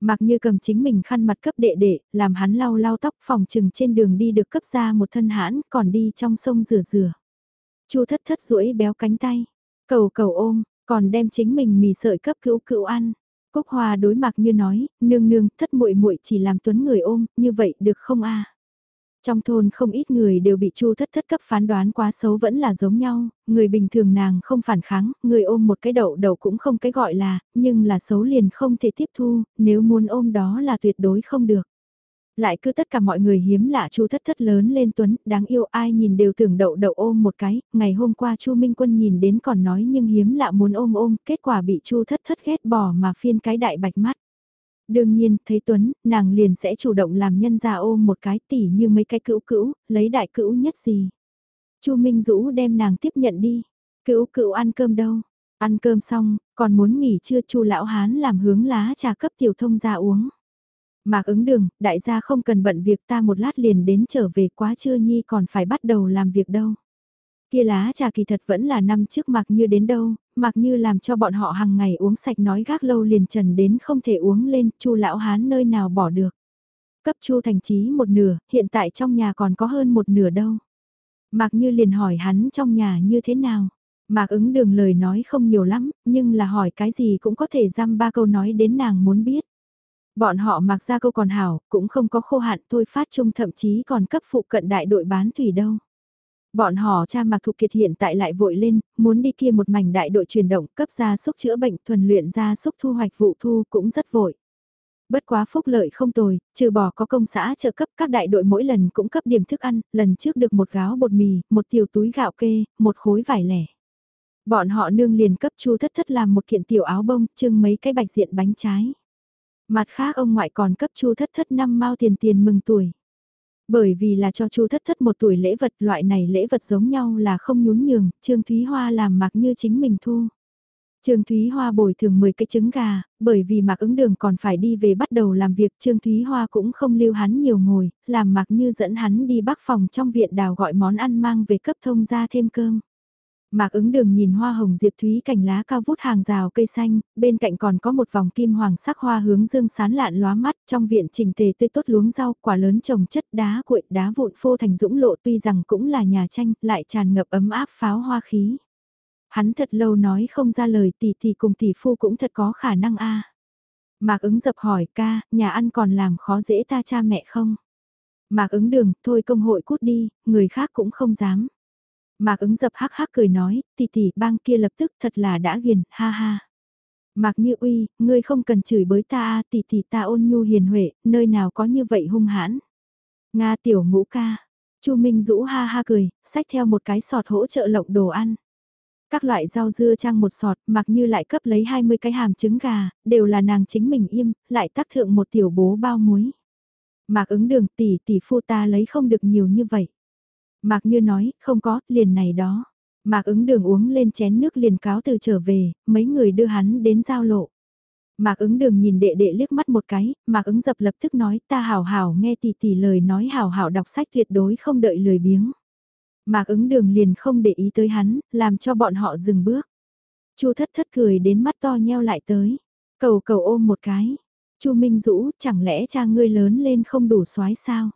Mặc như cầm chính mình khăn mặt cấp đệ đệ, làm hắn lau lau tóc phòng trừng trên đường đi được cấp ra một thân hãn, còn đi trong sông rửa rửa. Chu thất thất duỗi béo cánh tay, cầu cầu ôm, còn đem chính mình mì sợi cấp cữu cữu ăn. Cúc Hoa đối mặt như nói, nương nương, thất muội muội chỉ làm tuấn người ôm, như vậy được không a? Trong thôn không ít người đều bị chu thất thất cấp phán đoán quá xấu vẫn là giống nhau, người bình thường nàng không phản kháng, người ôm một cái đậu đậu cũng không cái gọi là, nhưng là xấu liền không thể tiếp thu, nếu muốn ôm đó là tuyệt đối không được. Lại cứ tất cả mọi người hiếm lạ chu thất thất lớn lên tuấn, đáng yêu ai nhìn đều tưởng đậu đậu ôm một cái, ngày hôm qua chu Minh Quân nhìn đến còn nói nhưng hiếm lạ muốn ôm ôm, kết quả bị chu thất thất ghét bỏ mà phiên cái đại bạch mắt. Đương nhiên, thấy Tuấn, nàng liền sẽ chủ động làm nhân ra ôm một cái tỉ như mấy cái cữu cữu, lấy đại cữu nhất gì. Chu Minh Dũ đem nàng tiếp nhận đi. Cữu cữu ăn cơm đâu? Ăn cơm xong, còn muốn nghỉ trưa Chu lão hán làm hướng lá trà cấp tiểu thông ra uống. Mạc ứng đường, đại gia không cần bận việc ta một lát liền đến trở về quá trưa nhi còn phải bắt đầu làm việc đâu. Kia lá trà kỳ thật vẫn là năm trước mặc như đến đâu, mặc như làm cho bọn họ hàng ngày uống sạch nói gác lâu liền trần đến không thể uống lên, chu lão hán nơi nào bỏ được. Cấp chu thành trí một nửa, hiện tại trong nhà còn có hơn một nửa đâu. Mặc như liền hỏi hắn trong nhà như thế nào. Mạc ứng đường lời nói không nhiều lắm, nhưng là hỏi cái gì cũng có thể dăm ba câu nói đến nàng muốn biết. Bọn họ mặc ra câu còn hảo, cũng không có khô hạn thôi phát chung thậm chí còn cấp phụ cận đại đội bán thủy đâu. Bọn họ cha Mạc Thục Kiệt hiện tại lại vội lên, muốn đi kia một mảnh đại đội truyền động cấp gia súc chữa bệnh thuần luyện gia súc thu hoạch vụ thu cũng rất vội. Bất quá phúc lợi không tồi, trừ bỏ có công xã trợ cấp các đại đội mỗi lần cũng cấp điểm thức ăn, lần trước được một gáo bột mì, một tiểu túi gạo kê, một khối vải lẻ. Bọn họ nương liền cấp chu thất thất làm một kiện tiểu áo bông, trưng mấy cái bạch diện bánh trái. Mặt khác ông ngoại còn cấp chu thất thất năm mao tiền tiền mừng tuổi. Bởi vì là cho chu thất thất một tuổi lễ vật loại này lễ vật giống nhau là không nhún nhường, Trương Thúy Hoa làm mặc như chính mình thu. Trương Thúy Hoa bồi thường 10 cái trứng gà, bởi vì Mạc ứng đường còn phải đi về bắt đầu làm việc Trương Thúy Hoa cũng không lưu hắn nhiều ngồi, làm Mạc như dẫn hắn đi bắc phòng trong viện đào gọi món ăn mang về cấp thông ra thêm cơm. Mạc ứng đường nhìn hoa hồng diệp thúy cành lá cao vút hàng rào cây xanh, bên cạnh còn có một vòng kim hoàng sắc hoa hướng dương sán lạn lóa mắt, trong viện trình tề tươi tốt luống rau, quả lớn trồng chất đá cuội đá vụn phô thành dũng lộ tuy rằng cũng là nhà tranh, lại tràn ngập ấm áp pháo hoa khí. Hắn thật lâu nói không ra lời tỷ tỷ cùng tỷ phu cũng thật có khả năng a. Mạc ứng dập hỏi ca, nhà ăn còn làm khó dễ ta cha mẹ không? Mạc ứng đường, thôi công hội cút đi, người khác cũng không dám. Mạc ứng dập hắc hắc cười nói, tỷ tỷ bang kia lập tức thật là đã ghiền, ha ha. Mạc như uy, ngươi không cần chửi bới ta tỷ tỷ ta ôn nhu hiền huệ, nơi nào có như vậy hung hãn. Nga tiểu ngũ ca, Chu Minh Dũ ha ha cười, xách theo một cái sọt hỗ trợ lộng đồ ăn. Các loại rau dưa trang một sọt, mặc như lại cấp lấy 20 cái hàm trứng gà, đều là nàng chính mình im, lại tác thượng một tiểu bố bao muối. Mạc ứng đường tỷ tỷ phu ta lấy không được nhiều như vậy. Mạc như nói, không có, liền này đó. Mạc ứng đường uống lên chén nước liền cáo từ trở về, mấy người đưa hắn đến giao lộ. Mạc ứng đường nhìn đệ đệ liếc mắt một cái, Mạc ứng dập lập tức nói ta hảo hảo nghe tỷ tỷ lời nói hảo hảo đọc sách tuyệt đối không đợi lười biếng. Mạc ứng đường liền không để ý tới hắn, làm cho bọn họ dừng bước. Chu thất thất cười đến mắt to nheo lại tới. Cầu cầu ôm một cái. Chu Minh Dũ, chẳng lẽ cha ngươi lớn lên không đủ soái sao?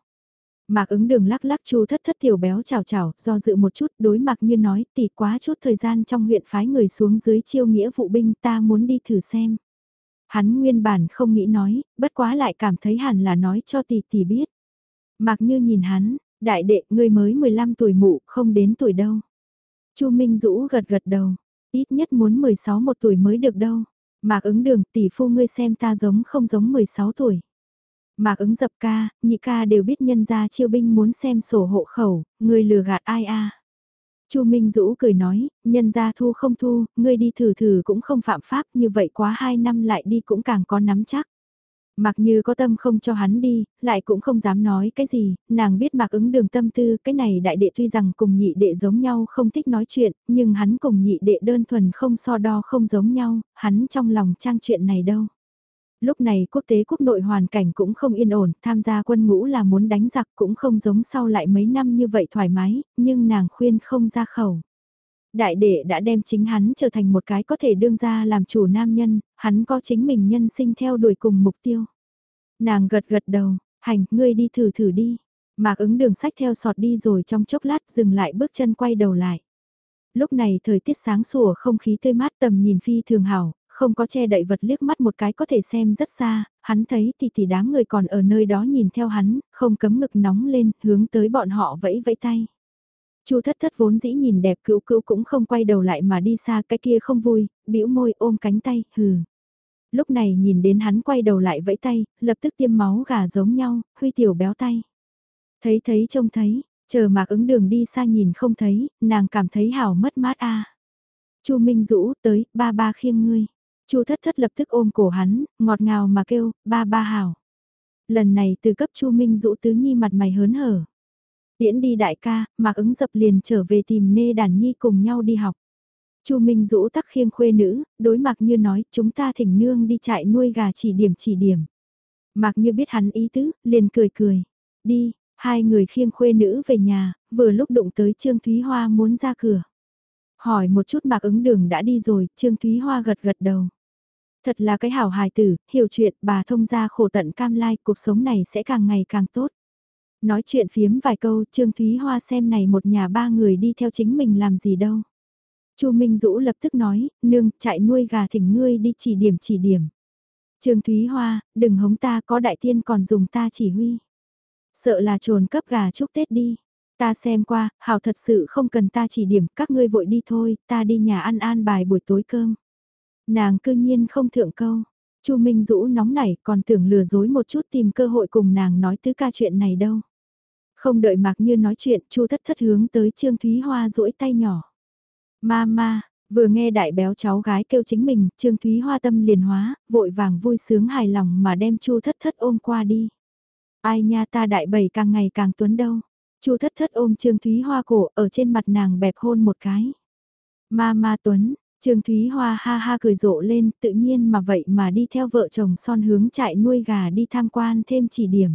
Mạc ứng đường lắc lắc chu thất thất tiểu béo chào chào, do dự một chút đối mặt như nói tỷ quá chút thời gian trong huyện phái người xuống dưới chiêu nghĩa vụ binh ta muốn đi thử xem. Hắn nguyên bản không nghĩ nói, bất quá lại cảm thấy hẳn là nói cho tỷ tỷ biết. Mạc như nhìn hắn, đại đệ ngươi mới 15 tuổi mụ không đến tuổi đâu. chu Minh Dũ gật gật đầu, ít nhất muốn 16 một tuổi mới được đâu. Mạc ứng đường tỷ phu ngươi xem ta giống không giống 16 tuổi. Mạc ứng dập ca, nhị ca đều biết nhân gia chiêu binh muốn xem sổ hộ khẩu, người lừa gạt ai a Chu Minh Dũ cười nói, nhân gia thu không thu, ngươi đi thử thử cũng không phạm pháp như vậy quá hai năm lại đi cũng càng có nắm chắc. Mặc như có tâm không cho hắn đi, lại cũng không dám nói cái gì, nàng biết mặc ứng đường tâm tư, cái này đại đệ tuy rằng cùng nhị đệ giống nhau không thích nói chuyện, nhưng hắn cùng nhị đệ đơn thuần không so đo không giống nhau, hắn trong lòng trang chuyện này đâu. Lúc này quốc tế quốc nội hoàn cảnh cũng không yên ổn, tham gia quân ngũ là muốn đánh giặc cũng không giống sau lại mấy năm như vậy thoải mái, nhưng nàng khuyên không ra khẩu. Đại đệ đã đem chính hắn trở thành một cái có thể đương ra làm chủ nam nhân, hắn có chính mình nhân sinh theo đuổi cùng mục tiêu. Nàng gật gật đầu, hành, ngươi đi thử thử đi. Mạc ứng đường sách theo sọt đi rồi trong chốc lát dừng lại bước chân quay đầu lại. Lúc này thời tiết sáng sủa không khí tươi mát tầm nhìn phi thường hảo, không có che đậy vật liếc mắt một cái có thể xem rất xa, hắn thấy thì thì đám người còn ở nơi đó nhìn theo hắn, không cấm ngực nóng lên, hướng tới bọn họ vẫy vẫy tay. Chu thất thất vốn dĩ nhìn đẹp cữu cữu cũng không quay đầu lại mà đi xa cái kia không vui, bĩu môi ôm cánh tay, hừ. Lúc này nhìn đến hắn quay đầu lại vẫy tay, lập tức tiêm máu gà giống nhau, huy tiểu béo tay. Thấy thấy trông thấy, chờ mạc ứng đường đi xa nhìn không thấy, nàng cảm thấy hảo mất mát a. Chu Minh Dũ tới, ba ba khiêng ngươi. Chu thất thất lập tức ôm cổ hắn, ngọt ngào mà kêu, ba ba hảo. Lần này từ cấp Chu Minh Dũ tứ nhi mặt mày hớn hở. Tiễn đi đại ca, Mạc ứng dập liền trở về tìm nê đàn nhi cùng nhau đi học. Chu Minh Dũ tắc khiêng khuê nữ, đối mạc như nói chúng ta thỉnh nương đi chạy nuôi gà chỉ điểm chỉ điểm. Mạc như biết hắn ý tứ, liền cười cười. Đi, hai người khiêng khuê nữ về nhà, vừa lúc đụng tới Trương Thúy Hoa muốn ra cửa. Hỏi một chút Mạc ứng đường đã đi rồi, Trương Thúy Hoa gật gật đầu. Thật là cái hảo hài tử, hiểu chuyện, bà thông ra khổ tận cam lai, cuộc sống này sẽ càng ngày càng tốt. Nói chuyện phiếm vài câu, Trương Thúy Hoa xem này một nhà ba người đi theo chính mình làm gì đâu. Chu Minh Dũ lập tức nói, nương, chạy nuôi gà thỉnh ngươi đi chỉ điểm chỉ điểm. Trương Thúy Hoa, đừng hống ta có đại tiên còn dùng ta chỉ huy. Sợ là trồn cấp gà chúc Tết đi. Ta xem qua, hảo thật sự không cần ta chỉ điểm, các ngươi vội đi thôi, ta đi nhà ăn an bài buổi tối cơm. Nàng cư nhiên không thượng câu. Chu Minh Dũ nóng nảy còn tưởng lừa dối một chút tìm cơ hội cùng nàng nói tứ ca chuyện này đâu. Không đợi Mạc Như nói chuyện, Chu Thất Thất hướng tới Trương Thúy Hoa duỗi tay nhỏ. Mama, vừa nghe đại béo cháu gái kêu chính mình, Trương Thúy Hoa tâm liền hóa, vội vàng vui sướng hài lòng mà đem Chu Thất Thất ôm qua đi. Ai nha ta đại bầy càng ngày càng tuấn đâu. Chu Thất Thất ôm Trương Thúy Hoa cổ ở trên mặt nàng bẹp hôn một cái. Ma Ma Tuấn, Trương Thúy Hoa ha ha cười rộ lên, tự nhiên mà vậy mà đi theo vợ chồng son hướng trại nuôi gà đi tham quan thêm chỉ điểm.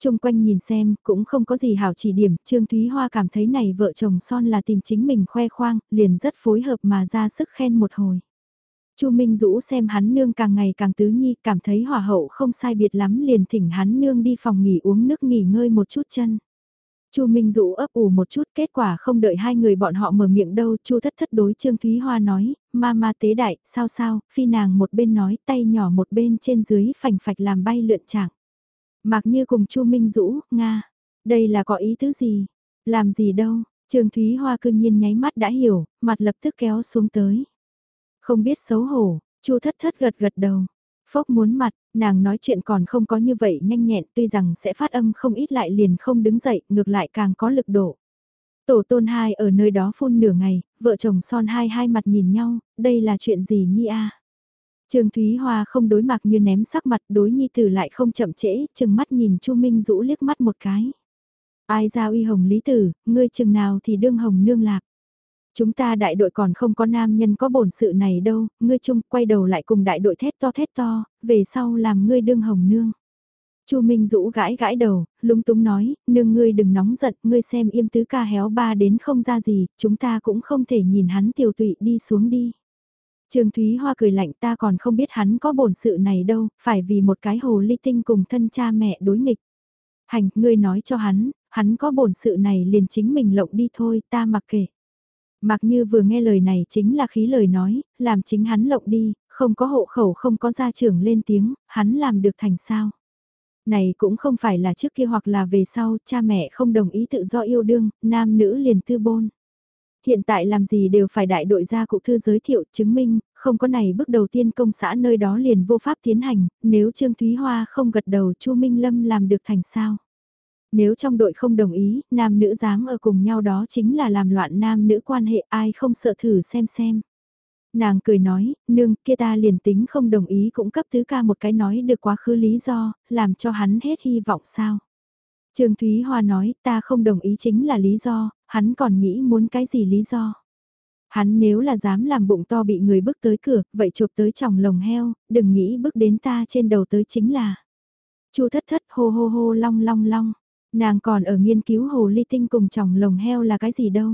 Trung quanh nhìn xem, cũng không có gì hảo chỉ điểm, Trương Thúy Hoa cảm thấy này vợ chồng son là tìm chính mình khoe khoang, liền rất phối hợp mà ra sức khen một hồi. Chu Minh Dũ xem hắn nương càng ngày càng tứ nhi, cảm thấy hòa hậu không sai biệt lắm liền thỉnh hắn nương đi phòng nghỉ uống nước nghỉ ngơi một chút chân. Chu Minh Dũ ấp ủ một chút, kết quả không đợi hai người bọn họ mở miệng đâu, Chu Thất Thất đối Trương Thúy Hoa nói, "Ma ma tế đại, sao sao?" Phi nàng một bên nói, tay nhỏ một bên trên dưới phành phạch làm bay lượn trạng. Mạc Như cùng Chu Minh Dũ, "Nga, đây là có ý tứ gì? Làm gì đâu?" Trương Thúy Hoa cương nhiên nháy mắt đã hiểu, mặt lập tức kéo xuống tới. Không biết xấu hổ, Chu Thất Thất gật gật đầu. Phốc muốn mặt, nàng nói chuyện còn không có như vậy nhanh nhẹn tuy rằng sẽ phát âm không ít lại liền không đứng dậy, ngược lại càng có lực độ. Tổ tôn hai ở nơi đó phun nửa ngày, vợ chồng son hai hai mặt nhìn nhau, đây là chuyện gì nhi a? Trương Thúy Hoa không đối mặt như ném sắc mặt đối nhi tử lại không chậm trễ, chừng mắt nhìn Chu Minh Dũ liếc mắt một cái. Ai giao uy hồng lý tử, ngươi chừng nào thì đương hồng nương lạc. Chúng ta đại đội còn không có nam nhân có bổn sự này đâu, ngươi chung quay đầu lại cùng đại đội thét to thét to, về sau làm ngươi đương hồng nương. Chu Minh Dũ gãi gãi đầu, lúng túng nói, nương ngươi đừng nóng giận, ngươi xem im tứ ca héo ba đến không ra gì, chúng ta cũng không thể nhìn hắn tiểu tụy đi xuống đi. Trương Thúy Hoa cười lạnh ta còn không biết hắn có bổn sự này đâu, phải vì một cái hồ ly tinh cùng thân cha mẹ đối nghịch. Hành, ngươi nói cho hắn, hắn có bổn sự này liền chính mình lộng đi thôi, ta mặc kệ. Mặc như vừa nghe lời này chính là khí lời nói, làm chính hắn lộng đi, không có hộ khẩu không có gia trưởng lên tiếng, hắn làm được thành sao. Này cũng không phải là trước kia hoặc là về sau, cha mẹ không đồng ý tự do yêu đương, nam nữ liền tư bôn. Hiện tại làm gì đều phải đại đội gia cụ thư giới thiệu chứng minh, không có này bước đầu tiên công xã nơi đó liền vô pháp tiến hành, nếu Trương Thúy Hoa không gật đầu Chu Minh Lâm làm được thành sao. Nếu trong đội không đồng ý, nam nữ dám ở cùng nhau đó chính là làm loạn nam nữ quan hệ ai không sợ thử xem xem. Nàng cười nói, nương kia ta liền tính không đồng ý cũng cấp tứ ca một cái nói được quá khứ lý do, làm cho hắn hết hy vọng sao. Trương Thúy Hoa nói ta không đồng ý chính là lý do, hắn còn nghĩ muốn cái gì lý do. Hắn nếu là dám làm bụng to bị người bước tới cửa, vậy chụp tới chồng lồng heo, đừng nghĩ bước đến ta trên đầu tới chính là. Chu thất thất hô hô hô long long long. Nàng còn ở nghiên cứu hồ ly tinh cùng chồng lồng heo là cái gì đâu.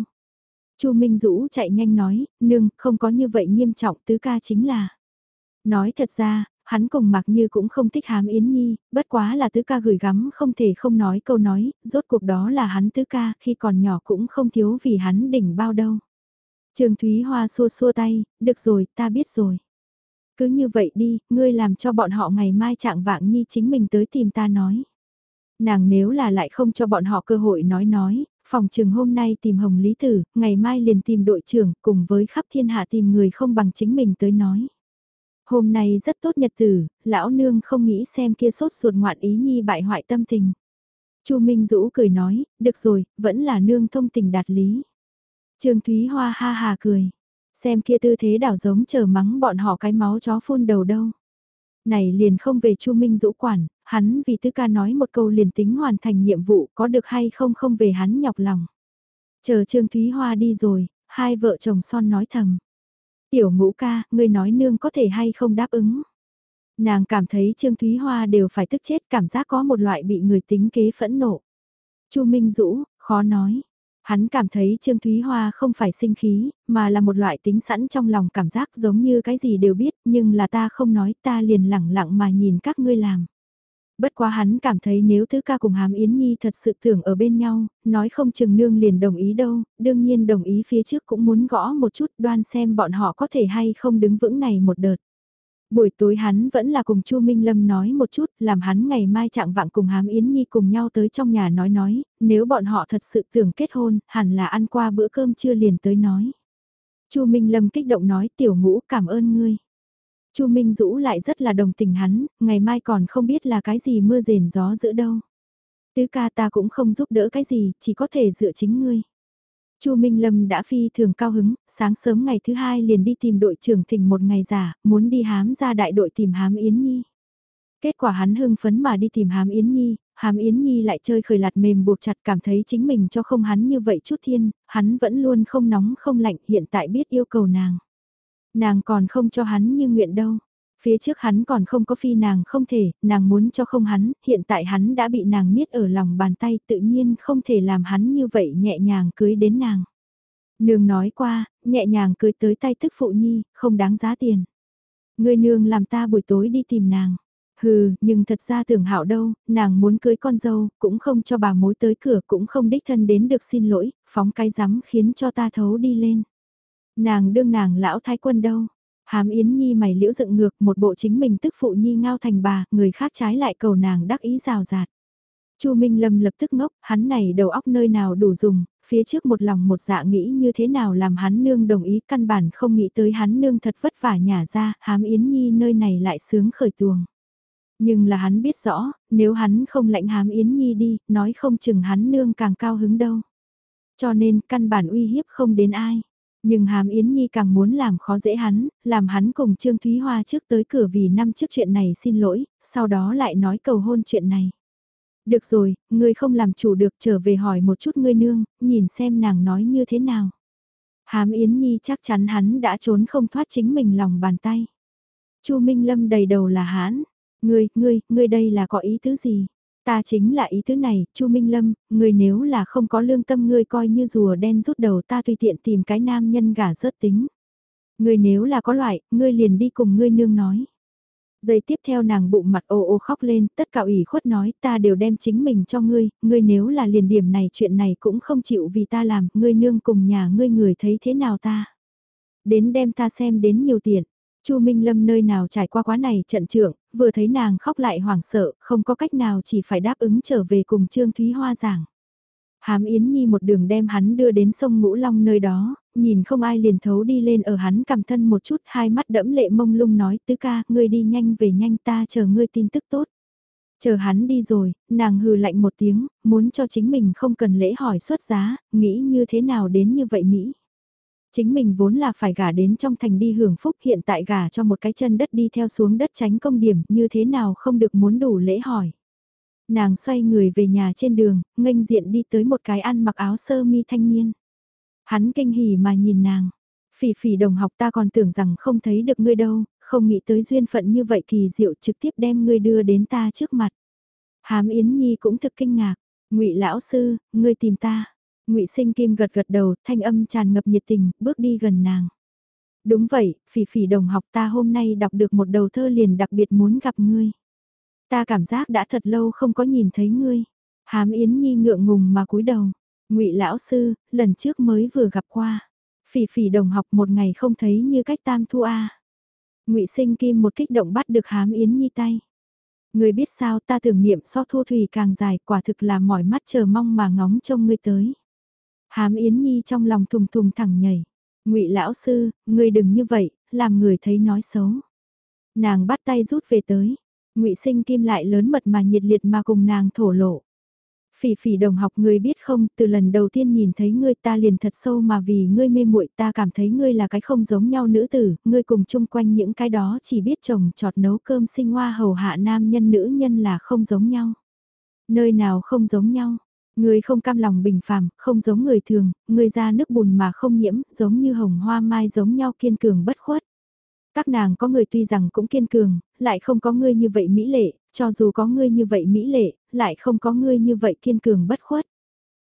Chu Minh Dũ chạy nhanh nói, nương, không có như vậy nghiêm trọng tứ ca chính là. Nói thật ra, hắn cùng mặc như cũng không thích hám Yến Nhi, bất quá là tứ ca gửi gắm không thể không nói câu nói, rốt cuộc đó là hắn tứ ca khi còn nhỏ cũng không thiếu vì hắn đỉnh bao đâu. Trường Thúy Hoa xua xua tay, được rồi, ta biết rồi. Cứ như vậy đi, ngươi làm cho bọn họ ngày mai trạng vạng Nhi chính mình tới tìm ta nói. Nàng nếu là lại không cho bọn họ cơ hội nói nói, phòng trường hôm nay tìm Hồng Lý Tử, ngày mai liền tìm đội trưởng, cùng với khắp thiên hạ tìm người không bằng chính mình tới nói. Hôm nay rất tốt nhật tử, lão nương không nghĩ xem kia sốt ruột ngoạn ý nhi bại hoại tâm tình. Chu Minh Dũ cười nói, được rồi, vẫn là nương thông tình đạt lý. Trương Thúy Hoa ha hà cười, xem kia tư thế đảo giống chờ mắng bọn họ cái máu chó phun đầu đâu. Này liền không về Chu Minh Dũ quản, hắn vì tư ca nói một câu liền tính hoàn thành nhiệm vụ có được hay không không về hắn nhọc lòng. Chờ Trương Thúy Hoa đi rồi, hai vợ chồng son nói thầm. Tiểu ngũ ca, ngươi nói nương có thể hay không đáp ứng. Nàng cảm thấy Trương Thúy Hoa đều phải tức chết cảm giác có một loại bị người tính kế phẫn nộ. Chu Minh Dũ, khó nói. Hắn cảm thấy Trương Thúy Hoa không phải sinh khí, mà là một loại tính sẵn trong lòng cảm giác giống như cái gì đều biết, nhưng là ta không nói ta liền lẳng lặng mà nhìn các ngươi làm. Bất quá hắn cảm thấy nếu thứ ca cùng Hàm Yến Nhi thật sự tưởng ở bên nhau, nói không chừng nương liền đồng ý đâu, đương nhiên đồng ý phía trước cũng muốn gõ một chút đoan xem bọn họ có thể hay không đứng vững này một đợt. Buổi tối hắn vẫn là cùng Chu Minh Lâm nói một chút, làm hắn ngày mai trạng vạng cùng Hám Yến Nhi cùng nhau tới trong nhà nói nói, nếu bọn họ thật sự tưởng kết hôn, hẳn là ăn qua bữa cơm chưa liền tới nói. Chu Minh Lâm kích động nói tiểu ngũ cảm ơn ngươi. Chu Minh Dũ lại rất là đồng tình hắn, ngày mai còn không biết là cái gì mưa rền gió giữa đâu. Tứ ca ta cũng không giúp đỡ cái gì, chỉ có thể dựa chính ngươi. Chu Minh Lâm đã phi thường cao hứng, sáng sớm ngày thứ hai liền đi tìm đội trưởng thỉnh một ngày giả, muốn đi hám ra đại đội tìm hám Yến Nhi. Kết quả hắn hưng phấn mà đi tìm hám Yến Nhi, hám Yến Nhi lại chơi khởi lạt mềm buộc chặt cảm thấy chính mình cho không hắn như vậy chút thiên, hắn vẫn luôn không nóng không lạnh hiện tại biết yêu cầu nàng. Nàng còn không cho hắn như nguyện đâu. Phía trước hắn còn không có phi nàng không thể, nàng muốn cho không hắn, hiện tại hắn đã bị nàng miết ở lòng bàn tay tự nhiên không thể làm hắn như vậy nhẹ nhàng cưới đến nàng. Nương nói qua, nhẹ nhàng cưới tới tay tức phụ nhi, không đáng giá tiền. Người nương làm ta buổi tối đi tìm nàng. Hừ, nhưng thật ra tưởng hảo đâu, nàng muốn cưới con dâu, cũng không cho bà mối tới cửa, cũng không đích thân đến được xin lỗi, phóng cái rắm khiến cho ta thấu đi lên. Nàng đương nàng lão thái quân đâu, Hám Yến Nhi mày liễu dựng ngược một bộ chính mình tức phụ nhi ngao thành bà, người khác trái lại cầu nàng đắc ý rào rạt. Chu Minh Lâm lập tức ngốc, hắn này đầu óc nơi nào đủ dùng, phía trước một lòng một dạ nghĩ như thế nào làm hắn nương đồng ý căn bản không nghĩ tới hắn nương thật vất vả nhả ra, hám Yến Nhi nơi này lại sướng khởi tuồng. Nhưng là hắn biết rõ, nếu hắn không lệnh hám Yến Nhi đi, nói không chừng hắn nương càng cao hứng đâu. Cho nên căn bản uy hiếp không đến ai. Nhưng Hàm Yến Nhi càng muốn làm khó dễ hắn, làm hắn cùng Trương Thúy Hoa trước tới cửa vì năm trước chuyện này xin lỗi, sau đó lại nói cầu hôn chuyện này. Được rồi, ngươi không làm chủ được trở về hỏi một chút ngươi nương, nhìn xem nàng nói như thế nào. Hàm Yến Nhi chắc chắn hắn đã trốn không thoát chính mình lòng bàn tay. Chu Minh Lâm đầy đầu là hán, ngươi, ngươi, ngươi đây là có ý tứ gì? Ta chính là ý thứ này, Chu Minh Lâm, người nếu là không có lương tâm ngươi coi như rùa đen rút đầu ta tùy tiện tìm cái nam nhân gả rớt tính. Người nếu là có loại, ngươi liền đi cùng ngươi nương nói. Giây tiếp theo nàng bụng mặt ô ô khóc lên, tất cả ủy khuất nói ta đều đem chính mình cho ngươi, ngươi nếu là liền điểm này chuyện này cũng không chịu vì ta làm, ngươi nương cùng nhà ngươi người thấy thế nào ta. Đến đem ta xem đến nhiều tiền, Chu Minh Lâm nơi nào trải qua quá này trận trưởng, vừa thấy nàng khóc lại hoảng sợ, không có cách nào chỉ phải đáp ứng trở về cùng Trương Thúy Hoa giảng. Hám Yến Nhi một đường đem hắn đưa đến sông Ngũ Long nơi đó, nhìn không ai liền thấu đi lên ở hắn cầm thân một chút hai mắt đẫm lệ mông lung nói tứ ca, ngươi đi nhanh về nhanh ta chờ ngươi tin tức tốt. Chờ hắn đi rồi, nàng hừ lạnh một tiếng, muốn cho chính mình không cần lễ hỏi xuất giá, nghĩ như thế nào đến như vậy Mỹ. Chính mình vốn là phải gả đến trong thành đi hưởng phúc hiện tại gả cho một cái chân đất đi theo xuống đất tránh công điểm như thế nào không được muốn đủ lễ hỏi. Nàng xoay người về nhà trên đường, nghênh diện đi tới một cái ăn mặc áo sơ mi thanh niên. Hắn kinh hỉ mà nhìn nàng. Phỉ phỉ đồng học ta còn tưởng rằng không thấy được ngươi đâu, không nghĩ tới duyên phận như vậy kỳ diệu trực tiếp đem ngươi đưa đến ta trước mặt. Hám Yến Nhi cũng thực kinh ngạc, ngụy lão sư, ngươi tìm ta. Ngụy Sinh Kim gật gật đầu, thanh âm tràn ngập nhiệt tình, bước đi gần nàng. Đúng vậy, phỉ phỉ đồng học ta hôm nay đọc được một đầu thơ liền đặc biệt muốn gặp ngươi. Ta cảm giác đã thật lâu không có nhìn thấy ngươi. Hám Yến Nhi ngượng ngùng mà cúi đầu. Ngụy lão sư, lần trước mới vừa gặp qua. Phỉ phỉ đồng học một ngày không thấy như cách tam thu a. Ngụy Sinh Kim một kích động bắt được Hám Yến Nhi tay. Ngươi biết sao ta tưởng niệm so thu thủy càng dài quả thực là mỏi mắt chờ mong mà ngóng trông ngươi tới. Hám Yến Nhi trong lòng thùng thùng thẳng nhảy. ngụy lão sư, ngươi đừng như vậy, làm người thấy nói xấu. Nàng bắt tay rút về tới. ngụy sinh kim lại lớn mật mà nhiệt liệt mà cùng nàng thổ lộ. Phỉ phỉ đồng học ngươi biết không, từ lần đầu tiên nhìn thấy ngươi ta liền thật sâu mà vì ngươi mê muội ta cảm thấy ngươi là cái không giống nhau nữ tử, ngươi cùng chung quanh những cái đó chỉ biết chồng trọt nấu cơm sinh hoa hầu hạ nam nhân nữ nhân là không giống nhau. Nơi nào không giống nhau, Người không cam lòng bình phàm, không giống người thường, người ra nước bùn mà không nhiễm, giống như hồng hoa mai giống nhau kiên cường bất khuất. Các nàng có người tuy rằng cũng kiên cường, lại không có ngươi như vậy mỹ lệ, cho dù có ngươi như vậy mỹ lệ, lại không có ngươi như vậy kiên cường bất khuất.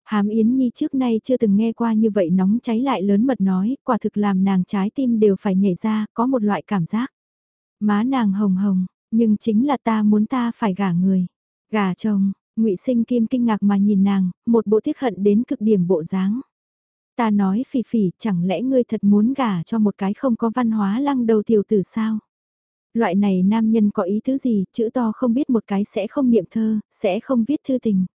Hàm Yến Nhi trước nay chưa từng nghe qua như vậy nóng cháy lại lớn mật nói, quả thực làm nàng trái tim đều phải nhảy ra, có một loại cảm giác. Má nàng hồng hồng, nhưng chính là ta muốn ta phải gả người. gả chồng, ngụy Sinh Kim kinh ngạc mà nhìn nàng, một bộ tiếc hận đến cực điểm bộ dáng. Ta nói phỉ phỉ, chẳng lẽ ngươi thật muốn gả cho một cái không có văn hóa lăng đầu tiểu tử sao? Loại này nam nhân có ý thứ gì, chữ to không biết một cái sẽ không niệm thơ, sẽ không viết thư tình.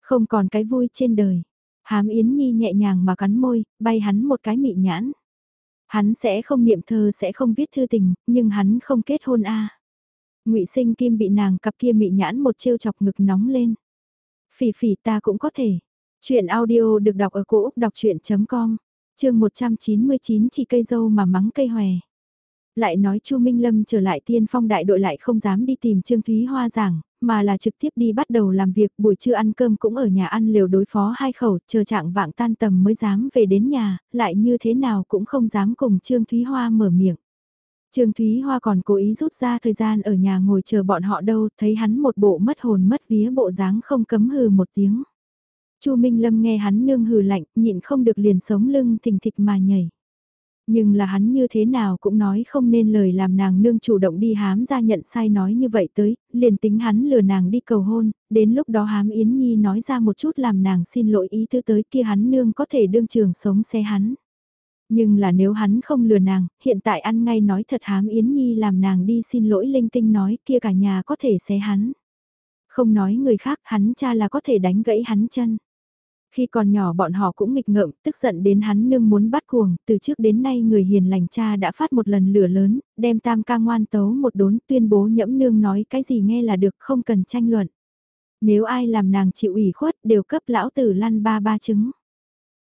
Không còn cái vui trên đời. Hám Yến Nhi nhẹ nhàng mà cắn môi, bay hắn một cái mị nhãn. Hắn sẽ không niệm thơ sẽ không viết thư tình, nhưng hắn không kết hôn a. Ngụy Sinh Kim bị nàng cặp kia mị nhãn một trêu chọc ngực nóng lên. Phỉ phỉ ta cũng có thể. Chuyện audio được đọc ở cổ Úc đọc chuyện.com, chương 199 chỉ cây dâu mà mắng cây hòe. Lại nói Chu Minh Lâm trở lại tiên phong đại đội lại không dám đi tìm Trương Thúy Hoa giảng, mà là trực tiếp đi bắt đầu làm việc buổi trưa ăn cơm cũng ở nhà ăn liều đối phó hai khẩu, chờ trạng vạng tan tầm mới dám về đến nhà, lại như thế nào cũng không dám cùng Trương Thúy Hoa mở miệng. Trương Thúy Hoa còn cố ý rút ra thời gian ở nhà ngồi chờ bọn họ đâu, thấy hắn một bộ mất hồn mất vía bộ dáng không cấm hừ một tiếng. Chu Minh Lâm nghe hắn nương hừ lạnh, nhịn không được liền sống lưng thình thịch mà nhảy. Nhưng là hắn như thế nào cũng nói không nên lời làm nàng nương chủ động đi hám ra nhận sai nói như vậy tới, liền tính hắn lừa nàng đi cầu hôn, đến lúc đó hám Yến Nhi nói ra một chút làm nàng xin lỗi ý tư tới kia hắn nương có thể đương trường sống xe hắn. Nhưng là nếu hắn không lừa nàng, hiện tại ăn ngay nói thật hám Yến Nhi làm nàng đi xin lỗi linh tinh nói kia cả nhà có thể xé hắn. Không nói người khác hắn cha là có thể đánh gãy hắn chân. Khi còn nhỏ bọn họ cũng nghịch ngợm, tức giận đến hắn nương muốn bắt cuồng, từ trước đến nay người hiền lành cha đã phát một lần lửa lớn, đem tam ca ngoan tấu một đốn tuyên bố nhẫm nương nói cái gì nghe là được không cần tranh luận. Nếu ai làm nàng chịu ủy khuất đều cấp lão tử lăn ba ba chứng.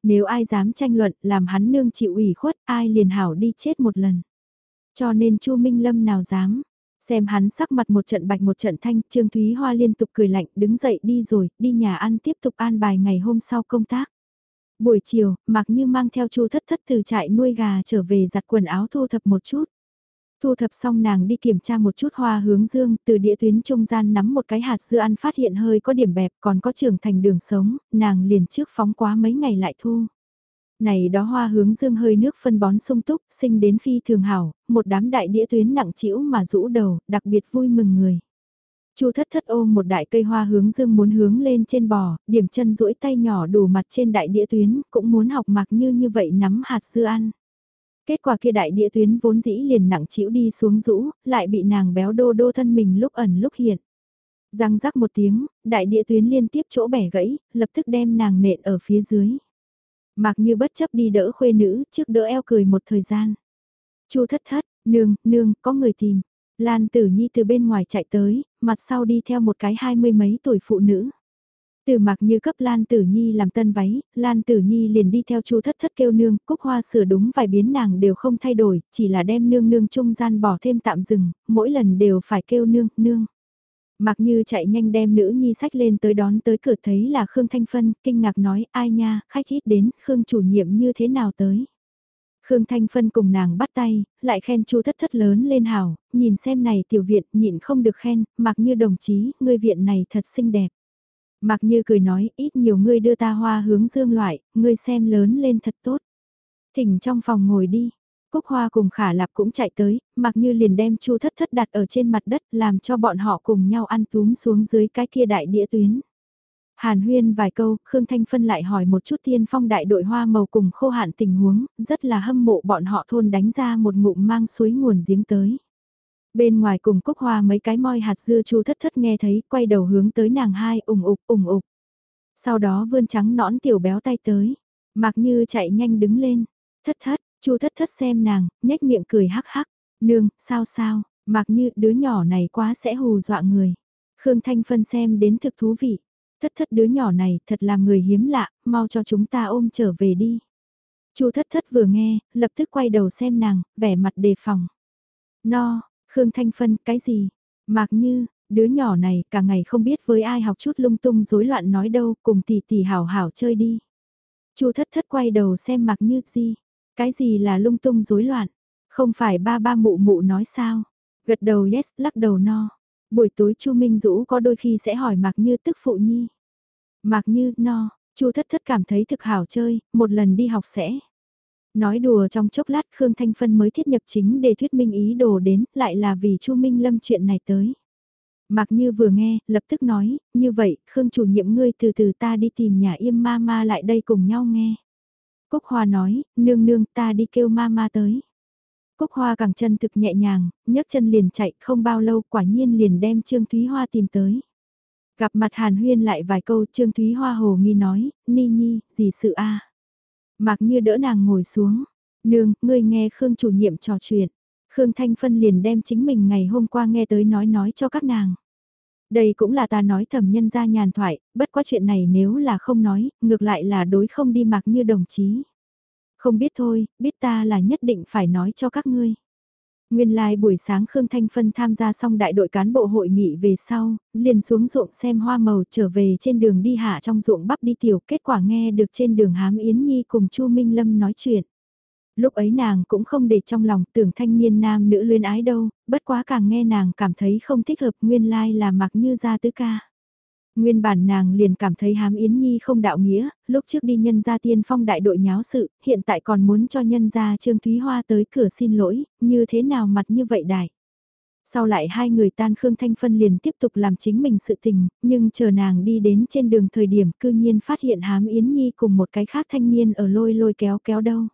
Nếu ai dám tranh luận làm hắn nương chịu ủy khuất ai liền hảo đi chết một lần. Cho nên chu Minh Lâm nào dám, Xem hắn sắc mặt một trận bạch một trận thanh, Trương Thúy Hoa liên tục cười lạnh, đứng dậy đi rồi, đi nhà ăn tiếp tục an bài ngày hôm sau công tác. Buổi chiều, mặc như mang theo chu thất thất từ trại nuôi gà trở về giặt quần áo thu thập một chút. Thu thập xong nàng đi kiểm tra một chút hoa hướng dương, từ địa tuyến trung gian nắm một cái hạt dưa ăn phát hiện hơi có điểm bẹp còn có trưởng thành đường sống, nàng liền trước phóng quá mấy ngày lại thu. Này đó hoa hướng dương hơi nước phân bón sung túc, sinh đến phi thường hảo, một đám đại đĩa tuyến nặng chĩu mà rũ đầu, đặc biệt vui mừng người. Chu thất thất ôm một đại cây hoa hướng dương muốn hướng lên trên bò, điểm chân duỗi tay nhỏ đủ mặt trên đại đĩa tuyến, cũng muốn học mặc như như vậy nắm hạt dưa ăn. Kết quả kia đại địa tuyến vốn dĩ liền nặng chịu đi xuống rũ, lại bị nàng béo đô đô thân mình lúc ẩn lúc hiện. Răng rắc một tiếng, đại địa tuyến liên tiếp chỗ bẻ gãy, lập tức đem nàng nện ở phía dưới. Mặc như bất chấp đi đỡ khuê nữ, trước đỡ eo cười một thời gian. Chu thất thất, nương, nương, có người tìm. Lan Tử Nhi từ bên ngoài chạy tới, mặt sau đi theo một cái hai mươi mấy tuổi phụ nữ. Từ mặc như cấp Lan Tử Nhi làm tân váy, Lan Tử Nhi liền đi theo chu thất thất kêu nương, cúc hoa sửa đúng vài biến nàng đều không thay đổi, chỉ là đem nương nương trung gian bỏ thêm tạm dừng, mỗi lần đều phải kêu nương, nương. Mặc như chạy nhanh đem nữ nhi sách lên tới đón tới cửa thấy là Khương Thanh Phân, kinh ngạc nói, ai nha, khách ít đến, Khương chủ nhiệm như thế nào tới. Khương Thanh Phân cùng nàng bắt tay, lại khen chu thất thất lớn lên hảo, nhìn xem này tiểu viện nhịn không được khen, mặc như đồng chí, ngươi viện này thật xinh đẹp. Mặc như cười nói, ít nhiều ngươi đưa ta hoa hướng dương loại, ngươi xem lớn lên thật tốt. Thỉnh trong phòng ngồi đi, Cúc Hoa cùng Khả Lạp cũng chạy tới, mặc như liền đem Chu Thất Thất đặt ở trên mặt đất làm cho bọn họ cùng nhau ăn túm xuống dưới cái kia đại đĩa tuyến. Hàn huyên vài câu, Khương Thanh Phân lại hỏi một chút tiên phong đại đội hoa màu cùng khô hạn tình huống, rất là hâm mộ bọn họ thôn đánh ra một ngụm mang suối nguồn giếng tới. Bên ngoài cùng cúc hoa mấy cái moi hạt dưa chu thất thất nghe thấy, quay đầu hướng tới nàng hai, ủng ục, ủng ục. Sau đó vươn trắng nõn tiểu béo tay tới, mặc như chạy nhanh đứng lên, thất thất, Chu thất thất xem nàng, nhếch miệng cười hắc hắc. Nương, sao sao, mặc như đứa nhỏ này quá sẽ hù dọa người. Khương Thanh Phân xem đến thực thú vị. Thất thất đứa nhỏ này thật làm người hiếm lạ, mau cho chúng ta ôm trở về đi. Chu thất thất vừa nghe, lập tức quay đầu xem nàng, vẻ mặt đề phòng. No, Khương Thanh Phân, cái gì? Mạc Như, đứa nhỏ này cả ngày không biết với ai học chút lung tung rối loạn nói đâu, cùng tỷ tỷ hảo hảo chơi đi. Chu thất thất quay đầu xem Mạc Như gì, cái gì là lung tung rối loạn? Không phải ba ba mụ mụ nói sao? Gật đầu yes, lắc đầu no. Buổi tối Chu Minh Dũ có đôi khi sẽ hỏi Mạc Như tức phụ nhi. Mạc Như, no, Chu Thất Thất cảm thấy thực hảo chơi, một lần đi học sẽ. Nói đùa trong chốc lát Khương Thanh Phân mới thiết nhập chính để thuyết minh ý đồ đến, lại là vì Chu Minh Lâm chuyện này tới. Mặc như vừa nghe, lập tức nói, như vậy, Khương chủ nhiệm ngươi từ từ ta đi tìm nhà im ma ma lại đây cùng nhau nghe. Cúc Hoa nói, nương nương ta đi kêu ma ma tới. Cúc Hoa càng chân thực nhẹ nhàng, nhấc chân liền chạy, không bao lâu quả nhiên liền đem Trương Thúy Hoa tìm tới. Gặp mặt Hàn Huyên lại vài câu Trương Thúy Hoa hồ nghi nói, Ni Nhi, gì sự a Mặc như đỡ nàng ngồi xuống, nương, ngươi nghe Khương chủ nhiệm trò chuyện. Khương Thanh Phân liền đem chính mình ngày hôm qua nghe tới nói nói cho các nàng. Đây cũng là ta nói thầm nhân ra nhàn thoại, bất quá chuyện này nếu là không nói, ngược lại là đối không đi mặc như đồng chí. Không biết thôi, biết ta là nhất định phải nói cho các ngươi. Nguyên lai like buổi sáng Khương Thanh Phân tham gia xong đại đội cán bộ hội nghị về sau, liền xuống ruộng xem hoa màu trở về trên đường đi hạ trong ruộng bắp đi tiểu kết quả nghe được trên đường Hám Yến Nhi cùng Chu Minh Lâm nói chuyện. Lúc ấy nàng cũng không để trong lòng tưởng thanh niên nam nữ luyến ái đâu, bất quá càng nghe nàng cảm thấy không thích hợp nguyên lai là mặc như ra tứ ca. Nguyên bản nàng liền cảm thấy hám Yến Nhi không đạo nghĩa, lúc trước đi nhân gia tiên phong đại đội nháo sự, hiện tại còn muốn cho nhân gia Trương Thúy Hoa tới cửa xin lỗi, như thế nào mặt như vậy đại. Sau lại hai người tan Khương Thanh Phân liền tiếp tục làm chính mình sự tình, nhưng chờ nàng đi đến trên đường thời điểm cư nhiên phát hiện hám Yến Nhi cùng một cái khác thanh niên ở lôi lôi kéo kéo đâu.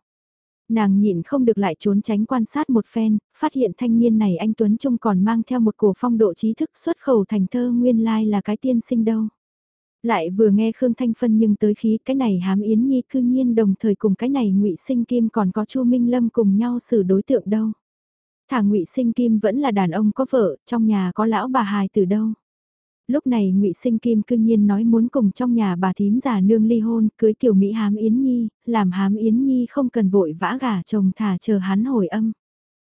Nàng nhịn không được lại trốn tránh quan sát một phen, phát hiện thanh niên này anh Tuấn Trung còn mang theo một cổ phong độ trí thức xuất khẩu thành thơ nguyên lai là cái tiên sinh đâu. Lại vừa nghe Khương Thanh Phân nhưng tới khí cái này hám Yến Nhi cư nhiên đồng thời cùng cái này ngụy Sinh Kim còn có Chu Minh Lâm cùng nhau xử đối tượng đâu. Thả ngụy Sinh Kim vẫn là đàn ông có vợ, trong nhà có lão bà hài từ đâu lúc này ngụy Sinh Kim cương nhiên nói muốn cùng trong nhà bà thím già nương ly hôn, cưới tiểu Mỹ Hám Yến Nhi, làm Hám Yến Nhi không cần vội vã gả chồng thả chờ hắn hồi âm.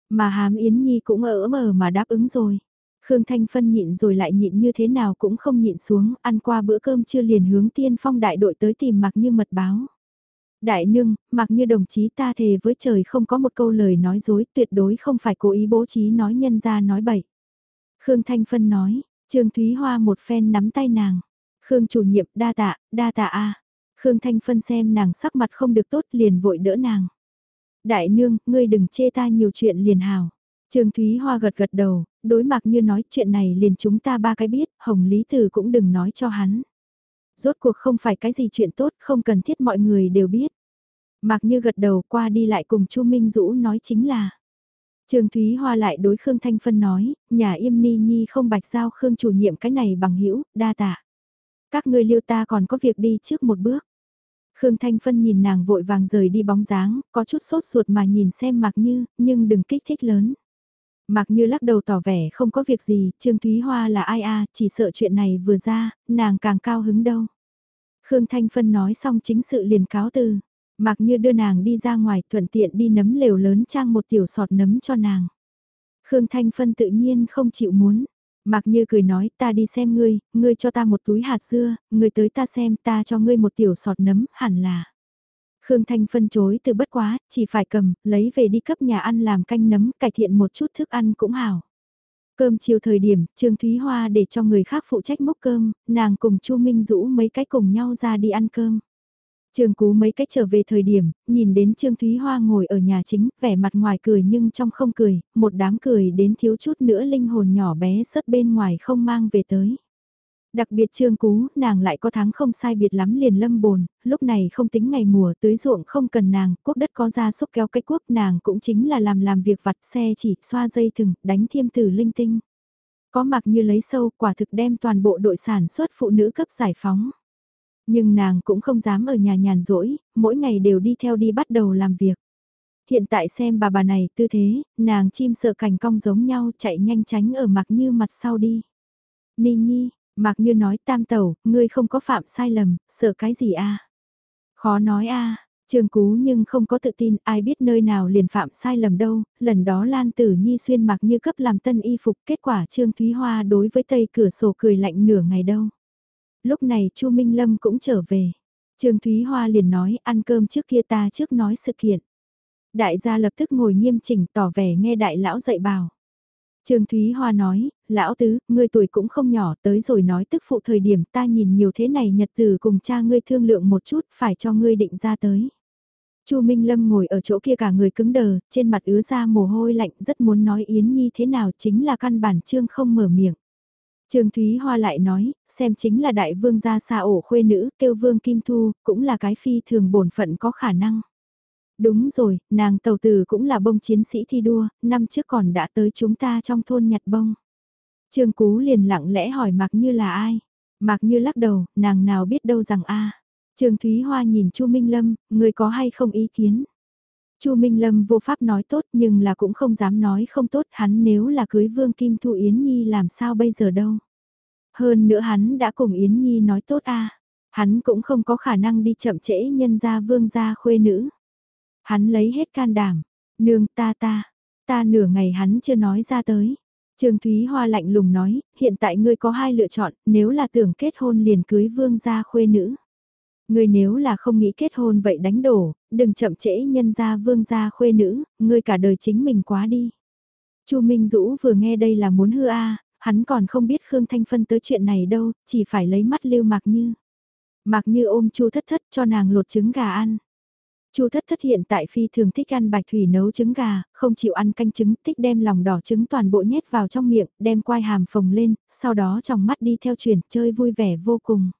Mà Hám Yến Nhi cũng ở mờ mà đáp ứng rồi. Khương Thanh Phân nhịn rồi lại nhịn như thế nào cũng không nhịn xuống, ăn qua bữa cơm chưa liền hướng tiên phong đại đội tới tìm mặc như mật báo. Đại nương, mặc như đồng chí ta thề với trời không có một câu lời nói dối tuyệt đối không phải cố ý bố trí nói nhân ra nói bậy. Khương Thanh Phân nói, Trương Thúy Hoa một phen nắm tay nàng. Khương chủ nhiệm đa tạ, đa tạ a. Khương Thanh Phân xem nàng sắc mặt không được tốt liền vội đỡ nàng. Đại nương, ngươi đừng chê ta nhiều chuyện liền hào. Trương Thúy Hoa gật gật đầu, đối mặt như nói chuyện này liền chúng ta ba cái biết, Hồng Lý Tử cũng đừng nói cho hắn. Rốt cuộc không phải cái gì chuyện tốt, không cần thiết mọi người đều biết. Mạc Như gật đầu qua đi lại cùng Chu Minh Dũ nói chính là. Trương Thúy Hoa lại đối Khương Thanh Phân nói, nhà im ni nhi không bạch giao Khương chủ nhiệm cái này bằng hữu đa tạ. Các ngươi liêu ta còn có việc đi trước một bước. Khương Thanh Phân nhìn nàng vội vàng rời đi bóng dáng, có chút sốt ruột mà nhìn xem Mạc Như, nhưng đừng kích thích lớn. Mạc Như lắc đầu tỏ vẻ không có việc gì, Trương Thúy Hoa là ai a chỉ sợ chuyện này vừa ra, nàng càng cao hứng đâu. Khương Thanh Phân nói xong chính sự liền cáo từ. Mặc như đưa nàng đi ra ngoài thuận tiện đi nấm lều lớn trang một tiểu sọt nấm cho nàng. Khương Thanh Phân tự nhiên không chịu muốn. Mặc như cười nói ta đi xem ngươi, ngươi cho ta một túi hạt dưa, ngươi tới ta xem ta cho ngươi một tiểu sọt nấm, hẳn là. Khương Thanh phân chối từ bất quá, chỉ phải cầm, lấy về đi cấp nhà ăn làm canh nấm, cải thiện một chút thức ăn cũng hảo. Cơm chiều thời điểm, Trương Thúy Hoa để cho người khác phụ trách mốc cơm, nàng cùng Chu Minh Dũ mấy cái cùng nhau ra đi ăn cơm. Trương Cú mấy cách trở về thời điểm, nhìn đến Trương Thúy Hoa ngồi ở nhà chính, vẻ mặt ngoài cười nhưng trong không cười, một đám cười đến thiếu chút nữa linh hồn nhỏ bé sớt bên ngoài không mang về tới. Đặc biệt Trương Cú, nàng lại có tháng không sai biệt lắm liền lâm bồn, lúc này không tính ngày mùa tưới ruộng không cần nàng, quốc đất có ra xúc kéo cái quốc nàng cũng chính là làm làm việc vặt xe chỉ, xoa dây thừng, đánh thiêm tử linh tinh. Có mặc như lấy sâu quả thực đem toàn bộ đội sản xuất phụ nữ cấp giải phóng. Nhưng nàng cũng không dám ở nhà nhàn rỗi, mỗi ngày đều đi theo đi bắt đầu làm việc. Hiện tại xem bà bà này tư thế, nàng chim sợ cành cong giống nhau chạy nhanh tránh ở mặc như mặt sau đi. Ni nhi, mặc như nói tam tẩu, ngươi không có phạm sai lầm, sợ cái gì a Khó nói a Trường Cú nhưng không có tự tin ai biết nơi nào liền phạm sai lầm đâu, lần đó Lan Tử Nhi xuyên mặc như cấp làm tân y phục kết quả Trương Thúy Hoa đối với tây cửa sổ cười lạnh nửa ngày đâu lúc này Chu Minh Lâm cũng trở về. Trương Thúy Hoa liền nói ăn cơm trước kia ta trước nói sự kiện. Đại gia lập tức ngồi nghiêm chỉnh tỏ vẻ nghe đại lão dạy bảo. Trương Thúy Hoa nói, lão tứ, ngươi tuổi cũng không nhỏ tới rồi nói tức phụ thời điểm ta nhìn nhiều thế này nhật từ cùng cha ngươi thương lượng một chút phải cho ngươi định ra tới. Chu Minh Lâm ngồi ở chỗ kia cả người cứng đờ, trên mặt ứa ra mồ hôi lạnh rất muốn nói Yến Nhi thế nào chính là căn bản Trương không mở miệng. Trương Thúy Hoa lại nói, xem chính là đại vương gia xa ổ khuê nữ, kêu vương Kim Thu, cũng là cái phi thường bổn phận có khả năng. Đúng rồi, nàng tàu tử cũng là bông chiến sĩ thi đua, năm trước còn đã tới chúng ta trong thôn nhặt bông. Trương Cú liền lặng lẽ hỏi Mạc Như là ai? Mạc Như lắc đầu, nàng nào biết đâu rằng a. Trương Thúy Hoa nhìn Chu Minh Lâm, người có hay không ý kiến? Chu Minh Lâm vô pháp nói tốt nhưng là cũng không dám nói không tốt hắn nếu là cưới Vương Kim Thu Yến Nhi làm sao bây giờ đâu. Hơn nữa hắn đã cùng Yến Nhi nói tốt a hắn cũng không có khả năng đi chậm trễ nhân gia vương gia khuê nữ. Hắn lấy hết can đảm, nương ta ta, ta nửa ngày hắn chưa nói ra tới. Trương Thúy Hoa lạnh lùng nói, hiện tại ngươi có hai lựa chọn, nếu là tưởng kết hôn liền cưới vương gia khuê nữ. Ngươi nếu là không nghĩ kết hôn vậy đánh đổ, đừng chậm trễ nhân gia vương gia khuê nữ, ngươi cả đời chính mình quá đi. Chu Minh Dũ vừa nghe đây là muốn hư a, hắn còn không biết Khương Thanh Phân tới chuyện này đâu, chỉ phải lấy mắt lưu Mạc Như. Mạc Như ôm Chu Thất Thất cho nàng lột trứng gà ăn. Chu thất thất hiện tại phi thường thích ăn bạch thủy nấu trứng gà, không chịu ăn canh trứng, thích đem lòng đỏ trứng toàn bộ nhét vào trong miệng, đem quai hàm phồng lên, sau đó trong mắt đi theo chuyển, chơi vui vẻ vô cùng.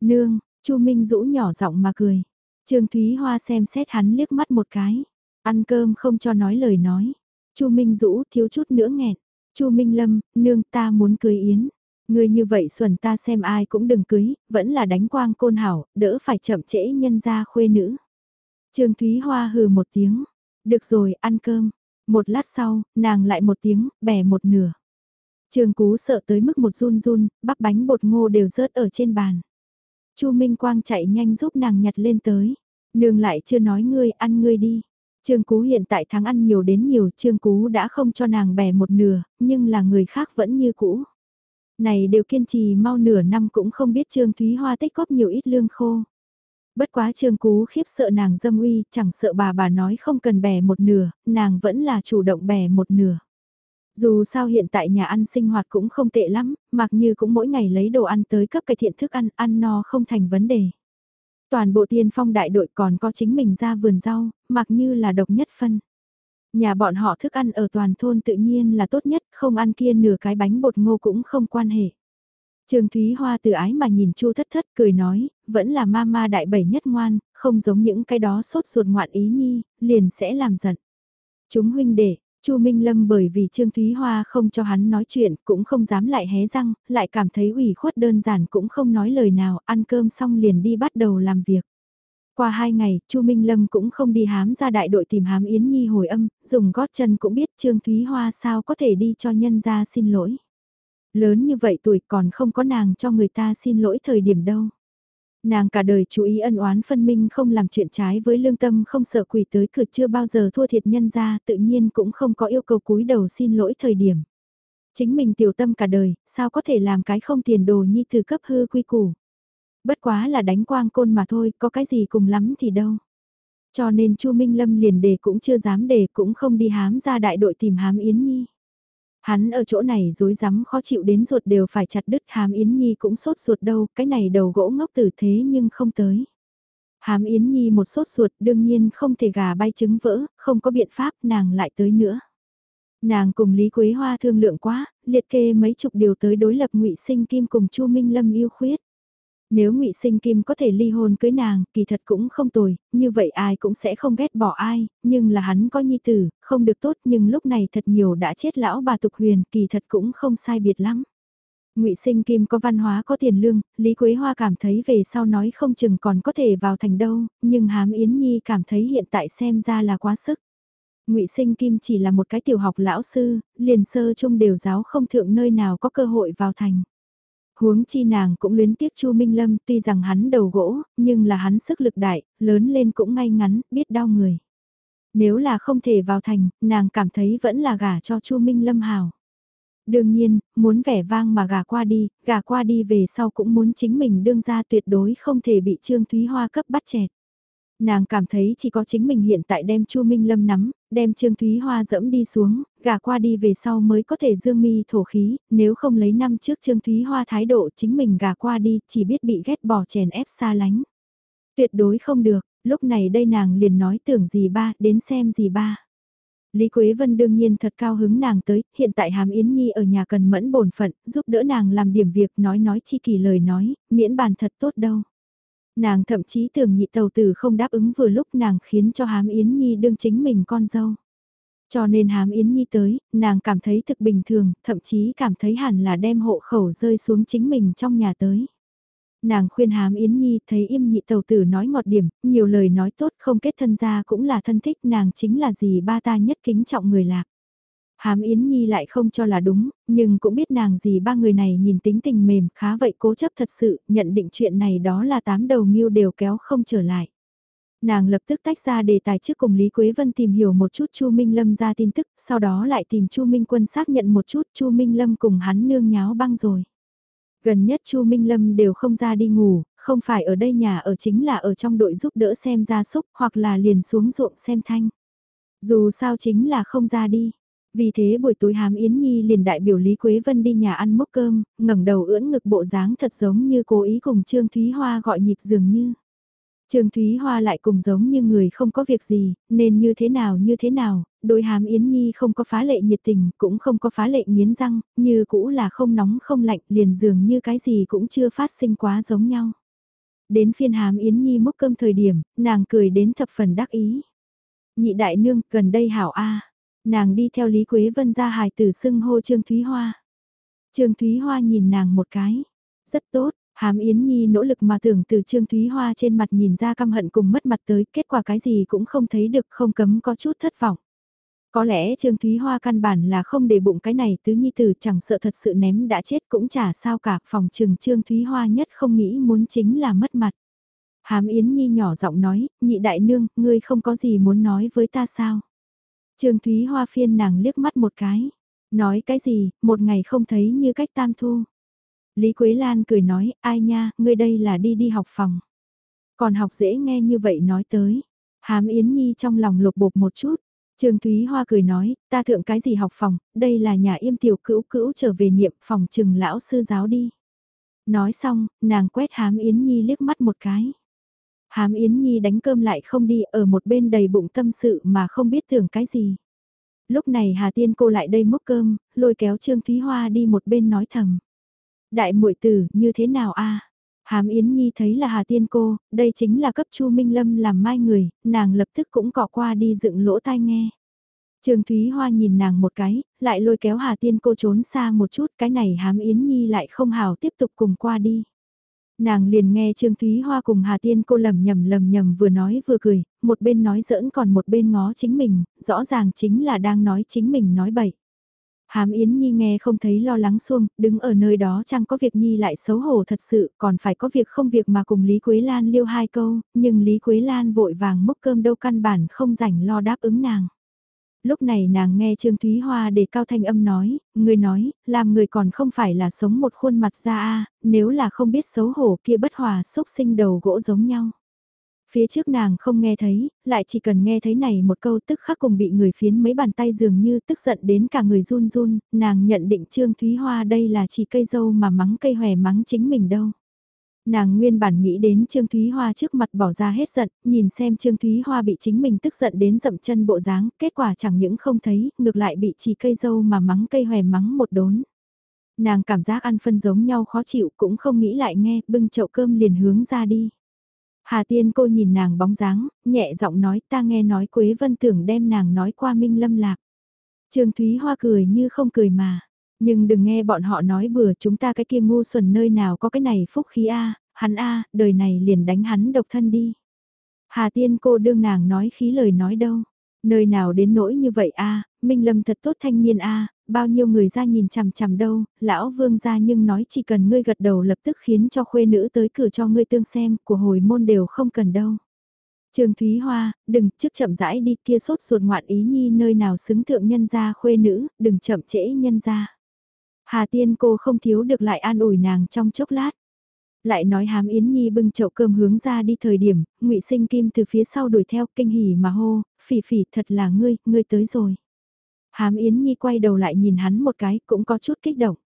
Nương, Chu Minh Dũ nhỏ giọng mà cười. Trương Thúy Hoa xem xét hắn liếc mắt một cái, ăn cơm không cho nói lời nói. Chu Minh Dũ thiếu chút nữa nghẹn. Chu Minh Lâm, nương ta muốn cưới yến. Người như vậy xuẩn ta xem ai cũng đừng cưới, vẫn là đánh quang côn hảo, đỡ phải chậm trễ nhân gia khuê nữ. Trương Thúy Hoa hừ một tiếng. Được rồi, ăn cơm. Một lát sau, nàng lại một tiếng, bẻ một nửa. Trương Cú sợ tới mức một run run, bắp bánh bột ngô đều rớt ở trên bàn. Chu Minh Quang chạy nhanh giúp nàng nhặt lên tới. Nương lại chưa nói ngươi, ăn ngươi đi. Trương Cú hiện tại thắng ăn nhiều đến nhiều, Trương Cú đã không cho nàng bẻ một nửa, nhưng là người khác vẫn như cũ. Này đều kiên trì mau nửa năm cũng không biết Trương Thúy Hoa tích góp nhiều ít lương khô. Bất quá trương cú khiếp sợ nàng dâm uy, chẳng sợ bà bà nói không cần bẻ một nửa, nàng vẫn là chủ động bẻ một nửa. Dù sao hiện tại nhà ăn sinh hoạt cũng không tệ lắm, mặc như cũng mỗi ngày lấy đồ ăn tới cấp cải thiện thức ăn, ăn no không thành vấn đề. Toàn bộ tiên phong đại đội còn có chính mình ra vườn rau, mặc như là độc nhất phân. Nhà bọn họ thức ăn ở toàn thôn tự nhiên là tốt nhất, không ăn kia nửa cái bánh bột ngô cũng không quan hệ. Trương Thúy Hoa từ ái mà nhìn Chu Thất Thất cười nói, vẫn là ma ma đại bảy nhất ngoan, không giống những cái đó sốt ruột ngoạn ý nhi, liền sẽ làm giận. Chúng huynh đệ, Chu Minh Lâm bởi vì Trương Thúy Hoa không cho hắn nói chuyện, cũng không dám lại hé răng, lại cảm thấy ủy khuất đơn giản cũng không nói lời nào, ăn cơm xong liền đi bắt đầu làm việc. Qua hai ngày, Chu Minh Lâm cũng không đi hám ra đại đội tìm hám Yến Nhi hồi âm, dùng gót chân cũng biết Trương Thúy Hoa sao có thể đi cho nhân ra xin lỗi. Lớn như vậy tuổi còn không có nàng cho người ta xin lỗi thời điểm đâu. Nàng cả đời chú ý ân oán phân minh không làm chuyện trái với lương tâm không sợ quỷ tới cửa chưa bao giờ thua thiệt nhân ra tự nhiên cũng không có yêu cầu cúi đầu xin lỗi thời điểm. Chính mình tiểu tâm cả đời, sao có thể làm cái không tiền đồ nhi từ cấp hư quy củ. Bất quá là đánh quang côn mà thôi, có cái gì cùng lắm thì đâu. Cho nên Chu Minh Lâm liền đề cũng chưa dám đề cũng không đi hám ra đại đội tìm hám Yến Nhi. Hắn ở chỗ này dối rắm khó chịu đến ruột đều phải chặt đứt hàm Yến Nhi cũng sốt ruột đâu, cái này đầu gỗ ngốc tử thế nhưng không tới. Hàm Yến Nhi một sốt ruột đương nhiên không thể gà bay trứng vỡ, không có biện pháp nàng lại tới nữa. Nàng cùng Lý Quế Hoa thương lượng quá, liệt kê mấy chục điều tới đối lập ngụy Sinh Kim cùng Chu Minh Lâm yêu khuyết. Nếu ngụy Sinh Kim có thể ly hôn cưới nàng, kỳ thật cũng không tồi, như vậy ai cũng sẽ không ghét bỏ ai, nhưng là hắn có nhi tử, không được tốt nhưng lúc này thật nhiều đã chết lão bà tục huyền, kỳ thật cũng không sai biệt lắm. Ngụy Sinh Kim có văn hóa có tiền lương, Lý Quế Hoa cảm thấy về sau nói không chừng còn có thể vào thành đâu, nhưng Hám Yến Nhi cảm thấy hiện tại xem ra là quá sức. Ngụy Sinh Kim chỉ là một cái tiểu học lão sư, liền sơ trung đều giáo không thượng nơi nào có cơ hội vào thành. Huống chi nàng cũng luyến tiếc Chu Minh Lâm tuy rằng hắn đầu gỗ, nhưng là hắn sức lực đại, lớn lên cũng ngay ngắn, biết đau người. Nếu là không thể vào thành, nàng cảm thấy vẫn là gả cho Chu Minh Lâm hào. Đương nhiên, muốn vẻ vang mà gả qua đi, gả qua đi về sau cũng muốn chính mình đương ra tuyệt đối không thể bị Trương Thúy Hoa cấp bắt chẹt. Nàng cảm thấy chỉ có chính mình hiện tại đem Chu Minh Lâm nắm, đem Trương Thúy Hoa dẫm đi xuống, gà qua đi về sau mới có thể dương mi thổ khí, nếu không lấy năm trước Trương Thúy Hoa thái độ chính mình gà qua đi chỉ biết bị ghét bỏ chèn ép xa lánh. Tuyệt đối không được, lúc này đây nàng liền nói tưởng gì ba, đến xem gì ba. Lý Quế Vân đương nhiên thật cao hứng nàng tới, hiện tại Hàm Yến Nhi ở nhà cần mẫn bổn phận, giúp đỡ nàng làm điểm việc nói nói chi kỳ lời nói, miễn bàn thật tốt đâu. Nàng thậm chí tưởng nhị tàu tử không đáp ứng vừa lúc nàng khiến cho Hàm Yến Nhi đương chính mình con dâu. Cho nên hám Yến Nhi tới, nàng cảm thấy thực bình thường, thậm chí cảm thấy hẳn là đem hộ khẩu rơi xuống chính mình trong nhà tới. Nàng khuyên hám Yến Nhi thấy im nhị tàu tử nói ngọt điểm, nhiều lời nói tốt không kết thân ra cũng là thân thích nàng chính là gì ba ta nhất kính trọng người lạc. Hám Yến Nhi lại không cho là đúng, nhưng cũng biết nàng gì ba người này nhìn tính tình mềm khá vậy cố chấp thật sự, nhận định chuyện này đó là tám đầu mưu đều kéo không trở lại. Nàng lập tức tách ra đề tài trước cùng Lý Quế Vân tìm hiểu một chút Chu Minh Lâm ra tin tức, sau đó lại tìm Chu Minh Quân xác nhận một chút Chu Minh Lâm cùng hắn nương nháo băng rồi. Gần nhất Chu Minh Lâm đều không ra đi ngủ, không phải ở đây nhà ở chính là ở trong đội giúp đỡ xem gia súc hoặc là liền xuống ruộng xem thanh. Dù sao chính là không ra đi. Vì thế buổi tối hám Yến Nhi liền đại biểu Lý Quế Vân đi nhà ăn mốc cơm, ngẩng đầu ưỡn ngực bộ dáng thật giống như cố ý cùng Trương Thúy Hoa gọi nhịp dường như. Trương Thúy Hoa lại cùng giống như người không có việc gì, nên như thế nào như thế nào, Đối hám Yến Nhi không có phá lệ nhiệt tình, cũng không có phá lệ nghiến răng, như cũ là không nóng không lạnh, liền dường như cái gì cũng chưa phát sinh quá giống nhau. Đến phiên hám Yến Nhi múc cơm thời điểm, nàng cười đến thập phần đắc ý. Nhị đại nương, gần đây hảo A. Nàng đi theo Lý Quế Vân ra hài tử xưng hô Trương Thúy Hoa. Trương Thúy Hoa nhìn nàng một cái. Rất tốt, Hám Yến Nhi nỗ lực mà tưởng từ Trương Thúy Hoa trên mặt nhìn ra căm hận cùng mất mặt tới, kết quả cái gì cũng không thấy được không cấm có chút thất vọng. Có lẽ Trương Thúy Hoa căn bản là không để bụng cái này tứ nhi tử chẳng sợ thật sự ném đã chết cũng chả sao cả phòng trừng Trương Thúy Hoa nhất không nghĩ muốn chính là mất mặt. Hám Yến Nhi nhỏ giọng nói, nhị đại nương, ngươi không có gì muốn nói với ta sao? Trương Thúy Hoa phiên nàng liếc mắt một cái. Nói cái gì, một ngày không thấy như cách tam thu. Lý Quế Lan cười nói, ai nha, ngươi đây là đi đi học phòng. Còn học dễ nghe như vậy nói tới. Hám Yến Nhi trong lòng lục bột một chút. Trương Thúy Hoa cười nói, ta thượng cái gì học phòng, đây là nhà im tiểu cữu cữu trở về niệm phòng trừng lão sư giáo đi. Nói xong, nàng quét Hám Yến Nhi liếc mắt một cái. Hám Yến Nhi đánh cơm lại không đi ở một bên đầy bụng tâm sự mà không biết tưởng cái gì. Lúc này Hà Tiên cô lại đây múc cơm, lôi kéo Trương Thúy Hoa đi một bên nói thầm. Đại muội tử, như thế nào a? Hám Yến Nhi thấy là Hà Tiên cô, đây chính là cấp Chu Minh Lâm làm mai người, nàng lập tức cũng cọ qua đi dựng lỗ tai nghe. Trương Thúy Hoa nhìn nàng một cái, lại lôi kéo Hà Tiên cô trốn xa một chút, cái này Hám Yến Nhi lại không hào tiếp tục cùng qua đi. Nàng liền nghe Trương Thúy Hoa cùng Hà Tiên cô lầm nhầm lầm nhầm vừa nói vừa cười, một bên nói giỡn còn một bên ngó chính mình, rõ ràng chính là đang nói chính mình nói bậy. Hám Yến Nhi nghe không thấy lo lắng xuông, đứng ở nơi đó chẳng có việc Nhi lại xấu hổ thật sự, còn phải có việc không việc mà cùng Lý Quế Lan liêu hai câu, nhưng Lý Quế Lan vội vàng múc cơm đâu căn bản không rảnh lo đáp ứng nàng. Lúc này nàng nghe Trương Thúy Hoa để cao thanh âm nói, người nói, làm người còn không phải là sống một khuôn mặt ra a nếu là không biết xấu hổ kia bất hòa xúc sinh đầu gỗ giống nhau. Phía trước nàng không nghe thấy, lại chỉ cần nghe thấy này một câu tức khắc cùng bị người phiến mấy bàn tay dường như tức giận đến cả người run run, nàng nhận định Trương Thúy Hoa đây là chỉ cây dâu mà mắng cây hòe mắng chính mình đâu. Nàng nguyên bản nghĩ đến Trương Thúy Hoa trước mặt bỏ ra hết giận, nhìn xem Trương Thúy Hoa bị chính mình tức giận đến dậm chân bộ dáng, kết quả chẳng những không thấy, ngược lại bị chỉ cây dâu mà mắng cây hòe mắng một đốn. Nàng cảm giác ăn phân giống nhau khó chịu cũng không nghĩ lại nghe, bưng chậu cơm liền hướng ra đi. Hà Tiên cô nhìn nàng bóng dáng, nhẹ giọng nói ta nghe nói Quế Vân tưởng đem nàng nói qua Minh Lâm Lạc. Trương Thúy Hoa cười như không cười mà. Nhưng đừng nghe bọn họ nói bừa chúng ta cái kia ngu xuẩn nơi nào có cái này phúc khí A, hắn A, đời này liền đánh hắn độc thân đi. Hà Tiên cô đương nàng nói khí lời nói đâu. Nơi nào đến nỗi như vậy A, Minh Lâm thật tốt thanh niên A, bao nhiêu người ra nhìn chằm chằm đâu, lão vương gia nhưng nói chỉ cần ngươi gật đầu lập tức khiến cho khuê nữ tới cửa cho ngươi tương xem, của hồi môn đều không cần đâu. Trường Thúy Hoa, đừng trước chậm rãi đi kia sốt ruột ngoạn ý nhi nơi nào xứng thượng nhân gia khuê nữ, đừng chậm trễ nhân gia. Hà Tiên cô không thiếu được lại an ủi nàng trong chốc lát. Lại nói hám Yến Nhi bưng chậu cơm hướng ra đi thời điểm, ngụy Sinh Kim từ phía sau đuổi theo kinh hỉ mà hô, phỉ phỉ thật là ngươi, ngươi tới rồi. Hám Yến Nhi quay đầu lại nhìn hắn một cái cũng có chút kích động.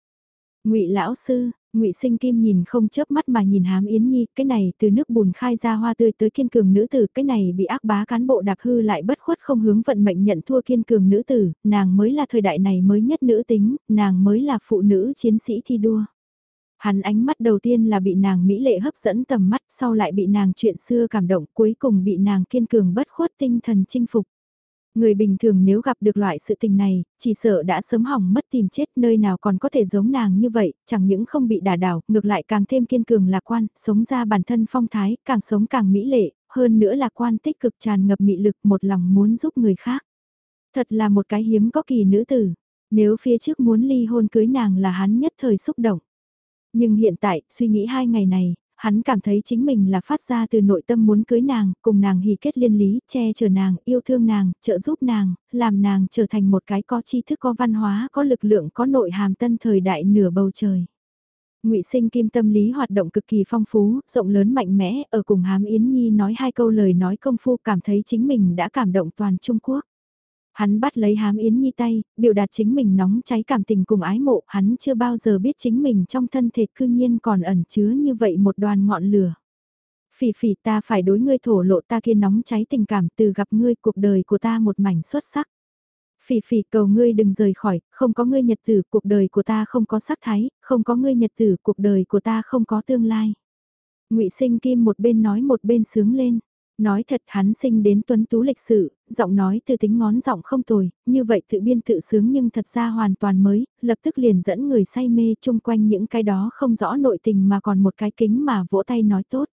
ngụy lão sư, Ngụy Sinh Kim nhìn không chớp mắt mà nhìn Hám Yến Nhi, cái này từ nước bùn khai ra hoa tươi tới kiên cường nữ tử, cái này bị ác bá cán bộ đạp hư lại bất khuất không hướng vận mệnh nhận thua kiên cường nữ tử, nàng mới là thời đại này mới nhất nữ tính, nàng mới là phụ nữ chiến sĩ thi đua. Hắn ánh mắt đầu tiên là bị nàng mỹ lệ hấp dẫn tầm mắt, sau lại bị nàng chuyện xưa cảm động, cuối cùng bị nàng kiên cường bất khuất tinh thần chinh phục. Người bình thường nếu gặp được loại sự tình này, chỉ sợ đã sớm hỏng mất tìm chết nơi nào còn có thể giống nàng như vậy, chẳng những không bị đả đảo, ngược lại càng thêm kiên cường lạc quan, sống ra bản thân phong thái, càng sống càng mỹ lệ, hơn nữa lạc quan tích cực tràn ngập mị lực một lòng muốn giúp người khác. Thật là một cái hiếm có kỳ nữ tử, nếu phía trước muốn ly hôn cưới nàng là hắn nhất thời xúc động. Nhưng hiện tại, suy nghĩ hai ngày này, hắn cảm thấy chính mình là phát ra từ nội tâm muốn cưới nàng, cùng nàng hỉ kết liên lý, che chở nàng, yêu thương nàng, trợ giúp nàng, làm nàng trở thành một cái có tri thức có văn hóa, có lực lượng, có nội hàm tân thời đại nửa bầu trời. Ngụy Sinh Kim tâm lý hoạt động cực kỳ phong phú, rộng lớn mạnh mẽ, ở cùng Hám Yến Nhi nói hai câu lời nói công phu cảm thấy chính mình đã cảm động toàn Trung Quốc. Hắn bắt lấy hám Yến Nhi tay, biểu đạt chính mình nóng cháy cảm tình cùng ái mộ, hắn chưa bao giờ biết chính mình trong thân thể cư nhiên còn ẩn chứa như vậy một đoàn ngọn lửa. Phỉ phỉ ta phải đối ngươi thổ lộ ta kia nóng cháy tình cảm từ gặp ngươi cuộc đời của ta một mảnh xuất sắc. Phỉ phỉ cầu ngươi đừng rời khỏi, không có ngươi nhật tử cuộc đời của ta không có sắc thái, không có ngươi nhật tử cuộc đời của ta không có tương lai. ngụy sinh kim một bên nói một bên sướng lên. Nói thật hắn sinh đến tuấn tú lịch sự, giọng nói từ tính ngón giọng không tồi, như vậy tự biên tự sướng nhưng thật ra hoàn toàn mới, lập tức liền dẫn người say mê chung quanh những cái đó không rõ nội tình mà còn một cái kính mà vỗ tay nói tốt.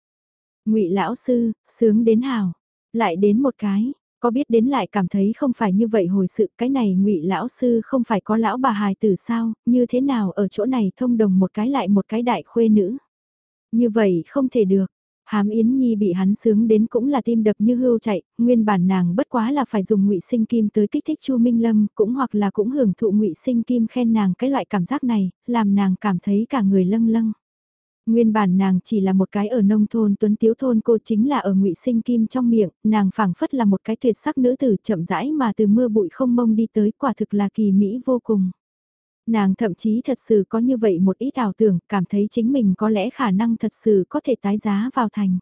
ngụy lão sư, sướng đến hào, lại đến một cái, có biết đến lại cảm thấy không phải như vậy hồi sự cái này ngụy lão sư không phải có lão bà hài tử sao, như thế nào ở chỗ này thông đồng một cái lại một cái đại khuê nữ. Như vậy không thể được, Hám Yến Nhi bị hắn sướng đến cũng là tim đập như hưu chạy, nguyên bản nàng bất quá là phải dùng ngụy sinh kim tới kích thích Chu Minh Lâm, cũng hoặc là cũng hưởng thụ ngụy sinh kim khen nàng cái loại cảm giác này, làm nàng cảm thấy cả người lâng lâng. Nguyên bản nàng chỉ là một cái ở nông thôn tuấn tiếu thôn cô chính là ở ngụy sinh kim trong miệng, nàng phảng phất là một cái tuyệt sắc nữ tử chậm rãi mà từ mưa bụi không mông đi tới quả thực là kỳ mỹ vô cùng. Nàng thậm chí thật sự có như vậy một ít ảo tưởng, cảm thấy chính mình có lẽ khả năng thật sự có thể tái giá vào thành.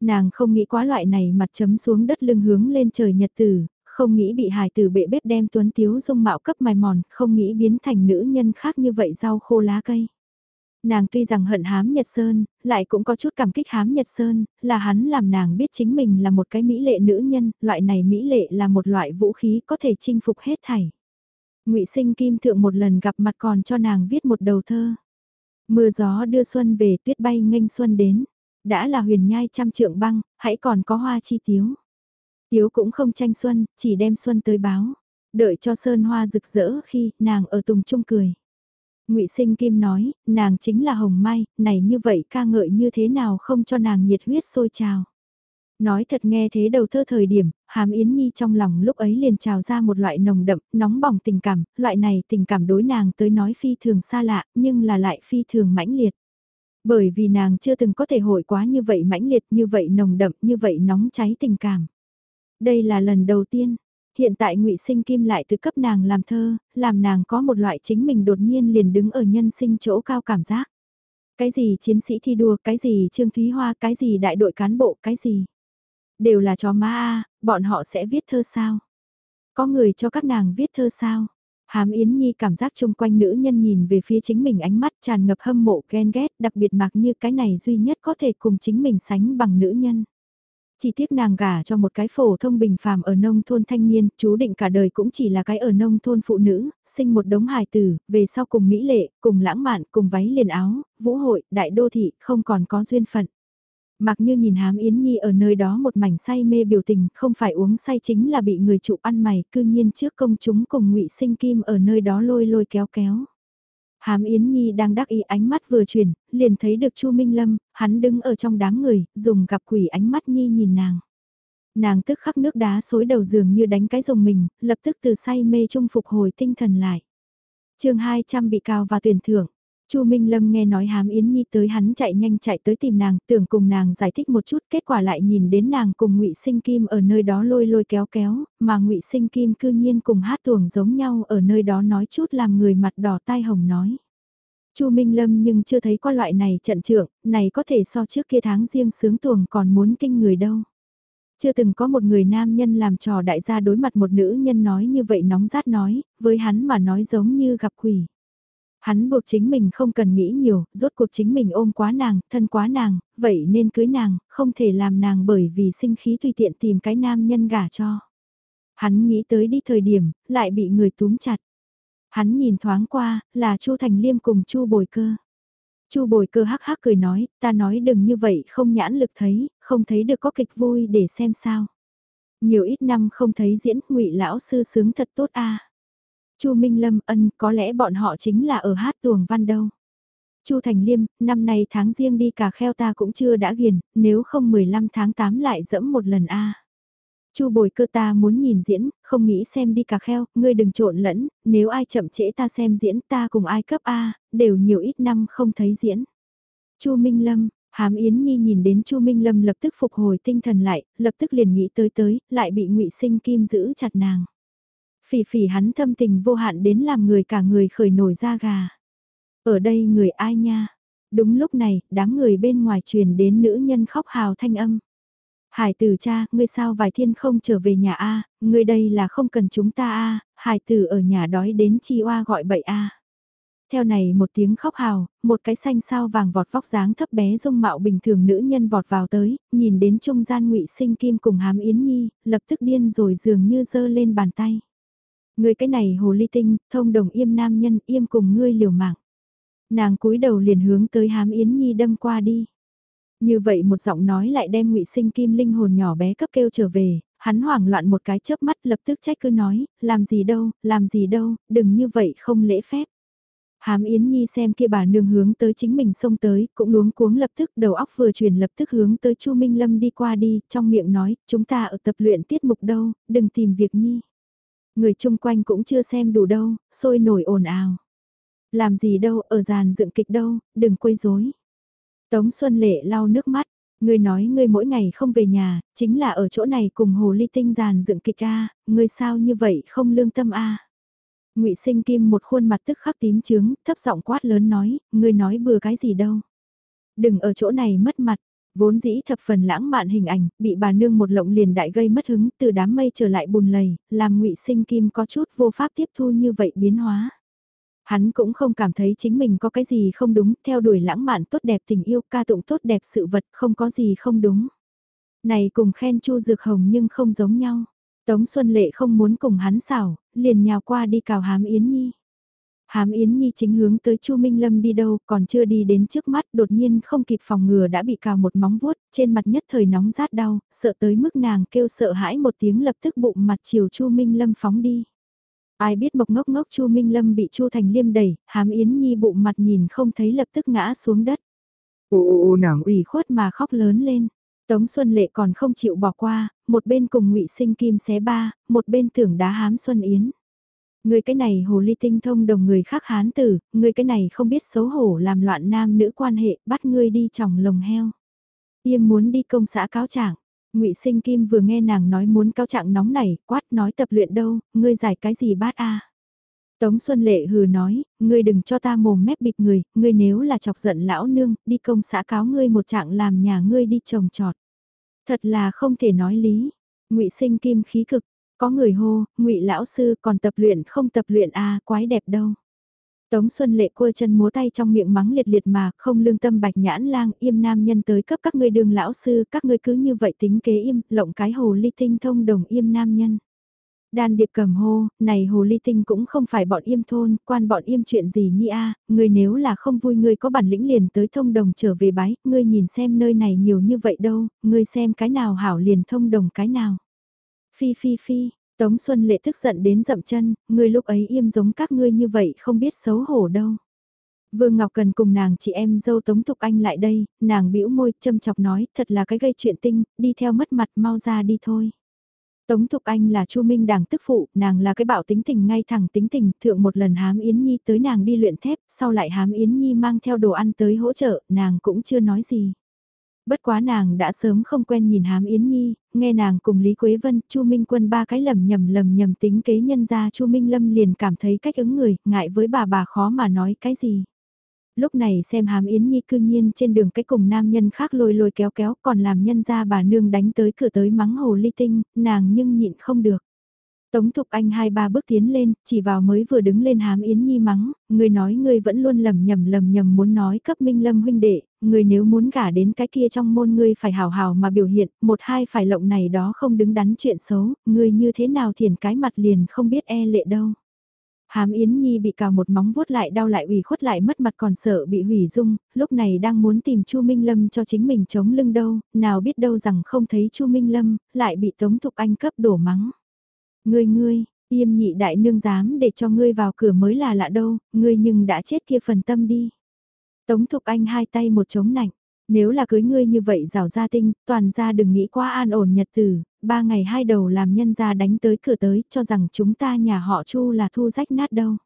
Nàng không nghĩ quá loại này mặt chấm xuống đất lưng hướng lên trời nhật tử, không nghĩ bị hài tử bệ bếp đem tuấn tiếu dung mạo cấp mài mòn, không nghĩ biến thành nữ nhân khác như vậy rau khô lá cây. Nàng tuy rằng hận hám Nhật Sơn, lại cũng có chút cảm kích hám Nhật Sơn, là hắn làm nàng biết chính mình là một cái mỹ lệ nữ nhân, loại này mỹ lệ là một loại vũ khí có thể chinh phục hết thảy ngụy Sinh Kim Thượng một lần gặp mặt còn cho nàng viết một đầu thơ. Mưa gió đưa xuân về tuyết bay nghênh xuân đến, đã là huyền nhai trăm trượng băng, hãy còn có hoa chi tiếu. Tiếu cũng không tranh xuân, chỉ đem xuân tới báo. Đợi cho sơn hoa rực rỡ khi nàng ở tùng trung cười. ngụy Sinh Kim nói, nàng chính là Hồng Mai, này như vậy ca ngợi như thế nào không cho nàng nhiệt huyết sôi trào. Nói thật nghe thế đầu thơ thời điểm, hàm Yến Nhi trong lòng lúc ấy liền trào ra một loại nồng đậm, nóng bỏng tình cảm, loại này tình cảm đối nàng tới nói phi thường xa lạ, nhưng là lại phi thường mãnh liệt. Bởi vì nàng chưa từng có thể hội quá như vậy mãnh liệt, như vậy nồng đậm, như vậy nóng cháy tình cảm. Đây là lần đầu tiên, hiện tại ngụy Sinh Kim lại từ cấp nàng làm thơ, làm nàng có một loại chính mình đột nhiên liền đứng ở nhân sinh chỗ cao cảm giác. Cái gì chiến sĩ thi đua, cái gì Trương Thúy Hoa, cái gì đại đội cán bộ, cái gì Đều là chó ma a, bọn họ sẽ viết thơ sao? Có người cho các nàng viết thơ sao? Hám Yến Nhi cảm giác chung quanh nữ nhân nhìn về phía chính mình ánh mắt tràn ngập hâm mộ ghen ghét đặc biệt mặc như cái này duy nhất có thể cùng chính mình sánh bằng nữ nhân. Chỉ tiếc nàng gả cho một cái phổ thông bình phàm ở nông thôn thanh niên, chú định cả đời cũng chỉ là cái ở nông thôn phụ nữ, sinh một đống hài tử, về sau cùng mỹ lệ, cùng lãng mạn, cùng váy liền áo, vũ hội, đại đô thị, không còn có duyên phận. Mặc như nhìn hám Yến Nhi ở nơi đó một mảnh say mê biểu tình, không phải uống say chính là bị người chụp ăn mày, cư nhiên trước công chúng cùng ngụy sinh kim ở nơi đó lôi lôi kéo kéo. Hám Yến Nhi đang đắc ý ánh mắt vừa chuyển, liền thấy được Chu Minh Lâm, hắn đứng ở trong đám người, dùng gặp quỷ ánh mắt Nhi nhìn nàng. Nàng tức khắc nước đá xối đầu giường như đánh cái rồng mình, lập tức từ say mê trung phục hồi tinh thần lại. chương 200 bị cao và tuyển thưởng. Chu Minh Lâm nghe nói hám Yến Nhi tới hắn chạy nhanh chạy tới tìm nàng, tưởng cùng nàng giải thích một chút, kết quả lại nhìn đến nàng cùng Ngụy Sinh Kim ở nơi đó lôi lôi kéo kéo, mà Ngụy Sinh Kim cư nhiên cùng hát tuồng giống nhau ở nơi đó nói chút làm người mặt đỏ tai hồng nói. Chu Minh Lâm nhưng chưa thấy qua loại này trận trưởng, này có thể so trước kia tháng riêng sướng tuồng còn muốn kinh người đâu. Chưa từng có một người nam nhân làm trò đại gia đối mặt một nữ nhân nói như vậy nóng rát nói, với hắn mà nói giống như gặp quỷ. Hắn buộc chính mình không cần nghĩ nhiều, rốt cuộc chính mình ôm quá nàng, thân quá nàng, vậy nên cưới nàng, không thể làm nàng bởi vì sinh khí tùy tiện tìm cái nam nhân gả cho. Hắn nghĩ tới đi thời điểm, lại bị người túm chặt. Hắn nhìn thoáng qua, là Chu Thành Liêm cùng Chu Bồi Cơ. Chu Bồi Cơ hắc hắc cười nói, ta nói đừng như vậy, không nhãn lực thấy, không thấy được có kịch vui để xem sao. Nhiều ít năm không thấy diễn, Ngụy lão sư sướng thật tốt a. Chu Minh Lâm ân, có lẽ bọn họ chính là ở hát tuồng văn đâu. Chu Thành Liêm, năm nay tháng riêng đi cà kheo ta cũng chưa đã ghiền, nếu không 15 tháng 8 lại dẫm một lần a. Chu bồi cơ ta muốn nhìn diễn, không nghĩ xem đi cà kheo, ngươi đừng trộn lẫn, nếu ai chậm trễ ta xem diễn ta cùng ai cấp A, đều nhiều ít năm không thấy diễn. Chu Minh Lâm, Hám Yến Nhi nhìn đến Chu Minh Lâm lập tức phục hồi tinh thần lại, lập tức liền nghĩ tới tới, lại bị ngụy Sinh Kim giữ chặt nàng. Phỉ phỉ hắn thâm tình vô hạn đến làm người cả người khởi nổi da gà. Ở đây người ai nha? Đúng lúc này, đám người bên ngoài truyền đến nữ nhân khóc hào thanh âm. Hải tử cha, ngươi sao vài thiên không trở về nhà a ngươi đây là không cần chúng ta a hải tử ở nhà đói đến chi oa gọi bậy a Theo này một tiếng khóc hào, một cái xanh sao vàng vọt vóc dáng thấp bé dung mạo bình thường nữ nhân vọt vào tới, nhìn đến trung gian ngụy sinh kim cùng hám yến nhi, lập tức điên rồi dường như giơ lên bàn tay. Ngươi cái này hồ ly tinh, thông đồng im nam nhân, im cùng ngươi liều mạng. Nàng cúi đầu liền hướng tới hám yến nhi đâm qua đi. Như vậy một giọng nói lại đem ngụy Sinh Kim linh hồn nhỏ bé cấp kêu trở về, hắn hoảng loạn một cái chớp mắt lập tức trách cứ nói, làm gì đâu, làm gì đâu, đừng như vậy không lễ phép. Hám Yến Nhi xem kia bà nương hướng tới chính mình xông tới, cũng luống cuống lập tức đầu óc vừa chuyển lập tức hướng tới Chu Minh Lâm đi qua đi, trong miệng nói, chúng ta ở tập luyện tiết mục đâu, đừng tìm việc Nhi. Người chung quanh cũng chưa xem đủ đâu, sôi nổi ồn ào. Làm gì đâu, ở giàn dựng kịch đâu, đừng quấy rối. Tống Xuân Lệ lau nước mắt, ngươi nói ngươi mỗi ngày không về nhà, chính là ở chỗ này cùng hồ ly tinh giàn dựng kịch a, ngươi sao như vậy không lương tâm a. Ngụy Sinh Kim một khuôn mặt tức khắc tím trướng, thấp giọng quát lớn nói, ngươi nói bừa cái gì đâu. Đừng ở chỗ này mất mặt, vốn dĩ thập phần lãng mạn hình ảnh, bị bà nương một lộng liền đại gây mất hứng, từ đám mây trở lại bùn lầy, làm Ngụy Sinh Kim có chút vô pháp tiếp thu như vậy biến hóa. Hắn cũng không cảm thấy chính mình có cái gì không đúng, theo đuổi lãng mạn tốt đẹp tình yêu ca tụng tốt đẹp sự vật không có gì không đúng. Này cùng khen Chu Dược Hồng nhưng không giống nhau. Tống Xuân Lệ không muốn cùng hắn xảo, liền nhào qua đi cào hám Yến Nhi. Hám Yến Nhi chính hướng tới Chu Minh Lâm đi đâu, còn chưa đi đến trước mắt, đột nhiên không kịp phòng ngừa đã bị cào một móng vuốt, trên mặt nhất thời nóng rát đau, sợ tới mức nàng kêu sợ hãi một tiếng lập tức bụng mặt chiều Chu Minh Lâm phóng đi. Ai biết mộc ngốc ngốc Chu Minh Lâm bị Chu Thành Liêm đẩy, hám Yến Nhi bụng mặt nhìn không thấy lập tức ngã xuống đất. Ô ô nàng ủy khuất mà khóc lớn lên. Tống Xuân Lệ còn không chịu bỏ qua, một bên cùng ngụy Sinh Kim xé ba, một bên tưởng đá hám Xuân Yến. Người cái này hồ ly tinh thông đồng người khác hán tử, người cái này không biết xấu hổ làm loạn nam nữ quan hệ, bắt ngươi đi chòng lồng heo. Yêm muốn đi công xã cáo trạng ngụy Sinh Kim vừa nghe nàng nói muốn cáo trạng nóng này, quát nói tập luyện đâu, ngươi giải cái gì bát a? Tống Xuân Lệ hừ nói, ngươi đừng cho ta mồm mép bịp người, ngươi nếu là chọc giận lão nương, đi công xã cáo ngươi một trạng làm nhà ngươi đi trồng trọt. Thật là không thể nói lý. Ngụy Sinh Kim khí cực, có người hô, Ngụy lão sư còn tập luyện không tập luyện a, quái đẹp đâu. Tống Xuân Lệ cua chân múa tay trong miệng mắng liệt liệt mà không lương tâm bạch nhãn lang im nam nhân tới cấp các ngươi đường lão sư các ngươi cứ như vậy tính kế im lộng cái hồ ly tinh thông đồng im nam nhân. Đan điệp cầm hô, này hồ ly tinh cũng không phải bọn im thôn, quan bọn im chuyện gì nhi a người nếu là không vui ngươi có bản lĩnh liền tới thông đồng trở về bái, ngươi nhìn xem nơi này nhiều như vậy đâu, ngươi xem cái nào hảo liền thông đồng cái nào. Phi phi phi, Tống Xuân Lệ tức giận đến dậm chân, ngươi lúc ấy im giống các ngươi như vậy không biết xấu hổ đâu. Vương Ngọc Cần cùng nàng chị em dâu Tống Thục Anh lại đây, nàng bĩu môi châm chọc nói thật là cái gây chuyện tinh, đi theo mất mặt mau ra đi thôi. Tống Thục Anh là Chu Minh đảng tức phụ, nàng là cái bảo tính tình ngay thẳng tính tình, thượng một lần hám Yến Nhi tới nàng đi luyện thép, sau lại hám Yến Nhi mang theo đồ ăn tới hỗ trợ, nàng cũng chưa nói gì. Bất quá nàng đã sớm không quen nhìn hám Yến Nhi, nghe nàng cùng Lý Quế Vân, Chu Minh Quân ba cái lầm nhầm lầm nhầm tính kế nhân ra Chu Minh Lâm liền cảm thấy cách ứng người, ngại với bà bà khó mà nói cái gì. lúc này xem hám Yến Nhi cư nhiên trên đường cái cùng nam nhân khác lôi lôi kéo kéo còn làm nhân ra bà nương đánh tới cửa tới mắng hồ ly tinh, nàng nhưng nhịn không được. Tống Thục Anh hai ba bước tiến lên, chỉ vào mới vừa đứng lên hám Yến Nhi mắng, người nói người vẫn luôn lầm nhầm lầm nhầm muốn nói cấp Minh Lâm huynh đệ, người nếu muốn gả đến cái kia trong môn ngươi phải hào hào mà biểu hiện, một hai phải lộng này đó không đứng đắn chuyện xấu, người như thế nào thiền cái mặt liền không biết e lệ đâu. Hám Yến Nhi bị cào một móng vuốt lại đau lại ủy khuất lại mất mặt còn sợ bị hủy dung, lúc này đang muốn tìm Chu Minh Lâm cho chính mình chống lưng đâu, nào biết đâu rằng không thấy Chu Minh Lâm, lại bị Tống Thục Anh cấp đổ mắng. Ngươi ngươi, yêm nhị đại nương dám để cho ngươi vào cửa mới là lạ đâu, ngươi nhưng đã chết kia phần tâm đi. Tống Thục Anh hai tay một chống nạnh, nếu là cưới ngươi như vậy rào gia tinh, toàn ra đừng nghĩ qua an ổn nhật tử, ba ngày hai đầu làm nhân ra đánh tới cửa tới, cho rằng chúng ta nhà họ Chu là thu rách nát đâu.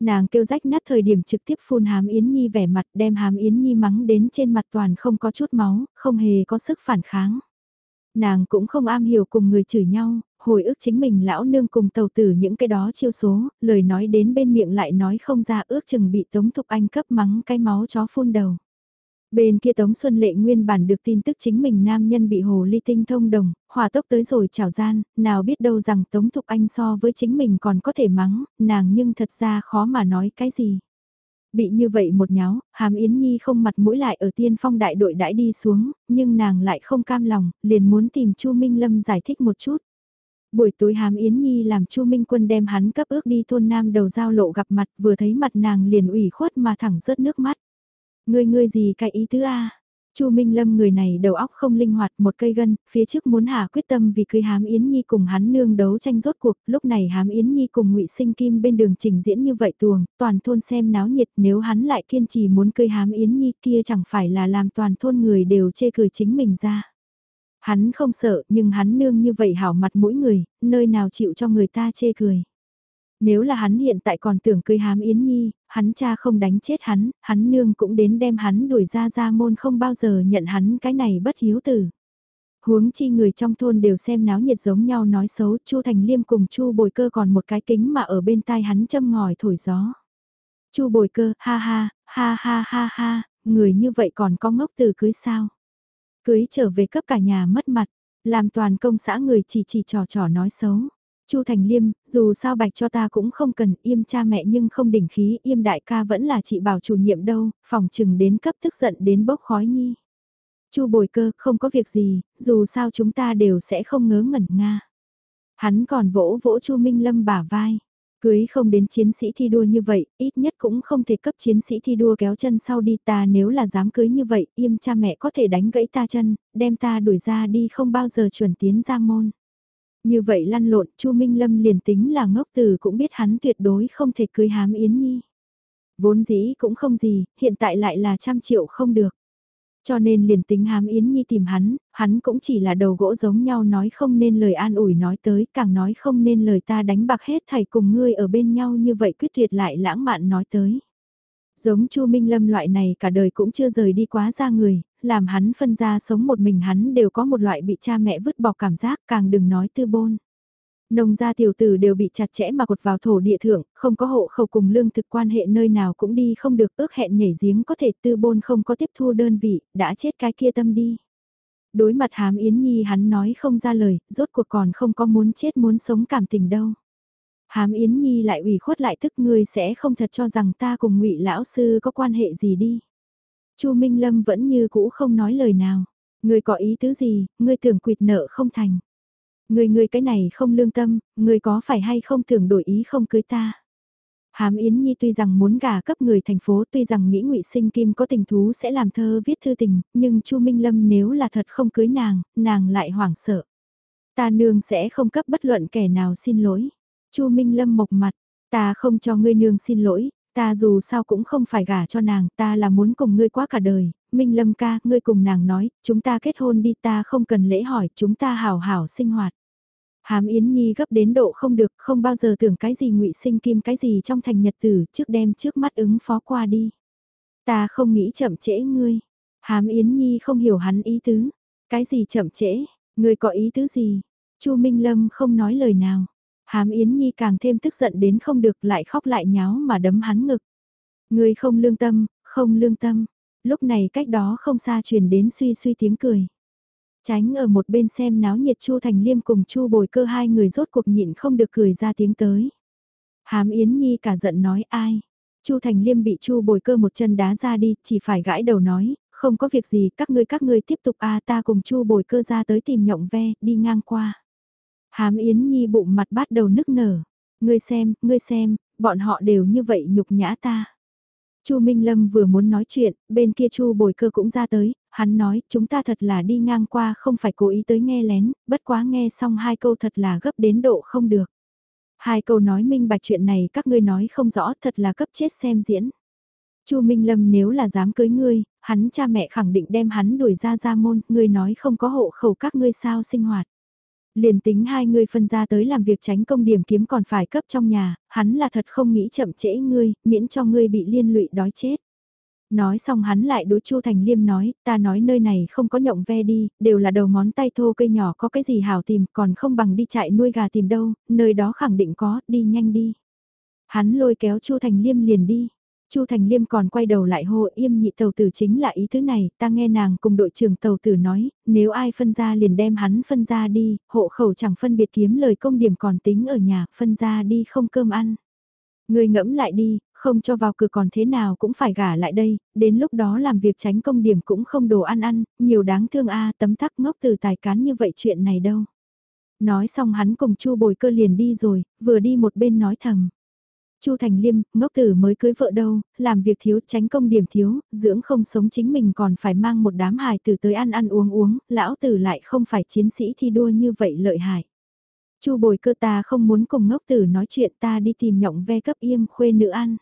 Nàng kêu rách nát thời điểm trực tiếp phun hám Yến Nhi vẻ mặt đem hám Yến Nhi mắng đến trên mặt toàn không có chút máu, không hề có sức phản kháng. Nàng cũng không am hiểu cùng người chửi nhau, hồi ức chính mình lão nương cùng tàu tử những cái đó chiêu số, lời nói đến bên miệng lại nói không ra ước chừng bị Tống Thục Anh cấp mắng cái máu chó phun đầu. Bên kia Tống Xuân Lệ nguyên bản được tin tức chính mình nam nhân bị hồ ly tinh thông đồng, hòa tốc tới rồi chào gian, nào biết đâu rằng Tống Thục Anh so với chính mình còn có thể mắng, nàng nhưng thật ra khó mà nói cái gì. Bị như vậy một nháo, Hàm Yến Nhi không mặt mũi lại ở tiên phong đại đội đãi đi xuống, nhưng nàng lại không cam lòng, liền muốn tìm Chu Minh Lâm giải thích một chút. Buổi tối Hàm Yến Nhi làm Chu Minh Quân đem hắn cấp ước đi thôn nam đầu giao lộ gặp mặt vừa thấy mặt nàng liền ủy khuất mà thẳng rớt nước mắt. Ngươi ngươi gì cái ý tứ a? Chu Minh Lâm người này đầu óc không linh hoạt, một cây gân, phía trước muốn hạ quyết tâm vì cưới Hám Yến Nhi cùng hắn nương đấu tranh rốt cuộc, lúc này Hám Yến Nhi cùng Ngụy Sinh Kim bên đường trình diễn như vậy tuồng, toàn thôn xem náo nhiệt, nếu hắn lại kiên trì muốn cưới Hám Yến Nhi kia chẳng phải là làm toàn thôn người đều chê cười chính mình ra. Hắn không sợ, nhưng hắn nương như vậy hảo mặt mỗi người, nơi nào chịu cho người ta chê cười. Nếu là hắn hiện tại còn tưởng cưới hám Yến Nhi, hắn cha không đánh chết hắn, hắn nương cũng đến đem hắn đuổi ra ra môn không bao giờ nhận hắn cái này bất hiếu tử. Huống chi người trong thôn đều xem náo nhiệt giống nhau nói xấu, Chu Thành Liêm cùng Chu Bồi Cơ còn một cái kính mà ở bên tai hắn châm ngòi thổi gió. Chu Bồi Cơ, ha ha, ha ha ha ha, người như vậy còn có ngốc từ cưới sao? Cưới trở về cấp cả nhà mất mặt, làm toàn công xã người chỉ chỉ trò trò nói xấu. Chu Thành Liêm, dù sao bạch cho ta cũng không cần im cha mẹ nhưng không đỉnh khí, im đại ca vẫn là chị bảo chủ nhiệm đâu, phòng trừng đến cấp tức giận đến bốc khói nhi. Chu bồi cơ, không có việc gì, dù sao chúng ta đều sẽ không ngớ ngẩn nga. Hắn còn vỗ vỗ Chu Minh Lâm bả vai. Cưới không đến chiến sĩ thi đua như vậy, ít nhất cũng không thể cấp chiến sĩ thi đua kéo chân sau đi ta nếu là dám cưới như vậy, im cha mẹ có thể đánh gãy ta chân, đem ta đuổi ra đi không bao giờ chuẩn tiến ra môn. Như vậy lăn lộn, Chu Minh Lâm liền tính là ngốc từ cũng biết hắn tuyệt đối không thể cưới hám Yến Nhi. Vốn dĩ cũng không gì, hiện tại lại là trăm triệu không được. Cho nên liền tính hám Yến Nhi tìm hắn, hắn cũng chỉ là đầu gỗ giống nhau nói không nên lời an ủi nói tới, càng nói không nên lời ta đánh bạc hết thầy cùng ngươi ở bên nhau như vậy quyết tuyệt lại lãng mạn nói tới. Giống Chu Minh Lâm loại này cả đời cũng chưa rời đi quá ra người, làm hắn phân ra sống một mình hắn đều có một loại bị cha mẹ vứt bỏ cảm giác càng đừng nói tư bôn. Nông gia tiểu tử đều bị chặt chẽ mà cột vào thổ địa thượng, không có hộ khẩu cùng lương thực quan hệ nơi nào cũng đi không được ước hẹn nhảy giếng có thể tư bôn không có tiếp thu đơn vị, đã chết cái kia tâm đi. Đối mặt hám Yến Nhi hắn nói không ra lời, rốt cuộc còn không có muốn chết muốn sống cảm tình đâu. Hám Yến Nhi lại ủy khuất lại tức ngươi sẽ không thật cho rằng ta cùng ngụy lão sư có quan hệ gì đi. Chu Minh Lâm vẫn như cũ không nói lời nào. Ngươi có ý tứ gì, ngươi tưởng quyệt nợ không thành người người cái này không lương tâm, người có phải hay không thường đổi ý không cưới ta. Hám Yến Nhi tuy rằng muốn gả cấp người thành phố tuy rằng nghĩ ngụy Sinh Kim có tình thú sẽ làm thơ viết thư tình, nhưng Chu Minh Lâm nếu là thật không cưới nàng, nàng lại hoảng sợ. Ta nương sẽ không cấp bất luận kẻ nào xin lỗi. Chu Minh Lâm mộc mặt, ta không cho ngươi nương xin lỗi, ta dù sao cũng không phải gả cho nàng, ta là muốn cùng ngươi quá cả đời, Minh Lâm ca, ngươi cùng nàng nói, chúng ta kết hôn đi ta không cần lễ hỏi, chúng ta hảo hảo sinh hoạt. Hám Yến Nhi gấp đến độ không được, không bao giờ tưởng cái gì ngụy sinh kim cái gì trong thành nhật tử trước đem trước mắt ứng phó qua đi. Ta không nghĩ chậm trễ ngươi. Hám Yến Nhi không hiểu hắn ý tứ. Cái gì chậm trễ, ngươi có ý tứ gì? Chu Minh Lâm không nói lời nào. Hám Yến Nhi càng thêm tức giận đến không được lại khóc lại nháo mà đấm hắn ngực. Ngươi không lương tâm, không lương tâm. Lúc này cách đó không xa truyền đến suy suy tiếng cười. Tránh ở một bên xem náo nhiệt Chu Thành Liêm cùng Chu Bồi Cơ hai người rốt cuộc nhịn không được cười ra tiếng tới. Hám Yến Nhi cả giận nói ai. Chu Thành Liêm bị Chu Bồi Cơ một chân đá ra đi, chỉ phải gãi đầu nói, không có việc gì, các ngươi các ngươi tiếp tục a ta cùng Chu Bồi Cơ ra tới tìm nhộng ve, đi ngang qua. Hám Yến Nhi bụng mặt bắt đầu nức nở. Ngươi xem, ngươi xem, bọn họ đều như vậy nhục nhã ta. Chu Minh Lâm vừa muốn nói chuyện, bên kia Chu Bồi Cơ cũng ra tới, hắn nói, chúng ta thật là đi ngang qua không phải cố ý tới nghe lén, bất quá nghe xong hai câu thật là gấp đến độ không được. Hai câu nói minh bạch chuyện này các ngươi nói không rõ thật là cấp chết xem diễn. Chu Minh Lâm nếu là dám cưới ngươi, hắn cha mẹ khẳng định đem hắn đuổi ra ra môn, ngươi nói không có hộ khẩu các ngươi sao sinh hoạt. Liền tính hai người phân ra tới làm việc tránh công điểm kiếm còn phải cấp trong nhà, hắn là thật không nghĩ chậm trễ ngươi, miễn cho ngươi bị liên lụy đói chết. Nói xong hắn lại đối Chu Thành Liêm nói, ta nói nơi này không có nhộng ve đi, đều là đầu ngón tay thô cây nhỏ có cái gì hảo tìm, còn không bằng đi chạy nuôi gà tìm đâu, nơi đó khẳng định có, đi nhanh đi. Hắn lôi kéo Chu Thành Liêm liền đi. Chu Thành Liêm còn quay đầu lại hô im nhị tàu tử chính là ý thứ này, ta nghe nàng cùng đội trưởng tàu tử nói, nếu ai phân ra liền đem hắn phân ra đi, hộ khẩu chẳng phân biệt kiếm lời công điểm còn tính ở nhà, phân ra đi không cơm ăn. Người ngẫm lại đi, không cho vào cửa còn thế nào cũng phải gả lại đây, đến lúc đó làm việc tránh công điểm cũng không đồ ăn ăn, nhiều đáng thương a tấm tắc ngốc từ tài cán như vậy chuyện này đâu. Nói xong hắn cùng chu bồi cơ liền đi rồi, vừa đi một bên nói thầm. Chu Thành Liêm, ngốc tử mới cưới vợ đâu, làm việc thiếu tránh công điểm thiếu, dưỡng không sống chính mình còn phải mang một đám hài tử tới ăn ăn uống uống, lão tử lại không phải chiến sĩ thi đua như vậy lợi hại. Chu bồi cơ ta không muốn cùng ngốc tử nói chuyện ta đi tìm nhộng ve cấp yêm khuê nữ ăn.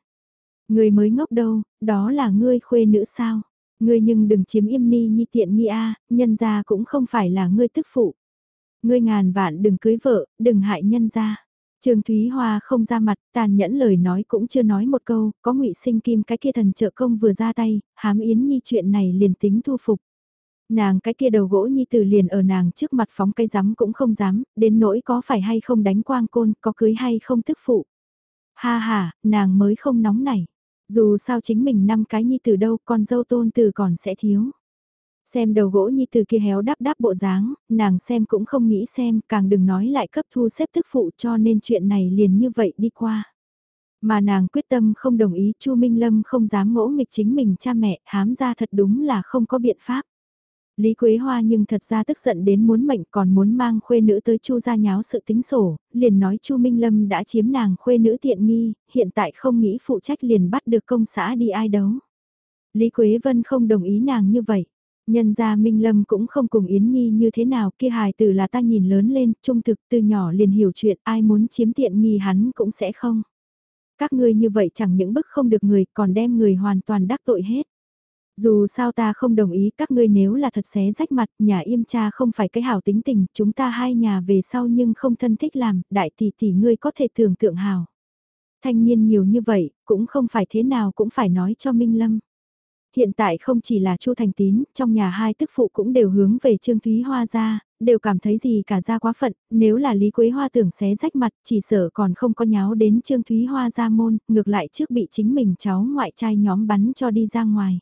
Người mới ngốc đâu, đó là ngươi khuê nữ sao? Ngươi nhưng đừng chiếm im ni nhi tiện nghi a, nhân gia cũng không phải là ngươi tức phụ. Ngươi ngàn vạn đừng cưới vợ, đừng hại nhân gia. Trương Thúy Hoa không ra mặt, tàn nhẫn lời nói cũng chưa nói một câu, có ngụy sinh kim cái kia thần trợ công vừa ra tay, hám yến nhi chuyện này liền tính thu phục. Nàng cái kia đầu gỗ nhi từ liền ở nàng trước mặt phóng cây rắm cũng không dám, đến nỗi có phải hay không đánh quang côn, có cưới hay không tức phụ. Ha ha, nàng mới không nóng nảy. Dù sao chính mình năm cái nhi từ đâu con dâu tôn từ còn sẽ thiếu. Xem đầu gỗ nhi từ kia héo đắp đắp bộ dáng, nàng xem cũng không nghĩ xem, càng đừng nói lại cấp thu xếp thức phụ cho nên chuyện này liền như vậy đi qua. Mà nàng quyết tâm không đồng ý Chu Minh Lâm không dám ngỗ nghịch chính mình cha mẹ, hám ra thật đúng là không có biện pháp. Lý Quế Hoa nhưng thật ra tức giận đến muốn mệnh còn muốn mang khuê nữ tới Chu ra nháo sự tính sổ, liền nói Chu Minh Lâm đã chiếm nàng khuê nữ tiện nghi, hiện tại không nghĩ phụ trách liền bắt được công xã đi ai đấu. Lý Quế Vân không đồng ý nàng như vậy. Nhân gia Minh Lâm cũng không cùng Yến Nhi như thế nào, kia hài tử là ta nhìn lớn lên, trung thực từ nhỏ liền hiểu chuyện, ai muốn chiếm tiện nghi hắn cũng sẽ không. Các ngươi như vậy chẳng những bức không được người, còn đem người hoàn toàn đắc tội hết. Dù sao ta không đồng ý các ngươi nếu là thật xé rách mặt, nhà im cha không phải cái hảo tính tình, chúng ta hai nhà về sau nhưng không thân thích làm, đại tỷ tỷ ngươi có thể tưởng tượng hảo. Thanh niên nhiều như vậy, cũng không phải thế nào cũng phải nói cho Minh Lâm. Hiện tại không chỉ là Chu Thành Tín, trong nhà hai tức phụ cũng đều hướng về Trương Thúy Hoa ra, đều cảm thấy gì cả ra quá phận, nếu là Lý Quế Hoa tưởng xé rách mặt, chỉ sợ còn không có nháo đến Trương Thúy Hoa ra môn, ngược lại trước bị chính mình cháu ngoại trai nhóm bắn cho đi ra ngoài.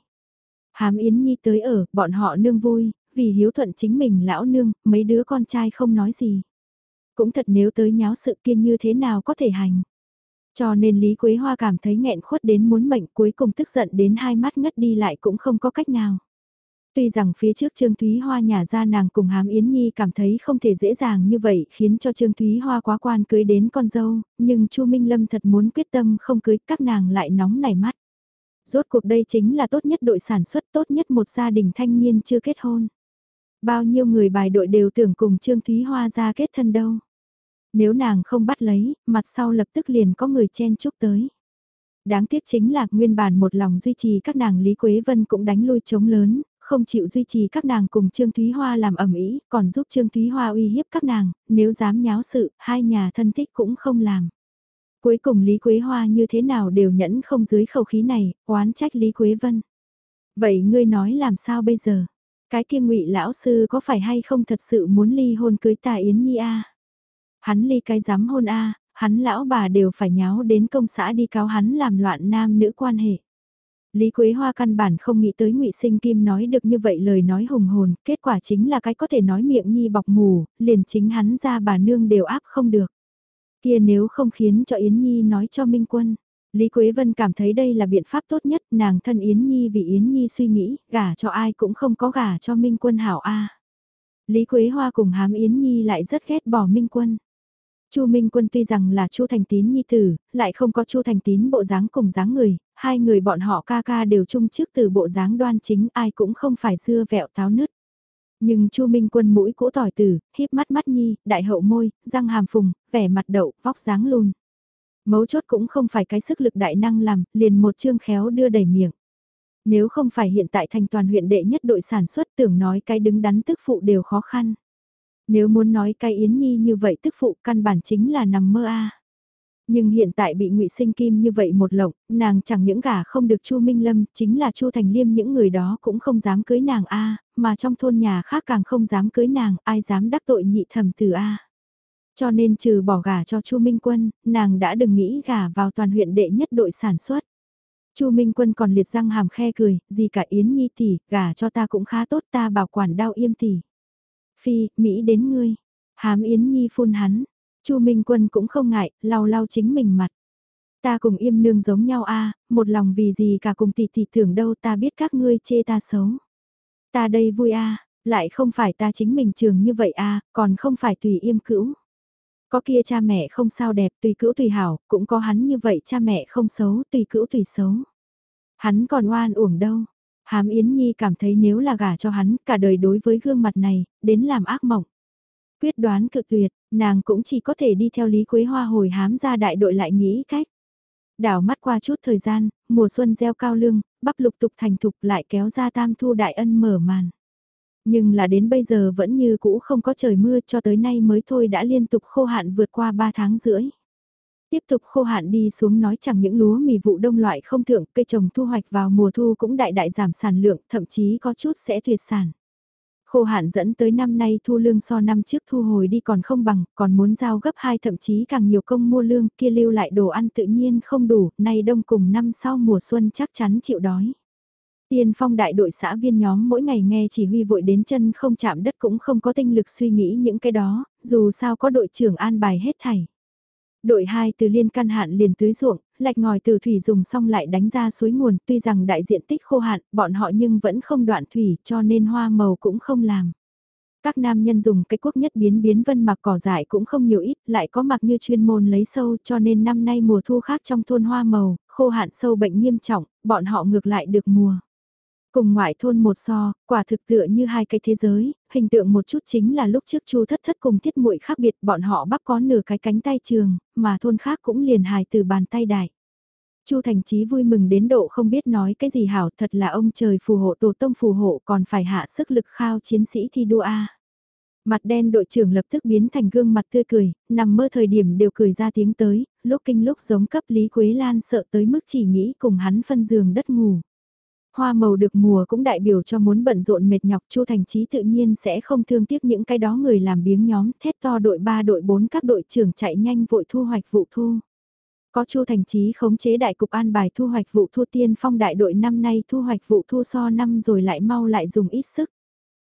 Hàm Yến Nhi tới ở, bọn họ nương vui, vì hiếu thuận chính mình lão nương, mấy đứa con trai không nói gì. Cũng thật nếu tới nháo sự kiên như thế nào có thể hành. Cho nên Lý Quế Hoa cảm thấy nghẹn khuất đến muốn mệnh cuối cùng tức giận đến hai mắt ngất đi lại cũng không có cách nào. Tuy rằng phía trước Trương Thúy Hoa nhà ra nàng cùng Hám Yến Nhi cảm thấy không thể dễ dàng như vậy khiến cho Trương Thúy Hoa quá quan cưới đến con dâu, nhưng Chu Minh Lâm thật muốn quyết tâm không cưới các nàng lại nóng nảy mắt. Rốt cuộc đây chính là tốt nhất đội sản xuất tốt nhất một gia đình thanh niên chưa kết hôn. Bao nhiêu người bài đội đều tưởng cùng Trương Thúy Hoa ra kết thân đâu. Nếu nàng không bắt lấy, mặt sau lập tức liền có người chen chúc tới. Đáng tiếc chính là nguyên bản một lòng duy trì các nàng Lý Quế Vân cũng đánh lui chống lớn, không chịu duy trì các nàng cùng Trương Thúy Hoa làm ẩm ý, còn giúp Trương Thúy Hoa uy hiếp các nàng, nếu dám nháo sự, hai nhà thân thích cũng không làm. Cuối cùng Lý Quế Hoa như thế nào đều nhẫn không dưới khẩu khí này, oán trách Lý Quế Vân. Vậy ngươi nói làm sao bây giờ? Cái kia ngụy lão sư có phải hay không thật sự muốn ly hôn cưới tà Yến Nhi a? Hắn ly cái dám hôn a, hắn lão bà đều phải nháo đến công xã đi cáo hắn làm loạn nam nữ quan hệ. Lý Quế Hoa căn bản không nghĩ tới ngụy Sinh Kim nói được như vậy lời nói hùng hồn, kết quả chính là cái có thể nói miệng nhi bọc mù, liền chính hắn ra bà nương đều áp không được. Kia nếu không khiến cho Yến Nhi nói cho Minh Quân. Lý Quế Vân cảm thấy đây là biện pháp tốt nhất, nàng thân Yến Nhi vì Yến Nhi suy nghĩ, gả cho ai cũng không có gả cho Minh Quân hảo A. Lý Quế Hoa cùng hám Yến Nhi lại rất ghét bỏ Minh Quân. Chu Minh Quân tuy rằng là Chu Thành Tín nhi tử, lại không có Chu Thành Tín bộ dáng cùng dáng người, hai người bọn họ ca ca đều chung trước từ bộ dáng đoan chính ai cũng không phải xưa vẹo táo nứt. Nhưng Chu Minh Quân mũi cũ tỏi tử, híp mắt mắt nhi, đại hậu môi, răng hàm phùng, vẻ mặt đậu, vóc dáng lùn. Mấu chốt cũng không phải cái sức lực đại năng làm, liền một chương khéo đưa đầy miệng. Nếu không phải hiện tại thành toàn huyện đệ nhất đội sản xuất tưởng nói cái đứng đắn tức phụ đều khó khăn. Nếu muốn nói cái Yến Nhi như vậy tức phụ căn bản chính là nằm mơ a. Nhưng hiện tại bị ngụy Sinh Kim như vậy một lộng, nàng chẳng những gả không được Chu Minh Lâm, chính là Chu Thành Liêm những người đó cũng không dám cưới nàng a, mà trong thôn nhà khác càng không dám cưới nàng, ai dám đắc tội nhị thẩm từ a. Cho nên trừ bỏ gả cho Chu Minh Quân, nàng đã đừng nghĩ gả vào toàn huyện đệ nhất đội sản xuất. Chu Minh Quân còn liệt răng hàm khe cười, gì cả Yến Nhi tỷ, gả cho ta cũng khá tốt ta bảo quản đau im tỷ. Phi, Mỹ đến ngươi. Hám Yến Nhi phun hắn. Chu Minh Quân cũng không ngại, lau lau chính mình mặt. Ta cùng im nương giống nhau a, một lòng vì gì cả cùng tỷ tỷ thưởng đâu ta biết các ngươi chê ta xấu. Ta đây vui a, lại không phải ta chính mình trường như vậy a, còn không phải tùy im cữu. Có kia cha mẹ không sao đẹp tùy cữu tùy hảo, cũng có hắn như vậy cha mẹ không xấu tùy cữu tùy xấu. Hắn còn oan uổng đâu. Hám Yến Nhi cảm thấy nếu là gả cho hắn, cả đời đối với gương mặt này, đến làm ác mộng. Quyết đoán cực tuyệt, nàng cũng chỉ có thể đi theo Lý Quế Hoa hồi hám ra đại đội lại nghĩ cách. Đảo mắt qua chút thời gian, mùa xuân gieo cao lương, bắp lục tục thành thục lại kéo ra tam thu đại ân mở màn. Nhưng là đến bây giờ vẫn như cũ không có trời mưa cho tới nay mới thôi đã liên tục khô hạn vượt qua 3 tháng rưỡi. Tiếp tục khô hạn đi xuống nói chẳng những lúa mì vụ đông loại không thượng, cây trồng thu hoạch vào mùa thu cũng đại đại giảm sản lượng, thậm chí có chút sẽ tuyệt sản. Khô hạn dẫn tới năm nay thu lương so năm trước thu hồi đi còn không bằng, còn muốn giao gấp hai thậm chí càng nhiều công mua lương kia lưu lại đồ ăn tự nhiên không đủ, nay đông cùng năm sau mùa xuân chắc chắn chịu đói. Tiên phong đại đội xã viên nhóm mỗi ngày nghe chỉ huy vội đến chân không chạm đất cũng không có tinh lực suy nghĩ những cái đó, dù sao có đội trưởng an bài hết thảy. Đội 2 từ liên căn hạn liền tưới ruộng, lạch ngòi từ thủy dùng xong lại đánh ra suối nguồn, tuy rằng đại diện tích khô hạn, bọn họ nhưng vẫn không đoạn thủy cho nên hoa màu cũng không làm. Các nam nhân dùng cái quốc nhất biến biến vân mặc cỏ dại cũng không nhiều ít, lại có mặc như chuyên môn lấy sâu cho nên năm nay mùa thu khác trong thôn hoa màu, khô hạn sâu bệnh nghiêm trọng, bọn họ ngược lại được mùa. Cùng ngoại thôn một so, quả thực tựa như hai cái thế giới, hình tượng một chút chính là lúc trước chu thất thất cùng thiết muội khác biệt bọn họ bắp có nửa cái cánh tay trường, mà thôn khác cũng liền hài từ bàn tay đại. Chu Thành Chí vui mừng đến độ không biết nói cái gì hảo thật là ông trời phù hộ tổ tông phù hộ còn phải hạ sức lực khao chiến sĩ thi đua A. Mặt đen đội trưởng lập tức biến thành gương mặt tươi cười, nằm mơ thời điểm đều cười ra tiếng tới, lúc kinh lúc giống cấp Lý Quế Lan sợ tới mức chỉ nghĩ cùng hắn phân giường đất ngủ. Hoa màu được mùa cũng đại biểu cho muốn bận rộn mệt nhọc, Chu Thành Chí tự nhiên sẽ không thương tiếc những cái đó người làm biếng nhóm, thét to đội 3 đội 4 các đội trưởng chạy nhanh vội thu hoạch vụ thu. Có Chu Thành Chí khống chế đại cục an bài thu hoạch vụ thu tiên phong đại đội năm nay thu hoạch vụ thu so năm rồi lại mau lại dùng ít sức.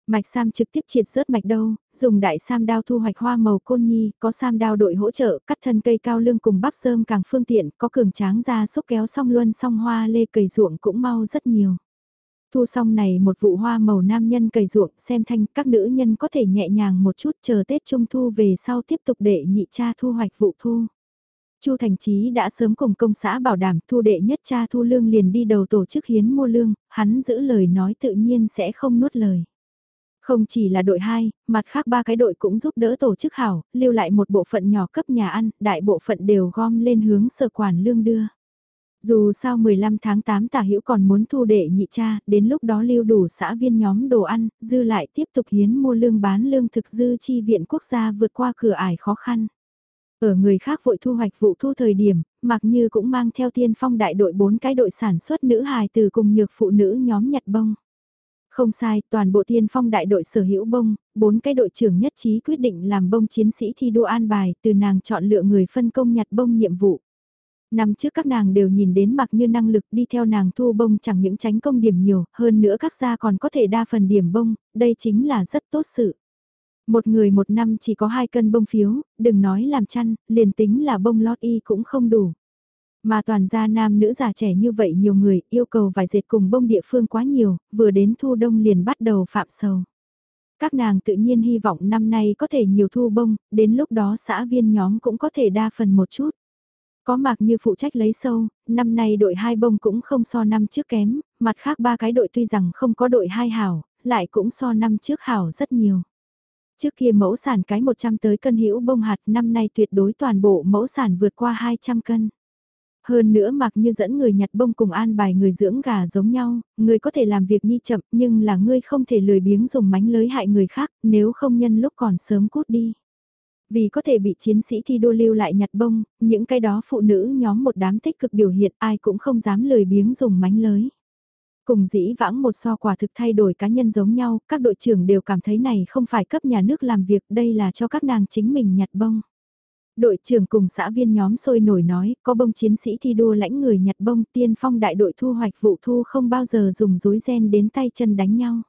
Mạch Sam trực tiếp triệt rớt mạch đâu, dùng đại Sam đao thu hoạch hoa màu côn nhi, có Sam đao đội hỗ trợ, cắt thân cây cao lương cùng bắp sơm càng phương tiện, có cường tráng ra xúc kéo xong luân xong hoa lê cầy ruộng cũng mau rất nhiều. Thu xong này một vụ hoa màu nam nhân cầy ruộng xem thanh các nữ nhân có thể nhẹ nhàng một chút chờ Tết Trung Thu về sau tiếp tục để nhị cha thu hoạch vụ thu. Chu Thành Chí đã sớm cùng công xã bảo đảm thu đệ nhất cha thu lương liền đi đầu tổ chức hiến mua lương, hắn giữ lời nói tự nhiên sẽ không nuốt lời. Không chỉ là đội 2, mặt khác ba cái đội cũng giúp đỡ tổ chức hảo, lưu lại một bộ phận nhỏ cấp nhà ăn, đại bộ phận đều gom lên hướng sở quản lương đưa. Dù sao 15 tháng 8 tả hữu còn muốn thu đệ nhị cha, đến lúc đó lưu đủ xã viên nhóm đồ ăn, dư lại tiếp tục hiến mua lương bán lương thực dư chi viện quốc gia vượt qua cửa ải khó khăn. Ở người khác vội thu hoạch vụ thu thời điểm, mặc như cũng mang theo tiên phong đại đội bốn cái đội sản xuất nữ hài từ cùng nhược phụ nữ nhóm nhặt bông. Không sai, toàn bộ tiên phong đại đội sở hữu bông, bốn cái đội trưởng nhất trí quyết định làm bông chiến sĩ thi đua an bài từ nàng chọn lựa người phân công nhặt bông nhiệm vụ. Năm trước các nàng đều nhìn đến mặc như năng lực đi theo nàng thu bông chẳng những tránh công điểm nhiều, hơn nữa các gia còn có thể đa phần điểm bông, đây chính là rất tốt sự. Một người một năm chỉ có hai cân bông phiếu, đừng nói làm chăn, liền tính là bông lót y cũng không đủ. Mà toàn gia nam nữ già trẻ như vậy nhiều người yêu cầu vải dệt cùng bông địa phương quá nhiều, vừa đến thu đông liền bắt đầu phạm sầu. Các nàng tự nhiên hy vọng năm nay có thể nhiều thu bông, đến lúc đó xã viên nhóm cũng có thể đa phần một chút. Có mạc như phụ trách lấy sâu, năm nay đội hai bông cũng không so năm trước kém, mặt khác ba cái đội tuy rằng không có đội hai hảo, lại cũng so năm trước hảo rất nhiều. Trước kia mẫu sản cái 100 tới cân hữu bông hạt năm nay tuyệt đối toàn bộ mẫu sản vượt qua 200 cân. Hơn nữa mặc như dẫn người nhặt bông cùng an bài người dưỡng gà giống nhau, người có thể làm việc nhi chậm nhưng là ngươi không thể lười biếng dùng mánh lới hại người khác nếu không nhân lúc còn sớm cút đi. Vì có thể bị chiến sĩ thi đua lưu lại nhặt bông, những cái đó phụ nữ nhóm một đám tích cực biểu hiện ai cũng không dám lười biếng dùng mánh lới. Cùng dĩ vãng một so quả thực thay đổi cá nhân giống nhau, các đội trưởng đều cảm thấy này không phải cấp nhà nước làm việc, đây là cho các nàng chính mình nhặt bông. Đội trưởng cùng xã viên nhóm sôi nổi nói, có bông chiến sĩ thi đua lãnh người nhặt bông tiên phong đại đội thu hoạch vụ thu không bao giờ dùng dối ren đến tay chân đánh nhau.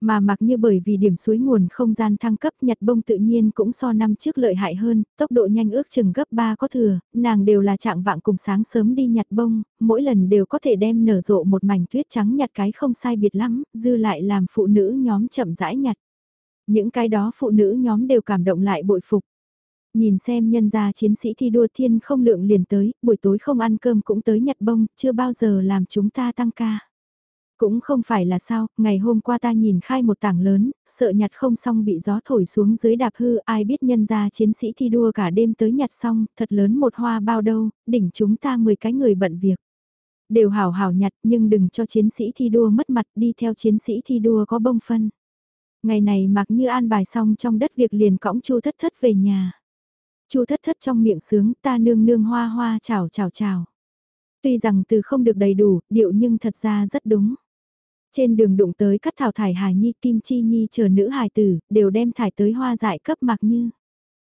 Mà mặc như bởi vì điểm suối nguồn không gian thăng cấp nhặt bông tự nhiên cũng so năm trước lợi hại hơn, tốc độ nhanh ước chừng gấp 3 có thừa, nàng đều là trạng vạng cùng sáng sớm đi nhặt bông, mỗi lần đều có thể đem nở rộ một mảnh tuyết trắng nhặt cái không sai biệt lắm, dư lại làm phụ nữ nhóm chậm rãi nhặt. Những cái đó phụ nữ nhóm đều cảm động lại bội phục. Nhìn xem nhân gia chiến sĩ thi đua thiên không lượng liền tới, buổi tối không ăn cơm cũng tới nhặt bông, chưa bao giờ làm chúng ta tăng ca. Cũng không phải là sao, ngày hôm qua ta nhìn khai một tảng lớn, sợ nhặt không xong bị gió thổi xuống dưới đạp hư, ai biết nhân gia chiến sĩ thi đua cả đêm tới nhặt xong, thật lớn một hoa bao đâu, đỉnh chúng ta 10 cái người bận việc. Đều hảo hảo nhặt nhưng đừng cho chiến sĩ thi đua mất mặt đi theo chiến sĩ thi đua có bông phân. Ngày này mặc như an bài xong trong đất việc liền cõng chu thất thất về nhà. Chu thất thất trong miệng sướng ta nương nương hoa hoa chào chào chào. Tuy rằng từ không được đầy đủ, điệu nhưng thật ra rất đúng. Trên đường đụng tới cắt thảo thải hài nhi kim chi nhi chờ nữ hài tử, đều đem thải tới hoa dại cấp mặc như.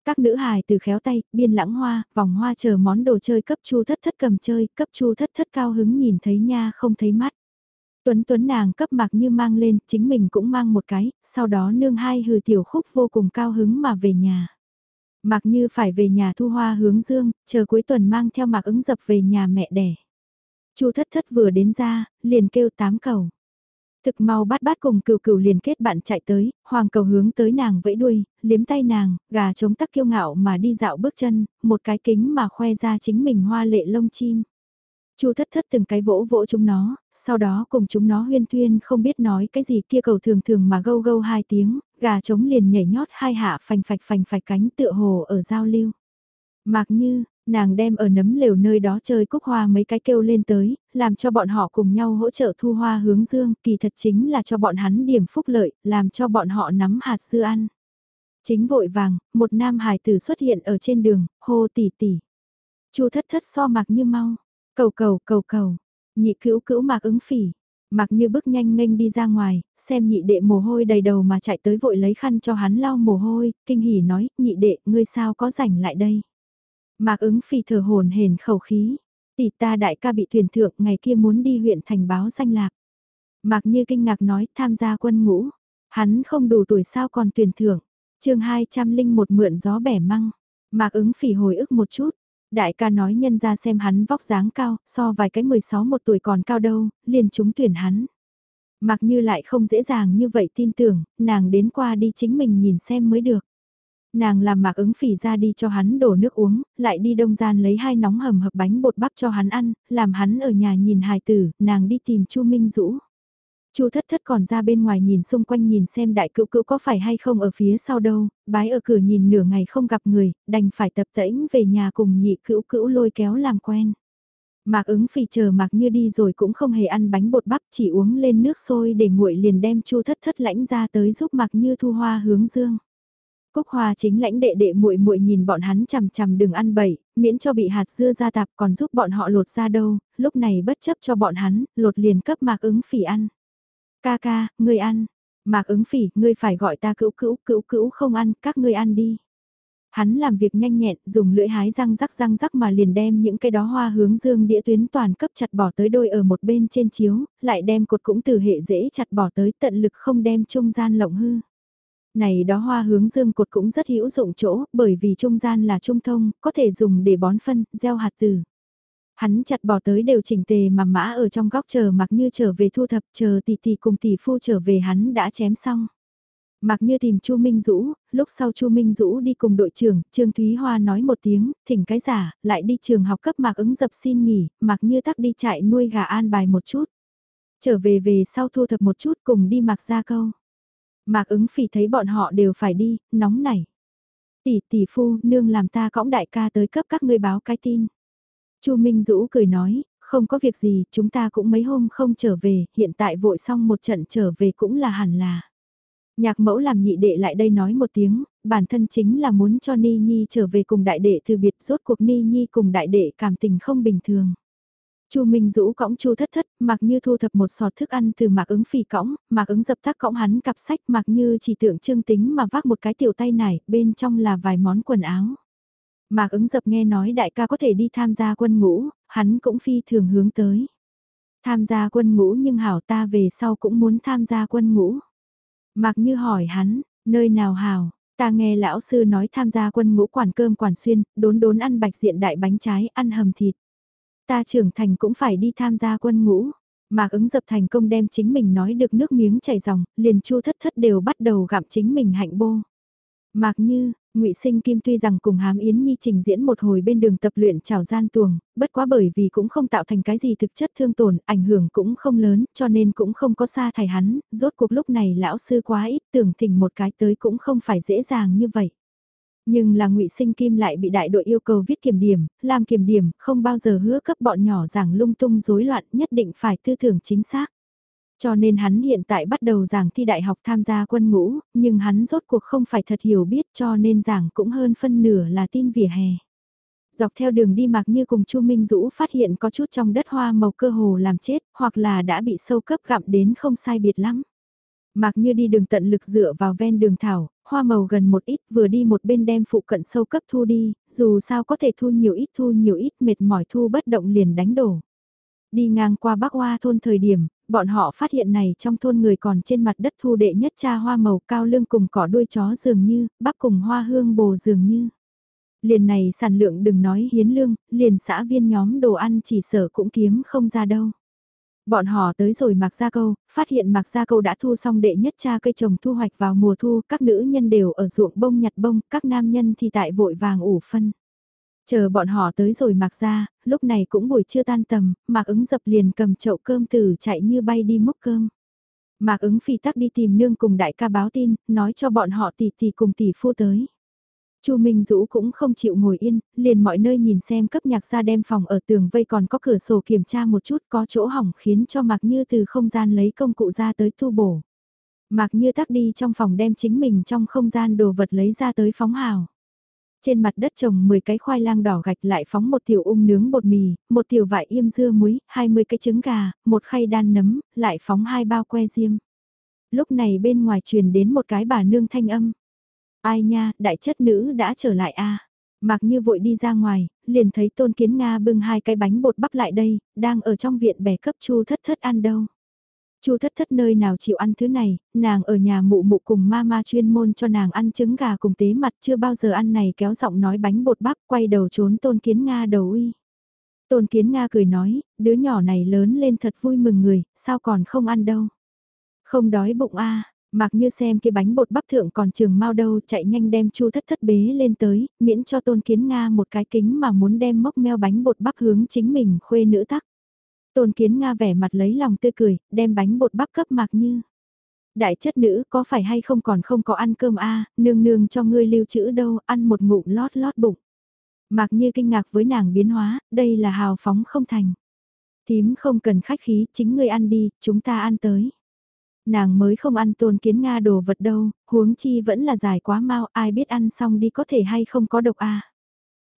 Các nữ hài từ khéo tay, biên lãng hoa, vòng hoa chờ món đồ chơi cấp chu thất thất cầm chơi, cấp chu thất thất cao hứng nhìn thấy nha không thấy mắt. Tuấn Tuấn nàng cấp mặc như mang lên, chính mình cũng mang một cái, sau đó nương hai hừ tiểu khúc vô cùng cao hứng mà về nhà. Mặc như phải về nhà thu hoa hướng dương, chờ cuối tuần mang theo mặc ứng dập về nhà mẹ đẻ. Chu thất thất vừa đến ra, liền kêu tám cầu. Thực mau bắt bắt cùng cừu cừu liền kết bạn chạy tới, hoàng cầu hướng tới nàng vẫy đuôi, liếm tay nàng, gà chống tắc kiêu ngạo mà đi dạo bước chân, một cái kính mà khoe ra chính mình hoa lệ lông chim. Chu thất thất từng cái vỗ vỗ chúng nó, sau đó cùng chúng nó huyên thuyên không biết nói cái gì kia cầu thường thường mà gâu gâu hai tiếng, gà trống liền nhảy nhót hai hạ phành phạch phành phạch cánh tựa hồ ở giao lưu. Mạc như, nàng đem ở nấm lều nơi đó chơi cúc hoa mấy cái kêu lên tới, làm cho bọn họ cùng nhau hỗ trợ thu hoa hướng dương, kỳ thật chính là cho bọn hắn điểm phúc lợi, làm cho bọn họ nắm hạt dưa ăn. Chính vội vàng, một nam hài tử xuất hiện ở trên đường, hô tỉ tỉ. Chu thất thất so mặc như mau, cầu cầu cầu cầu, nhị cứu cứu mạc ứng phỉ. Mặc như bước nhanh nghênh đi ra ngoài, xem nhị đệ mồ hôi đầy đầu mà chạy tới vội lấy khăn cho hắn lau mồ hôi, kinh hỉ nói, nhị đệ, ngươi sao có rảnh lại đây. Mạc ứng phi thở hồn hển khẩu khí, tỷ ta đại ca bị tuyển thượng ngày kia muốn đi huyện thành báo danh lạc. Mạc như kinh ngạc nói tham gia quân ngũ, hắn không đủ tuổi sao còn tuyển thưởng, chương 201 mượn gió bẻ măng. Mạc ứng phỉ hồi ức một chút, Đại ca nói nhân ra xem hắn vóc dáng cao, so vài cái 16 một tuổi còn cao đâu, liền chúng tuyển hắn. Mặc như lại không dễ dàng như vậy tin tưởng, nàng đến qua đi chính mình nhìn xem mới được. Nàng làm mạc ứng phỉ ra đi cho hắn đổ nước uống, lại đi đông gian lấy hai nóng hầm hập bánh bột bắp cho hắn ăn, làm hắn ở nhà nhìn hài tử, nàng đi tìm Chu Minh Dũ. Chu thất thất còn ra bên ngoài nhìn xung quanh nhìn xem đại cựu cựu có phải hay không ở phía sau đâu, bái ở cửa nhìn nửa ngày không gặp người, đành phải tập tễnh về nhà cùng nhị cữu cữu lôi kéo làm quen. Mạc ứng phì chờ mạc như đi rồi cũng không hề ăn bánh bột bắp chỉ uống lên nước sôi để nguội liền đem chu thất thất lãnh ra tới giúp mạc như thu hoa hướng dương. Cúc Hoa chính lãnh đệ đệ muội muội nhìn bọn hắn chằm chằm đừng ăn bậy, miễn cho bị hạt dưa ra tạp còn giúp bọn họ lột ra đâu, lúc này bất chấp cho bọn hắn, lột liền cấp mạc ứng phỉ ăn. Ca ca, ngươi ăn. Mạc ứng phỉ, ngươi phải gọi ta cữu cữu, cữu cữu không ăn, các ngươi ăn đi. Hắn làm việc nhanh nhẹn, dùng lưỡi hái răng rắc răng rắc mà liền đem những cái đó hoa hướng dương đĩa tuyến toàn cấp chặt bỏ tới đôi ở một bên trên chiếu, lại đem cột cũng từ hệ dễ chặt bỏ tới tận lực không đem trung gian lộng hư. Này đó hoa hướng dương cột cũng rất hữu dụng chỗ, bởi vì trung gian là trung thông, có thể dùng để bón phân, gieo hạt tử. Hắn chặt bỏ tới đều chỉnh tề mà mã ở trong góc chờ mặc như trở về thu thập chờ tỷ tỷ cùng tỷ phu trở về hắn đã chém xong. Mặc như tìm Chu Minh Dũ, lúc sau Chu Minh Dũ đi cùng đội trưởng, Trương Thúy Hoa nói một tiếng, thỉnh cái giả, lại đi trường học cấp Mạc ứng dập xin nghỉ, Mặc như tắc đi chạy nuôi gà an bài một chút. Trở về về sau thu thập một chút cùng đi Mạc ra câu. Mạc ứng phỉ thấy bọn họ đều phải đi, nóng nảy. Tỷ tỷ phu, nương làm ta cõng đại ca tới cấp các ngươi báo cái tin. Chu Minh Dũ cười nói, không có việc gì, chúng ta cũng mấy hôm không trở về, hiện tại vội xong một trận trở về cũng là hẳn là. Nhạc mẫu làm nhị đệ lại đây nói một tiếng, bản thân chính là muốn cho Ni Nhi trở về cùng đại đệ từ biệt rốt cuộc Ni Nhi cùng đại đệ cảm tình không bình thường. Chu Minh Dũ cõng Chu Thất Thất, mặc như thu thập một sọt thức ăn từ Mạc ứng phì cõng, Mạc ứng dập tắt cõng hắn cặp sách mặc như chỉ tượng trương tính mà vác một cái tiểu tay nải, bên trong là vài món quần áo. Mạc ứng dập nghe nói đại ca có thể đi tham gia quân ngũ, hắn cũng phi thường hướng tới. Tham gia quân ngũ nhưng hảo ta về sau cũng muốn tham gia quân ngũ. Mạc như hỏi hắn, nơi nào hảo, ta nghe lão sư nói tham gia quân ngũ quản cơm quản xuyên, đốn đốn ăn bạch diện đại bánh trái, ăn hầm thịt. Ta trưởng thành cũng phải đi tham gia quân ngũ. Mạc ứng dập thành công đem chính mình nói được nước miếng chảy ròng, liền chu thất thất đều bắt đầu gặm chính mình hạnh bô. Mạc như, ngụy Sinh Kim tuy rằng cùng Hám Yến Nhi trình diễn một hồi bên đường tập luyện trào gian tuồng, bất quá bởi vì cũng không tạo thành cái gì thực chất thương tổn, ảnh hưởng cũng không lớn, cho nên cũng không có xa thải hắn, rốt cuộc lúc này lão sư quá ít tưởng thỉnh một cái tới cũng không phải dễ dàng như vậy. Nhưng là ngụy Sinh Kim lại bị đại đội yêu cầu viết kiểm điểm, làm kiểm điểm, không bao giờ hứa cấp bọn nhỏ giảng lung tung rối loạn, nhất định phải tư tưởng chính xác. Cho nên hắn hiện tại bắt đầu giảng thi đại học tham gia quân ngũ, nhưng hắn rốt cuộc không phải thật hiểu biết cho nên giảng cũng hơn phân nửa là tin vỉa hè. Dọc theo đường đi mạc như cùng Chu Minh Dũ phát hiện có chút trong đất hoa màu cơ hồ làm chết, hoặc là đã bị sâu cấp gặm đến không sai biệt lắm. mạc như đi đường tận lực dựa vào ven đường thảo, hoa màu gần một ít vừa đi một bên đem phụ cận sâu cấp thu đi, dù sao có thể thu nhiều ít thu nhiều ít mệt mỏi thu bất động liền đánh đổ. Đi ngang qua Bắc Hoa thôn thời điểm, bọn họ phát hiện này trong thôn người còn trên mặt đất thu đệ nhất cha hoa màu cao lương cùng cỏ đuôi chó dường như, bắp cùng hoa hương bồ dường như. Liền này sản lượng đừng nói hiến lương, liền xã viên nhóm đồ ăn chỉ sở cũng kiếm không ra đâu. Bọn họ tới rồi Mạc Gia Câu, phát hiện Mạc Gia Câu đã thu xong đệ nhất cha cây trồng thu hoạch vào mùa thu, các nữ nhân đều ở ruộng bông nhặt bông, các nam nhân thì tại vội vàng ủ phân. Chờ bọn họ tới rồi mặc ra, lúc này cũng buổi trưa tan tầm, Mạc ứng dập liền cầm chậu cơm từ chạy như bay đi múc cơm. Mạc ứng phi tắc đi tìm nương cùng đại ca báo tin, nói cho bọn họ tỷ tỷ cùng tỷ phu tới. Chu Minh Dũ cũng không chịu ngồi yên, liền mọi nơi nhìn xem cấp nhạc ra đem phòng ở tường vây còn có cửa sổ kiểm tra một chút có chỗ hỏng khiến cho Mạc Như từ không gian lấy công cụ ra tới thu bổ. Mạc Như tắc đi trong phòng đem chính mình trong không gian đồ vật lấy ra tới phóng hào. Trên mặt đất trồng 10 cái khoai lang đỏ gạch lại phóng một tiểu ung nướng bột mì, một tiểu vải yêm dưa muối, 20 cái trứng gà, một khay đan nấm, lại phóng hai bao que diêm. Lúc này bên ngoài truyền đến một cái bà nương thanh âm. Ai nha, đại chất nữ đã trở lại a à? Mặc như vội đi ra ngoài, liền thấy tôn kiến Nga bưng hai cái bánh bột bắp lại đây, đang ở trong viện bẻ cấp chu thất thất ăn đâu. Chu thất thất nơi nào chịu ăn thứ này, nàng ở nhà mụ mụ cùng mama chuyên môn cho nàng ăn trứng gà cùng tế mặt chưa bao giờ ăn này kéo giọng nói bánh bột bắp quay đầu trốn tôn kiến Nga đầu uy. Tôn kiến Nga cười nói, đứa nhỏ này lớn lên thật vui mừng người, sao còn không ăn đâu. Không đói bụng a mặc như xem cái bánh bột bắp thượng còn trường mau đâu chạy nhanh đem chu thất thất bế lên tới, miễn cho tôn kiến Nga một cái kính mà muốn đem mốc meo bánh bột bắp hướng chính mình khuê nữ tắc. Tôn kiến Nga vẻ mặt lấy lòng tươi cười, đem bánh bột bắp cấp mạc như. Đại chất nữ có phải hay không còn không có ăn cơm a nương nương cho ngươi lưu trữ đâu, ăn một ngụm lót lót bụng. Mạc như kinh ngạc với nàng biến hóa, đây là hào phóng không thành. Tím không cần khách khí, chính ngươi ăn đi, chúng ta ăn tới. Nàng mới không ăn tôn kiến Nga đồ vật đâu, huống chi vẫn là dài quá mau, ai biết ăn xong đi có thể hay không có độc a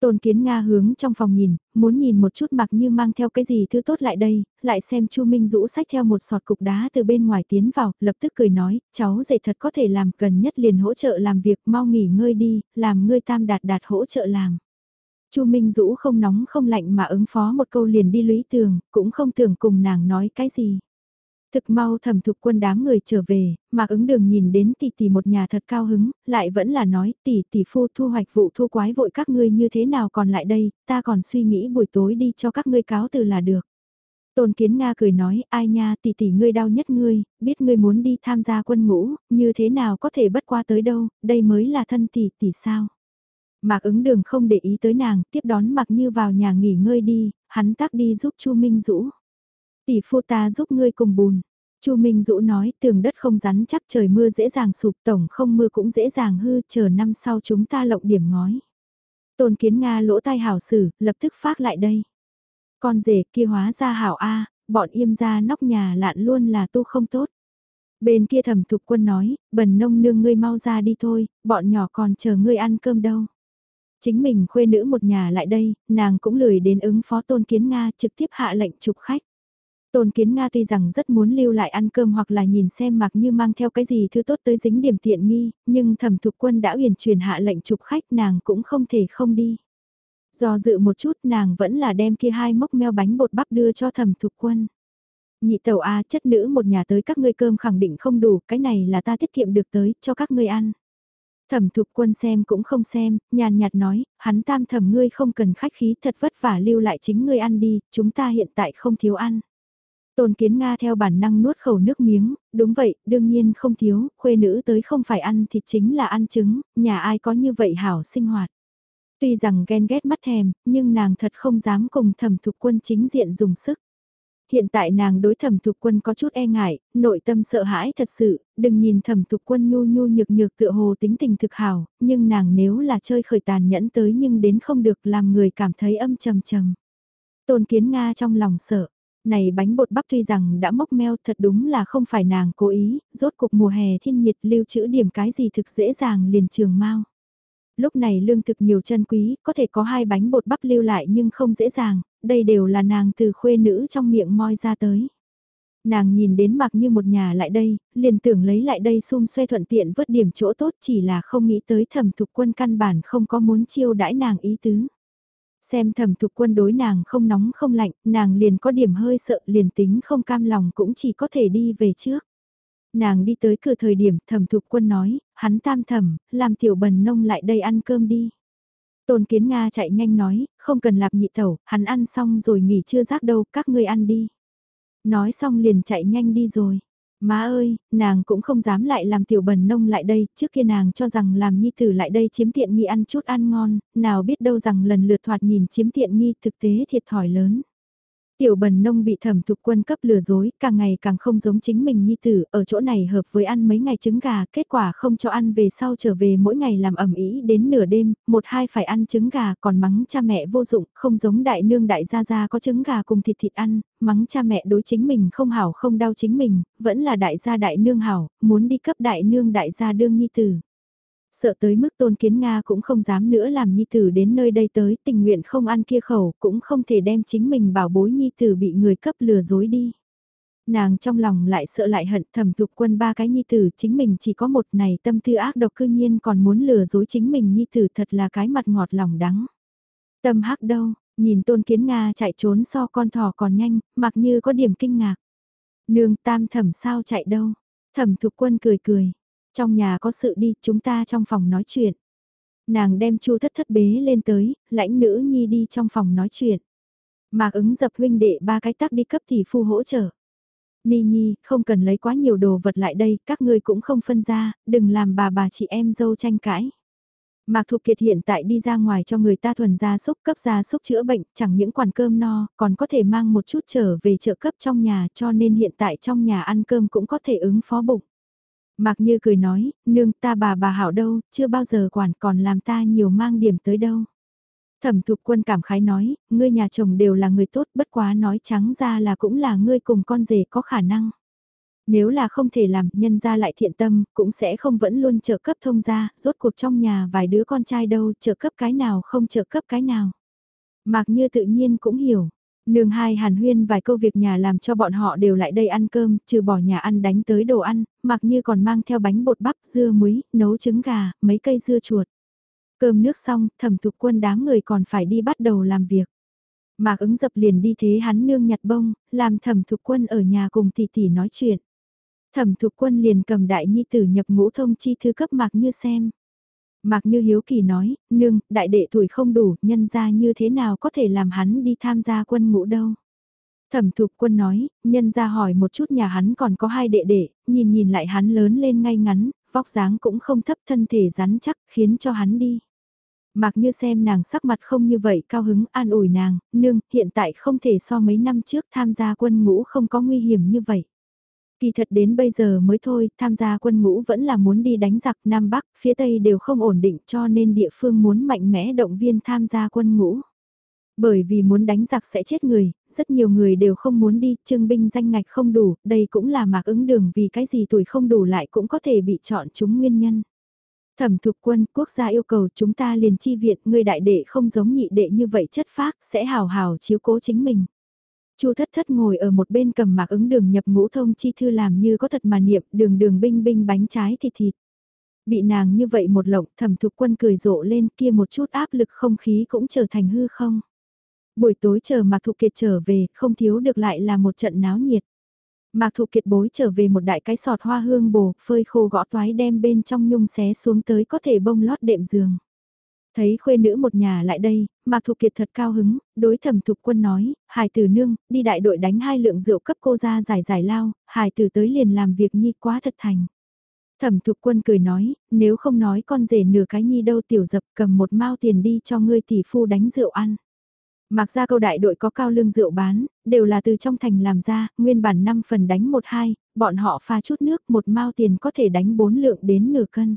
Tôn Kiến Nga hướng trong phòng nhìn, muốn nhìn một chút mặc như mang theo cái gì thứ tốt lại đây, lại xem Chu Minh dũ sách theo một sọt cục đá từ bên ngoài tiến vào, lập tức cười nói, cháu dạy thật có thể làm, cần nhất liền hỗ trợ làm việc, mau nghỉ ngơi đi, làm ngươi tam đạt đạt hỗ trợ làm. Chu Minh Dũ không nóng không lạnh mà ứng phó một câu liền đi lũy tường, cũng không tưởng cùng nàng nói cái gì. Thực mau thẩm thục quân đám người trở về, mà ứng đường nhìn đến tỷ tỷ một nhà thật cao hứng, lại vẫn là nói tỷ tỷ phu thu hoạch vụ thu quái vội các ngươi như thế nào còn lại đây, ta còn suy nghĩ buổi tối đi cho các ngươi cáo từ là được. Tôn Kiến Nga cười nói, ai nha tỷ tỷ ngươi đau nhất ngươi, biết ngươi muốn đi tham gia quân ngũ, như thế nào có thể bất qua tới đâu, đây mới là thân tỷ tỷ sao. Mạc ứng đường không để ý tới nàng, tiếp đón mặc như vào nhà nghỉ ngơi đi, hắn tác đi giúp Chu Minh Dũ. Tỷ phu ta giúp ngươi cùng bùn. Chu Minh Dũ nói tường đất không rắn chắc trời mưa dễ dàng sụp tổng không mưa cũng dễ dàng hư chờ năm sau chúng ta lộng điểm ngói. Tôn kiến Nga lỗ tai hảo sử, lập tức phát lại đây. Con rể kia hóa ra hảo A, bọn im ra nóc nhà lạn luôn là tu không tốt. Bên kia thẩm thục quân nói, bần nông nương ngươi mau ra đi thôi, bọn nhỏ còn chờ ngươi ăn cơm đâu. Chính mình khuê nữ một nhà lại đây, nàng cũng lười đến ứng phó tôn kiến Nga trực tiếp hạ lệnh chụp khách. Tôn Kiến Nga tuy rằng rất muốn lưu lại ăn cơm hoặc là nhìn xem mặc như mang theo cái gì thứ tốt tới dính điểm tiện nghi, nhưng thẩm thục quân đã uyển truyền hạ lệnh chụp khách nàng cũng không thể không đi. Do dự một chút nàng vẫn là đem kia hai mốc meo bánh bột bắp đưa cho thẩm thục quân. Nhị tàu A chất nữ một nhà tới các ngươi cơm khẳng định không đủ, cái này là ta tiết kiệm được tới, cho các ngươi ăn. Thẩm thục quân xem cũng không xem, nhàn nhạt nói, hắn tam thẩm ngươi không cần khách khí thật vất vả lưu lại chính ngươi ăn đi, chúng ta hiện tại không thiếu ăn. Tôn Kiến Nga theo bản năng nuốt khẩu nước miếng, đúng vậy, đương nhiên không thiếu, khuê nữ tới không phải ăn thịt chính là ăn trứng, nhà ai có như vậy hảo sinh hoạt. Tuy rằng ghen ghét mắt thèm, nhưng nàng thật không dám cùng thẩm thục quân chính diện dùng sức. Hiện tại nàng đối thẩm thục quân có chút e ngại, nội tâm sợ hãi thật sự, đừng nhìn thẩm thục quân nhu nhu nhược nhược tựa hồ tính tình thực hảo, nhưng nàng nếu là chơi khởi tàn nhẫn tới nhưng đến không được làm người cảm thấy âm trầm trầm. Tôn kiến Nga trong lòng sợ, này bánh bột bắp tuy rằng đã mốc meo thật đúng là không phải nàng cố ý, rốt cuộc mùa hè thiên nhiệt lưu trữ điểm cái gì thực dễ dàng liền trường mau. Lúc này lương thực nhiều chân quý, có thể có hai bánh bột bắp lưu lại nhưng không dễ dàng, đây đều là nàng từ khuê nữ trong miệng moi ra tới. Nàng nhìn đến mặc như một nhà lại đây, liền tưởng lấy lại đây xung xoe thuận tiện vớt điểm chỗ tốt chỉ là không nghĩ tới thẩm thục quân căn bản không có muốn chiêu đãi nàng ý tứ. Xem thẩm thục quân đối nàng không nóng không lạnh, nàng liền có điểm hơi sợ liền tính không cam lòng cũng chỉ có thể đi về trước. Nàng đi tới cửa thời điểm thẩm thục quân nói, hắn tam thẩm, làm tiểu bần nông lại đây ăn cơm đi. Tôn kiến Nga chạy nhanh nói, không cần lạp nhị tẩu, hắn ăn xong rồi nghỉ chưa rác đâu, các ngươi ăn đi. Nói xong liền chạy nhanh đi rồi. Má ơi, nàng cũng không dám lại làm tiểu bần nông lại đây, trước kia nàng cho rằng làm nhi tử lại đây chiếm tiện nghi ăn chút ăn ngon, nào biết đâu rằng lần lượt thoạt nhìn chiếm tiện nghi thực tế thiệt thòi lớn. Tiểu bần nông bị thẩm thục quân cấp lừa dối, càng ngày càng không giống chính mình nhi tử, ở chỗ này hợp với ăn mấy ngày trứng gà, kết quả không cho ăn về sau trở về mỗi ngày làm ẩm ý đến nửa đêm, một hai phải ăn trứng gà còn mắng cha mẹ vô dụng, không giống đại nương đại gia gia có trứng gà cùng thịt thịt ăn, mắng cha mẹ đối chính mình không hảo không đau chính mình, vẫn là đại gia đại nương hảo, muốn đi cấp đại nương đại gia đương nhi tử sợ tới mức tôn kiến Nga cũng không dám nữa làm nhi tử đến nơi đây tới tình nguyện không ăn kia khẩu cũng không thể đem chính mình bảo bối nhi tử bị người cấp lừa dối đi. Nàng trong lòng lại sợ lại hận thầm thục quân ba cái nhi tử chính mình chỉ có một này tâm tư ác độc cư nhiên còn muốn lừa dối chính mình nhi tử thật là cái mặt ngọt lòng đắng. Tâm hắc đâu, nhìn tôn kiến Nga chạy trốn so con thỏ còn nhanh, mặc như có điểm kinh ngạc. Nương tam thẩm sao chạy đâu, thẩm thục quân cười cười, trong nhà có sự đi, chúng ta trong phòng nói chuyện. Nàng đem chu thất thất bế lên tới, lãnh nữ nhi đi trong phòng nói chuyện. Mạc ứng dập huynh đệ ba cái tắc đi cấp tỷ phu hỗ trợ. Ni Nhi, không cần lấy quá nhiều đồ vật lại đây, các ngươi cũng không phân ra, đừng làm bà bà chị em dâu tranh cãi. Mạc Thục Kiệt hiện tại đi ra ngoài cho người ta thuần gia súc cấp gia súc chữa bệnh, chẳng những quản cơm no, còn có thể mang một chút trở về trợ cấp trong nhà cho nên hiện tại trong nhà ăn cơm cũng có thể ứng phó bụng. Mạc Như cười nói, nương ta bà bà hảo đâu, chưa bao giờ quản còn làm ta nhiều mang điểm tới đâu. Thẩm thục quân cảm khái nói, ngươi nhà chồng đều là người tốt bất quá nói trắng ra là cũng là ngươi cùng con rể có khả năng. Nếu là không thể làm, nhân ra lại thiện tâm, cũng sẽ không vẫn luôn trợ cấp thông gia, rốt cuộc trong nhà vài đứa con trai đâu, trợ cấp cái nào không trợ cấp cái nào. Mạc Như tự nhiên cũng hiểu. Nương hai hàn huyên vài câu việc nhà làm cho bọn họ đều lại đây ăn cơm, trừ bỏ nhà ăn đánh tới đồ ăn, mặc Như còn mang theo bánh bột bắp, dưa muối, nấu trứng gà, mấy cây dưa chuột. Cơm nước xong, thẩm thục quân đám người còn phải đi bắt đầu làm việc. Mạc ứng dập liền đi thế hắn nương nhặt bông, làm thẩm thục quân ở nhà cùng tỷ tỷ nói chuyện. Thẩm thục quân liền cầm đại nhi tử nhập ngũ thông chi thư cấp Mạc Như xem. Mạc Như Hiếu Kỳ nói, nương, đại đệ tuổi không đủ, nhân ra như thế nào có thể làm hắn đi tham gia quân ngũ đâu. Thẩm thục quân nói, nhân ra hỏi một chút nhà hắn còn có hai đệ đệ, nhìn nhìn lại hắn lớn lên ngay ngắn, vóc dáng cũng không thấp thân thể rắn chắc, khiến cho hắn đi. Mạc như xem nàng sắc mặt không như vậy cao hứng an ủi nàng, nương, hiện tại không thể so mấy năm trước tham gia quân ngũ không có nguy hiểm như vậy. Kỳ thật đến bây giờ mới thôi, tham gia quân ngũ vẫn là muốn đi đánh giặc Nam Bắc, phía Tây đều không ổn định cho nên địa phương muốn mạnh mẽ động viên tham gia quân ngũ. Bởi vì muốn đánh giặc sẽ chết người, rất nhiều người đều không muốn đi, trương binh danh ngạch không đủ, đây cũng là mạc ứng đường vì cái gì tuổi không đủ lại cũng có thể bị chọn chúng nguyên nhân. Thẩm thục quân, quốc gia yêu cầu chúng ta liền chi viện, người đại đệ không giống nhị đệ như vậy chất phác, sẽ hào hào chiếu cố chính mình. Chu thất thất ngồi ở một bên cầm mạc ứng đường nhập ngũ thông chi thư làm như có thật mà niệm đường đường binh binh bánh trái thịt thịt. Bị nàng như vậy một lộng thẩm thục quân cười rộ lên kia một chút áp lực không khí cũng trở thành hư không. Buổi tối chờ mạc thục kiệt trở về không thiếu được lại là một trận náo nhiệt. Mạc thụ kiệt bối trở về một đại cái sọt hoa hương bồ, phơi khô gõ toái đem bên trong nhung xé xuống tới có thể bông lót đệm giường. Thấy khuê nữ một nhà lại đây, Mạc Thục Kiệt thật cao hứng, đối thẩm thục quân nói, Hải tử nương, đi đại đội đánh hai lượng rượu cấp cô ra giải giải lao, Hải tử tới liền làm việc nhi quá thật thành. Thẩm thục quân cười nói, nếu không nói con rể nửa cái nhi đâu tiểu dập cầm một mao tiền đi cho ngươi tỷ phu đánh rượu ăn. Mặc ra câu đại đội có cao lương rượu bán, đều là từ trong thành làm ra, nguyên bản 5 phần đánh một hai, bọn họ pha chút nước một mao tiền có thể đánh 4 lượng đến nửa cân.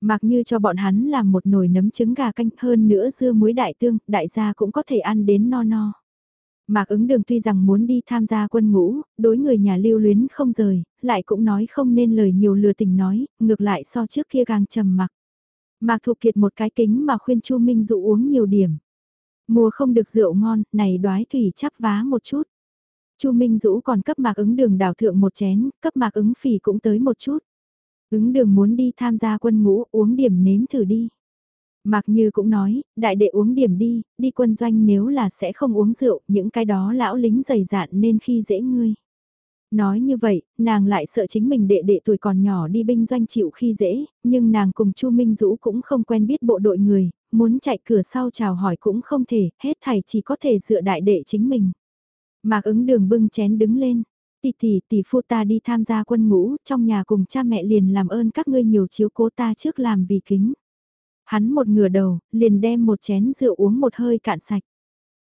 Mặc như cho bọn hắn làm một nồi nấm trứng gà canh hơn nữa dưa muối đại tương, đại gia cũng có thể ăn đến no no. Mạc ứng đường tuy rằng muốn đi tham gia quân ngũ, đối người nhà lưu luyến không rời, lại cũng nói không nên lời nhiều lừa tình nói, ngược lại so trước kia càng trầm mặc. Mạc Thục Kiệt một cái kính mà khuyên Chu Minh dụ uống nhiều điểm. Mùa không được rượu ngon, này đoái thủy chắp vá một chút. Chu Minh Dũ còn cấp mạc ứng đường đào thượng một chén, cấp mạc ứng phỉ cũng tới một chút. Ứng đường muốn đi tham gia quân ngũ uống điểm nếm thử đi. Mạc Như cũng nói, đại đệ uống điểm đi, đi quân doanh nếu là sẽ không uống rượu, những cái đó lão lính dày dạn nên khi dễ ngươi. Nói như vậy, nàng lại sợ chính mình đệ đệ tuổi còn nhỏ đi binh doanh chịu khi dễ, nhưng nàng cùng Chu Minh Dũ cũng không quen biết bộ đội người, muốn chạy cửa sau chào hỏi cũng không thể, hết thảy chỉ có thể dựa đại đệ chính mình. Mạc ứng đường bưng chén đứng lên, tỷ tỷ tỷ phu ta đi tham gia quân ngũ, trong nhà cùng cha mẹ liền làm ơn các ngươi nhiều chiếu cố ta trước làm vì kính. Hắn một ngửa đầu, liền đem một chén rượu uống một hơi cạn sạch.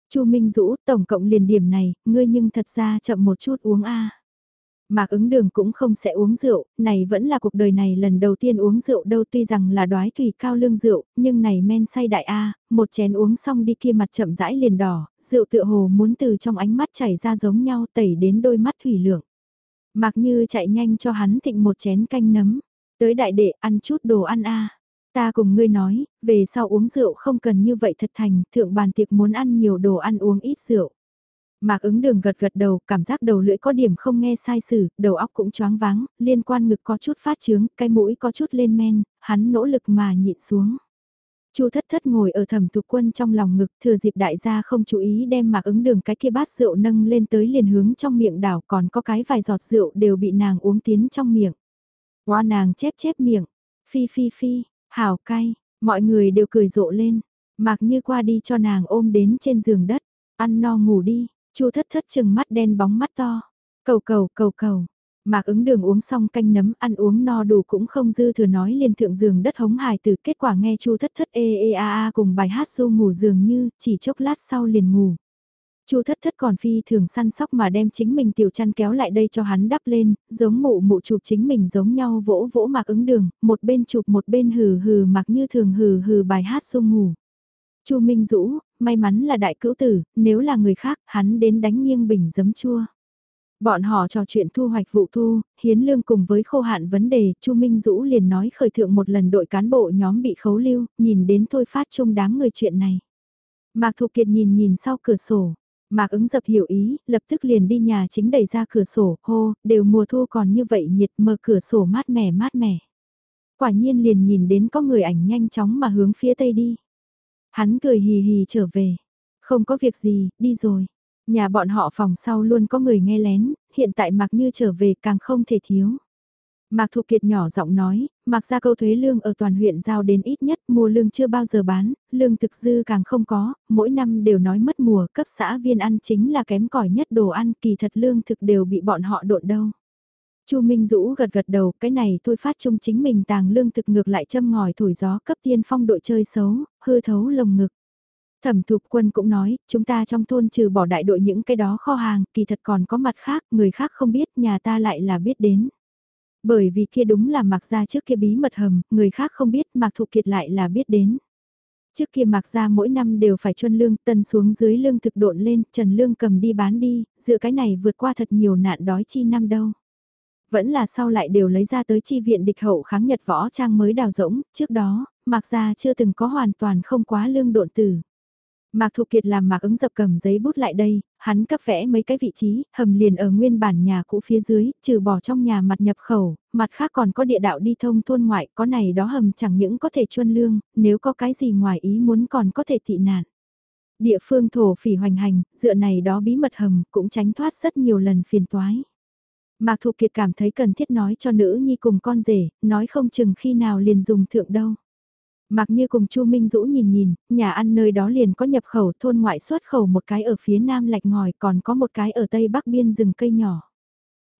Chu Minh Dũ, tổng cộng liền điểm này, ngươi nhưng thật ra chậm một chút uống a. Mạc ứng đường cũng không sẽ uống rượu, này vẫn là cuộc đời này lần đầu tiên uống rượu đâu tuy rằng là đoái thủy cao lương rượu, nhưng này men say đại A, một chén uống xong đi kia mặt chậm rãi liền đỏ, rượu tựa hồ muốn từ trong ánh mắt chảy ra giống nhau tẩy đến đôi mắt thủy lượng. Mạc như chạy nhanh cho hắn thịnh một chén canh nấm, tới đại đệ ăn chút đồ ăn A. Ta cùng ngươi nói, về sau uống rượu không cần như vậy thật thành, thượng bàn tiệc muốn ăn nhiều đồ ăn uống ít rượu. Mạc ứng đường gật gật đầu, cảm giác đầu lưỡi có điểm không nghe sai sử, đầu óc cũng choáng váng, liên quan ngực có chút phát trướng, cái mũi có chút lên men, hắn nỗ lực mà nhịn xuống. Chu thất thất ngồi ở thẩm thục quân trong lòng ngực, thừa dịp đại gia không chú ý đem mạc ứng đường cái kia bát rượu nâng lên tới liền hướng trong miệng đảo còn có cái vài giọt rượu đều bị nàng uống tiến trong miệng. Hoa nàng chép chép miệng, phi phi phi, hào cay, mọi người đều cười rộ lên, mạc như qua đi cho nàng ôm đến trên giường đất, ăn no ngủ đi, Chu thất thất chừng mắt đen bóng mắt to. Cầu cầu cầu cầu. Mạc ứng đường uống xong canh nấm ăn uống no đủ cũng không dư thừa nói liền thượng giường đất hống hài từ kết quả nghe chu thất thất ê ê a a cùng bài hát du ngủ dường như chỉ chốc lát sau liền ngủ. Chu thất thất còn phi thường săn sóc mà đem chính mình tiểu chăn kéo lại đây cho hắn đắp lên, giống mụ mụ chụp chính mình giống nhau vỗ vỗ mạc ứng đường, một bên chụp một bên hừ hừ mặc như thường hừ hừ bài hát du ngủ. Chu Minh Dũ, may mắn là đại cữu tử, nếu là người khác, hắn đến đánh nghiêng bình giấm chua. Bọn họ trò chuyện thu hoạch vụ thu, hiến lương cùng với khô hạn vấn đề, Chu Minh Dũ liền nói khởi thượng một lần đội cán bộ nhóm bị khấu lưu, nhìn đến thôi phát chung đám người chuyện này. Mạc Thục Kiệt nhìn nhìn sau cửa sổ, Mạc ứng dập hiểu ý, lập tức liền đi nhà chính đẩy ra cửa sổ, hô, đều mùa thu còn như vậy nhiệt mở cửa sổ mát mẻ mát mẻ. Quả nhiên liền nhìn đến có người ảnh nhanh chóng mà hướng phía tây đi. Hắn cười hì hì trở về. Không có việc gì, đi rồi. Nhà bọn họ phòng sau luôn có người nghe lén, hiện tại mặc như trở về càng không thể thiếu. Mạc Thục Kiệt nhỏ giọng nói, mạc ra câu thuế lương ở toàn huyện giao đến ít nhất mùa lương chưa bao giờ bán, lương thực dư càng không có, mỗi năm đều nói mất mùa cấp xã viên ăn chính là kém cỏi nhất đồ ăn kỳ thật lương thực đều bị bọn họ độn đâu. Chu Minh Dũ gật gật đầu, cái này thôi phát chung chính mình tàng lương thực ngược lại châm ngòi thổi gió cấp tiên phong đội chơi xấu, hư thấu lồng ngực. Thẩm thục quân cũng nói, chúng ta trong thôn trừ bỏ đại đội những cái đó kho hàng, kỳ thật còn có mặt khác, người khác không biết, nhà ta lại là biết đến. Bởi vì kia đúng là mặc ra trước kia bí mật hầm, người khác không biết, mặc thục kiệt lại là biết đến. Trước kia mặc ra mỗi năm đều phải chuân lương, tân xuống dưới lương thực độn lên, trần lương cầm đi bán đi, dựa cái này vượt qua thật nhiều nạn đói chi năm đâu. Vẫn là sau lại đều lấy ra tới chi viện địch hậu kháng Nhật võ trang mới đào rỗng, trước đó, mặc ra chưa từng có hoàn toàn không quá lương độn tử. Mạc Thục Kiệt làm Mạc ứng dập cầm giấy bút lại đây, hắn cấp vẽ mấy cái vị trí, hầm liền ở nguyên bản nhà cũ phía dưới, trừ bỏ trong nhà mặt nhập khẩu, mặt khác còn có địa đạo đi thông thôn ngoại, có này đó hầm chẳng những có thể chuân lương, nếu có cái gì ngoài ý muốn còn có thể tị nạn. Địa phương thổ phỉ hoành hành, dựa này đó bí mật hầm, cũng tránh thoát rất nhiều lần phiền toái. Mạc thụ Kiệt cảm thấy cần thiết nói cho nữ nhi cùng con rể, nói không chừng khi nào liền dùng thượng đâu. mạc như cùng Chu Minh Dũ nhìn nhìn, nhà ăn nơi đó liền có nhập khẩu thôn ngoại xuất khẩu một cái ở phía nam lạch ngòi còn có một cái ở tây bắc biên rừng cây nhỏ.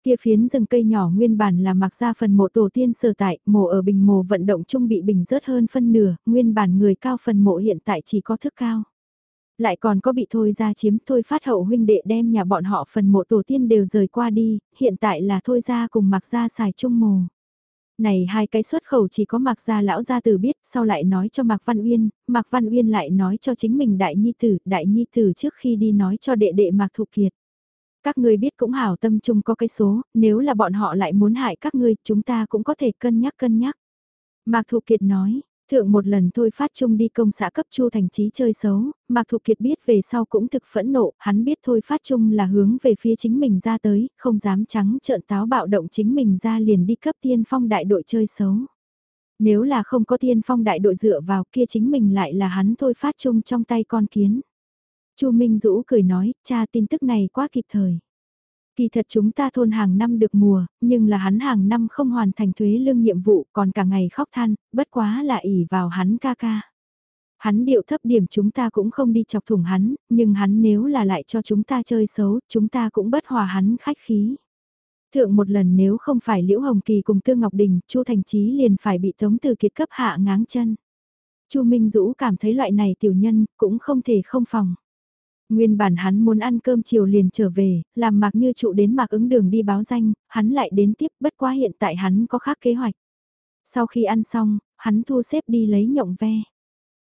Kia phiến rừng cây nhỏ nguyên bản là mặc ra phần mộ tổ tiên sở tại, mộ ở bình mộ vận động trung bị bình rớt hơn phân nửa, nguyên bản người cao phần mộ hiện tại chỉ có thức cao. Lại còn có bị thôi ra chiếm thôi phát hậu huynh đệ đem nhà bọn họ phần mộ tổ tiên đều rời qua đi, hiện tại là thôi ra cùng mặc ra xài chung mồ. Này hai cái xuất khẩu chỉ có Mạc Gia lão gia tử biết, sau lại nói cho Mạc Văn Uyên, Mạc Văn Uyên lại nói cho chính mình Đại Nhi Tử, Đại Nhi Tử trước khi đi nói cho đệ đệ Mạc Thụ Kiệt. Các ngươi biết cũng hảo tâm chung có cái số, nếu là bọn họ lại muốn hại các ngươi, chúng ta cũng có thể cân nhắc cân nhắc. Mạc Thụ Kiệt nói, Thượng một lần thôi phát trung đi công xã cấp chu thành trí chơi xấu, Mạc Thục Kiệt biết về sau cũng thực phẫn nộ, hắn biết thôi phát trung là hướng về phía chính mình ra tới, không dám trắng trợn táo bạo động chính mình ra liền đi cấp tiên phong đại đội chơi xấu. Nếu là không có tiên phong đại đội dựa vào kia chính mình lại là hắn thôi phát trung trong tay con kiến. chu Minh Dũ cười nói, cha tin tức này quá kịp thời. Kỳ thật chúng ta thôn hàng năm được mùa, nhưng là hắn hàng năm không hoàn thành thuế lương nhiệm vụ còn cả ngày khóc than, bất quá là ỉ vào hắn ca ca. Hắn điệu thấp điểm chúng ta cũng không đi chọc thủng hắn, nhưng hắn nếu là lại cho chúng ta chơi xấu, chúng ta cũng bất hòa hắn khách khí. Thượng một lần nếu không phải Liễu Hồng Kỳ cùng Tương Ngọc Đình, Chu Thành Chí liền phải bị Tống Từ Kiệt cấp hạ ngáng chân. Chu Minh Dũ cảm thấy loại này tiểu nhân cũng không thể không phòng. Nguyên bản hắn muốn ăn cơm chiều liền trở về, làm mạc như trụ đến mạc ứng đường đi báo danh, hắn lại đến tiếp bất quá hiện tại hắn có khác kế hoạch. Sau khi ăn xong, hắn thu xếp đi lấy nhộng ve.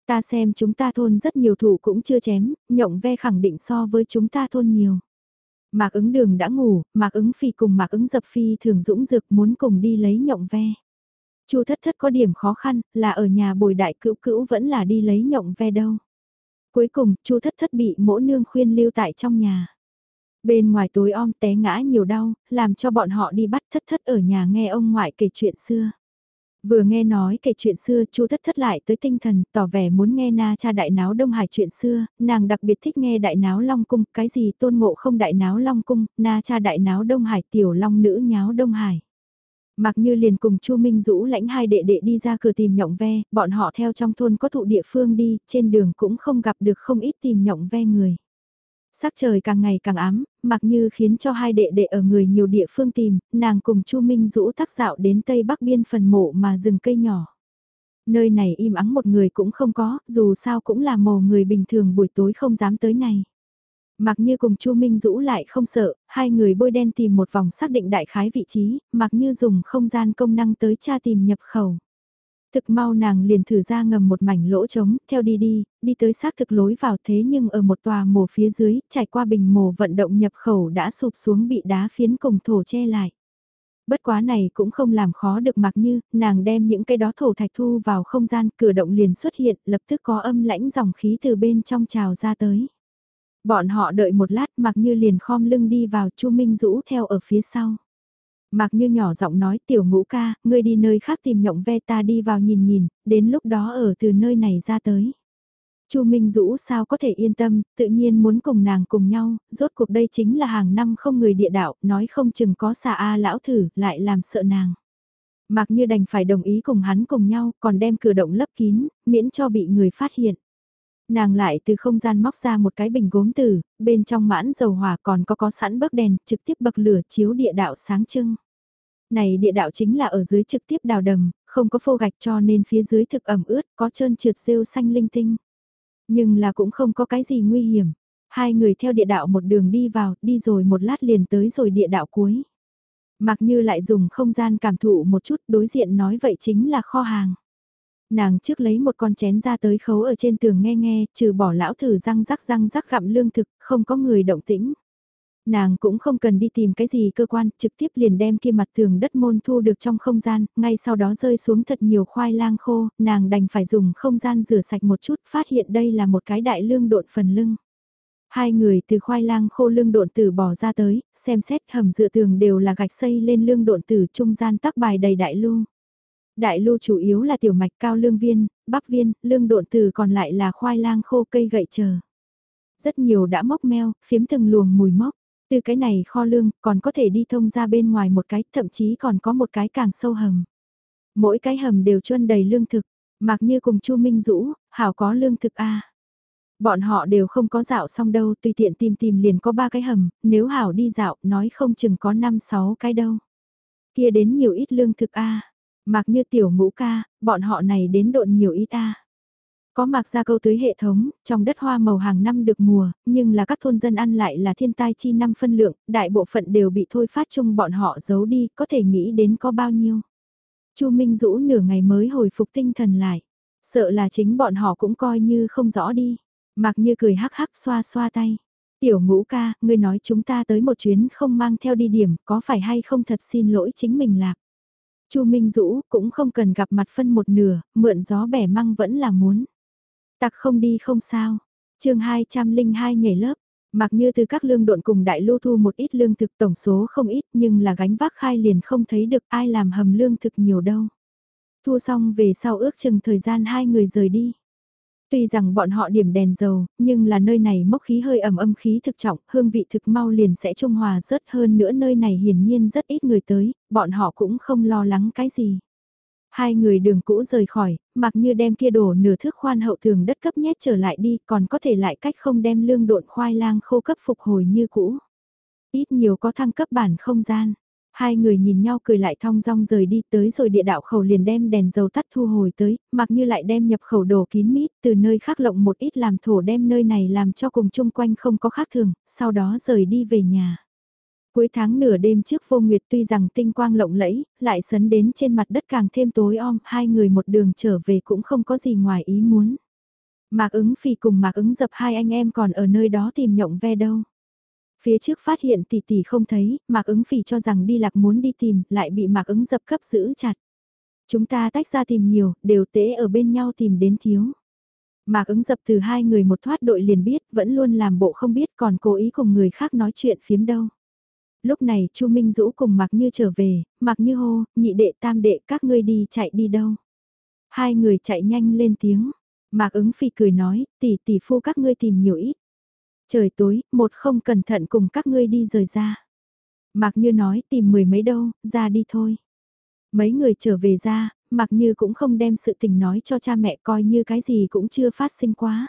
Ta xem chúng ta thôn rất nhiều thủ cũng chưa chém, nhộng ve khẳng định so với chúng ta thôn nhiều. Mạc ứng đường đã ngủ, mạc ứng phi cùng mạc ứng dập phi thường dũng dực muốn cùng đi lấy nhộng ve. Chu thất thất có điểm khó khăn, là ở nhà bồi đại cữu cữu vẫn là đi lấy nhộng ve đâu. Cuối cùng, Chu thất thất bị mỗ nương khuyên lưu tại trong nhà. Bên ngoài tối om té ngã nhiều đau, làm cho bọn họ đi bắt thất thất ở nhà nghe ông ngoại kể chuyện xưa. Vừa nghe nói kể chuyện xưa, Chu thất thất lại tới tinh thần, tỏ vẻ muốn nghe na cha đại náo Đông Hải chuyện xưa, nàng đặc biệt thích nghe đại náo Long Cung, cái gì tôn ngộ không đại náo Long Cung, na cha đại náo Đông Hải tiểu long nữ nháo Đông Hải. Mặc như liền cùng Chu Minh Dũ lãnh hai đệ đệ đi ra cửa tìm nhộng ve, bọn họ theo trong thôn có thụ địa phương đi, trên đường cũng không gặp được không ít tìm nhộng ve người. Sắc trời càng ngày càng ám, mặc như khiến cho hai đệ đệ ở người nhiều địa phương tìm, nàng cùng Chu Minh Dũ tác dạo đến tây bắc biên phần mộ mà rừng cây nhỏ. Nơi này im ắng một người cũng không có, dù sao cũng là mồ người bình thường buổi tối không dám tới này. Mặc như cùng Chu Minh Dũ lại không sợ, hai người bôi đen tìm một vòng xác định đại khái vị trí, mặc như dùng không gian công năng tới tra tìm nhập khẩu. Thực mau nàng liền thử ra ngầm một mảnh lỗ trống, theo đi đi, đi tới xác thực lối vào thế nhưng ở một tòa mồ phía dưới, trải qua bình mồ vận động nhập khẩu đã sụp xuống bị đá phiến cùng thổ che lại. Bất quá này cũng không làm khó được mặc như, nàng đem những cái đó thổ thạch thu vào không gian, cửa động liền xuất hiện, lập tức có âm lãnh dòng khí từ bên trong trào ra tới. Bọn họ đợi một lát mặc như liền khom lưng đi vào Chu Minh Dũ theo ở phía sau. Mặc như nhỏ giọng nói tiểu ngũ ca, ngươi đi nơi khác tìm nhộng ve ta đi vào nhìn nhìn, đến lúc đó ở từ nơi này ra tới. Chu Minh Dũ sao có thể yên tâm, tự nhiên muốn cùng nàng cùng nhau, rốt cuộc đây chính là hàng năm không người địa đạo, nói không chừng có xà A lão thử, lại làm sợ nàng. Mặc như đành phải đồng ý cùng hắn cùng nhau, còn đem cửa động lấp kín, miễn cho bị người phát hiện. Nàng lại từ không gian móc ra một cái bình gốm tử, bên trong mãn dầu hỏa còn có có sẵn bấc đèn, trực tiếp bậc lửa chiếu địa đạo sáng trưng. Này địa đạo chính là ở dưới trực tiếp đào đầm, không có phô gạch cho nên phía dưới thực ẩm ướt, có trơn trượt rêu xanh linh tinh. Nhưng là cũng không có cái gì nguy hiểm. Hai người theo địa đạo một đường đi vào, đi rồi một lát liền tới rồi địa đạo cuối. Mặc như lại dùng không gian cảm thụ một chút đối diện nói vậy chính là kho hàng. Nàng trước lấy một con chén ra tới khấu ở trên tường nghe nghe, trừ bỏ lão thử răng rắc răng rắc gặm lương thực, không có người động tĩnh. Nàng cũng không cần đi tìm cái gì cơ quan, trực tiếp liền đem kia mặt tường đất môn thu được trong không gian, ngay sau đó rơi xuống thật nhiều khoai lang khô, nàng đành phải dùng không gian rửa sạch một chút, phát hiện đây là một cái đại lương độn phần lưng. Hai người từ khoai lang khô lương độn tử bỏ ra tới, xem xét hầm dựa tường đều là gạch xây lên lương độn tử trung gian tắc bài đầy đại lưu. Đại lưu chủ yếu là tiểu mạch cao lương viên, bắp viên, lương độn từ còn lại là khoai lang khô cây gậy chờ. Rất nhiều đã mốc meo, phiếm từng luồng mùi mốc. Từ cái này kho lương còn có thể đi thông ra bên ngoài một cái, thậm chí còn có một cái càng sâu hầm. Mỗi cái hầm đều chuân đầy lương thực, mặc như cùng Chu Minh Dũ, hảo có lương thực a. Bọn họ đều không có dạo xong đâu, tùy tiện tìm tìm liền có ba cái hầm, nếu hảo đi dạo, nói không chừng có năm sáu cái đâu. Kia đến nhiều ít lương thực a. Mặc như tiểu ngũ ca, bọn họ này đến độn nhiều ít ta, Có mạc ra câu tưới hệ thống, trong đất hoa màu hàng năm được mùa, nhưng là các thôn dân ăn lại là thiên tai chi năm phân lượng, đại bộ phận đều bị thôi phát chung bọn họ giấu đi, có thể nghĩ đến có bao nhiêu. Chu Minh Dũ nửa ngày mới hồi phục tinh thần lại, sợ là chính bọn họ cũng coi như không rõ đi. Mạc như cười hắc hắc xoa xoa tay. Tiểu ngũ ca, ngươi nói chúng ta tới một chuyến không mang theo đi điểm, có phải hay không thật xin lỗi chính mình lạc. Chu Minh Dũ cũng không cần gặp mặt phân một nửa, mượn gió bẻ măng vẫn là muốn. Tặc không đi không sao. chương 202 nhảy lớp. Mặc như từ các lương độn cùng đại lưu thu một ít lương thực tổng số không ít nhưng là gánh vác khai liền không thấy được ai làm hầm lương thực nhiều đâu. Thu xong về sau ước chừng thời gian hai người rời đi. Tuy rằng bọn họ điểm đèn dầu, nhưng là nơi này mốc khí hơi ẩm âm khí thực trọng, hương vị thực mau liền sẽ trung hòa rất hơn nữa nơi này hiển nhiên rất ít người tới, bọn họ cũng không lo lắng cái gì. Hai người đường cũ rời khỏi, mặc như đem kia đổ nửa thước khoan hậu thường đất cấp nhét trở lại đi, còn có thể lại cách không đem lương độn khoai lang khô cấp phục hồi như cũ. Ít nhiều có thăng cấp bản không gian. Hai người nhìn nhau cười lại thong dong rời đi tới rồi địa đạo khẩu liền đem đèn dầu tắt thu hồi tới, mặc như lại đem nhập khẩu đồ kín mít, từ nơi khác lộng một ít làm thổ đem nơi này làm cho cùng chung quanh không có khác thường, sau đó rời đi về nhà. Cuối tháng nửa đêm trước vô nguyệt tuy rằng tinh quang lộng lẫy, lại sấn đến trên mặt đất càng thêm tối om, hai người một đường trở về cũng không có gì ngoài ý muốn. Mạc ứng phi cùng mạc ứng dập hai anh em còn ở nơi đó tìm nhộng ve đâu. Phía trước phát hiện tỷ tỷ không thấy, mạc ứng phi cho rằng đi lạc muốn đi tìm, lại bị mạc ứng dập cấp giữ chặt. Chúng ta tách ra tìm nhiều, đều tế ở bên nhau tìm đến thiếu. Mạc ứng dập từ hai người một thoát đội liền biết, vẫn luôn làm bộ không biết còn cố ý cùng người khác nói chuyện phiếm đâu. Lúc này Chu Minh Dũ cùng Mạc Như trở về, Mạc Như hô, nhị đệ tam đệ các ngươi đi chạy đi đâu. Hai người chạy nhanh lên tiếng. Mạc ứng phi cười nói, tỷ tỷ phu các ngươi tìm nhiều ít. Trời tối, một không cẩn thận cùng các ngươi đi rời ra. Mạc Như nói tìm mười mấy đâu, ra đi thôi. Mấy người trở về ra, Mạc Như cũng không đem sự tình nói cho cha mẹ coi như cái gì cũng chưa phát sinh quá.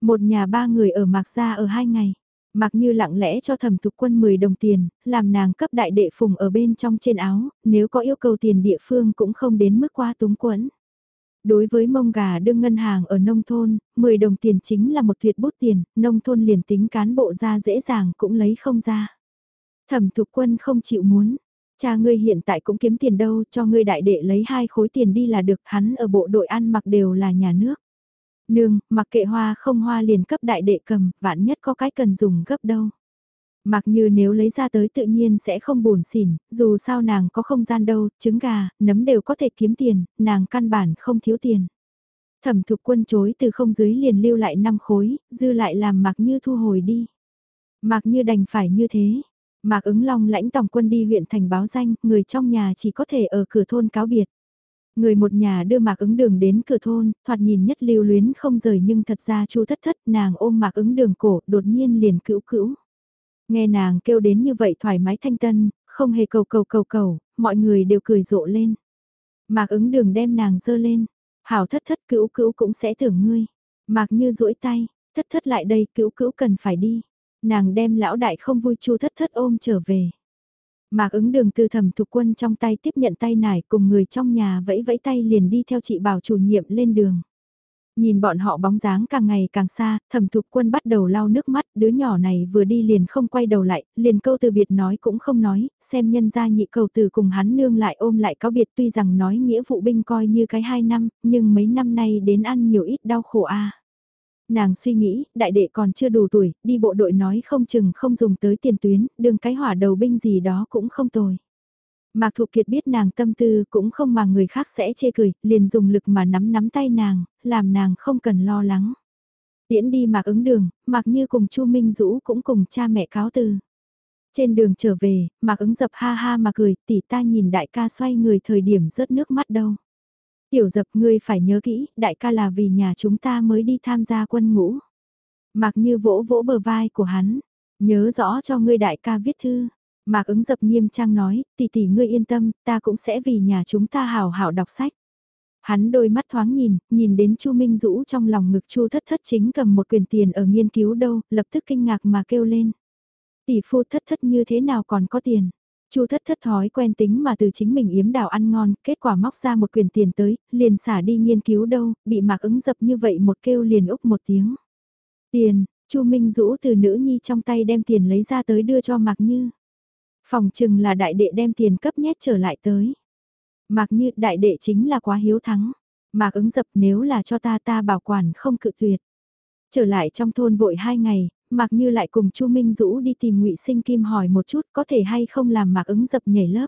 Một nhà ba người ở Mạc Gia ở hai ngày. Mặc như lặng lẽ cho thẩm thục quân 10 đồng tiền, làm nàng cấp đại đệ phùng ở bên trong trên áo, nếu có yêu cầu tiền địa phương cũng không đến mức qua túng quẫn. Đối với mông gà đương ngân hàng ở nông thôn, 10 đồng tiền chính là một tuyệt bút tiền, nông thôn liền tính cán bộ ra dễ dàng cũng lấy không ra. Thẩm thục quân không chịu muốn, Cha ngươi hiện tại cũng kiếm tiền đâu, cho ngươi đại đệ lấy hai khối tiền đi là được, hắn ở bộ đội ăn mặc đều là nhà nước. Nương, mặc kệ hoa không hoa liền cấp đại đệ cầm, vạn nhất có cái cần dùng gấp đâu. Mặc như nếu lấy ra tới tự nhiên sẽ không buồn xỉn, dù sao nàng có không gian đâu, trứng gà, nấm đều có thể kiếm tiền, nàng căn bản không thiếu tiền. Thẩm thục quân chối từ không dưới liền lưu lại 5 khối, dư lại làm mặc như thu hồi đi. Mặc như đành phải như thế. Mạc ứng long lãnh tổng quân đi huyện thành báo danh, người trong nhà chỉ có thể ở cửa thôn cáo biệt. Người một nhà đưa mạc ứng đường đến cửa thôn, thoạt nhìn nhất lưu luyến không rời nhưng thật ra chu thất thất nàng ôm mạc ứng đường cổ, đột nhiên liền cữu cữu. Nghe nàng kêu đến như vậy thoải mái thanh tân, không hề cầu cầu cầu cầu, mọi người đều cười rộ lên. Mạc ứng đường đem nàng dơ lên, hảo thất thất cữu cữu cũng sẽ tưởng ngươi. Mạc như duỗi tay, thất thất lại đây cữu cữu cần phải đi. Nàng đem lão đại không vui chu thất thất ôm trở về. Mạc ứng đường từ thẩm thục quân trong tay tiếp nhận tay nải cùng người trong nhà vẫy vẫy tay liền đi theo chị bảo chủ nhiệm lên đường. Nhìn bọn họ bóng dáng càng ngày càng xa, thẩm thục quân bắt đầu lau nước mắt, đứa nhỏ này vừa đi liền không quay đầu lại, liền câu từ biệt nói cũng không nói, xem nhân gia nhị cầu từ cùng hắn nương lại ôm lại cáo biệt tuy rằng nói nghĩa vụ binh coi như cái hai năm, nhưng mấy năm nay đến ăn nhiều ít đau khổ a Nàng suy nghĩ, đại đệ còn chưa đủ tuổi, đi bộ đội nói không chừng không dùng tới tiền tuyến, đường cái hỏa đầu binh gì đó cũng không tồi. Mạc Thụ Kiệt biết nàng tâm tư cũng không mà người khác sẽ chê cười, liền dùng lực mà nắm nắm tay nàng, làm nàng không cần lo lắng. Tiễn đi Mạc ứng đường, Mạc Như cùng Chu Minh Dũ cũng cùng cha mẹ cáo từ. Trên đường trở về, Mạc ứng dập ha ha mà cười, tỷ ta nhìn đại ca xoay người thời điểm rớt nước mắt đâu. Tiểu dập ngươi phải nhớ kỹ, đại ca là vì nhà chúng ta mới đi tham gia quân ngũ. Mạc như vỗ vỗ bờ vai của hắn, nhớ rõ cho ngươi đại ca viết thư. Mạc ứng dập nghiêm trang nói, tỷ tỷ ngươi yên tâm, ta cũng sẽ vì nhà chúng ta hào hảo đọc sách. Hắn đôi mắt thoáng nhìn, nhìn đến Chu Minh Dũ trong lòng ngực Chu Thất Thất chính cầm một quyền tiền ở nghiên cứu đâu, lập tức kinh ngạc mà kêu lên. Tỷ phu Thất Thất như thế nào còn có tiền? Chu thất thất thói quen tính mà từ chính mình yếm đào ăn ngon, kết quả móc ra một quyền tiền tới, liền xả đi nghiên cứu đâu, bị mạc ứng dập như vậy một kêu liền úc một tiếng. Tiền, Chu Minh Dũ từ nữ nhi trong tay đem tiền lấy ra tới đưa cho Mạc Như. Phòng chừng là đại đệ đem tiền cấp nhét trở lại tới. Mạc Như đại đệ chính là quá hiếu thắng. Mạc ứng dập nếu là cho ta ta bảo quản không cự tuyệt. Trở lại trong thôn vội hai ngày, Mạc Như lại cùng Chu Minh Dũ đi tìm Ngụy Sinh Kim hỏi một chút có thể hay không làm Mạc ứng dập nhảy lớp.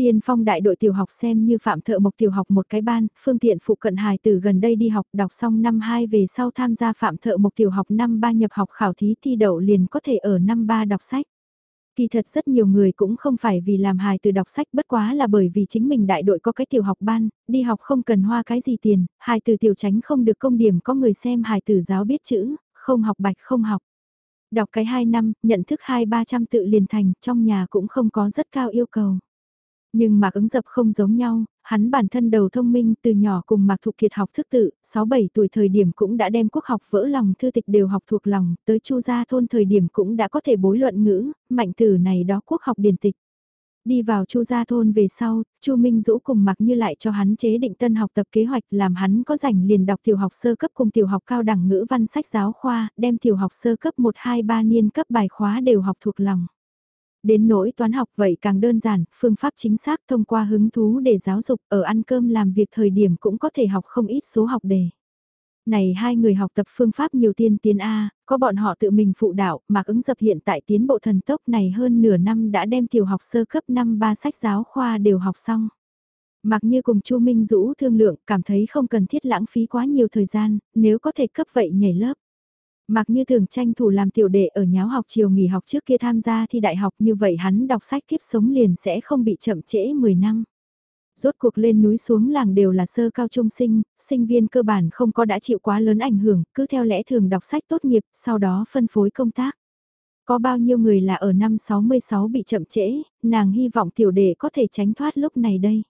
Tiên phong đại đội tiểu học xem như phạm thợ mộc tiểu học một cái ban, phương tiện phụ cận hài từ gần đây đi học đọc xong năm 2 về sau tham gia phạm thợ mộc tiểu học năm 3 nhập học khảo thí thi đậu liền có thể ở năm 3 đọc sách. Kỳ thật rất nhiều người cũng không phải vì làm hài từ đọc sách bất quá là bởi vì chính mình đại đội có cái tiểu học ban, đi học không cần hoa cái gì tiền, hài từ tiểu tránh không được công điểm có người xem hài từ giáo biết chữ, không học bạch không học. Đọc cái 2 năm, nhận thức 2-300 tự liền thành, trong nhà cũng không có rất cao yêu cầu. Nhưng Mạc ứng dập không giống nhau, hắn bản thân đầu thông minh từ nhỏ cùng Mạc Thục Kiệt học thức tự, 6-7 tuổi thời điểm cũng đã đem quốc học vỡ lòng thư tịch đều học thuộc lòng, tới chu gia thôn thời điểm cũng đã có thể bối luận ngữ, mạnh tử này đó quốc học điển tịch. Đi vào Chu gia thôn về sau, Chu Minh Dũ cùng mặc như lại cho hắn chế định tân học tập kế hoạch làm hắn có rảnh liền đọc tiểu học sơ cấp cùng tiểu học cao đẳng ngữ văn sách giáo khoa, đem tiểu học sơ cấp 1 2 3 niên cấp bài khóa đều học thuộc lòng. Đến nỗi toán học vậy càng đơn giản, phương pháp chính xác thông qua hứng thú để giáo dục ở ăn cơm làm việc thời điểm cũng có thể học không ít số học đề. Này hai người học tập phương pháp nhiều tiên tiến A, có bọn họ tự mình phụ đạo, mà ứng dập hiện tại tiến bộ thần tốc này hơn nửa năm đã đem tiểu học sơ cấp 5 ba sách giáo khoa đều học xong. Mặc như cùng Chu Minh Dũ thương lượng cảm thấy không cần thiết lãng phí quá nhiều thời gian, nếu có thể cấp vậy nhảy lớp. Mặc như thường tranh thủ làm tiểu đệ ở nháo học chiều nghỉ học trước kia tham gia thi đại học như vậy hắn đọc sách kiếp sống liền sẽ không bị chậm trễ 10 năm rốt cuộc lên núi xuống làng đều là sơ cao trung sinh, sinh viên cơ bản không có đã chịu quá lớn ảnh hưởng, cứ theo lẽ thường đọc sách tốt nghiệp, sau đó phân phối công tác. Có bao nhiêu người là ở năm 66 bị chậm trễ, nàng hy vọng tiểu đệ có thể tránh thoát lúc này đây.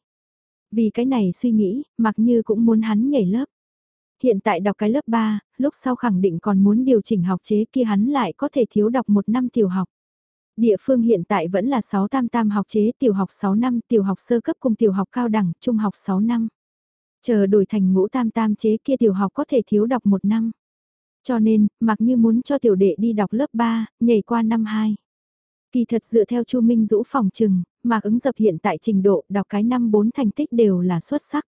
Vì cái này suy nghĩ, mặc như cũng muốn hắn nhảy lớp. Hiện tại đọc cái lớp 3, lúc sau khẳng định còn muốn điều chỉnh học chế kia hắn lại có thể thiếu đọc một năm tiểu học. Địa phương hiện tại vẫn là 6 tam tam học chế tiểu học 6 năm, tiểu học sơ cấp cùng tiểu học cao đẳng, trung học 6 năm. Chờ đổi thành ngũ tam tam chế kia tiểu học có thể thiếu đọc một năm. Cho nên, mặc như muốn cho tiểu đệ đi đọc lớp 3, nhảy qua năm 2. Kỳ thật dựa theo Chu Minh Dũ phòng trừng, Mạc ứng dập hiện tại trình độ đọc cái năm bốn thành tích đều là xuất sắc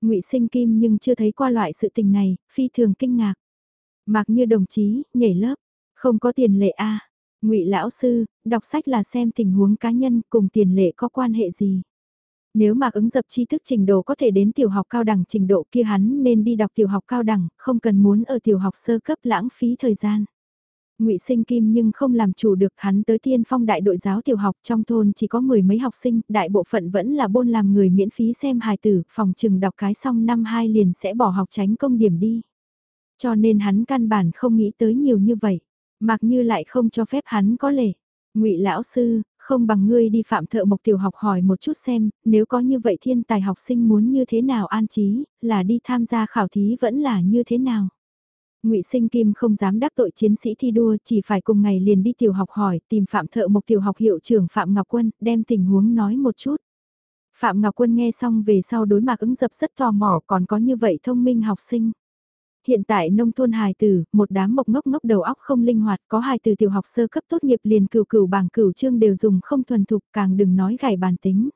ngụy Sinh Kim nhưng chưa thấy qua loại sự tình này, phi thường kinh ngạc. Mặc như đồng chí, nhảy lớp, không có tiền lệ a ngụy lão sư, đọc sách là xem tình huống cá nhân cùng tiền lệ có quan hệ gì. Nếu Mạc ứng dập tri thức trình độ có thể đến tiểu học cao đẳng trình độ kia hắn nên đi đọc tiểu học cao đẳng, không cần muốn ở tiểu học sơ cấp lãng phí thời gian. Ngụy Sinh Kim nhưng không làm chủ được hắn tới tiên phong đại đội giáo tiểu học trong thôn chỉ có mười mấy học sinh, đại bộ phận vẫn là bôn làm người miễn phí xem hài tử, phòng trừng đọc cái xong năm hai liền sẽ bỏ học tránh công điểm đi. Cho nên hắn căn bản không nghĩ tới nhiều như vậy, mặc như lại không cho phép hắn có lệ. Ngụy lão sư, không bằng ngươi đi phạm thợ mộc tiểu học hỏi một chút xem, nếu có như vậy thiên tài học sinh muốn như thế nào an trí, là đi tham gia khảo thí vẫn là như thế nào. Ngụy Sinh Kim không dám đắc tội chiến sĩ thi đua, chỉ phải cùng ngày liền đi tiểu học hỏi, tìm Phạm Thợ Mộc tiểu học hiệu trưởng Phạm Ngọc Quân, đem tình huống nói một chút. Phạm Ngọc Quân nghe xong về sau đối mặt ứng dập rất tò mò, còn có như vậy thông minh học sinh. Hiện tại nông thôn hài tử, một đám mộc ngốc ngốc đầu óc không linh hoạt, có hài Tử tiểu học sơ cấp tốt nghiệp liền cửu cửu bảng cửu chương đều dùng không thuần thục, càng đừng nói gảy bàn tính.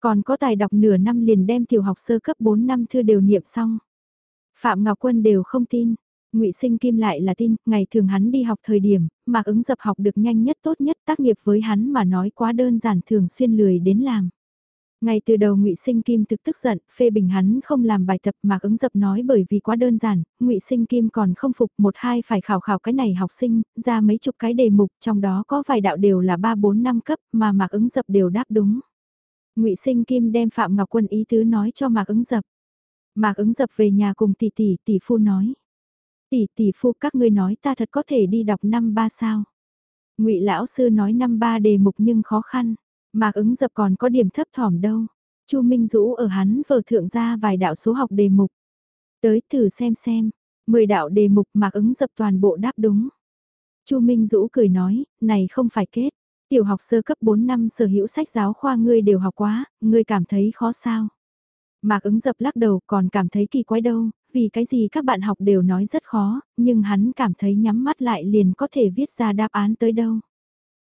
Còn có tài đọc nửa năm liền đem tiểu học sơ cấp 4 năm thư đều niệm xong. Phạm Ngọc Quân đều không tin, Ngụy Sinh Kim lại là tin, ngày thường hắn đi học thời điểm, Mạc ứng dập học được nhanh nhất tốt nhất tác nghiệp với hắn mà nói quá đơn giản thường xuyên lười đến làm. Ngay từ đầu Ngụy Sinh Kim thực tức giận, phê bình hắn không làm bài tập Mạc ứng dập nói bởi vì quá đơn giản, Ngụy Sinh Kim còn không phục một hai phải khảo khảo cái này học sinh, ra mấy chục cái đề mục, trong đó có vài đạo đều là 3 4 năm cấp mà Mạc ứng dập đều đáp đúng. Ngụy Sinh Kim đem Phạm Ngọc Quân ý tứ nói cho Mạc ứng dập. Mạc ứng dập về nhà cùng tỷ tỷ, tỷ phu nói. Tỷ tỷ phu các ngươi nói ta thật có thể đi đọc năm ba sao. ngụy lão sư nói năm ba đề mục nhưng khó khăn, mạc ứng dập còn có điểm thấp thỏm đâu. Chu Minh Dũ ở hắn vở thượng ra vài đạo số học đề mục. Tới thử xem xem, 10 đạo đề mục mạc ứng dập toàn bộ đáp đúng. Chu Minh Dũ cười nói, này không phải kết. Tiểu học sơ cấp 4 năm sở hữu sách giáo khoa ngươi đều học quá, ngươi cảm thấy khó sao. Mạc ứng dập lắc đầu còn cảm thấy kỳ quái đâu, vì cái gì các bạn học đều nói rất khó, nhưng hắn cảm thấy nhắm mắt lại liền có thể viết ra đáp án tới đâu.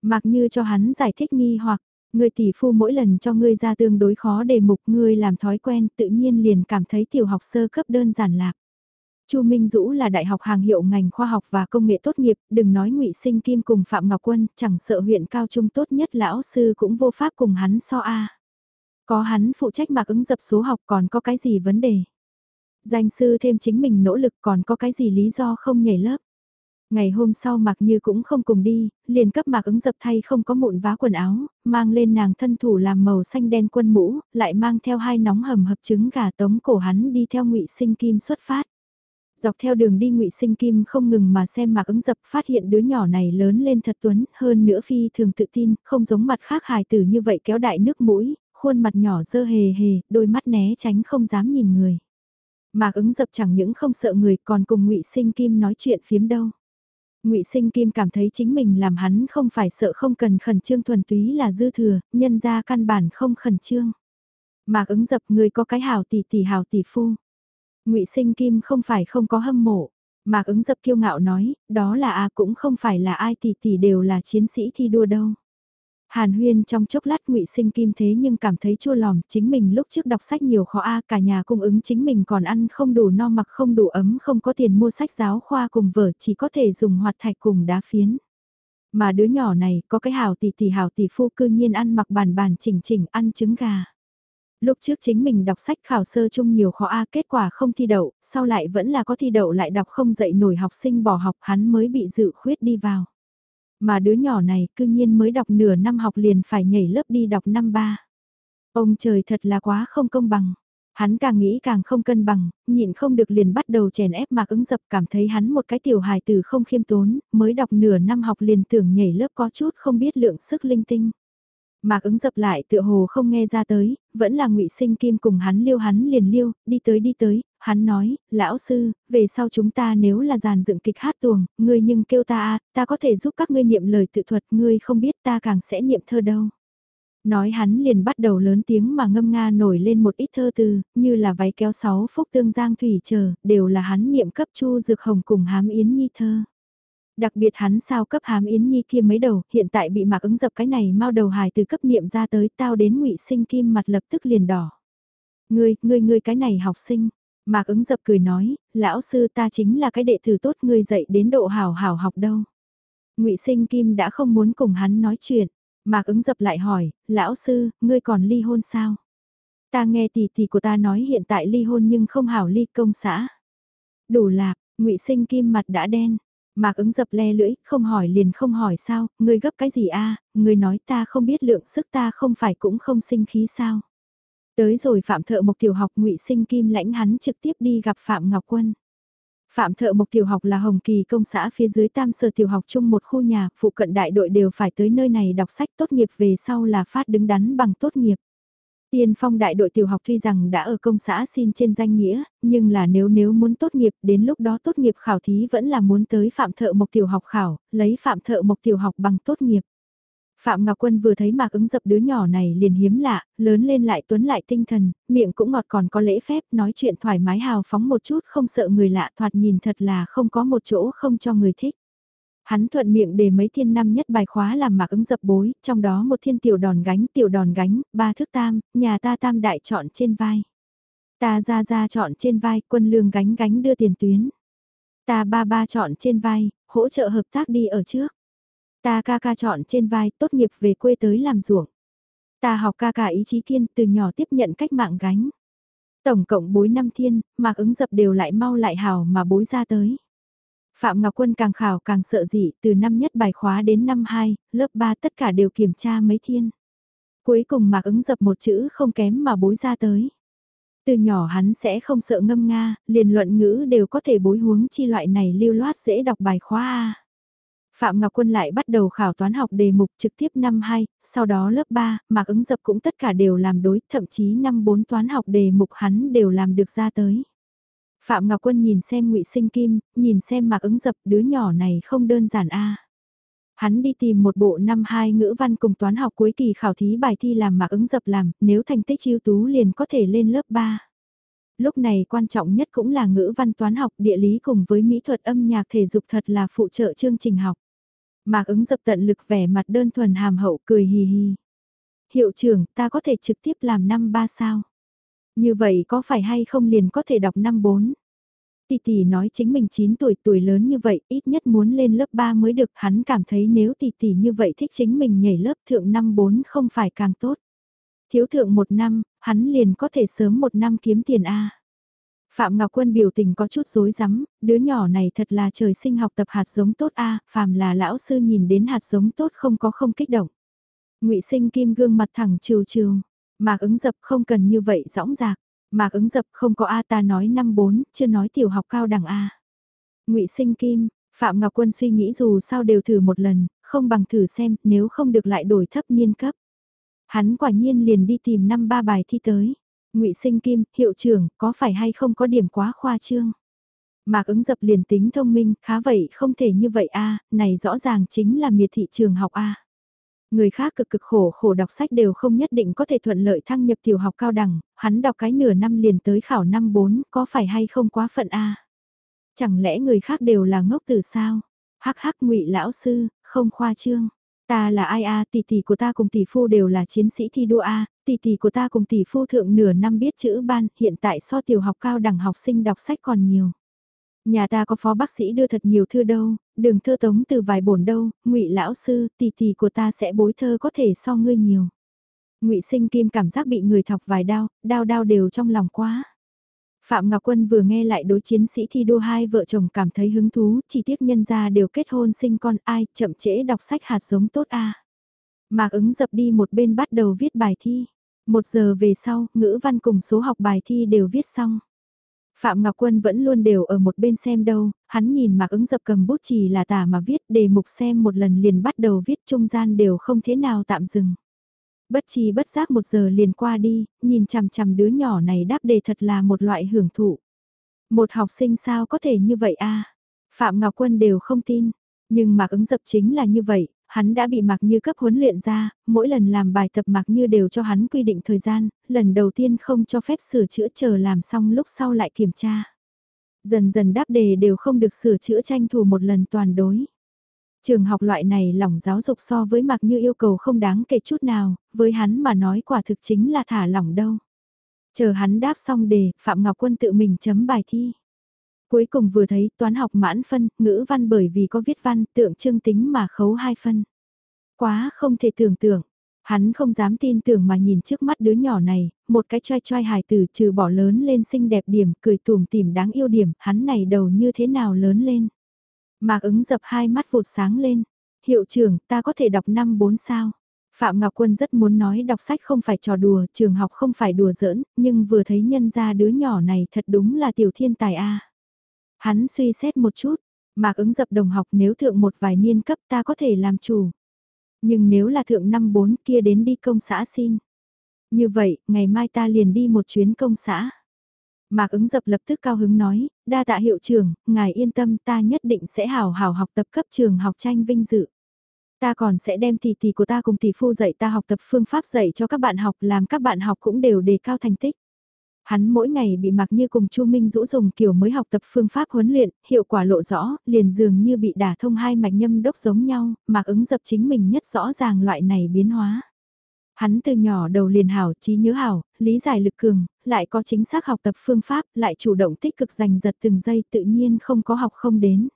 Mặc như cho hắn giải thích nghi hoặc, người tỷ phu mỗi lần cho ngươi ra tương đối khó đề mục ngươi làm thói quen tự nhiên liền cảm thấy tiểu học sơ cấp đơn giản lạc. Chu Minh Dũ là đại học hàng hiệu ngành khoa học và công nghệ tốt nghiệp, đừng nói Ngụy Sinh Kim cùng Phạm Ngọc Quân, chẳng sợ huyện cao trung tốt nhất lão sư cũng vô pháp cùng hắn so a. Có hắn phụ trách mạc ứng dập số học còn có cái gì vấn đề? Danh sư thêm chính mình nỗ lực còn có cái gì lý do không nhảy lớp. Ngày hôm sau Mạc Như cũng không cùng đi, liền cấp Mạc ứng dập thay không có mụn vá quần áo, mang lên nàng thân thủ làm màu xanh đen quân mũ, lại mang theo hai nóng hầm hập trứng gà tống cổ hắn đi theo ngụy Sinh Kim xuất phát. Dọc theo đường đi ngụy Sinh Kim không ngừng mà xem Mạc ứng dập phát hiện đứa nhỏ này lớn lên thật tuấn, hơn nữa phi thường tự tin, không giống mặt khác hài tử như vậy kéo đại nước mũi, khuôn mặt nhỏ dơ hề hề, đôi mắt né tránh không dám nhìn người. Mạc ứng dập chẳng những không sợ người còn cùng ngụy Sinh Kim nói chuyện phiếm đâu. ngụy Sinh Kim cảm thấy chính mình làm hắn không phải sợ không cần khẩn trương thuần túy là dư thừa, nhân ra căn bản không khẩn trương. Mạc ứng dập người có cái hào tỷ tỷ hào tỷ phu. ngụy Sinh Kim không phải không có hâm mộ. Mạc ứng dập kiêu ngạo nói, đó là a cũng không phải là ai tỷ tỷ đều là chiến sĩ thi đua đâu. Hàn huyên trong chốc lát ngụy sinh kim thế nhưng cảm thấy chua lòm, chính mình lúc trước đọc sách nhiều khó a cả nhà cung ứng chính mình còn ăn không đủ no mặc không đủ ấm không có tiền mua sách giáo khoa cùng vở chỉ có thể dùng hoạt thạch cùng đá phiến. Mà đứa nhỏ này có cái hào tỷ tỷ hào tỷ phu cư nhiên ăn mặc bàn bàn chỉnh chỉnh ăn trứng gà. Lúc trước chính mình đọc sách khảo sơ chung nhiều khó A kết quả không thi đậu, sau lại vẫn là có thi đậu lại đọc không dậy nổi học sinh bỏ học hắn mới bị dự khuyết đi vào. Mà đứa nhỏ này cư nhiên mới đọc nửa năm học liền phải nhảy lớp đi đọc năm ba. Ông trời thật là quá không công bằng. Hắn càng nghĩ càng không cân bằng, nhịn không được liền bắt đầu chèn ép mạc ứng dập cảm thấy hắn một cái tiểu hài từ không khiêm tốn, mới đọc nửa năm học liền tưởng nhảy lớp có chút không biết lượng sức linh tinh. Mạc ứng dập lại tựa hồ không nghe ra tới, vẫn là ngụy sinh kim cùng hắn liêu hắn liền liêu, đi tới đi tới, hắn nói, lão sư, về sau chúng ta nếu là giàn dựng kịch hát tuồng, ngươi nhưng kêu ta à, ta có thể giúp các ngươi niệm lời tự thuật, ngươi không biết ta càng sẽ niệm thơ đâu. Nói hắn liền bắt đầu lớn tiếng mà ngâm nga nổi lên một ít thơ từ, như là váy kéo sáu phúc tương giang thủy chờ, đều là hắn niệm cấp chu dược hồng cùng hám yến nhi thơ. Đặc biệt hắn sao cấp hám Yến Nhi kia mấy đầu, hiện tại bị mạc ứng dập cái này mau đầu hài từ cấp niệm ra tới tao đến ngụy sinh kim mặt lập tức liền đỏ. Ngươi, ngươi ngươi cái này học sinh. Mạc ứng dập cười nói, lão sư ta chính là cái đệ tử tốt ngươi dạy đến độ hảo hảo học đâu. ngụy sinh kim đã không muốn cùng hắn nói chuyện. Mạc ứng dập lại hỏi, lão sư, ngươi còn ly hôn sao? Ta nghe tỷ tỷ của ta nói hiện tại ly hôn nhưng không hảo ly công xã. Đủ lạc, ngụy sinh kim mặt đã đen. Mạc ứng dập le lưỡi, không hỏi liền không hỏi sao, ngươi gấp cái gì a? ngươi nói ta không biết lượng sức ta không phải cũng không sinh khí sao. Tới rồi Phạm Thợ Mộc Tiểu học ngụy Sinh Kim lãnh hắn trực tiếp đi gặp Phạm Ngọc Quân. Phạm Thợ Mộc Tiểu học là Hồng Kỳ công xã phía dưới Tam Sở Tiểu học chung một khu nhà, phụ cận đại đội đều phải tới nơi này đọc sách tốt nghiệp về sau là phát đứng đắn bằng tốt nghiệp. Tiên phong đại đội tiểu học tuy rằng đã ở công xã xin trên danh nghĩa, nhưng là nếu nếu muốn tốt nghiệp đến lúc đó tốt nghiệp khảo thí vẫn là muốn tới Phạm Thợ Mộc Tiểu học khảo, lấy Phạm Thợ Mộc Tiểu học bằng tốt nghiệp. Phạm Ngọc Quân vừa thấy Mạc ứng dập đứa nhỏ này liền hiếm lạ, lớn lên lại tuấn lại tinh thần, miệng cũng ngọt còn có lễ phép, nói chuyện thoải mái hào phóng một chút không sợ người lạ thoạt nhìn thật là không có một chỗ không cho người thích. Hắn thuận miệng để mấy thiên năm nhất bài khóa làm Mạc ứng dập bối, trong đó một thiên tiểu đòn gánh, tiểu đòn gánh, ba thước tam, nhà ta tam đại chọn trên vai. Ta ra ra chọn trên vai, quân lương gánh gánh đưa tiền tuyến. Ta ba ba chọn trên vai, hỗ trợ hợp tác đi ở trước. Ta ca ca chọn trên vai tốt nghiệp về quê tới làm ruộng. Ta học ca ca ý chí kiên từ nhỏ tiếp nhận cách mạng gánh. Tổng cộng bối năm thiên, mạc ứng dập đều lại mau lại hào mà bối ra tới. Phạm Ngọc Quân càng khảo càng sợ dị, từ năm nhất bài khóa đến năm 2, lớp 3 tất cả đều kiểm tra mấy thiên. Cuối cùng mạc ứng dập một chữ không kém mà bối ra tới. Từ nhỏ hắn sẽ không sợ ngâm nga, liền luận ngữ đều có thể bối huống chi loại này lưu loát dễ đọc bài khóa A. Phạm Ngọc Quân lại bắt đầu khảo toán học đề mục trực tiếp năm 2, sau đó lớp 3, Mạc ứng dập cũng tất cả đều làm đối, thậm chí năm 4 toán học đề mục hắn đều làm được ra tới. Phạm Ngọc Quân nhìn xem ngụy Sinh Kim, nhìn xem Mạc ứng dập đứa nhỏ này không đơn giản a. Hắn đi tìm một bộ năm 2 ngữ văn cùng toán học cuối kỳ khảo thí bài thi làm Mạc ứng dập làm, nếu thành tích ưu tú liền có thể lên lớp 3. Lúc này quan trọng nhất cũng là ngữ văn toán học địa lý cùng với mỹ thuật âm nhạc thể dục thật là phụ trợ chương trình học. Mạc ứng dập tận lực vẻ mặt đơn thuần hàm hậu cười hì hì. Hiệu trưởng, ta có thể trực tiếp làm năm ba sao? Như vậy có phải hay không liền có thể đọc năm bốn? Tỷ tỷ nói chính mình 9 tuổi tuổi lớn như vậy ít nhất muốn lên lớp 3 mới được hắn cảm thấy nếu tỷ tỷ như vậy thích chính mình nhảy lớp thượng năm 4 không phải càng tốt. Thiếu thượng một năm, hắn liền có thể sớm một năm kiếm tiền A. Phạm Ngọc Quân biểu tình có chút rối rắm, đứa nhỏ này thật là trời sinh học tập hạt giống tốt a, phàm là lão sư nhìn đến hạt giống tốt không có không kích động. Ngụy Sinh Kim gương mặt thẳng trừ trừ, Mạc ứng dập không cần như vậy rõng rạc, Mạc ứng dập không có a ta nói năm bốn, chưa nói tiểu học cao đẳng a. Ngụy Sinh Kim, Phạm Ngọc Quân suy nghĩ dù sao đều thử một lần, không bằng thử xem, nếu không được lại đổi thấp niên cấp. Hắn quả nhiên liền đi tìm năm ba bài thi tới ngụy Sinh Kim, hiệu trưởng, có phải hay không có điểm quá khoa trương? Mạc ứng dập liền tính thông minh, khá vậy không thể như vậy a này rõ ràng chính là miệt thị trường học a Người khác cực cực khổ khổ đọc sách đều không nhất định có thể thuận lợi thăng nhập tiểu học cao đẳng, hắn đọc cái nửa năm liền tới khảo năm bốn có phải hay không quá phận a Chẳng lẽ người khác đều là ngốc từ sao? Hắc hắc ngụy lão sư, không khoa trương. Ta là ai a tỷ tỷ của ta cùng tỷ phu đều là chiến sĩ thi đua a tỷ tỷ của ta cùng tỷ phu thượng nửa năm biết chữ ban, hiện tại so tiểu học cao đẳng học sinh đọc sách còn nhiều. Nhà ta có phó bác sĩ đưa thật nhiều thư đâu, đường thơ tống từ vài bổn đâu, ngụy lão sư, tỷ tỷ của ta sẽ bối thơ có thể so ngươi nhiều. ngụy sinh kim cảm giác bị người thọc vài đao, đao đao đều trong lòng quá. Phạm Ngọc Quân vừa nghe lại đối chiến sĩ thi đua hai vợ chồng cảm thấy hứng thú, chỉ tiếc nhân gia đều kết hôn sinh con ai, chậm trễ đọc sách hạt giống tốt a. Mạc ứng dập đi một bên bắt đầu viết bài thi. Một giờ về sau, ngữ văn cùng số học bài thi đều viết xong. Phạm Ngọc Quân vẫn luôn đều ở một bên xem đâu, hắn nhìn Mạc ứng dập cầm bút chì là tả mà viết đề mục xem một lần liền bắt đầu viết trung gian đều không thế nào tạm dừng. Bất chi bất giác một giờ liền qua đi, nhìn chằm chằm đứa nhỏ này đáp đề thật là một loại hưởng thụ. Một học sinh sao có thể như vậy a Phạm Ngọc Quân đều không tin, nhưng Mạc ứng dập chính là như vậy, hắn đã bị Mạc Như cấp huấn luyện ra, mỗi lần làm bài tập Mạc Như đều cho hắn quy định thời gian, lần đầu tiên không cho phép sửa chữa chờ làm xong lúc sau lại kiểm tra. Dần dần đáp đề đều không được sửa chữa tranh thủ một lần toàn đối. Trường học loại này lỏng giáo dục so với mặc như yêu cầu không đáng kể chút nào, với hắn mà nói quả thực chính là thả lỏng đâu. Chờ hắn đáp xong đề, Phạm Ngọc Quân tự mình chấm bài thi. Cuối cùng vừa thấy toán học mãn phân, ngữ văn bởi vì có viết văn, tượng trưng tính mà khấu hai phân. Quá không thể tưởng tượng. Hắn không dám tin tưởng mà nhìn trước mắt đứa nhỏ này, một cái choi choi hài tử trừ bỏ lớn lên xinh đẹp điểm, cười tùm tìm đáng yêu điểm, hắn này đầu như thế nào lớn lên. Mạc ứng dập hai mắt vụt sáng lên. Hiệu trưởng, ta có thể đọc năm bốn sao? Phạm Ngọc Quân rất muốn nói đọc sách không phải trò đùa, trường học không phải đùa giỡn, nhưng vừa thấy nhân ra đứa nhỏ này thật đúng là tiểu thiên tài a. Hắn suy xét một chút, Mạc ứng dập đồng học nếu thượng một vài niên cấp ta có thể làm chủ. Nhưng nếu là thượng năm bốn kia đến đi công xã xin. Như vậy, ngày mai ta liền đi một chuyến công xã. Mạc ứng dập lập tức cao hứng nói, đa tạ hiệu trưởng, ngài yên tâm ta nhất định sẽ hào hào học tập cấp trường học tranh vinh dự. Ta còn sẽ đem tỷ tỷ của ta cùng tỷ phu dạy ta học tập phương pháp dạy cho các bạn học làm các bạn học cũng đều đề cao thành tích. Hắn mỗi ngày bị mặc như cùng Chu Minh Dũ dùng kiểu mới học tập phương pháp huấn luyện, hiệu quả lộ rõ, liền dường như bị đả thông hai mạch nhâm đốc giống nhau, mạc ứng dập chính mình nhất rõ ràng loại này biến hóa. Hắn từ nhỏ đầu liền hảo, trí nhớ hảo, lý giải lực cường, lại có chính xác học tập phương pháp, lại chủ động tích cực giành giật từng giây tự nhiên không có học không đến.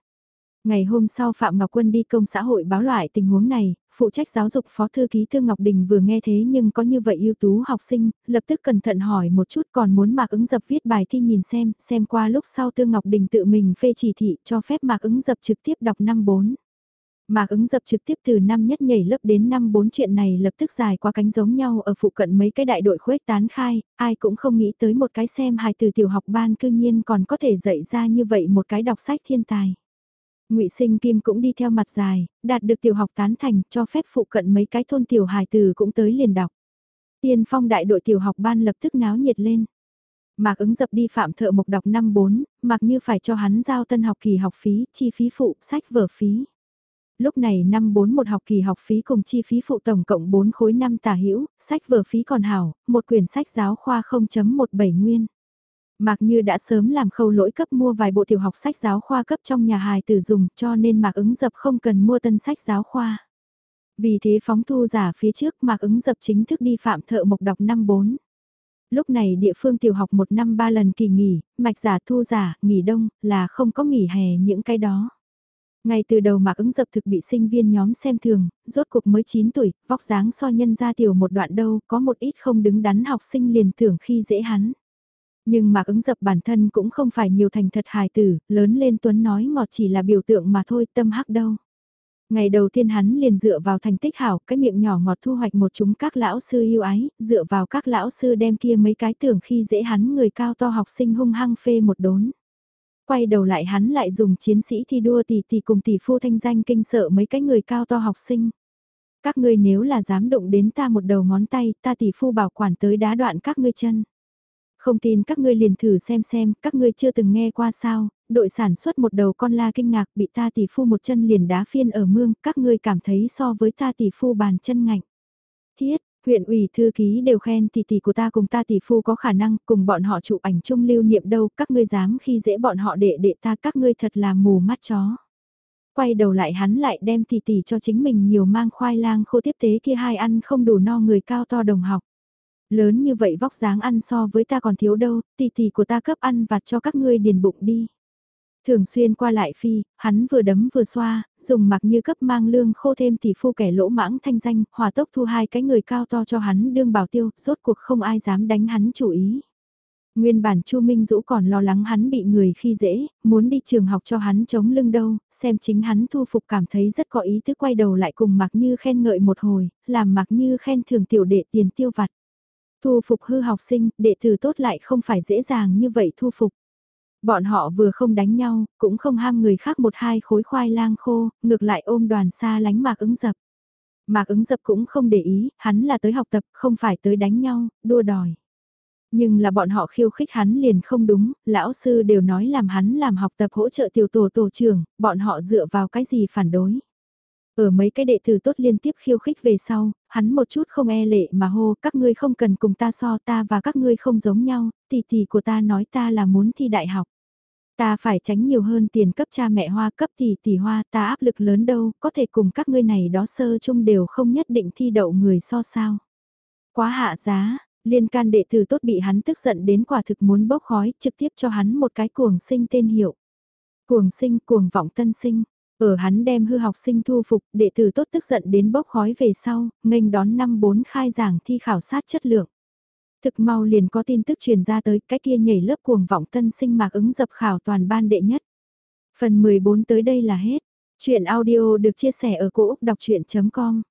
Ngày hôm sau Phạm Ngọc Quân đi công xã hội báo loại tình huống này, phụ trách giáo dục phó thư ký Thương Ngọc Đình vừa nghe thế nhưng có như vậy ưu tú học sinh, lập tức cẩn thận hỏi một chút còn muốn Mạc ứng dập viết bài thi nhìn xem, xem qua lúc sau Thương Ngọc Đình tự mình phê chỉ thị cho phép Mạc ứng dập trực tiếp đọc năm bốn. Mạc ứng dập trực tiếp từ năm nhất nhảy lớp đến năm bốn chuyện này lập tức dài qua cánh giống nhau ở phụ cận mấy cái đại đội khuếch tán khai, ai cũng không nghĩ tới một cái xem hài từ tiểu học ban cư nhiên còn có thể dạy ra như vậy một cái đọc sách thiên tài. Ngụy Sinh Kim cũng đi theo mặt dài, đạt được tiểu học tán thành, cho phép phụ cận mấy cái thôn tiểu hài từ cũng tới liền đọc. Tiên phong đại đội tiểu học ban lập tức náo nhiệt lên. Mạc ứng dập đi phạm thợ mộc đọc năm 4, mặc như phải cho hắn giao tân học kỳ học phí, chi phí phụ, sách vở phí. Lúc này năm 4 một học kỳ học phí cùng chi phí phụ tổng cộng 4 khối năm tả hữu sách vở phí còn hảo, một quyển sách giáo khoa 0.17 nguyên. Mạc Như đã sớm làm khâu lỗi cấp mua vài bộ tiểu học sách giáo khoa cấp trong nhà hài tử dùng cho nên Mạc ứng dập không cần mua tân sách giáo khoa. Vì thế phóng thu giả phía trước Mạc ứng dập chính thức đi phạm thợ mộc đọc năm 4. Lúc này địa phương tiểu học một năm ba lần kỳ nghỉ, mạch giả thu giả, nghỉ đông, là không có nghỉ hè những cái đó. Ngay từ đầu Mạc ứng dập thực bị sinh viên nhóm xem thường, rốt cuộc mới 9 tuổi, vóc dáng so nhân ra tiểu một đoạn đâu, có một ít không đứng đắn học sinh liền thưởng khi dễ hắn. Nhưng Mạc ứng dập bản thân cũng không phải nhiều thành thật hài tử, lớn lên Tuấn nói ngọt chỉ là biểu tượng mà thôi tâm hắc đâu. Ngày đầu tiên hắn liền dựa vào thành tích hảo, cái miệng nhỏ ngọt thu hoạch một chúng các lão sư yêu ái, dựa vào các lão sư đem kia mấy cái tưởng khi dễ hắn người cao to học sinh hung hăng phê một đốn. Quay đầu lại hắn lại dùng chiến sĩ thi đua tỷ tỷ cùng tỷ phu thanh danh kinh sợ mấy cái người cao to học sinh. Các ngươi nếu là dám động đến ta một đầu ngón tay, ta tỷ phu bảo quản tới đá đoạn các ngươi chân. Không tin các ngươi liền thử xem xem, các ngươi chưa từng nghe qua sao, đội sản xuất một đầu con la kinh ngạc bị ta tỷ phu một chân liền đá phiên ở mương, các ngươi cảm thấy so với ta tỷ phu bàn chân ngạnh. Thiết, huyện ủy thư ký đều khen tỷ tỷ của ta cùng ta tỷ phu có khả năng cùng bọn họ chụp ảnh chung lưu niệm đâu, các ngươi dám khi dễ bọn họ đệ đệ ta các ngươi thật là mù mắt chó. Quay đầu lại hắn lại đem tỷ tỷ cho chính mình nhiều mang khoai lang khô tiếp tế kia hai ăn không đủ no người cao to đồng học. Lớn như vậy vóc dáng ăn so với ta còn thiếu đâu, tỷ tỷ của ta cấp ăn vặt cho các ngươi điền bụng đi. Thường xuyên qua lại phi, hắn vừa đấm vừa xoa, dùng mặc như cấp mang lương khô thêm tỷ phu kẻ lỗ mãng thanh danh, hòa tốc thu hai cái người cao to cho hắn đương bảo tiêu, rốt cuộc không ai dám đánh hắn chủ ý. Nguyên bản Chu Minh Dũ còn lo lắng hắn bị người khi dễ, muốn đi trường học cho hắn chống lưng đâu, xem chính hắn thu phục cảm thấy rất có ý thức quay đầu lại cùng Mạc Như khen ngợi một hồi, làm Mạc Như khen thường tiểu đệ tiền tiêu vặt. Thu phục hư học sinh, đệ tử tốt lại không phải dễ dàng như vậy thu phục. Bọn họ vừa không đánh nhau, cũng không ham người khác một hai khối khoai lang khô, ngược lại ôm đoàn xa lánh mạc ứng dập. Mạc ứng dập cũng không để ý, hắn là tới học tập, không phải tới đánh nhau, đua đòi. Nhưng là bọn họ khiêu khích hắn liền không đúng, lão sư đều nói làm hắn làm học tập hỗ trợ tiểu tổ tổ trưởng, bọn họ dựa vào cái gì phản đối. Ở mấy cái đệ tử tốt liên tiếp khiêu khích về sau, hắn một chút không e lệ mà hô các ngươi không cần cùng ta so ta và các ngươi không giống nhau, tỷ tỷ của ta nói ta là muốn thi đại học. Ta phải tránh nhiều hơn tiền cấp cha mẹ hoa cấp tỷ tỷ hoa ta áp lực lớn đâu, có thể cùng các ngươi này đó sơ chung đều không nhất định thi đậu người so sao. Quá hạ giá, liên can đệ tử tốt bị hắn tức giận đến quả thực muốn bốc khói trực tiếp cho hắn một cái cuồng sinh tên hiệu. Cuồng sinh cuồng vọng tân sinh, ở hắn đem hư học sinh thu phục đệ tử tốt tức giận đến bốc khói về sau, nghênh đón năm bốn khai giảng thi khảo sát chất lượng. Thực mau liền có tin tức truyền ra tới cái kia nhảy lớp cuồng vọng tân sinh mạc ứng dập khảo toàn ban đệ nhất. Phần 14 tới đây là hết. Chuyện audio được chia sẻ ở cỗ đọc chuyện.com